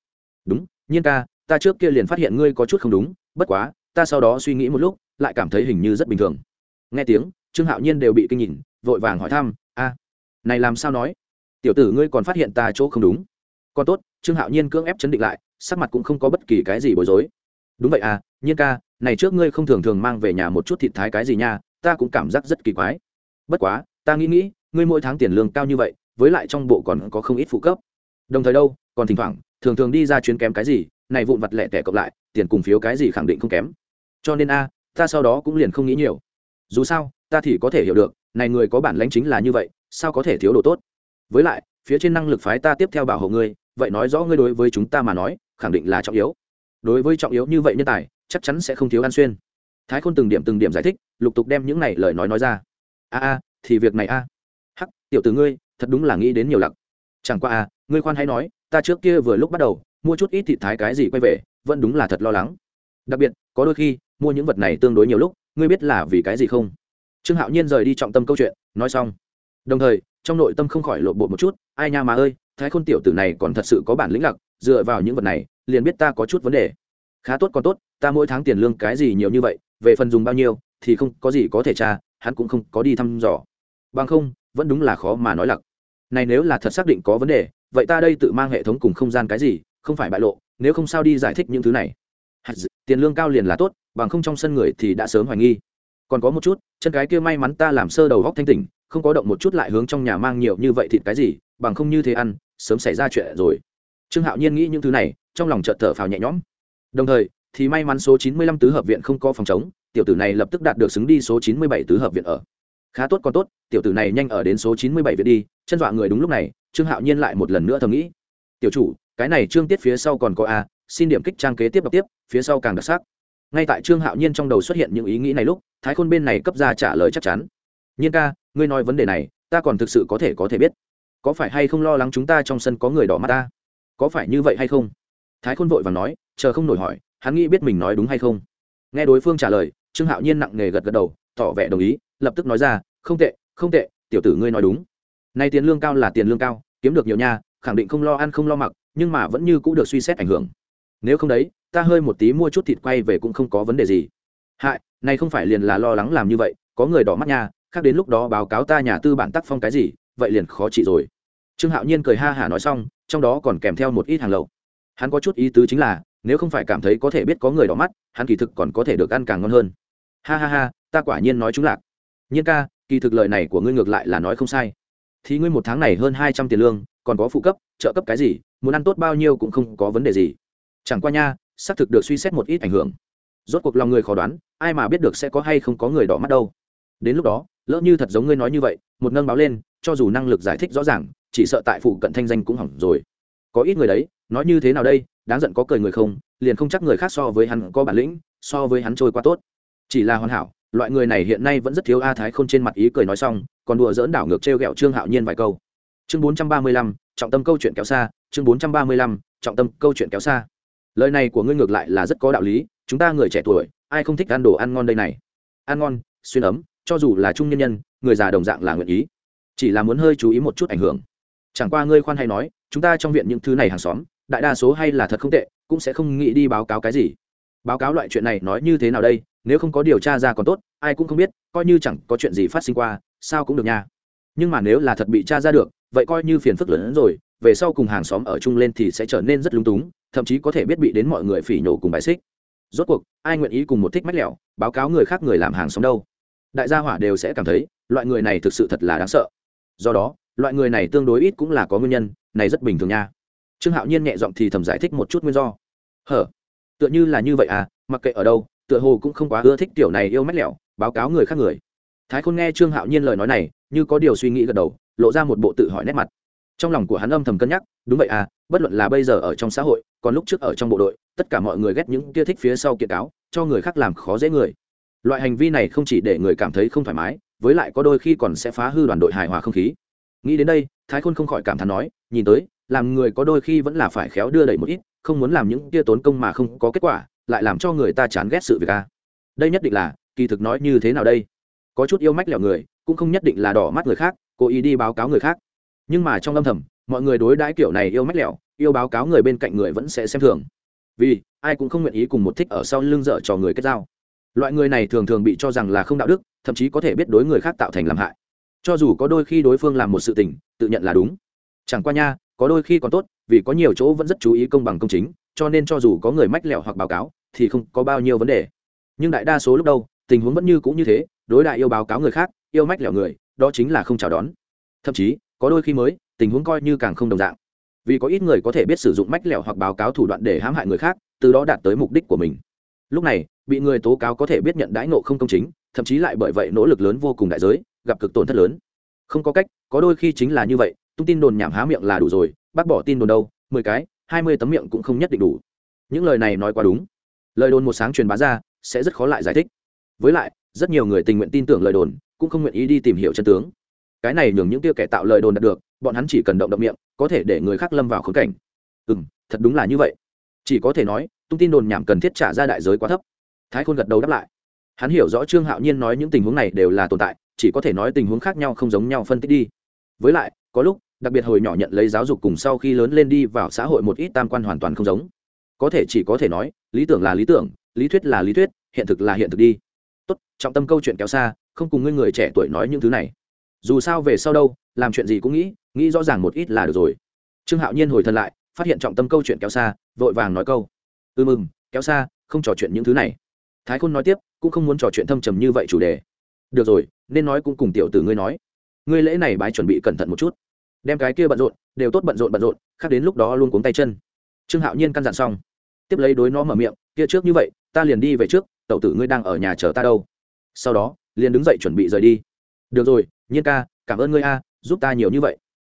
Đúng, nhiên ca, ta trước kia liền phát hiện ngươi có chút không đúng, bất quá, ta sau đó suy nghĩ một lúc, lại cảm thấy hình như rất bình thường. Nghe tiếng, trương hạo nhiên đều bị kinh nhìn, vội vàng hỏi thăm, a, này làm sao nói? Tiểu tử ngươi còn phát hiện ta chỗ không đúng. Còn tốt, trương hạo nhiên cưỡng ép chấn định lại, sắc mặt cũng không có bất kỳ cái gì bối rối. Đúng vậy à nhiên ca, này trước ngươi không thường thường mang về nhà một chút thịt thái cái gì nha, ta cũng cảm giác rất kỳ quái. Bất quá, ta nghĩ nghĩ, ngươi mỗi tháng tiền lương cao như vậy, với lại trong bộ còn có không ít phụ cấp đồng thời đâu, còn thỉnh thoảng, thường thường đi ra chuyến kém cái gì, này vụn vặt lẻ tẻ cộng lại, tiền cùng phiếu cái gì khẳng định không kém. Cho nên a, ta sau đó cũng liền không nghĩ nhiều. Dù sao, ta thì có thể hiểu được, này người có bản lãnh chính là như vậy, sao có thể thiếu đồ tốt? Với lại, phía trên năng lực phái ta tiếp theo bảo hộ ngươi, vậy nói rõ ngươi đối với chúng ta mà nói, khẳng định là trọng yếu. Đối với trọng yếu như vậy nhân tài, chắc chắn sẽ không thiếu ăn xuyên. Thái khôn từng điểm từng điểm giải thích, lục tục đem những này lời nói nói ra. A a, thì việc này a. Hắc, tiểu tử ngươi, thật đúng là nghĩ đến nhiều lặc chẳng qua a ngươi khoan hãy nói, ta trước kia vừa lúc bắt đầu, mua chút ít thịt thái cái gì quay về, vẫn đúng là thật lo lắng. Đặc biệt, có đôi khi, mua những vật này tương đối nhiều lúc, ngươi biết là vì cái gì không? Trương hạo nhiên rời đi trọng tâm câu chuyện, nói xong. Đồng thời, trong nội tâm không khỏi lộ bộ một chút, ai nha mà ơi, thái khôn tiểu tử này còn thật sự có bản lĩnh lặc dựa vào những vật này, liền biết ta có chút vấn đề. Khá tốt còn tốt, ta mỗi tháng tiền lương cái gì nhiều như vậy, về phần dùng bao nhiêu, thì không có gì có thể tra, hắn cũng không có đi thăm dò. Bằng không, vẫn đúng là khó mà nói lặc này nếu là thật xác định có vấn đề vậy ta đây tự mang hệ thống cùng không gian cái gì, không phải bại lộ, nếu không sao đi giải thích những thứ này. Tiền lương cao liền là tốt, bằng không trong sân người thì đã sớm hoài nghi. Còn có một chút, chân cái kia may mắn ta làm sơ đầu góc thanh tỉnh, không có động một chút lại hướng trong nhà mang nhiều như vậy thịt cái gì, bằng không như thế ăn, sớm xảy ra chuyện rồi. Trương hạo nhiên nghĩ những thứ này, trong lòng chợt thở phào nhẹ nhõm. Đồng thời, thì may mắn số chín mươi lăm tứ hợp viện không có phòng chống, tiểu tử này lập tức đạt được xứng đi số chín mươi bảy tứ hợp viện ở. Khá tốt còn tốt, tiểu tử này nhanh ở đến số chín mươi bảy viện đi, chân dọa người đúng lúc này trương hạo nhiên lại một lần nữa thầm nghĩ. Tiểu chủ, cái này trương tiết phía sau còn có a, xin điểm kích trang kế tiếp đọc tiếp, phía sau càng đặc sắc. Ngay tại trương hạo nhiên trong đầu xuất hiện những ý nghĩ này lúc, thái khôn bên này cấp ra trả lời chắc chắn. Nhiên ca, ngươi nói vấn đề này, ta còn thực sự có thể có thể biết. Có phải hay không lo lắng chúng ta trong sân có người đỏ mắt ta? Có phải như vậy hay không? Thái khôn vội và nói, chờ không nổi hỏi, hắn nghĩ biết mình nói đúng hay không. Nghe đối phương trả lời, trương hạo nhiên nặng nề gật gật đầu, tỏ vẻ đồng ý, lập tức nói ra, không tệ không tệ, tiểu tử ngươi nói đúng nay tiền lương cao là tiền lương cao, kiếm được nhiều nha, khẳng định không lo ăn không lo mặc, nhưng mà vẫn như cũng được suy xét ảnh hưởng. Nếu không đấy, ta hơi một tí mua chút thịt quay về cũng không có vấn đề gì. Hại, này không phải liền là lo lắng làm như vậy, có người đỏ mắt nha, khác đến lúc đó báo cáo ta nhà tư bản tác phong cái gì, vậy liền khó trị rồi. Trương hạo nhiên cười ha hả nói xong, trong đó còn kèm theo một ít hàng lậu. Hắn có chút ý tứ chính là, nếu không phải cảm thấy có thể biết có người đỏ mắt, hắn kỳ thực còn có thể được ăn càng ngon hơn. Ha ha ha, ta quả nhiên nói chúng lạc. Nhiên ca, kỳ thực lời này của ngươi ngược lại là nói không sai thì ngươi một tháng này hơn hai trăm tiền lương, còn có phụ cấp, trợ cấp cái gì, muốn ăn tốt bao nhiêu cũng không có vấn đề gì. Chẳng qua nha, xác thực được suy xét một ít ảnh hưởng. Rốt cuộc lòng người khó đoán, ai mà biết được sẽ có hay không có người đỏ mắt đâu. Đến lúc đó, lỡ như thật giống ngươi nói như vậy, một nâng báo lên, cho dù năng lực giải thích rõ ràng, chỉ sợ tại phụ cận thanh danh cũng hỏng rồi. Có ít người đấy, nói như thế nào đây, đáng giận có cười người không, liền không chắc người khác so với hắn có bản lĩnh, so với hắn trôi qua tốt. Chỉ là hoàn hảo loại người này hiện nay vẫn rất thiếu a thái khôn trên mặt ý cười nói xong, còn đùa dỡn đảo ngược t r e o g ẹ o trương hạo nhiên vài câu. Chương bốn trăm ba mươi lăm, trọng tâm câu chuyện kéo xa, chương bốn trăm ba mươi lăm, trọng tâm câu chuyện kéo xa. Lời này của ngươi ngược lại là rất có đạo lý, chúng ta người trẻ tuổi, ai không thích ăn đồ ăn ngon đây này? Ăn ngon, xuyên ấm, cho dù là trung nhân nhân, người già đồng dạng là nguyện ý. Chỉ là muốn hơi chú ý một chút ảnh hưởng. Chẳng qua ngươi khoan hay nói, chúng ta trong viện những thứ này hàng xóm, đại đa số hay là thật không tệ, cũng sẽ không nghĩ đi báo cáo cái gì. Báo cáo loại chuyện này nói như thế nào đây? Nếu không có điều tra ra còn tốt, ai cũng không biết, coi như chẳng có chuyện gì phát sinh qua, sao cũng được nha. Nhưng mà nếu là thật bị tra ra được, vậy coi như phiền phức lớn hơn rồi, về sau cùng hàng xóm ở chung lên thì sẽ trở nên rất lung túng, thậm chí có thể biết bị đến mọi người phỉ nhổ cùng bài xích. Rốt cuộc, ai nguyện ý cùng một thích mách lẹo báo cáo người khác người làm hàng xóm đâu? Đại gia hỏa đều sẽ cảm thấy, loại người này thực sự thật là đáng sợ. Do đó, loại người này tương đối ít cũng là có nguyên nhân, này rất bình thường nha. Trương hạo nhiên nhẹ giọng thì thầm giải thích một chút nguyên do. Hở? Tựa như là như vậy à mặc kệ ở đâu tựa hồ cũng không quá ưa thích tiểu này yêu mách lẹo, báo cáo người khác người. Thái khôn nghe trương hạo nhiên lời nói này, như có điều suy nghĩ gật đầu, lộ ra một bộ tự hỏi nét mặt. Trong lòng của hắn âm thầm cân nhắc, đúng vậy à bất luận là bây giờ ở trong xã hội, còn lúc trước ở trong bộ đội, tất cả mọi người ghét những kia thích phía sau kiện cáo, cho người khác làm khó dễ người. Loại hành vi này không chỉ để người cảm thấy không thoải mái, với lại có đôi khi còn sẽ phá hư đoàn đội hài hòa không khí. Nghĩ đến đây, thái khôn không khỏi cảm thán nói, nhìn tới, làm người có đôi khi vẫn là phải khéo đưa đẩy một ít, không muốn làm những kia tốn công mà không có kết quả lại làm cho người ta chán ghét sự việc a đây nhất định là, kỳ thực nói như thế nào đây? Có chút yêu mách lẹo người, cũng không nhất định là đỏ mắt người khác, cố ý đi báo cáo người khác. Nhưng mà trong âm thầm, mọi người đối đãi kiểu này yêu mách lẹo, yêu báo cáo người bên cạnh người vẫn sẽ xem thường. Vì, ai cũng không nguyện ý cùng một thích ở sau lưng dở cho người kết giao. Loại người này thường thường bị cho rằng là không đạo đức, thậm chí có thể biết đối người khác tạo thành làm hại. Cho dù có đôi khi đối phương làm một sự tình, tự nhận là đúng. Chẳng qua nha, có đôi khi còn tốt, vì có nhiều chỗ vẫn rất chú ý công bằng công chính, cho nên cho dù có người mách lẹo hoặc báo cáo thì không có bao nhiêu vấn đề. Nhưng đại đa số lúc đâu, tình huống vẫn như cũng như thế, đối đại yêu báo cáo người khác, yêu mách lẻo người, đó chính là không chào đón. Thậm chí, có đôi khi mới, tình huống coi như càng không đồng dạng. Vì có ít người có thể biết sử dụng mách lẻo hoặc báo cáo thủ đoạn để hãm hại người khác, từ đó đạt tới mục đích của mình. Lúc này, bị người tố cáo có thể biết nhận đãi nộ không công chính, thậm chí lại bởi vậy nỗ lực lớn vô cùng đại giới, gặp cực tổn thất lớn. Không có cách, có đôi khi chính là như vậy, tung tin đồn nhảm há miệng là đủ rồi, bác bỏ tin đồn đâu, mười cái, hai mươi tấm miệng cũng không nhất định đủ. Những lời này nói quá đúng lời đồn một sáng truyền bá ra, sẽ rất khó lại giải thích. Với lại, rất nhiều người tình nguyện tin tưởng lời đồn, cũng không nguyện ý đi tìm hiểu chân tướng. Cái này nhường những tiêu kẻ tạo lời đồn đạt được, bọn hắn chỉ cần động động miệng, có thể để người khác lâm vào khốn cảnh. Ừ m thật đúng là như vậy. Chỉ có thể nói, tung tin đồn nhảm cần thiết trả ra đại giới quá thấp. Thái khôn gật đầu đáp lại. Hắn hiểu rõ trương hạo nhiên nói những tình huống này đều là tồn tại, chỉ có thể nói tình huống khác nhau không giống nhau phân tích đi. Với lại, có lúc, đặc biệt hồi nhỏ nhận lấy giáo dục cùng sau khi lớn lên đi vào xã hội một ít tam quan hoàn toàn không giống có thể chỉ có thể nói, lý tưởng là lý tưởng, lý thuyết là lý thuyết, hiện thực là hiện thực đi. Tốt, trọng tâm câu chuyện kéo xa, không cùng ngươi người trẻ tuổi nói những thứ này. Dù sao về sau đâu, làm chuyện gì cũng nghĩ nghĩ rõ ràng một ít là được rồi. Trương hạo nhiên hồi thân lại, phát hiện trọng tâm câu chuyện kéo xa, vội vàng nói câu. Ư ừ mừng, kéo xa, không trò chuyện những thứ này. Thái khôn nói tiếp, cũng không muốn trò chuyện thâm trầm như vậy chủ đề. Được rồi, nên nói cũng cùng tiểu tử ngươi nói. Ngươi lễ này bái chuẩn bị cẩn thận một chút. Đem cái kia bận rộn, đều tốt bận rộn bận rộn, khác đến lúc đó luôn cuống tay chân. Trương hạo nhiên căn dặn xong tiếp lấy đối nó mở miệng kia trước như vậy ta liền đi về trước tẩu tử ngươi đang ở nhà chờ ta đâu. Sau đó liền đứng dậy chuẩn bị rời đi. Được rồi nhiên ca cảm ơn ngươi a giúp ta nhiều như vậy.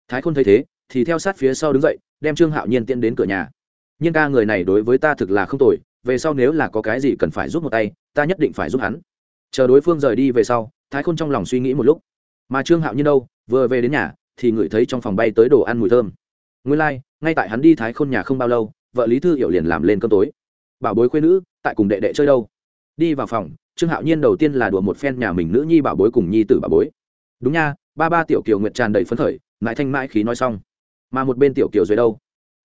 Thái khôn thấy thế thì theo sát phía sau đứng dậy đem trương hạo nhiên tiến đến cửa nhà. Nhiên ca người này đối với ta thực là không tồi về sau nếu là có cái gì cần phải giúp một tay ta nhất định phải giúp hắn. Chờ đối phương rời đi về sau thái khôn trong lòng suy nghĩ một lúc. Mà trương hạo nhiên đâu vừa về đến nhà thì ngửi thấy trong phòng bay tới đồ ăn mùi thơm. Nguyên lai、like, ngay tại hắn đi thái khôn nhà không bao lâu vợ lý thư hiểu liền làm lên cơm tối. Bảo bối khuyên nữ, tại cùng đệ đệ chơi đâu? Đi vào phòng, trương hạo nhiên đầu tiên là đùa một phen nhà mình nữ nhi bảo bối cùng nhi tử bảo bối. Đúng nha, ba ba tiểu kiều nguyệt tràn đầy phấn khởi, mãi thanh mãi khí nói xong. Mà một bên tiểu kiều dưới đâu?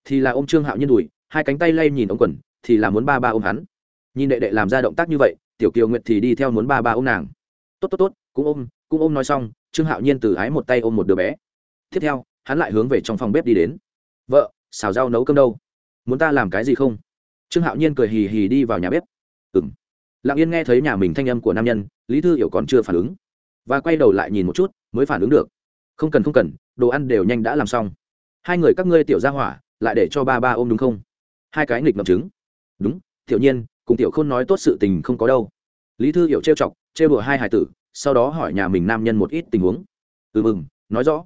Thì là ô m trương hạo nhiên đùi, hai cánh tay lay nhìn ông quần, thì là muốn ba ba ôm hắn. Nhìn đệ đệ làm ra động tác như vậy, tiểu kiều nguyệt thì đi theo muốn ba ba ôm nàng. Tốt tốt tốt, cũng ôm cũng ôm nói xong, trương hạo nhiên từ ái một tay ôm một đứa bé. Tiếp theo, hắn lại hướng về trong phòng bếp đi đến. Vợ, xào rau nấu cơm đâu? Muốn ta làm cái gì không? Trương hạo nhiên cười hì hì đi vào nhà bếp. Ừng lặng yên nghe thấy nhà mình thanh âm của nam nhân, lý thư hiểu còn chưa phản ứng. Và quay đầu lại nhìn một chút, mới phản ứng được. Không cần không cần, đồ ăn đều nhanh đã làm xong. Hai người các ngươi tiểu ra hỏa, lại để cho ba ba ôm đúng không? Hai cái nghịch ngậm trứng. Đúng, tiểu nhiên, cùng tiểu khôn nói tốt sự tình không có đâu. Lý thư hiểu trêu chọc, trêu đùa hai hải tử, sau đó hỏi nhà mình nam nhân một ít tình huống. Ừ mừng, nói rõ.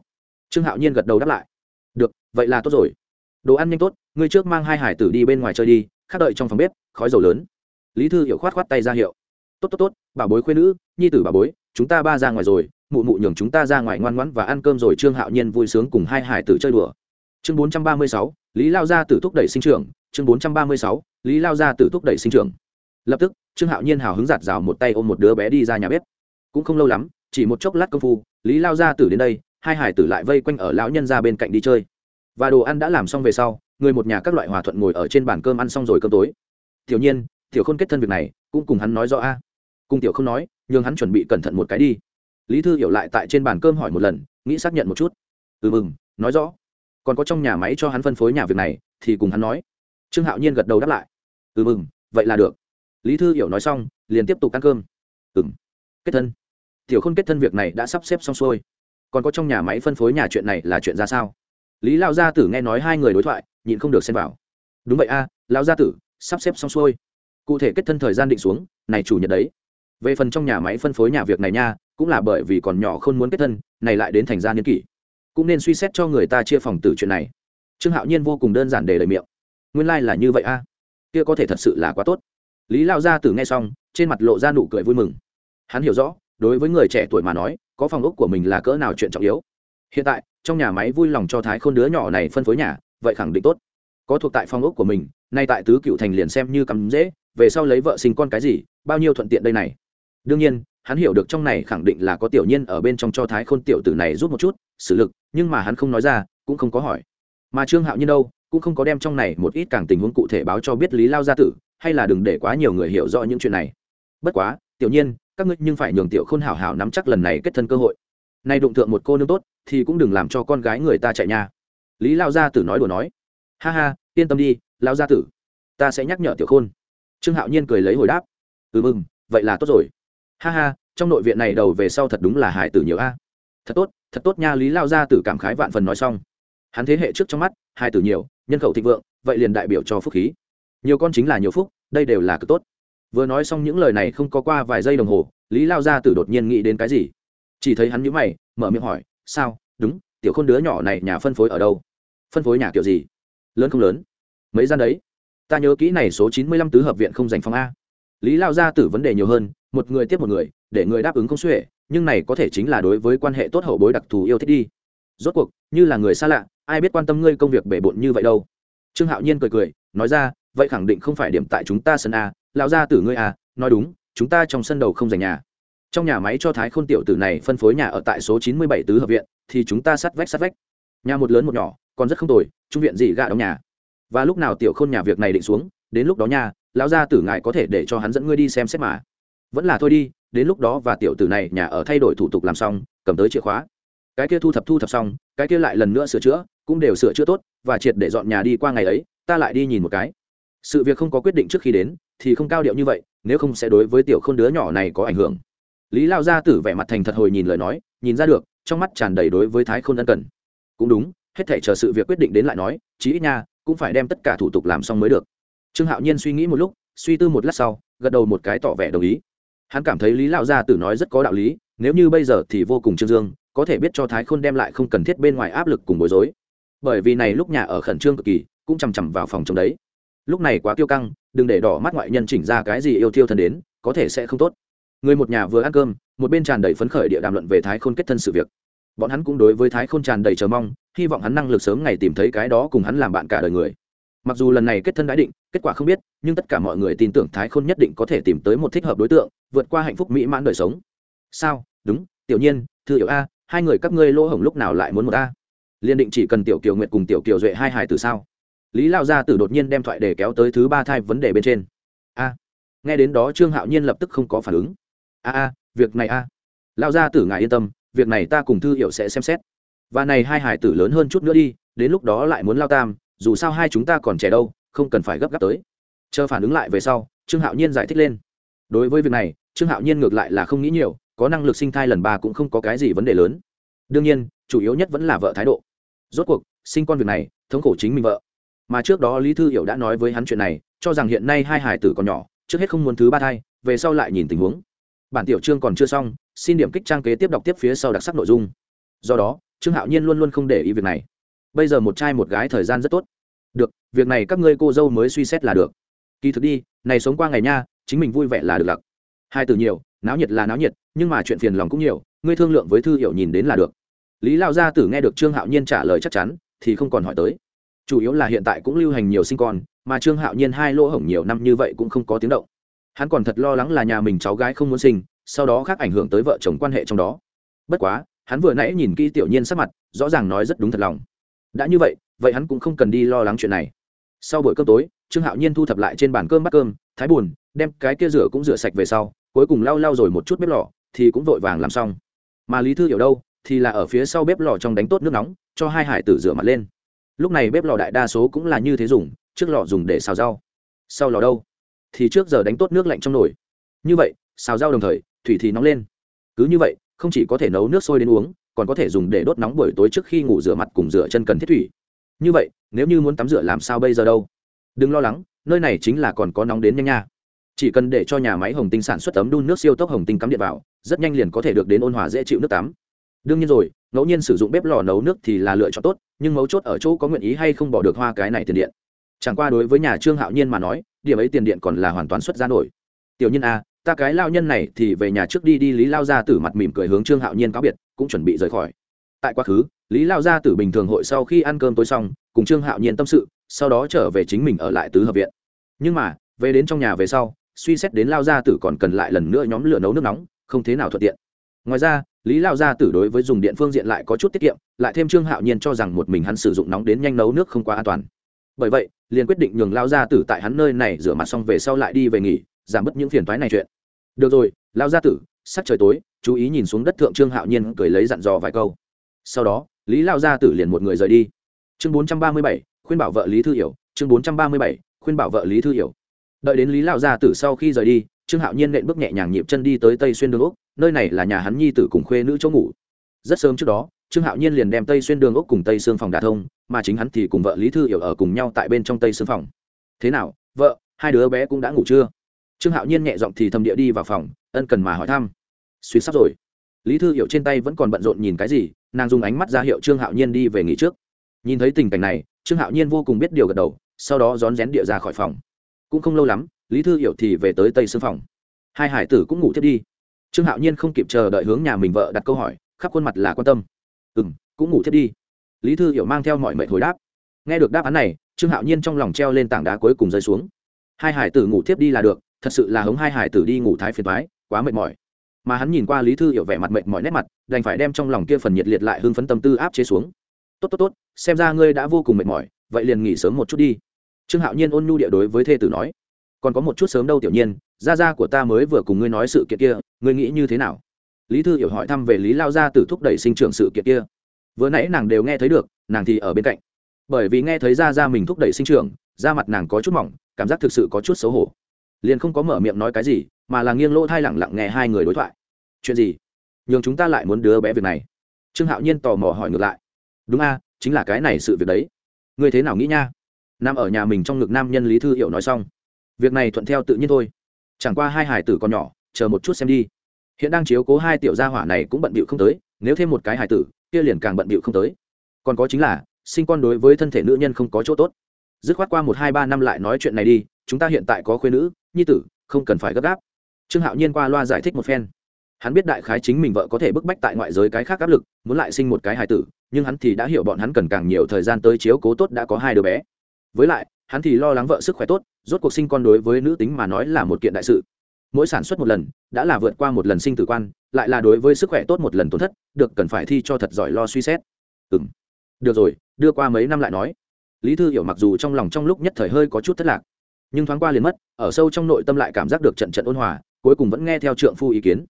Trương hạo nhiên gật đầu đáp lại. Được, vậy là tốt rồi đồ ăn nhanh tốt, ngươi trước mang hai hải tử đi bên ngoài chơi đi, khác đợi trong phòng bếp, khói dầu lớn. Lý thư hiểu khoát khoát tay ra hiệu. Tốt tốt tốt bà bối khuyên nữ, nhi tử bà bối, chúng ta ba ra ngoài rồi, mụ mụ nhường chúng ta ra ngoài ngoan ngoãn và ăn cơm rồi, trương hạo nhiên vui sướng cùng hai hải tử chơi đùa. Chương bốn trăm ba mươi sáu, lý lao gia tử thúc đẩy sinh trưởng. Chương bốn trăm ba mươi sáu, lý lao gia tử thúc đẩy sinh trưởng. Lập tức, trương hạo nhiên hào hứng giạt rào một tay ôm một đứa bé đi ra nhà bếp. Cũng không lâu lắm, chỉ một chốc lát công phu, lý lao gia tử đến đây, hai hải tử lại vây quanh ở lão nhân ra bên cạnh đi chơi và đồ ăn đã làm xong về sau, người một nhà các loại hòa thuận ngồi ở trên bàn cơm ăn xong rồi cơm tối. Tiểu nhiên, tiểu khôn kết thân việc này, cũng cùng hắn nói rõ a. À. cùng tiểu không nói nhưng hắn chuẩn bị cẩn thận một cái đi. Lý thư hiểu lại tại trên bàn cơm hỏi một lần, nghĩ xác nhận một chút. Ừ mừng, nói rõ. Còn có trong nhà máy cho hắn phân phối nhà việc này, thì cùng hắn nói. Trương hạo nhiên gật đầu đáp lại. Ừ mừng, vậy là được. Lý thư hiểu nói xong, liền tiếp tục ăn cơm. Ừ. M kết thân. Tiểu khôn kết thân việc này đã sắp xếp xong xuôi. Còn có trong nhà máy phân phối nhà chuyện này là chuyện ra sao? Lý lao gia tử nghe nói hai người đối thoại nhịn không được xem vào. Đúng vậy a à, lao gia tử sắp xếp xong xuôi. Cụ thể kết thân thời gian định xuống này chủ nhật đấy. Về phần trong nhà máy phân phối nhà việc này nha cũng là bởi vì còn nhỏ không muốn kết thân này lại đến thành gia niên kỷ. Cũng nên suy xét cho người ta chia phòng tử chuyện này. Trương hạo nhiên vô cùng đơn giản để lời miệng. Nguyên lai、like、là như vậy a. Kia có thể thật sự là quá tốt. Lý lao gia tử nghe xong trên mặt lộ ra nụ cười vui mừng. Hắn hiểu rõ đối với người trẻ tuổi mà nói có phòng ốc của mình là cỡ nào chuyện trọng yếu. Hiện tại trong nhà máy vui lòng cho thái khôn đứa nhỏ này phân phối nhà, vậy khẳng định tốt. Có thuộc tại phòng ốc của mình, nay tại tứ cựu thành liền xem như cắm dễ, về sau lấy vợ sinh con cái gì, bao nhiêu thuận tiện đây này. Đương nhiên, hắn hiểu được trong này khẳng định là có tiểu nhiên ở bên trong cho thái khôn tiểu tử này rút một chút, xử lực, nhưng mà hắn không nói ra, cũng không có hỏi. Mà trương hạo nhiên đâu, cũng không có đem trong này một ít càng tình huống cụ thể báo cho biết lý lao gia tử, hay là đừng để quá nhiều người hiểu rõ những chuyện này. Bất quá, tiểu nhiên các ngươi nhưng phải nhường tiểu khôn hảo hảo nắm chắc lần này kết thân cơ hội nay đụng thượng một cô nương tốt, thì cũng đừng làm cho con gái người ta chạy nha. Lý lao gia tử nói đùa nói. Ha ha, yên tâm đi, lao gia tử. Ta sẽ nhắc nhở tiểu khôn. Trương hạo nhiên cười lấy hồi đáp. Ừ mừng, vậy là tốt rồi. Ha ha, trong nội viện này đầu về sau thật đúng là hải tử nhiều a. Thật tốt thật tốt nha, lý lao gia tử cảm khái vạn phần nói xong. Hắn thế hệ trước trong mắt hải tử nhiều, nhân khẩu thịnh vượng, vậy liền đại biểu cho phúc khí. Nhiều con chính là nhiều phúc, đây đều là cực tốt. Vừa nói xong những lời này không có qua vài giây đồng hồ, lý lao gia tử đột nhiên nghĩ đến cái gì? Chỉ thấy hắn nhíu mày, mở miệng hỏi, sao? Đúng, tiểu khôn đứa nhỏ này nhà phân phối ở đâu? Phân phối nhà kiểu gì? Lớn không lớn? Mấy gian đấy? Ta nhớ kỹ này số chín mươi lăm tứ hợp viện không dành phòng a. Lý lao gia tử vấn đề nhiều hơn, một người tiếp một người, để người đáp ứng không xuể, nhưng này có thể chính là đối với quan hệ tốt hậu bối đặc thù yêu thích đi. Rốt cuộc, như là người xa lạ, ai biết quan tâm ngươi công việc bể bộn như vậy đâu? Trương hạo nhiên cười cười, nói ra, vậy khẳng định không phải điểm tại chúng ta sân a, lão gia tử ngươi a, nói đúng, chúng ta trong sân đầu không dành nhà trong nhà máy cho thái khôn tiểu tử này phân phối nhà ở tại số chín mươi bảy tứ hợp viện, thì chúng ta sát vách sát vách. Nhà một lớn một nhỏ, còn rất không tồi, trung viện gì gạ đóng nhà. Và lúc nào tiểu khôn nhà việc này định xuống, đến lúc đó nhà lão gia tử ngài có thể để cho hắn dẫn ngươi đi xem xét mà. Vẫn là thôi đi, đến lúc đó và tiểu tử này nhà ở thay đổi thủ tục làm xong, cầm tới chìa khóa. Cái kia thu thập thu thập xong, cái kia lại lần nữa sửa chữa, cũng đều sửa chữa tốt, và triệt để dọn nhà đi qua ngày ấy, ta lại đi nhìn một cái. Sự việc không có quyết định trước khi đến, thì không cao điệu như vậy, nếu không sẽ đối với tiểu k h ô n đứa nhỏ này có ảnh hưởng lý lao gia tử vẻ mặt thành thật hồi nhìn lời nói, nhìn ra được, trong mắt tràn đầy đối với thái Khôn ân cần. Cũng đúng, hết thể chờ sự việc quyết định đến lại nói, chí ít nha, cũng phải đem tất cả thủ tục làm xong mới được. Trương hạo nhiên suy nghĩ một lúc, suy tư một lát sau, gật đầu một cái tỏ vẻ đồng ý. Hắn cảm thấy lý lao gia tử nói rất có đạo lý, nếu như bây giờ thì vô cùng trương dương, có thể biết cho thái khôn đem lại không cần thiết bên ngoài áp lực cùng bối rối. Bởi vì này lúc nhà ở khẩn trương cực kỳ, cũng chằm chằm vào phòng chống đấy. Lúc này quá kiêu căng, đừng để đỏ mắt ngoại nhân chỉnh ra cái gì yêu thiêu thân đến, có thể sẽ không tốt người một nhà vừa ăn cơm, một bên tràn đầy phấn khởi địa đàm luận về thái khôn kết thân sự việc. Bọn hắn cũng đối với thái khôn tràn đầy chờ mong, hy vọng hắn năng lực sớm ngày tìm thấy cái đó cùng hắn làm bạn cả đời người. Mặc dù lần này kết thân đã định, kết quả không biết, nhưng tất cả mọi người tin tưởng thái khôn nhất định có thể tìm tới một thích hợp đối tượng, vượt qua hạnh phúc mỹ mãn đời sống. Sao? Đúng, tiểu nhiên, thư hiểu a, hai người các ngươi lỗ hổng lúc nào lại muốn một a? Liên định chỉ cần tiểu kiều nguyện cùng tiểu kiều duệ hai hài từ sao? Lý lao gia tử đột nhiên đem thoại để kéo tới thứ ba thai vấn đề bên trên. A. Nghe đến đó trương hạo nhiên lập tức không có phản ứng a a, việc này a. Lao gia tử ngài yên tâm, việc này ta cùng thư hiệu sẽ xem xét. Và này hai hải tử lớn hơn chút nữa đi, đến lúc đó lại muốn lao tam, dù sao hai chúng ta còn trẻ đâu, không cần phải gấp gáp tới. Chờ phản ứng lại về sau, trương hạo nhiên giải thích lên. Đối với việc này, trương hạo nhiên ngược lại là không nghĩ nhiều, có năng lực sinh thai lần ba cũng không có cái gì vấn đề lớn. Đương nhiên, chủ yếu nhất vẫn là vợ thái độ. Rốt cuộc, sinh con việc này, thống khổ chính mình vợ. Mà trước đó lý thư hiểu đã nói với hắn chuyện này, cho rằng hiện nay hai hải tử còn nhỏ, trước hết không muốn thứ ba thai, về sau lại nhìn tình huống bản tiểu chương còn chưa xong, xin điểm kích trang kế tiếp đọc tiếp phía sau đặc sắc nội dung. Do đó, trương hạo nhiên luôn luôn không để ý việc này. Bây giờ một trai một gái thời gian rất tốt. Được, việc này các ngươi cô dâu mới suy xét là được. Kỳ thực đi, này sống qua ngày nha, chính mình vui vẻ là được lặc. Hai từ nhiều, náo nhiệt là náo nhiệt, nhưng mà chuyện phiền lòng cũng nhiều, ngươi thương lượng với thư hiểu nhìn đến là được. Lý lao gia tử nghe được trương hạo nhiên trả lời chắc chắn, thì không còn hỏi tới. Chủ yếu là hiện tại cũng lưu hành nhiều sinh con, mà trương hạo nhiên hai lỗ hổng nhiều năm như vậy cũng không có tiếng động hắn còn thật lo lắng là nhà mình cháu gái không muốn sinh, sau đó khác ảnh hưởng tới vợ chồng quan hệ trong đó. Bất quá, hắn vừa nãy nhìn kỹ tiểu nhiên sắc mặt, rõ ràng nói rất đúng thật lòng. Đã như vậy vậy hắn cũng không cần đi lo lắng chuyện này. Sau buổi cơm tối, trương hạo nhiên thu thập lại trên bàn cơm bắt cơm, thái buồn, đem cái kia rửa cũng rửa sạch về sau, cuối cùng lau lau rồi một chút bếp lò, thì cũng vội vàng làm xong. Mà lý thư hiểu đâu, thì là ở phía sau bếp lò trong đánh tốt nước nóng, cho hai hải tử rửa mặt lên. Lúc này bếp lò đại đa số cũng là như thế dùng, trước lò dùng để xào rau. Sau lò đâu? Thì trước giờ đánh tốt nước lạnh trong nồi. Như vậy, xào rau đồng thời, thủy thì nóng lên. Cứ như vậy, không chỉ có thể nấu nước sôi đến uống, còn có thể dùng để đốt nóng buổi tối trước khi ngủ rửa mặt cùng rửa chân cần thiết thủy. Như vậy, nếu như muốn tắm rửa làm sao bây giờ đâu? Đừng lo lắng, nơi này chính là còn có nóng đến nhanh nha. Chỉ cần để cho nhà máy hồng tinh sản xuất tấm đun nước siêu tốc hồng tinh cắm điện vào, rất nhanh liền có thể được đến ôn hòa dễ chịu nước tắm. Đương nhiên rồi, ngẫu nhiên sử dụng bếp lò nấu nước thì là lựa chọn tốt, nhưng mấu chốt ở chỗ có nguyện ý hay không bỏ được hoa cái này tiền điện chẳng qua đối với nhà trương hạo nhiên mà nói, điểm ấy tiền điện còn là hoàn toàn xuất ra nổi. Tiểu nhân a ta cái lao nhân này thì về nhà trước đi đi, lý lao ra tử mặt mỉm cười hướng trương hạo nhiên cáo biệt, cũng chuẩn bị rời khỏi. Tại quá khứ, lý lao gia tử bình thường hội sau khi ăn cơm tối xong, cùng trương hạo nhiên tâm sự, sau đó trở về chính mình ở lại tứ hợp viện. Nhưng mà, về đến trong nhà về sau, suy xét đến lao gia tử còn cần lại lần nữa nhóm lửa nấu nước nóng, không thế nào thuận tiện. Ngoài ra, lý lao gia tử đối với dùng điện phương diện lại có chút tiết kiệm, lại thêm trương hạo nhiên cho rằng một mình hắn sử dụng nóng đến nhanh nấu nước không quá an toàn bởi vậy, liền quyết định nhường lao gia tử tại hắn nơi này rửa mặt xong về sau lại đi về nghỉ, giảm bớt những phiền toái này chuyện. Được rồi, lao gia tử, sắc trời tối, chú ý nhìn xuống đất thượng trương hạo nhiên cười lấy dặn dò vài câu. Sau đó, lý lao gia tử liền một người rời đi. Chương bốn trăm ba mươi bảy, khuyên bảo vợ lý thư hiểu, chương bốn trăm ba mươi bảy, khuyên bảo vợ lý thư hiểu. Đợi đến lý lao gia tử sau khi rời đi, trương hạo nhiên nện bước nhẹ nhàng nhịp chân đi tới tây xuyên đường úc, nơi này là nhà hắn nhi tử cùng khuê nữ chỗ ngủ. Rất sớm trước đó trương hạo nhiên liền đem tây xuyên đường ốc cùng tây xương phòng đà thông, mà chính hắn thì cùng vợ lý thư hiểu ở cùng nhau tại bên trong tây xương phòng. Thế nào, vợ, hai đứa bé cũng đã ngủ chưa? Trương hạo nhiên nhẹ giọng thì thầm địa đi vào phòng, ân cần mà hỏi thăm. Suy sắp rồi. Lý thư hiểu trên tay vẫn còn bận rộn nhìn cái gì, nàng dùng ánh mắt ra hiệu trương hạo nhiên đi về nghỉ trước. Nhìn thấy tình cảnh này, trương hạo nhiên vô cùng biết điều gật đầu, sau đó rón rén địa ra khỏi phòng. Cũng không lâu lắm, lý thư hiểu thì về tới tây xương phòng. Hai hải tử cũng ngủ thiết đi. Trương hạo nhiên không kịp chờ đợi hướng nhà mình vợ đặt câu hỏi, khắp khuôn mặt là quan tâm ừ m cũng ngủ thiết đi. Lý thư hiểu mang theo mọi mệnh hồi đáp. Nghe được đáp án này, trương hạo nhiên trong lòng treo lên tảng đá cuối cùng rơi xuống. Hai hải tử ngủ thiếp đi là được, thật sự là hống hai hải tử đi ngủ thái phiền thoái quá mệt mỏi. Mà hắn nhìn qua lý thư hiểu vẻ mặt mệt mỏi nét mặt, đành phải đem trong lòng kia phần nhiệt liệt lại hưng phấn tâm tư áp chế xuống. Tốt tốt tốt, xem ra ngươi đã vô cùng mệt mỏi, vậy liền nghỉ sớm một chút đi. Trương hạo nhiên ôn nhu địa đối với thê tử nói. Còn có một chút sớm đâu tiểu nhiên, gia gia của ta mới vừa cùng ngươi nói sự kiện kia, ngươi nghĩ như thế nào? Lý thư hiểu hỏi thăm về lý lao gia tử thúc đẩy sinh trưởng sự kiện kia. Vừa nãy nàng đều nghe thấy được, nàng thì ở bên cạnh. Bởi vì nghe thấy gia gia mình thúc đẩy sinh trưởng, da mặt nàng có chút mỏng, cảm giác thực sự có chút xấu hổ. Liền không có mở miệng nói cái gì, mà là nghiêng lỗ thai lẳng lặng nghe hai người đối thoại. Chuyện gì? Nhường chúng ta lại muốn đứa bé việc này. Trương hạo nhiên tò mò hỏi ngược lại. Đúng a, chính là cái này sự việc đấy. Ngươi thế nào nghĩ nha? Nam ở nhà mình trong ngực nam nhân lý thư hiểu nói xong. Việc này thuận theo tự nhiên thôi. Chẳng qua hai hải tử còn nhỏ, chờ một chút xem đi hiện đang chiếu cố hai tiểu gia hỏa này cũng bận bịu không tới, nếu thêm một cái hài tử, kia liền càng bận bịu không tới. Còn có chính là, sinh con đối với thân thể nữ nhân không có chỗ tốt. Dứt khoát qua một, hai, ba năm lại nói chuyện này đi, chúng ta hiện tại có khuyên nữ, nhi tử, không cần phải gấp gáp. Trương hạo nhiên qua loa giải thích một phen. Hắn biết đại khái chính mình vợ có thể bức bách tại ngoại giới cái khác áp lực, muốn lại sinh một cái hài tử, nhưng hắn thì đã hiểu bọn hắn cần càng nhiều thời gian tới chiếu cố tốt đã có hai đứa bé. Với lại, hắn thì lo lắng vợ sức khỏe tốt, rốt cuộc sinh con đối với nữ tính mà nói là một kiện đại sự mỗi sản xuất một lần, đã là vượt qua một lần sinh tử quan, lại là đối với sức khỏe tốt một lần tổn thất, được cần phải thi cho thật giỏi lo suy xét. Ừ m được rồi, đưa qua mấy năm lại nói. Lý thư hiểu mặc dù trong lòng trong lúc nhất thời hơi có chút thất lạc, nhưng thoáng qua liền mất, ở sâu trong nội tâm lại cảm giác được trận trận ôn hòa, cuối cùng vẫn nghe theo trượng phu ý kiến.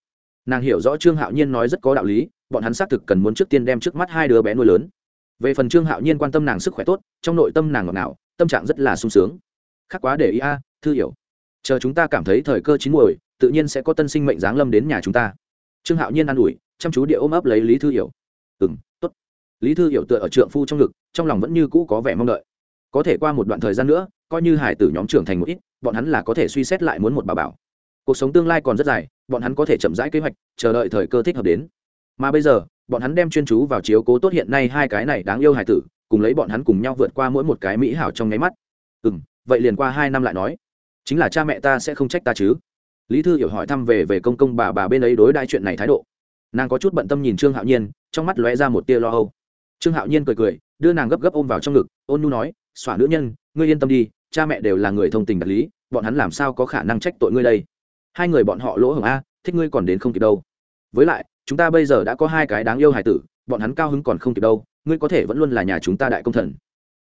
Nàng hiểu rõ trương hạo nhiên nói rất có đạo lý, bọn hắn xác thực cần muốn trước tiên đem trước mắt hai đứa bé nuôi lớn. Về phần trương hạo nhiên quan tâm nàng sức khỏe tốt, trong nội tâm nàng ngọt ngào, tâm trạng rất là sung sướng. Khác quá để ý a, thư hiểu chờ chúng ta cảm thấy thời cơ chín muồi, tự nhiên sẽ có tân sinh mệnh giáng lâm đến nhà chúng ta. Trương hạo nhiên an ủi, chăm chú địa ôm ấp lấy lý thư hiểu. Ừ m t ố t lý thư hiểu tựa ở trượng phu trong ngực, trong lòng vẫn như cũ có vẻ mong đợi. Có thể qua một đoạn thời gian nữa, coi như hải tử nhóm trưởng thành một ít, bọn hắn là có thể suy xét lại muốn một bà bảo. Cuộc sống tương lai còn rất dài, bọn hắn có thể chậm rãi kế hoạch, chờ đợi thời cơ thích hợp đến. Mà bây giờ, bọn hắn đem chuyên chú vào chiếu cố tốt hiện nay hai cái này đáng yêu hải tử, cùng lấy bọn hắn cùng nhau vượt qua mỗi một cái mỹ hảo trong nháy mắt. Ừ vậy liền qua hai năm lại nói chính là cha mẹ ta sẽ không trách ta chứ? Lý thư hiểu hỏi thăm về về công công bà bà bên ấy đối đại chuyện này thái độ. Nàng có chút bận tâm nhìn trương hạo nhiên, trong mắt lóe ra một tia lo âu. Trương hạo nhiên cười cười, đưa nàng gấp gấp ôm vào trong ngực, ôn nu nói, xỏa nữ nhân, ngươi yên tâm đi, cha mẹ đều là người thông tình đạt lý, bọn hắn làm sao có khả năng trách tội ngươi đây? Hai người bọn họ lỗ hồng a, thích ngươi còn đến không kịp đâu. Với lại, chúng ta bây giờ đã có hai cái đáng yêu hài tử, bọn hắn cao hứng còn không kịp đâu, ngươi có thể vẫn luôn là nhà chúng ta đại công thần.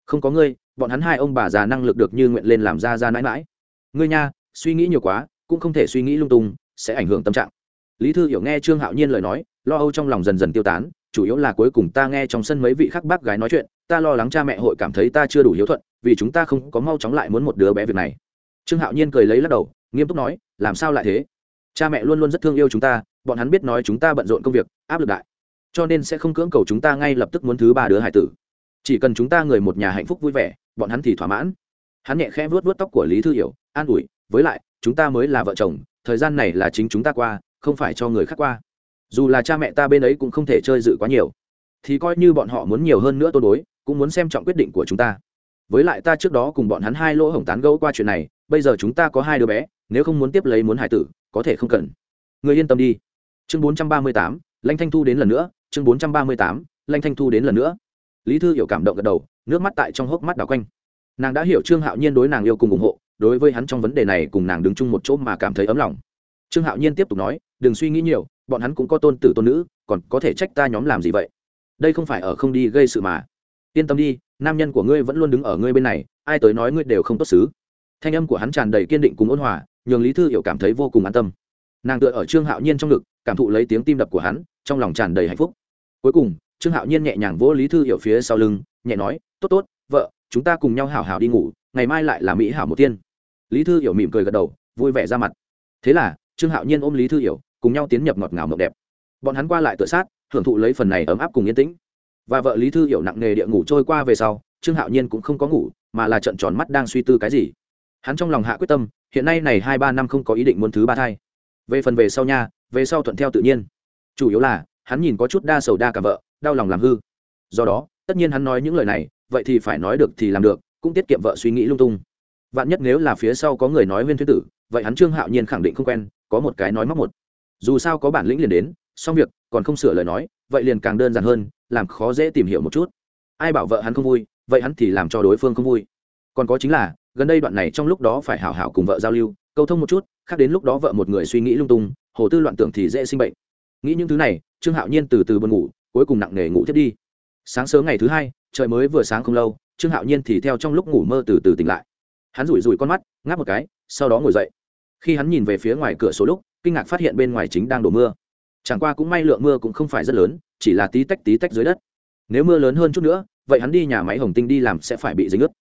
Không có ngươi, bọn hắn hai ông bà già năng lực được như nguyện lên làm ra ra mãi mãi ngươi nha, suy nghĩ nhiều quá, cũng không thể suy nghĩ lung tung, sẽ ảnh hưởng tâm trạng. Lý thư hiểu nghe trương hạo nhiên lời nói, lo âu trong lòng dần dần tiêu tán, chủ yếu là cuối cùng ta nghe trong sân mấy vị khác bác gái nói chuyện, ta lo lắng cha mẹ hội cảm thấy ta chưa đủ hiếu thuận, vì chúng ta không có mau chóng lại muốn một đứa bé việc này. Trương hạo nhiên cười lấy lắc đầu, nghiêm túc nói, làm sao lại thế? Cha mẹ luôn luôn rất thương yêu chúng ta, bọn hắn biết nói chúng ta bận rộn công việc, áp lực đại. Cho nên sẽ không cưỡng cầu chúng ta ngay lập tức muốn thứ ba đứa hải tử. Chỉ cần chúng ta người một nhà hạnh phúc vui vẻ, bọn hắn thì thỏa mãn. Hắn nhẹ khẽ vuốt vuốt tóc của lý thư hiểu an ủi, với lại, chúng ta mới là vợ chồng, thời gian này là chính chúng ta qua, không phải cho người khác qua. Dù là cha mẹ ta bên ấy cũng không thể chơi dự quá nhiều. Thì coi như bọn họ muốn nhiều hơn nữa tôn đối, cũng muốn xem trọng quyết định của chúng ta. Với lại ta trước đó cùng bọn hắn hai lỗ hổng tán gẫu qua chuyện này, bây giờ chúng ta có hai đứa bé, nếu không muốn tiếp lấy muốn hải tử, có thể không cần. Người yên tâm đi. Chương bốn trăm ba mươi tám, lanh thanh thu đến lần nữa. Chương bốn trăm ba mươi tám, lanh thanh thu đến lần nữa. Lý thư hiểu cảm động gật đầu, nước mắt tại trong hốc mắt đảo quanh. Nàng đã hiểu trương hạo nhiên đối nàng yêu cùng ủng hộ đối với hắn trong vấn đề này cùng nàng đứng chung một chỗ mà cảm thấy ấm lòng. Trương hạo nhiên tiếp tục nói, đừng suy nghĩ nhiều, bọn hắn cũng có tôn tử tôn nữ, còn có thể trách ta nhóm làm gì vậy? Đây không phải ở không đi gây sự mà. Yên tâm đi, nam nhân của ngươi vẫn luôn đứng ở ngươi bên này, ai tới nói ngươi đều không tốt xứ. Thanh âm của hắn tràn đầy kiên định cùng ôn hòa, nhường lý thư hiểu cảm thấy vô cùng an tâm. Nàng tựa ở trương hạo nhiên trong ngực, cảm thụ lấy tiếng tim đập của hắn, trong lòng tràn đầy hạnh phúc. Cuối cùng, trương hạo nhiên nhẹ nhàng vỗ lý thư hiểu phía sau lưng, nhẹ nói, tốt tốt, vợ, chúng ta cùng nhau hảo hảo đi ngủ, ngày mai lại là mỹ hảo một tiên lý thư hiểu mỉm cười gật đầu, vui vẻ ra mặt. Thế là, trương hạo nhiên ôm lý thư hiểu, cùng nhau tiến nhập ngọt ngào mộng đẹp. Bọn hắn qua lại tựa sát, hưởng thụ lấy phần này ấm áp cùng yên tĩnh. Và vợ lý thư hiểu nặng nề địa ngủ trôi qua về sau, trương hạo nhiên cũng không có ngủ, mà là trận tròn mắt đang suy tư cái gì. Hắn trong lòng hạ quyết tâm, hiện nay này hai ba năm không có ý định muốn thứ ba thai. Về phần về sau nha, về sau thuận theo tự nhiên. Chủ yếu là, hắn nhìn có chút đa sầu đa cả vợ, đau lòng làm hư. Do đó, tất nhiên hắn nói những lời này, vậy thì phải nói được thì làm được, cũng tiết kiệm vợ suy nghĩ lung tung vạn nhất nếu là phía sau có người nói huyên thuyên tử, vậy hắn trương hạo nhiên khẳng định không quen, có một cái nói móc một. Dù sao có bản lĩnh liền đến, xong việc, còn không sửa lời nói, vậy liền càng đơn giản hơn, làm khó dễ tìm hiểu một chút. Ai bảo vợ hắn không vui, vậy hắn thì làm cho đối phương không vui. Còn có chính là, gần đây đoạn này trong lúc đó phải hảo hảo cùng vợ giao lưu, câu thông một chút, khác đến lúc đó vợ một người suy nghĩ lung tung, hồ tư loạn tưởng thì dễ sinh bệnh. Nghĩ những thứ này, trương hạo nhiên từ từ buồn ngủ, cuối cùng nặng nề ngủ thiết đi. Sáng sớm ngày thứ hai, trời mới vừa sáng không lâu, trương hạo nhiên thì theo trong lúc ngủ mơ từ từ tỉnh lại hắn rủi rủi con mắt, ngáp một cái, sau đó ngồi dậy. Khi hắn nhìn về phía ngoài cửa số lúc, kinh ngạc phát hiện bên ngoài chính đang đổ mưa. Chẳng qua cũng may lượng mưa cũng không phải rất lớn, chỉ là tí tách tí tách dưới đất. Nếu mưa lớn hơn chút nữa, vậy hắn đi nhà máy hồng tinh đi làm sẽ phải bị dính ướt.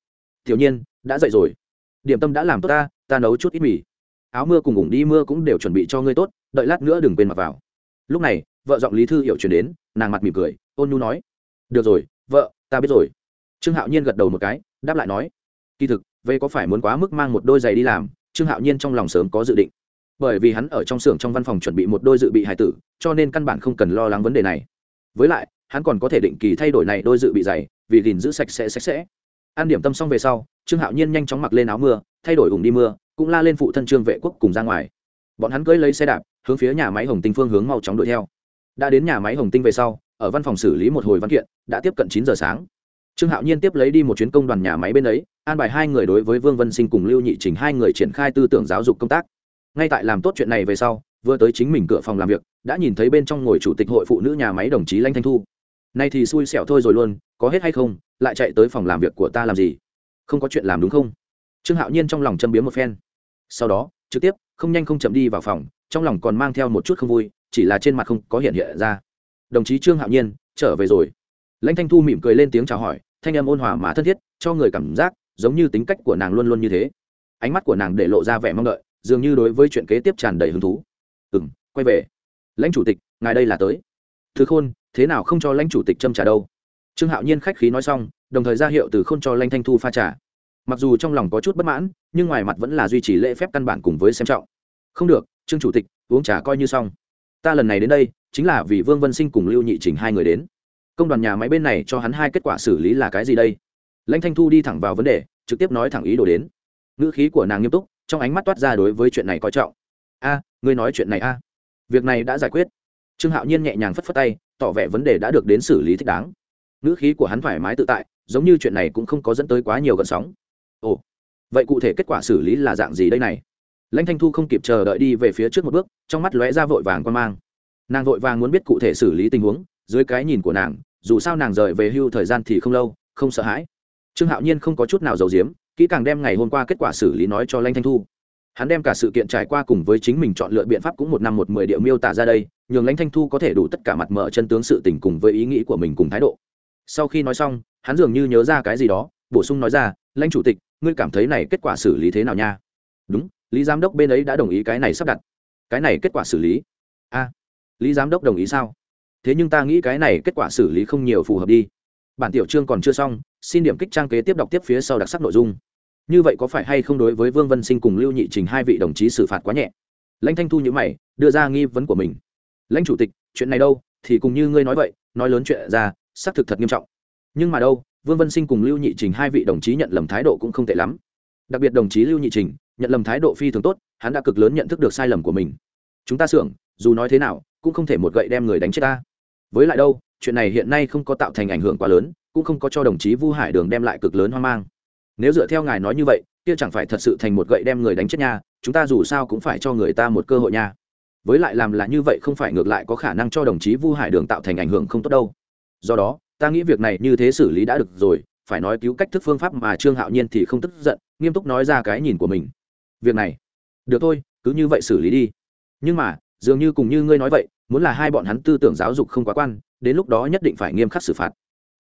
Tiểu nhiên, đã dậy rồi. Điểm tâm đã làm tốt ta ta nấu chút ít mì. Áo mưa cùng ủng đi mưa cũng đều chuẩn bị cho ngươi tốt, đợi lát nữa đừng quên mặc vào. Lúc này, vợ giọng lý thư hiểu chuyển đến, nàng mặt mỉm cười, ôn nhu nói. Được rồi, vợ, ta biết rồi. Trương hạo nhiên gật đầu một cái, đáp lại nói. Kỳ thực về có phải muốn quá mức mang một đôi giày đi làm, trương hạo nhiên trong lòng sớm có dự định. Bởi vì hắn ở trong xưởng trong văn phòng chuẩn bị một đôi dự bị hải tử, cho nên căn bản không cần lo lắng vấn đề này. Với lại, hắn còn có thể định kỳ thay đổi này đôi dự bị giày, vì gìn giữ sạch sẽ sạch sẽ. An điểm tâm xong về sau, trương hạo nhiên nhanh chóng mặc lên áo mưa, thay đổi ủng đi mưa, cũng la lên phụ thân trương vệ quốc cùng ra ngoài. Bọn hắn cưỡi lấy xe đạp, hướng phía nhà máy hồng tinh phương hướng mau chóng đuổi theo. Đã đến nhà máy hồng tinh về sau, ở văn phòng xử lý một hồi văn kiện, đã tiếp cận chín giờ sáng. Trương hạo nhiên tiếp lấy đi một chuyến công đoàn nhà máy bên ấy an bài hai người đối với vương vân sinh cùng lưu nhị trình hai người triển khai tư tưởng giáo dục công tác. Ngay tại làm tốt chuyện này về sau, vừa tới chính mình cửa phòng làm việc, đã nhìn thấy bên trong ngồi chủ tịch hội phụ nữ nhà máy đồng chí lanh thanh thu. Nay thì xui xẻo thôi rồi luôn, có hết hay không, lại chạy tới phòng làm việc của ta làm gì? Không có chuyện làm đúng không? Trương hạo nhiên trong lòng châm biếm một phen. Sau đó, trực tiếp, không nhanh không chậm đi vào phòng, trong lòng còn mang theo một chút không vui, chỉ là trên mặt không có hiện hiện ra. Đồng chí trương hạo nhiên, trở về rồi. Lãnh thanh thu mỉm cười lên tiếng chào hỏi, thanh âm ôn hòa mà thân thiết, cho người cảm giác giống như tính cách của nàng luôn luôn như thế. Ánh mắt của nàng để lộ ra vẻ mong đợi, dường như đối với chuyện kế tiếp tràn đầy hứng thú. Ừ m quay về. Lãnh chủ tịch, ngài đây là tới. Thứ khôn, thế nào không cho lãnh chủ tịch châm trả đâu? Trương hạo nhiên khách khí nói xong, đồng thời ra hiệu từ k h ô n cho lãnh thanh thu pha trả mặc dù trong lòng có chút bất mãn, nhưng ngoài mặt vẫn là duy trì lễ phép căn bản cùng với xem trọng. Không được, trương chủ tịch, uống trà coi như xong. Ta lần này đến đây, chính là vì vương vân sinh cùng lưu nhị trình hai người đến. Công đoàn nhà máy bên này cho hắn hai kết quả xử lý là cái gì đây? Lãnh thanh thu đi thẳng vào vấn đề, trực tiếp nói thẳng ý đồ đến. Ngữ khí của nàng nghiêm túc, trong ánh mắt toát ra đối với chuyện này coi trọng. A, ngươi nói chuyện này a. Việc này đã giải quyết. Trương hạo nhiên nhẹ nhàng phất phất tay, tỏ vẻ vấn đề đã được đến xử lý thích đáng. Ngữ khí của hắn thoải mái tự tại, giống như chuyện này cũng không có dẫn tới quá nhiều gợn sóng. Ồ, vậy cụ thể kết quả xử lý là dạng gì đây này? Lãnh thanh thu không kịp chờ đợi đi về phía trước một bước, trong mắt lóe ra vội vàng quan mang. Nàng vội vàng muốn biết cụ thể xử lý tình huống, dưới cái nhìn của nàng, dù sao nàng rời về hưu thời gian thì không lâu, không sợ hãi trương hạo nhiên không có chút nào giấu giếm, kỹ càng đem ngày hôm qua kết quả xử lý nói cho lanh thanh thu. Hắn đem cả sự kiện trải qua cùng với chính mình chọn lựa biện pháp cũng một năm một mười điệu miêu tả ra đây, nhường lãnh thanh thu có thể đủ tất cả mặt mở chân tướng sự tình cùng với ý nghĩ của mình cùng thái độ. Sau khi nói xong, hắn dường như nhớ ra cái gì đó, bổ sung nói ra lãnh chủ tịch, ngươi cảm thấy này kết quả xử lý thế nào nha? Đúng, lý giám đốc bên ấy đã đồng ý cái này sắp đặt. Cái này kết quả xử lý? A, lý giám đốc đồng ý sao? Thế nhưng ta nghĩ cái này kết quả xử lý không nhiều phù hợp đi bản tiểu chương còn chưa xong, xin điểm kích trang kế tiếp đọc tiếp phía sau đặc sắc nội dung. Như vậy có phải hay không đối với vương vân sinh cùng lưu nhị trình hai vị đồng chí xử phạt quá nhẹ? Lãnh thanh thu nhữ mày, đưa ra nghi vấn của mình. Lãnh chủ tịch, chuyện này đâu? Thì cùng như ngươi nói vậy, nói lớn chuyện ra, xác thực thật nghiêm trọng. Nhưng mà đâu, vương vân sinh cùng lưu nhị trình hai vị đồng chí nhận lầm thái độ cũng không tệ lắm. Đặc biệt đồng chí lưu nhị trình, nhận lầm thái độ phi thường tốt, hắn đã cực lớn nhận thức được sai lầm của mình. Chúng ta xưởng, dù nói thế nào, cũng không thể một gậy đem người đánh chết ta. Với lại đâu chuyện này hiện nay không có tạo thành ảnh hưởng quá lớn, cũng không có cho đồng chí vu hải đường đem lại cực lớn hoang mang. Nếu dựa theo ngài nói như vậy, kia chẳng phải thật sự thành một gậy đem người đánh chết nha, chúng ta dù sao cũng phải cho người ta một cơ hội nha. Với lại làm là như vậy không phải ngược lại có khả năng cho đồng chí vu hải đường tạo thành ảnh hưởng không tốt đâu. Do đó, ta nghĩ việc này như thế xử lý đã được rồi, phải nói cứu cách thức phương pháp mà trương hạo nhiên thì không tức giận, nghiêm túc nói ra cái nhìn của mình. Việc này, được thôi, cứ như vậy xử lý đi. Nhưng mà, dường như cùng như ngươi nói vậy, muốn là hai bọn hắn tư tưởng giáo dục không quá quan đến lúc đó nhất định phải nghiêm khắc xử phạt.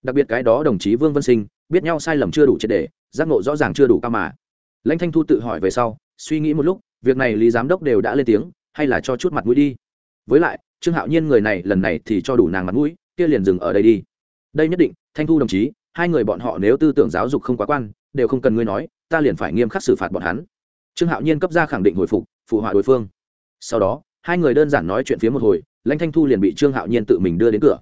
Đặc biệt cái đó đồng chí vương vân sinh, biết nhau sai lầm chưa đủ triệt đề giác ngộ rõ ràng chưa đủ cao mà. Lãnh thanh thu tự hỏi về sau, suy nghĩ một lúc, việc này lý giám đốc đều đã lên tiếng, hay là cho chút mặt mũi đi. Với lại, trương hạo nhiên người này lần này thì cho đủ nàng mặt mũi, kia liền dừng ở đây đi. Đây nhất định, thanh thu đồng chí, hai người bọn họ nếu tư tưởng giáo dục không quá quan, đều không cần ngươi nói, ta liền phải nghiêm khắc xử phạt bọn hắn. Trương hạo nhiên cấp ra khẳng định hồi phục, phụ họa đối phương. Sau đó, hai người đơn giản nói chuyện phía một hồi, lãnh thanh thu liền bị trương hạo nhiên tự mình đưa đến cửa.